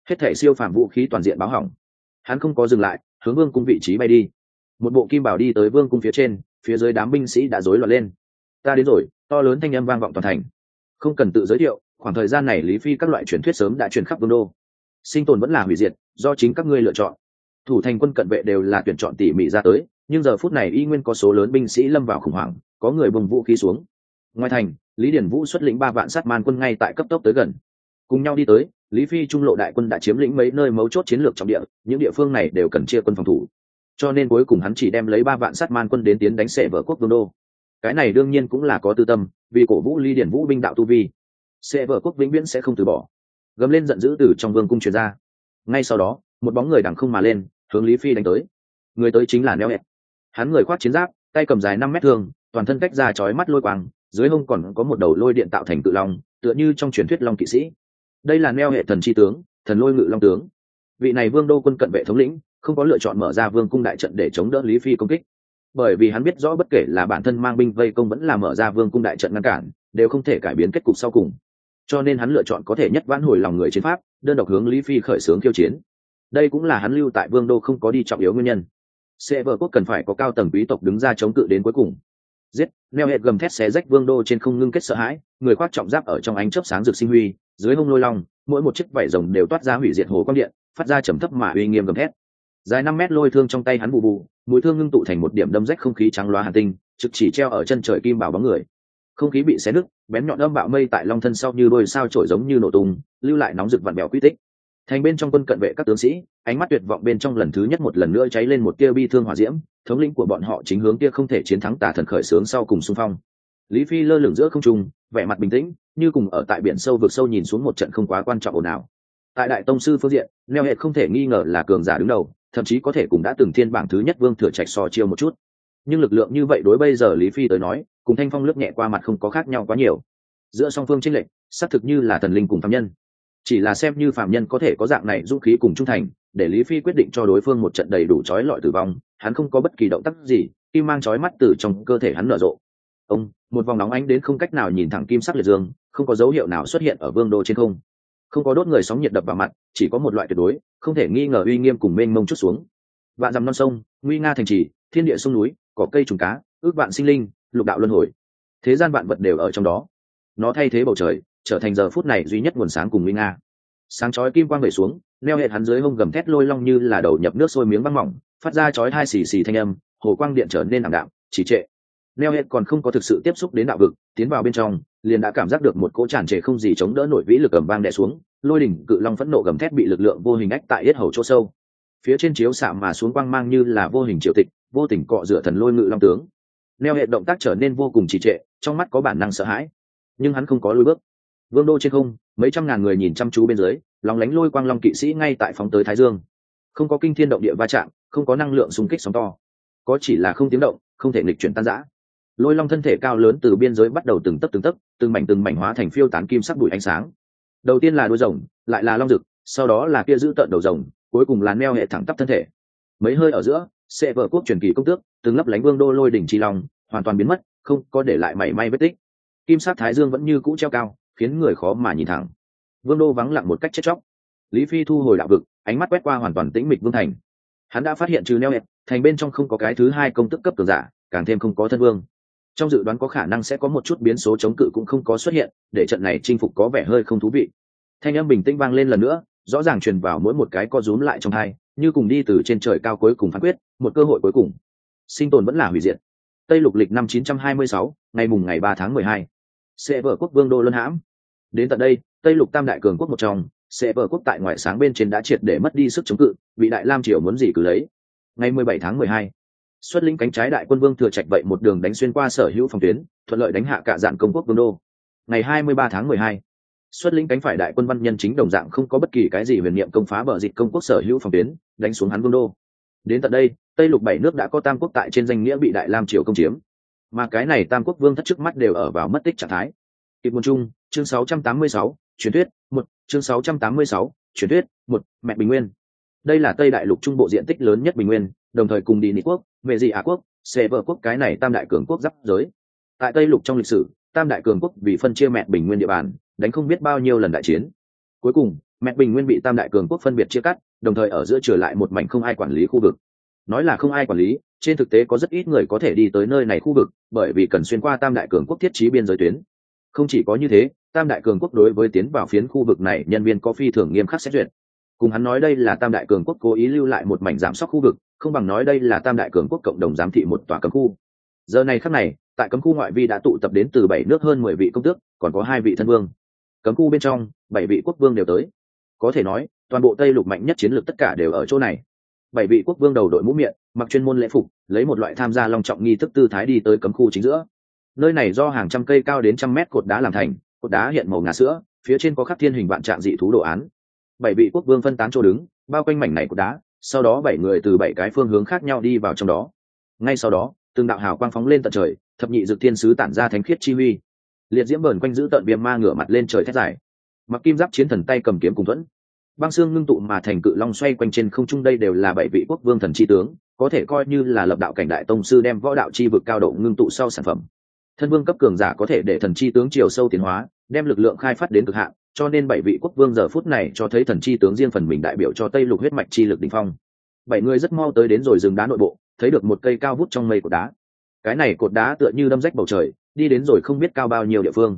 Hết thể siêu phàm vũ khí toàn diện báo hỏng. Hắn không có dừng lại, hướng vương cung vị trí bay đi. Một bộ kim bảo đi tới vương cung phía trên, phía dưới đám binh sĩ đã rối loạn lên. Ta đến rồi, to lớn thanh âm vang vọng toàn thành. Không cần tự giới thiệu khoảng thời gian này lý phi các loại truyền thuyết sớm đã truyền khắp vương đô. Sinh tồn vẫn là hủy diệt, do chính các ngươi lựa chọn. Thủ thành quân cận vệ đều là tuyển chọn tỉ mỉ ra tới, nhưng giờ phút này y nguyên có số lớn binh sĩ lâm vào khủng hoảng, có người bùng vũ khí xuống. Ngoài thành, lý điển vũ xuất lĩnh ba vạn sát man quân ngay tại cấp tốc tới gần. Cùng nhau đi tới, lý phi trung lộ đại quân đã chiếm lĩnh mấy nơi mấu chốt chiến lược trọng địa, những địa phương này đều cần chia quân phòng thủ. Cho nên cuối cùng hắn chỉ đem lấy ba vạn sát man quân đến tiến đánh sệ vở quốc vương đô. Cái này đương nhiên cũng là có tư tâm, vì cổ vũ lý điển vũ binh đạo tu vi sẽ vợ quốc vĩnh viễn sẽ không từ bỏ. Gấm lên giận dữ từ trong vương cung truyền ra. Ngay sau đó, một bóng người đằng không mà lên, hướng lý phi đánh tới. Người tới chính là neo hẹp. Hắn người khoác chiến giáp, tay cầm dài năm mét thương, toàn thân cách ra chói mắt lôi quang, dưới hông còn có một đầu lôi điện tạo thành cự long, tựa như trong truyền thuyết long kỵ sĩ. Đây là neo hệ thần chi tướng, thần lôi ngự long tướng. Vị này vương đô quân cận vệ thống lĩnh, không có lựa chọn mở ra vương cung đại trận để chống đỡ lý phi công kích. Bởi vì hắn biết rõ bất kể là bản thân mang binh vây công vẫn là mở ra vương cung đại trận ngăn cản, đều không thể cải biến kết cục sau cùng cho nên hắn lựa chọn có thể nhất vãn hồi lòng người chiến pháp, đơn độc hướng lý phi khởi xướng khiêu chiến. Đây cũng là hắn lưu tại vương đô không có đi trọng yếu nguyên nhân. Sẽ vợ quốc cần phải có cao tầng quý tộc đứng ra chống cự đến cuối cùng. Giết, neo hệt gầm thét xé rách vương đô trên không ngưng kết sợ hãi, người khoác trọng giáp ở trong ánh chớp sáng rực sinh huy, dưới hông lôi long, mỗi một chiếc vảy rồng đều toát ra hủy diệt hồ quang điện, phát ra trầm thấp mà uy nghiêm gầm thét. Dài năm mét lôi thương trong tay hắn bù bù, mũi thương ngưng tụ thành một điểm đâm rách không khí trắng loá Hà tinh, trực chỉ treo ở chân trời kim bảo bóng người không khí bị xé nứt, bén nhọn âm bạo mây tại long thân sau như đôi sao trổi giống như nổ tung, lưu lại nóng rực vặn bèo quy tích. Thành bên trong quân cận vệ các tướng sĩ, ánh mắt tuyệt vọng bên trong lần thứ nhất một lần nữa cháy lên một tia bi thương hỏa diễm, thống lĩnh của bọn họ chính hướng tia không thể chiến thắng tà thần khởi sướng sau cùng xung phong. Lý phi lơ lửng giữa không trung, vẻ mặt bình tĩnh, như cùng ở tại biển sâu vực sâu nhìn xuống một trận không quá quan trọng ồn ào. Tại đại tông sư phương diện, neo hệ không thể nghi ngờ là cường giả đứng đầu, thậm chí có thể cũng đã từng thiên bảng thứ nhất vương thừa trạch so chiêu một chút nhưng lực lượng như vậy đối bây giờ lý phi tới nói, cùng thanh phong lướt nhẹ qua mặt không có khác nhau quá nhiều. Giữa song phương tranh lệch, xác thực như là thần linh cùng phạm nhân. Chỉ là xem như phạm nhân có thể có dạng này dũng khí cùng trung thành, để lý phi quyết định cho đối phương một trận đầy đủ trói lọi tử vong, hắn không có bất kỳ động tác gì, kim mang trói mắt từ trong cơ thể hắn nở rộ. Ông, một vòng nóng ánh đến không cách nào nhìn thẳng kim sắc liệt dương, không có dấu hiệu nào xuất hiện ở vương đô trên không. Không có đốt người sóng nhiệt đập vào mặt, chỉ có một loại tuyệt đối, không thể nghi ngờ uy nghiêm cùng mênh mông chút xuống. Vạn dằm non sông, nguy nga thành trì, thiên địa sông núi cỏ cây trùng cá, ước vạn sinh linh, lục đạo luân hồi. Thế gian vạn vật đều ở trong đó. Nó thay thế bầu trời, trở thành giờ phút này duy nhất nguồn sáng cùng nguy nga. Sáng chói kim quang về xuống, neo hệ hắn dưới hông gầm thét lôi long như là đầu nhập nước sôi miếng băng mỏng, phát ra chói hai xì xì thanh âm, hồ quang điện trở nên ảm đạm, trì trệ. Neo hệ còn không có thực sự tiếp xúc đến đạo vực, tiến vào bên trong, liền đã cảm giác được một cỗ tràn trề không gì chống đỡ nổi vĩ lực cầm vang đè xuống, lôi đỉnh cự long phẫn nộ gầm thét bị lực lượng vô hình ách tại hết hầu chỗ sâu. Phía trên chiếu xạ mà xuống quang mang như là vô hình triệu tịch vô tình cọ rửa thần lôi ngự long tướng. Neo hệ động tác trở nên vô cùng trì trệ, trong mắt có bản năng sợ hãi. Nhưng hắn không có lùi bước. Vương đô trên không, mấy trăm ngàn người nhìn chăm chú bên dưới lóng lánh lôi quang long kỵ sĩ ngay tại phóng tới thái dương. Không có kinh thiên động địa va chạm, không có năng lượng xung kích sóng to. Có chỉ là không tiếng động, không thể nghịch chuyển tan rã. Lôi long thân thể cao lớn từ biên giới bắt đầu từng tấc từng tấc, từng mảnh từng mảnh hóa thành phiêu tán kim sắc bụi ánh sáng. Đầu tiên là đuôi rồng, lại là long rực, sau đó là kia giữ tận đầu rồng, cuối cùng là neo hệ thẳng tắp thân thể. Mấy hơi ở giữa sẽ vợ quốc truyền kỳ công tước, từng lấp lánh vương đô lôi đỉnh chi long, hoàn toàn biến mất, không có để lại mảy may vết tích. Kim sát thái dương vẫn như cũ treo cao, khiến người khó mà nhìn thẳng. Vương đô vắng lặng một cách chết chóc. Lý phi thu hồi đạo vực, ánh mắt quét qua hoàn toàn tĩnh mịch vương thành. Hắn đã phát hiện trừ neo hẹp, thành bên trong không có cái thứ hai công tức cấp cường giả, càng thêm không có thân vương. Trong dự đoán có khả năng sẽ có một chút biến số chống cự cũng không có xuất hiện, để trận này chinh phục có vẻ hơi không thú vị. Thanh âm bình tĩnh vang lên lần nữa, rõ ràng truyền vào mỗi một cái co rúm lại trong hai như cùng đi từ trên trời cao cuối cùng phán quyết một cơ hội cuối cùng. Sinh tồn vẫn là hủy diệt. Tây lục lịch năm 926, ngày mùng ngày 3 tháng 12. sẽ vợ quốc vương đô luân hãm. Đến tận đây tây lục tam đại cường quốc một trong sẽ vợ quốc tại ngoại sáng bên trên đã triệt để mất đi sức chống cự bị đại lam triều muốn gì cứ lấy. Ngày 17 tháng 12, xuất lĩnh cánh trái đại quân vương thừa trạch vậy một đường đánh xuyên qua sở hữu phòng tuyến thuận lợi đánh hạ cả dạng công quốc vương đô. Ngày 23 tháng 12, xuất lĩnh cánh phải đại quân văn nhân chính đồng dạng không có bất kỳ cái gì huyền niệm công phá bờ dịch công quốc sở hữu phòng tuyến đánh xuống hắn vương đô. Đến tận đây tây lục bảy nước đã có tam quốc tại trên danh nghĩa bị đại lam triều công chiếm. Mà cái này tam quốc vương thất trước mắt đều ở vào mất tích trạng thái. Kịp một chung chương 686, truyền thuyết một chương 686, truyền thuyết một mẹ bình nguyên. Đây là tây đại lục trung bộ diện tích lớn nhất bình nguyên đồng thời cùng đi nị quốc về gì á quốc xê vợ quốc cái này tam đại cường quốc giáp giới. Tại tây lục trong lịch sử tam đại cường quốc vì phân chia mẹ bình nguyên địa bàn đánh không biết bao nhiêu lần đại chiến. Cuối cùng, mẹ bình nguyên bị tam đại cường quốc phân biệt chia cắt, đồng thời ở giữa trở lại một mảnh không ai quản lý khu vực. Nói là không ai quản lý, trên thực tế có rất ít người có thể đi tới nơi này khu vực, bởi vì cần xuyên qua tam đại cường quốc thiết trí biên giới tuyến. Không chỉ có như thế, tam đại cường quốc đối với tiến vào phiến khu vực này nhân viên có phi thường nghiêm khắc xét duyệt. Cùng hắn nói đây là tam đại cường quốc cố ý lưu lại một mảnh giảm sóc khu vực, không bằng nói đây là tam đại cường quốc cộng đồng giám thị một tòa cấm khu. Giờ này khắc này, tại cấm khu ngoại vi đã tụ tập đến từ bảy nước hơn mười vị công tước, còn có hai vị thân vương cấm khu bên trong, bảy vị quốc vương đều tới. Có thể nói, toàn bộ tây lục mạnh nhất chiến lược tất cả đều ở chỗ này. Bảy vị quốc vương đầu đội mũ miệng, mặc chuyên môn lễ phục, lấy một loại tham gia long trọng nghi thức tư thái đi tới cấm khu chính giữa. Nơi này do hàng trăm cây cao đến trăm mét cột đá làm thành, cột đá hiện màu ngà sữa, phía trên có khắc thiên hình vạn trạng dị thú đồ án. Bảy vị quốc vương phân tán chỗ đứng, bao quanh mảnh này cột đá, sau đó bảy người từ bảy cái phương hướng khác nhau đi vào trong đó. Ngay sau đó, từng đạo hào quang phóng lên tận trời, thập nhị dực thiên sứ tản ra thánh khiết chi huy liệt diễm bờn quanh giữ tận viêm ma ngửa mặt lên trời thét dài. Mặc kim giáp chiến thần tay cầm kiếm cùng thuẫn. Băng xương ngưng tụ mà thành cự long xoay quanh trên không trung đây đều là bảy vị quốc vương thần chi tướng, có thể coi như là lập đạo cảnh đại tông sư đem võ đạo chi vực cao độ ngưng tụ sau sản phẩm. Thân vương cấp cường giả có thể để thần chi tướng chiều sâu tiến hóa, đem lực lượng khai phát đến cực hạn, cho nên bảy vị quốc vương giờ phút này cho thấy thần chi tướng riêng phần mình đại biểu cho tây lục huyết mạch chi lực đình phong. Bảy người rất mau tới đến rồi rừng đá nội bộ, thấy được một cây cao vút trong mây cột đá. Cái này cột đá tựa như đâm rách bầu trời đi đến rồi không biết cao bao nhiêu địa phương.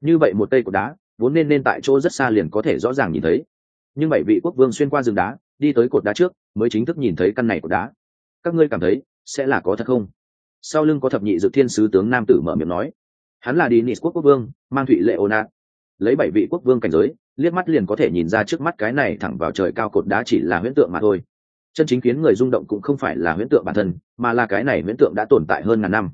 Như vậy một cây cột đá, vốn nên nên tại chỗ rất xa liền có thể rõ ràng nhìn thấy. Nhưng bảy vị quốc vương xuyên qua rừng đá, đi tới cột đá trước, mới chính thức nhìn thấy căn này cột đá. Các ngươi cảm thấy, sẽ là có thật không? Sau lưng có thập nhị dự thiên sứ tướng nam tử mở miệng nói. Hắn là đi nis quốc quốc vương, mang thụy lệ ô lấy bảy vị quốc vương cảnh giới, liếc mắt liền có thể nhìn ra trước mắt cái này thẳng vào trời cao cột đá chỉ là huyễn tượng mà thôi. Chân chính khiến người rung động cũng không phải là huyễn tượng bản thân, mà là cái này huyễn tượng đã tồn tại hơn ngàn năm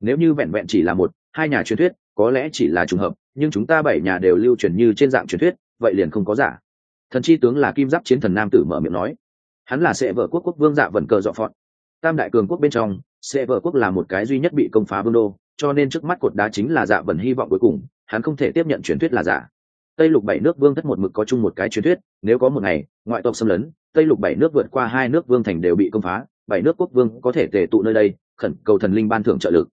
nếu như vẹn vẹn chỉ là một, hai nhà truyền thuyết, có lẽ chỉ là trùng hợp, nhưng chúng ta bảy nhà đều lưu truyền như trên dạng truyền thuyết, vậy liền không có giả. Thần chi tướng là kim giáp chiến thần nam tử mở miệng nói. Hắn là sẽ vợ quốc quốc vương dạ vần cờ dọ phọn. Tam đại cường quốc bên trong sẽ vợ quốc là một cái duy nhất bị công phá vương đô, cho nên trước mắt cột đá chính là dạ vần hy vọng cuối cùng, hắn không thể tiếp nhận truyền thuyết là giả. Tây lục bảy nước vương thất một mực có chung một cái truyền thuyết, nếu có một ngày, ngoại tộc xâm lấn, tây lục bảy nước vượt qua hai nước vương thành đều bị công phá, bảy nước quốc vương có thể tề tụ nơi đây, khẩn cầu thần linh ban thưởng trợ lực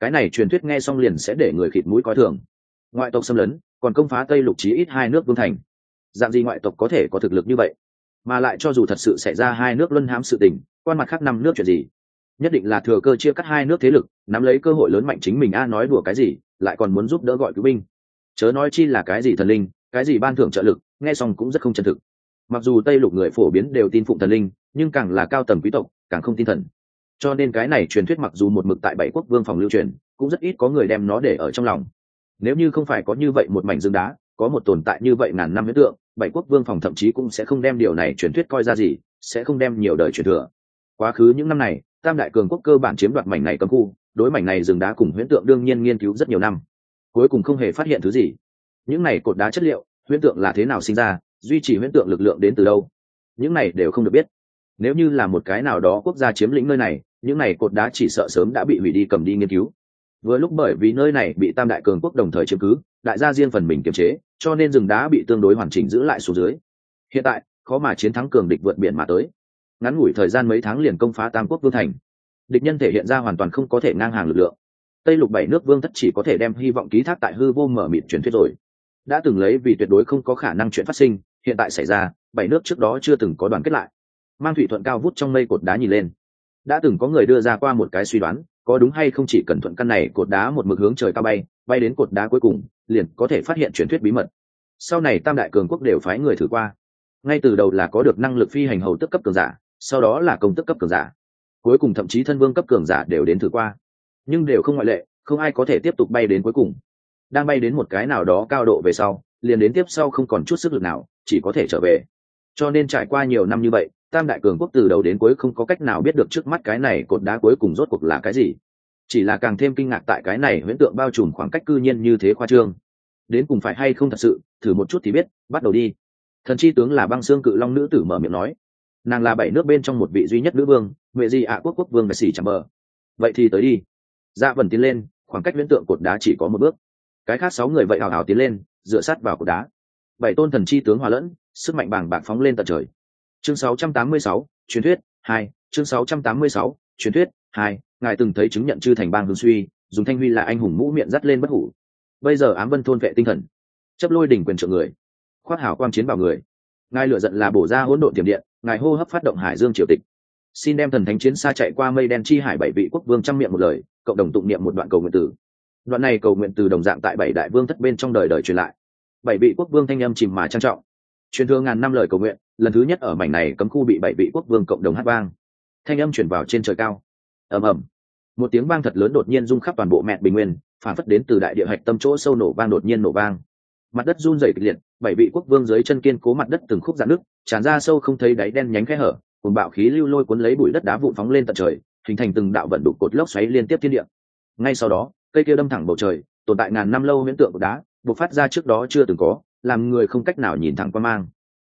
cái này truyền thuyết nghe xong liền sẽ để người khịt mũi coi thường. Ngoại tộc xâm lấn, còn công phá tây lục chí ít hai nước vương thành. Dạng gì ngoại tộc có thể có thực lực như vậy? Mà lại cho dù thật sự xảy ra hai nước luân hãm sự tình, quan mặt khác năm nước chuyện gì? Nhất định là thừa cơ chia cắt hai nước thế lực, nắm lấy cơ hội lớn mạnh chính mình a à nói đùa cái gì, lại còn muốn giúp đỡ gọi cứu binh. Chớ nói chi là cái gì thần linh, cái gì ban thưởng trợ lực, nghe xong cũng rất không chân thực. Mặc dù tây lục người phổ biến đều tin phụng thần linh, nhưng càng là cao tầm quý tộc, càng không tin thần cho nên cái này truyền thuyết mặc dù một mực tại bảy quốc vương phòng lưu truyền, cũng rất ít có người đem nó để ở trong lòng. Nếu như không phải có như vậy một mảnh rừng đá, có một tồn tại như vậy ngàn năm huyết tượng, bảy quốc vương phòng thậm chí cũng sẽ không đem điều này truyền thuyết coi ra gì, sẽ không đem nhiều đời truyền thừa. Quá khứ những năm này, tam đại cường quốc cơ bản chiếm đoạt mảnh này cấm khu, đối mảnh này rừng đá cùng huyễn tượng đương nhiên nghiên cứu rất nhiều năm. Cuối cùng không hề phát hiện thứ gì. Những này cột đá chất liệu, huyễn tượng là thế nào sinh ra, duy trì huyễn tượng lực lượng đến từ đâu? Những này đều không được biết. Nếu như là một cái nào đó quốc gia chiếm lĩnh nơi này những này cột đá chỉ sợ sớm đã bị hủy đi cầm đi nghiên cứu. Vừa lúc bởi vì nơi này bị tam đại cường quốc đồng thời chiếm cứ, đại gia riêng phần mình kiềm chế, cho nên rừng đá bị tương đối hoàn chỉnh giữ lại xuống dưới. Hiện tại, khó mà chiến thắng cường địch vượt biển mà tới. Ngắn ngủi thời gian mấy tháng liền công phá tam quốc vương thành. Địch nhân thể hiện ra hoàn toàn không có thể ngang hàng lực lượng. Tây lục bảy nước vương thất chỉ có thể đem hy vọng ký thác tại hư vô mở mịt truyền thuyết rồi. Đã từng lấy vì tuyệt đối không có khả năng chuyện phát sinh, hiện tại xảy ra, bảy nước trước đó chưa từng có đoàn kết lại. Mang thủy thuận cao vút trong mây cột đá nhìn lên đã từng có người đưa ra qua một cái suy đoán, có đúng hay không chỉ cần thuận căn này cột đá một mực hướng trời cao bay bay đến cột đá cuối cùng, liền có thể phát hiện truyền thuyết bí mật. Sau này tam đại cường quốc đều phái người thử qua. Ngay từ đầu là có được năng lực phi hành hầu tức cấp cường giả, sau đó là công tức cấp cường giả. Cuối cùng thậm chí thân vương cấp cường giả đều đến thử qua. Nhưng đều không ngoại lệ, không ai có thể tiếp tục bay đến cuối cùng. Đang bay đến một cái nào đó cao độ về sau, liền đến tiếp sau không còn chút sức lực nào, chỉ có thể trở về. Cho nên trải qua nhiều năm như vậy tam đại cường quốc từ đầu đến cuối không có cách nào biết được trước mắt cái này cột đá cuối cùng rốt cuộc là cái gì. Chỉ là càng thêm kinh ngạc tại cái này huyễn tượng bao trùm khoảng cách cư nhiên như thế khoa trương. Đến cùng phải hay không thật sự, thử một chút thì biết, bắt đầu đi. Thần chi tướng là băng xương cự long nữ tử mở miệng nói. Nàng là bảy nước bên trong một vị duy nhất nữ vương huệ di ạ quốc quốc vương và xỉ chạm bờ. Vậy thì tới đi. Dạ vần tiến lên, khoảng cách huyễn tượng cột đá chỉ có một bước. Cái khác sáu người vậy hào hào tiến lên, dựa sát vào cột đá. Bảy tôn thần chi tướng hòa lẫn, sức mạnh bàng bạc phóng lên tận trời chương 686, truyền thuyết hai chương 686, truyền thuyết hai ngài từng thấy chứng nhận chư thành bang hương suy dùng thanh huy là anh hùng mũ miệng dắt lên bất hủ. Bây giờ ám vân thôn vệ tinh thần. Chấp lôi đỉnh quyền trợ người. Khoác hảo quang chiến bảo người. Ngài lựa giận là bổ ra hỗn độn tiềm điện ngài hô hấp phát động hải dương triều tịch. Xin đem thần thánh chiến xa chạy qua mây đen chi hải bảy vị quốc vương trăm miệng một lời cộng đồng tụng niệm một đoạn cầu nguyện tử đoạn này cầu nguyện từ đồng dạng tại bảy đại vương thất bên trong đời đời truyền lại. Bảy vị quốc vương thanh âm chìm mà trang trọng. Truyền thừa ngàn năm lời cầu nguyện lần thứ nhất ở mảnh này cấm khu bị bảy vị quốc vương cộng đồng hát vang. Thanh âm chuyển vào trên trời cao. Ầm ầm. Một tiếng vang thật lớn đột nhiên rung khắp toàn bộ mẹ bình nguyên, phản phất đến từ đại địa hạch tâm chỗ sâu nổ vang đột nhiên nổ vang. Mặt đất run rẩy kịch liệt, bảy vị quốc vương dưới chân kiên cố mặt đất từng khúc dạn nước tràn ra sâu không thấy đáy đen nhánh khe hở, cùng bạo khí lưu lôi cuốn lấy bụi đất đá vụn phóng lên tận trời, hình thành từng đạo vận đục cột lốc xoáy liên tiếp thiên địa. Ngay sau đó, cây kia đâm thẳng bầu trời, tồn tại ngàn năm lâu huyễn tượng của đá, bộc phát ra trước đó chưa từng có, làm người không cách nào nhìn thẳng qua mang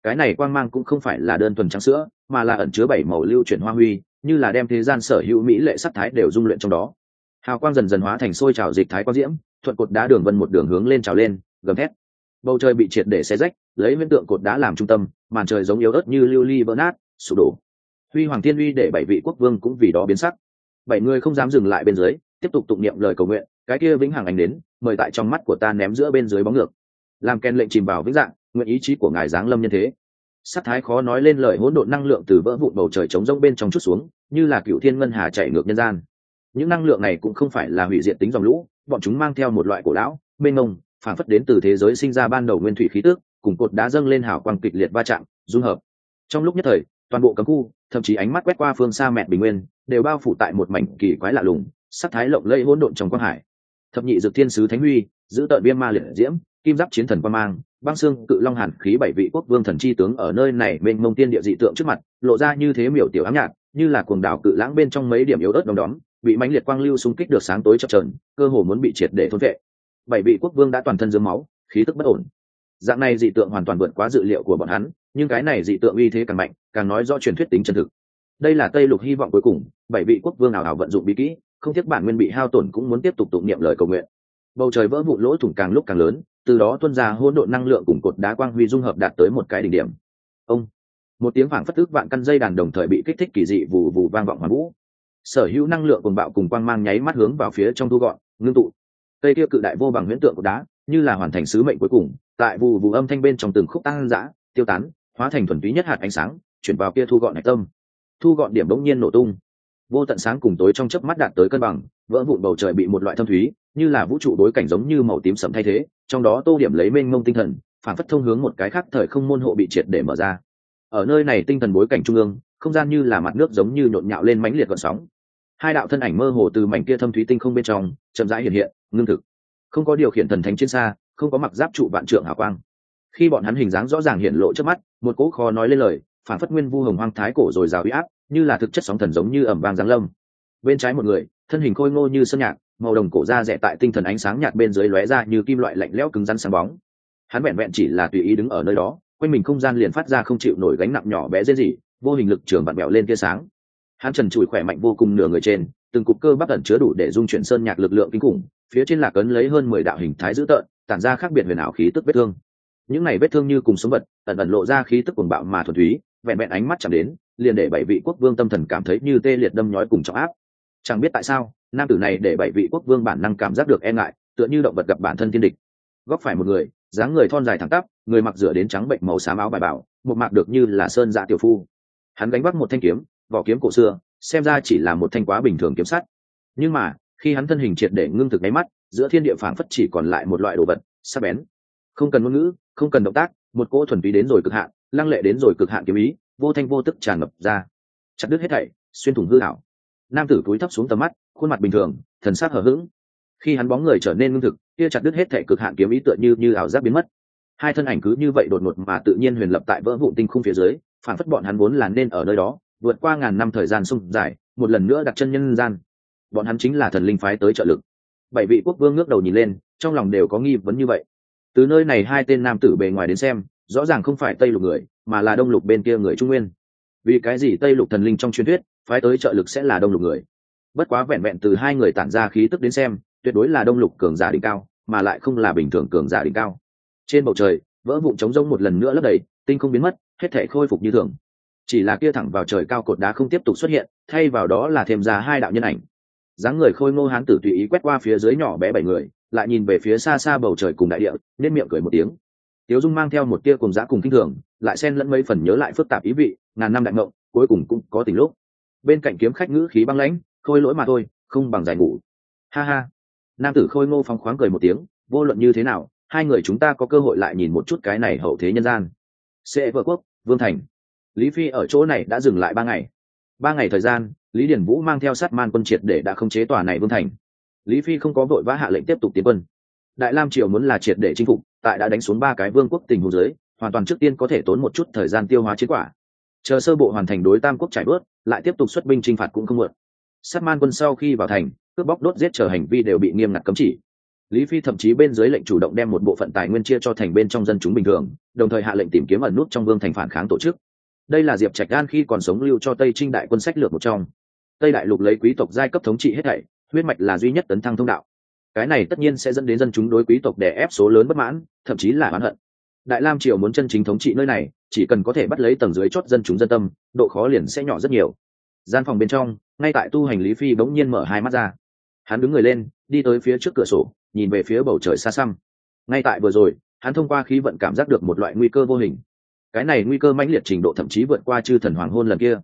cái này quang mang cũng không phải là đơn thuần trắng sữa, mà là ẩn chứa bảy màu lưu chuyển hoa huy, như là đem thế gian sở hữu mỹ lệ sắc thái đều dung luyện trong đó. Hào quang dần dần hóa thành sôi trào dịch thái quang diễm, thuận cột đá đường vân một đường hướng lên trào lên, gầm thét. Bầu trời bị triệt để xe rách, lấy viễn tượng cột đá làm trung tâm, màn trời giống yếu ớt như lưu ly vỡ nát, sụp đổ. Huy hoàng thiên uy để bảy vị quốc vương cũng vì đó biến sắc. Bảy người không dám dừng lại bên dưới, tiếp tục tụng niệm lời cầu nguyện, cái kia vĩnh hằng anh đến, mời tại trong mắt của ta ném giữa bên dưới bóng ngược làm kèn lệnh chìm vào vĩnh dạng, nguyện ý chí của ngài giáng lâm nhân thế. Sắc thái khó nói lên lời hỗn độn năng lượng từ vỡ vụn bầu trời trống rỗng bên trong chút xuống, như là cựu thiên ngân hà chạy ngược nhân gian. Những năng lượng này cũng không phải là hủy diệt tính dòng lũ, bọn chúng mang theo một loại cổ lão, mênh mông phản phất đến từ thế giới sinh ra ban đầu nguyên thủy khí tước cùng cột đá dâng lên hào quang kịch liệt va chạm, dung hợp. Trong lúc nhất thời, toàn bộ cấm khu, thậm chí ánh mắt quét qua phương xa mẹ bình nguyên, đều bao phủ tại một mảnh kỳ quái lạ lùng, sắc thái lộng lẫy hỗn độn trong quang hải thập nhị dược thiên sứ thánh huy, giữ tợn viêm ma liệt diễm, kim giáp chiến thần quan mang, băng xương, cự long hàn khí bảy vị quốc vương thần chi tướng ở nơi này bên mông tiên địa dị tượng trước mặt, lộ ra như thế miểu tiểu ám nhạt như là cuồng đảo cự lãng bên trong mấy điểm yếu ớt đom đóm, bị mãnh liệt quang lưu xung kích được sáng tối chập trờn cơ hồ muốn bị triệt để thôn vệ. Bảy vị quốc vương đã toàn thân dưới máu, khí tức bất ổn. Dạng này dị tượng hoàn toàn vượt quá dự liệu của bọn hắn, nhưng cái này dị tượng uy thế càng mạnh, càng nói rõ truyền thuyết tính chân thực. Đây là tây lục hy vọng cuối cùng, bảy vị quốc vương ảo ảo vận dụng bí kỹ không tiếc bản nguyên bị hao tổn cũng muốn tiếp tục tụng niệm lời cầu nguyện. Bầu trời vỡ vụn lỗ thủng càng lúc càng lớn, từ đó tuôn ra hỗn độn năng lượng cùng cột đá quang huy dung hợp đạt tới một cái đỉnh điểm. Ông, một tiếng phảng phất ức vạn căn dây đàn đồng thời bị kích thích kỳ dị vù vù vang vọng hoàn vũ. Sở hữu năng lượng cùng bạo cùng quang mang nháy mắt hướng vào phía trong thu gọn, ngưng tụ. Cây kia cự đại vô bằng huyễn tượng của đá, như là hoàn thành sứ mệnh cuối cùng, tại vù vù âm thanh bên trong từng khúc tăng dã tiêu tán, hóa thành thuần túy nhất hạt ánh sáng, chuyển vào kia thu gọn hạch tâm. Thu gọn điểm bỗng nhiên nổ tung vô tận sáng cùng tối trong chớp mắt đạt tới cân bằng, vỡ vụn bầu trời bị một loại thâm thúy, như là vũ trụ bối cảnh giống như màu tím sẫm thay thế, trong đó tô điểm lấy mênh mông tinh thần, phản phất thông hướng một cái khác thời không môn hộ bị triệt để mở ra. Ở nơi này tinh thần bối cảnh trung ương, không gian như là mặt nước giống như nhộn nhạo lên mãnh liệt gợn sóng. Hai đạo thân ảnh mơ hồ từ mảnh kia thâm thúy tinh không bên trong, chậm rãi hiện hiện, ngưng thực. Không có điều khiển thần thánh trên xa, không có mặc giáp trụ vạn trượng hào quang. Khi bọn hắn hình dáng rõ ràng hiện lộ trước mắt, một cỗ kho nói lên lời, phản phất nguyên vu hồng hoang thái cổ rồi rào huy áp như là thực chất sóng thần giống như ẩm vang giáng lâm. Bên trái một người, thân hình khôi ngô như sơn nhạc, màu đồng cổ da rẻ tại tinh thần ánh sáng nhạt bên dưới lóe ra như kim loại lạnh lẽo cứng rắn sáng bóng. Hắn vẹn vẹn chỉ là tùy ý đứng ở nơi đó, quanh mình không gian liền phát ra không chịu nổi gánh nặng nhỏ bé dễ gì vô hình lực trường vặn bẹo lên tia sáng. Hắn trần trụi khỏe mạnh vô cùng nửa người trên, từng cục cơ bắp ẩn chứa đủ để dung chuyển sơn nhạc lực lượng kinh khủng, phía trên lạc ấn lấy hơn mười đạo hình thái dữ tợn, tản ra khác biệt huyền ảo khí tức vết thương. Những này vết thương như cùng sống vật, ẩn ẩn lộ ra khí tức cuồng bạo mà thuần túy, vẹn vẹn ánh mắt chạm đến liền để bảy vị quốc vương tâm thần cảm thấy như tê liệt đâm nhói cùng trọng áp. Chẳng biết tại sao, nam tử này để bảy vị quốc vương bản năng cảm giác được e ngại, tựa như động vật gặp bản thân thiên địch. Góc phải một người, dáng người thon dài thẳng tắp, người mặc rửa đến trắng bệnh màu xám áo bài bảo một mạc được như là sơn dạ tiểu phu. Hắn đánh bắt một thanh kiếm, vỏ kiếm cổ xưa, xem ra chỉ là một thanh quá bình thường kiếm sắt. Nhưng mà, khi hắn thân hình triệt để ngưng thực đáy mắt, giữa thiên địa phảng phất chỉ còn lại một loại đồ vật, sắc bén. Không cần ngôn ngữ, không cần động tác, một cỗ thuần túy đến rồi cực hạn, lăng lệ đến rồi cực hạn kiếm ý vô thanh vô tức tràn ngập ra. Chặt đứt hết thảy, xuyên thủng hư hảo nam tử túi thấp xuống tầm mắt, khuôn mặt bình thường, thần sắc hở h ữ g khi hắn bóng người trở nên ngưng thực, kia chặt đứt hết thảy cực hạn kiếm ý tựa như như ảo giác biến mất. Hai thân ảnh cứ như vậy đột ngột mà tự nhiên huyền lập tại vỡ vụ tinh khung phía dưới, phản phất bọn hắn vốn là nên ở nơi đó, vượt qua ngàn năm thời gian sung dài, một lần nữa đặt chân nhân gian. Bọn hắn chính là thần linh phái tới trợ lực. Bảy vị quốc vương ngước đầu nhìn lên, trong lòng đều có nghi vấn như vậy. Từ nơi này hai tên nam tử bề ngoài đến xem, rõ ràng không phải tây lục người mà là đông lục bên kia người trung nguyên. Vì cái gì tây lục thần linh trong truyền thuyết, phái tới trợ lực sẽ là đông lục người? Bất quá vẹn vẹn từ hai người tản ra khí tức đến xem, tuyệt đối là đông lục cường giả đỉnh cao, mà lại không là bình thường cường giả đỉnh cao. Trên bầu trời, vỡ vụn trống rông một lần nữa lấp đầy, tinh không biến mất, hết thể khôi phục như thường. Chỉ là kia thẳng vào trời cao cột đá không tiếp tục xuất hiện, thay vào đó là thêm ra hai đạo nhân ảnh. Dáng người khôi ngô hán tử tùy ý quét qua phía dưới nhỏ bé bảy người, lại nhìn về phía xa xa bầu trời cùng đại địa nên miệng cười một tiếng tiếu dung mang theo một tia cùng giã cùng kinh thường, lại xen lẫn mấy phần nhớ lại phức tạp ý vị, ngàn năm đại ngộng, cuối cùng cũng có tình lúc. Bên cạnh kiếm khách ngữ khí băng lãnh, khôi lỗi mà thôi, không bằng giải ngủ. Ha ha. Nam tử khôi ngô phóng khoáng cười một tiếng, vô luận như thế nào, hai người chúng ta có cơ hội lại nhìn một chút cái này hậu thế nhân gian. Sẽ vợ quốc, vương thành. Lý phi ở chỗ này đã dừng lại ba ngày. Ba ngày thời gian, lý điển vũ mang theo sát man quân triệt để đã không chế tòa này vương thành. Lý phi không có vội vã hạ lệnh tiếp tục tiến quân đại lam triều muốn là triệt để chinh phục, tại đã đánh xuống ba cái vương quốc tình hồ dưới, hoàn toàn trước tiên có thể tốn một chút thời gian tiêu hóa chiến quả. Chờ sơ bộ hoàn thành đối tam quốc trải bớt lại tiếp tục xuất binh chinh phạt cũng không muộn. Sát man quân sau khi vào thành, cướp bóc đốt giết chờ hành vi đều bị nghiêm ngặt cấm chỉ. Lý phi thậm chí bên dưới lệnh chủ động đem một bộ phận tài nguyên chia cho thành bên trong dân chúng bình thường, đồng thời hạ lệnh tìm kiếm ẩn nút trong vương thành phản kháng tổ chức. Đây là diệp trạch gan khi còn sống lưu cho tây trinh đại quân sách lược một trong. Tây đại lục lấy quý tộc giai cấp thống trị hết thảy, huyết mạch là duy nhất tấn thăng thông đạo cái này tất nhiên sẽ dẫn đến dân chúng đối quý tộc đè ép số lớn bất mãn, thậm chí là oán hận. Đại lam triều muốn chân chính thống trị nơi này, chỉ cần có thể bắt lấy tầng dưới chót dân chúng dân tâm, độ khó liền sẽ nhỏ rất nhiều. Gian phòng bên trong, ngay tại tu hành lý phi bỗng nhiên mở hai mắt ra. Hắn đứng người lên, đi tới phía trước cửa sổ, nhìn về phía bầu trời xa xăm. Ngay tại vừa rồi, hắn thông qua khí vận cảm giác được một loại nguy cơ vô hình. Cái này nguy cơ mãnh liệt trình độ thậm chí vượt qua chư thần hoàng hôn lần kia.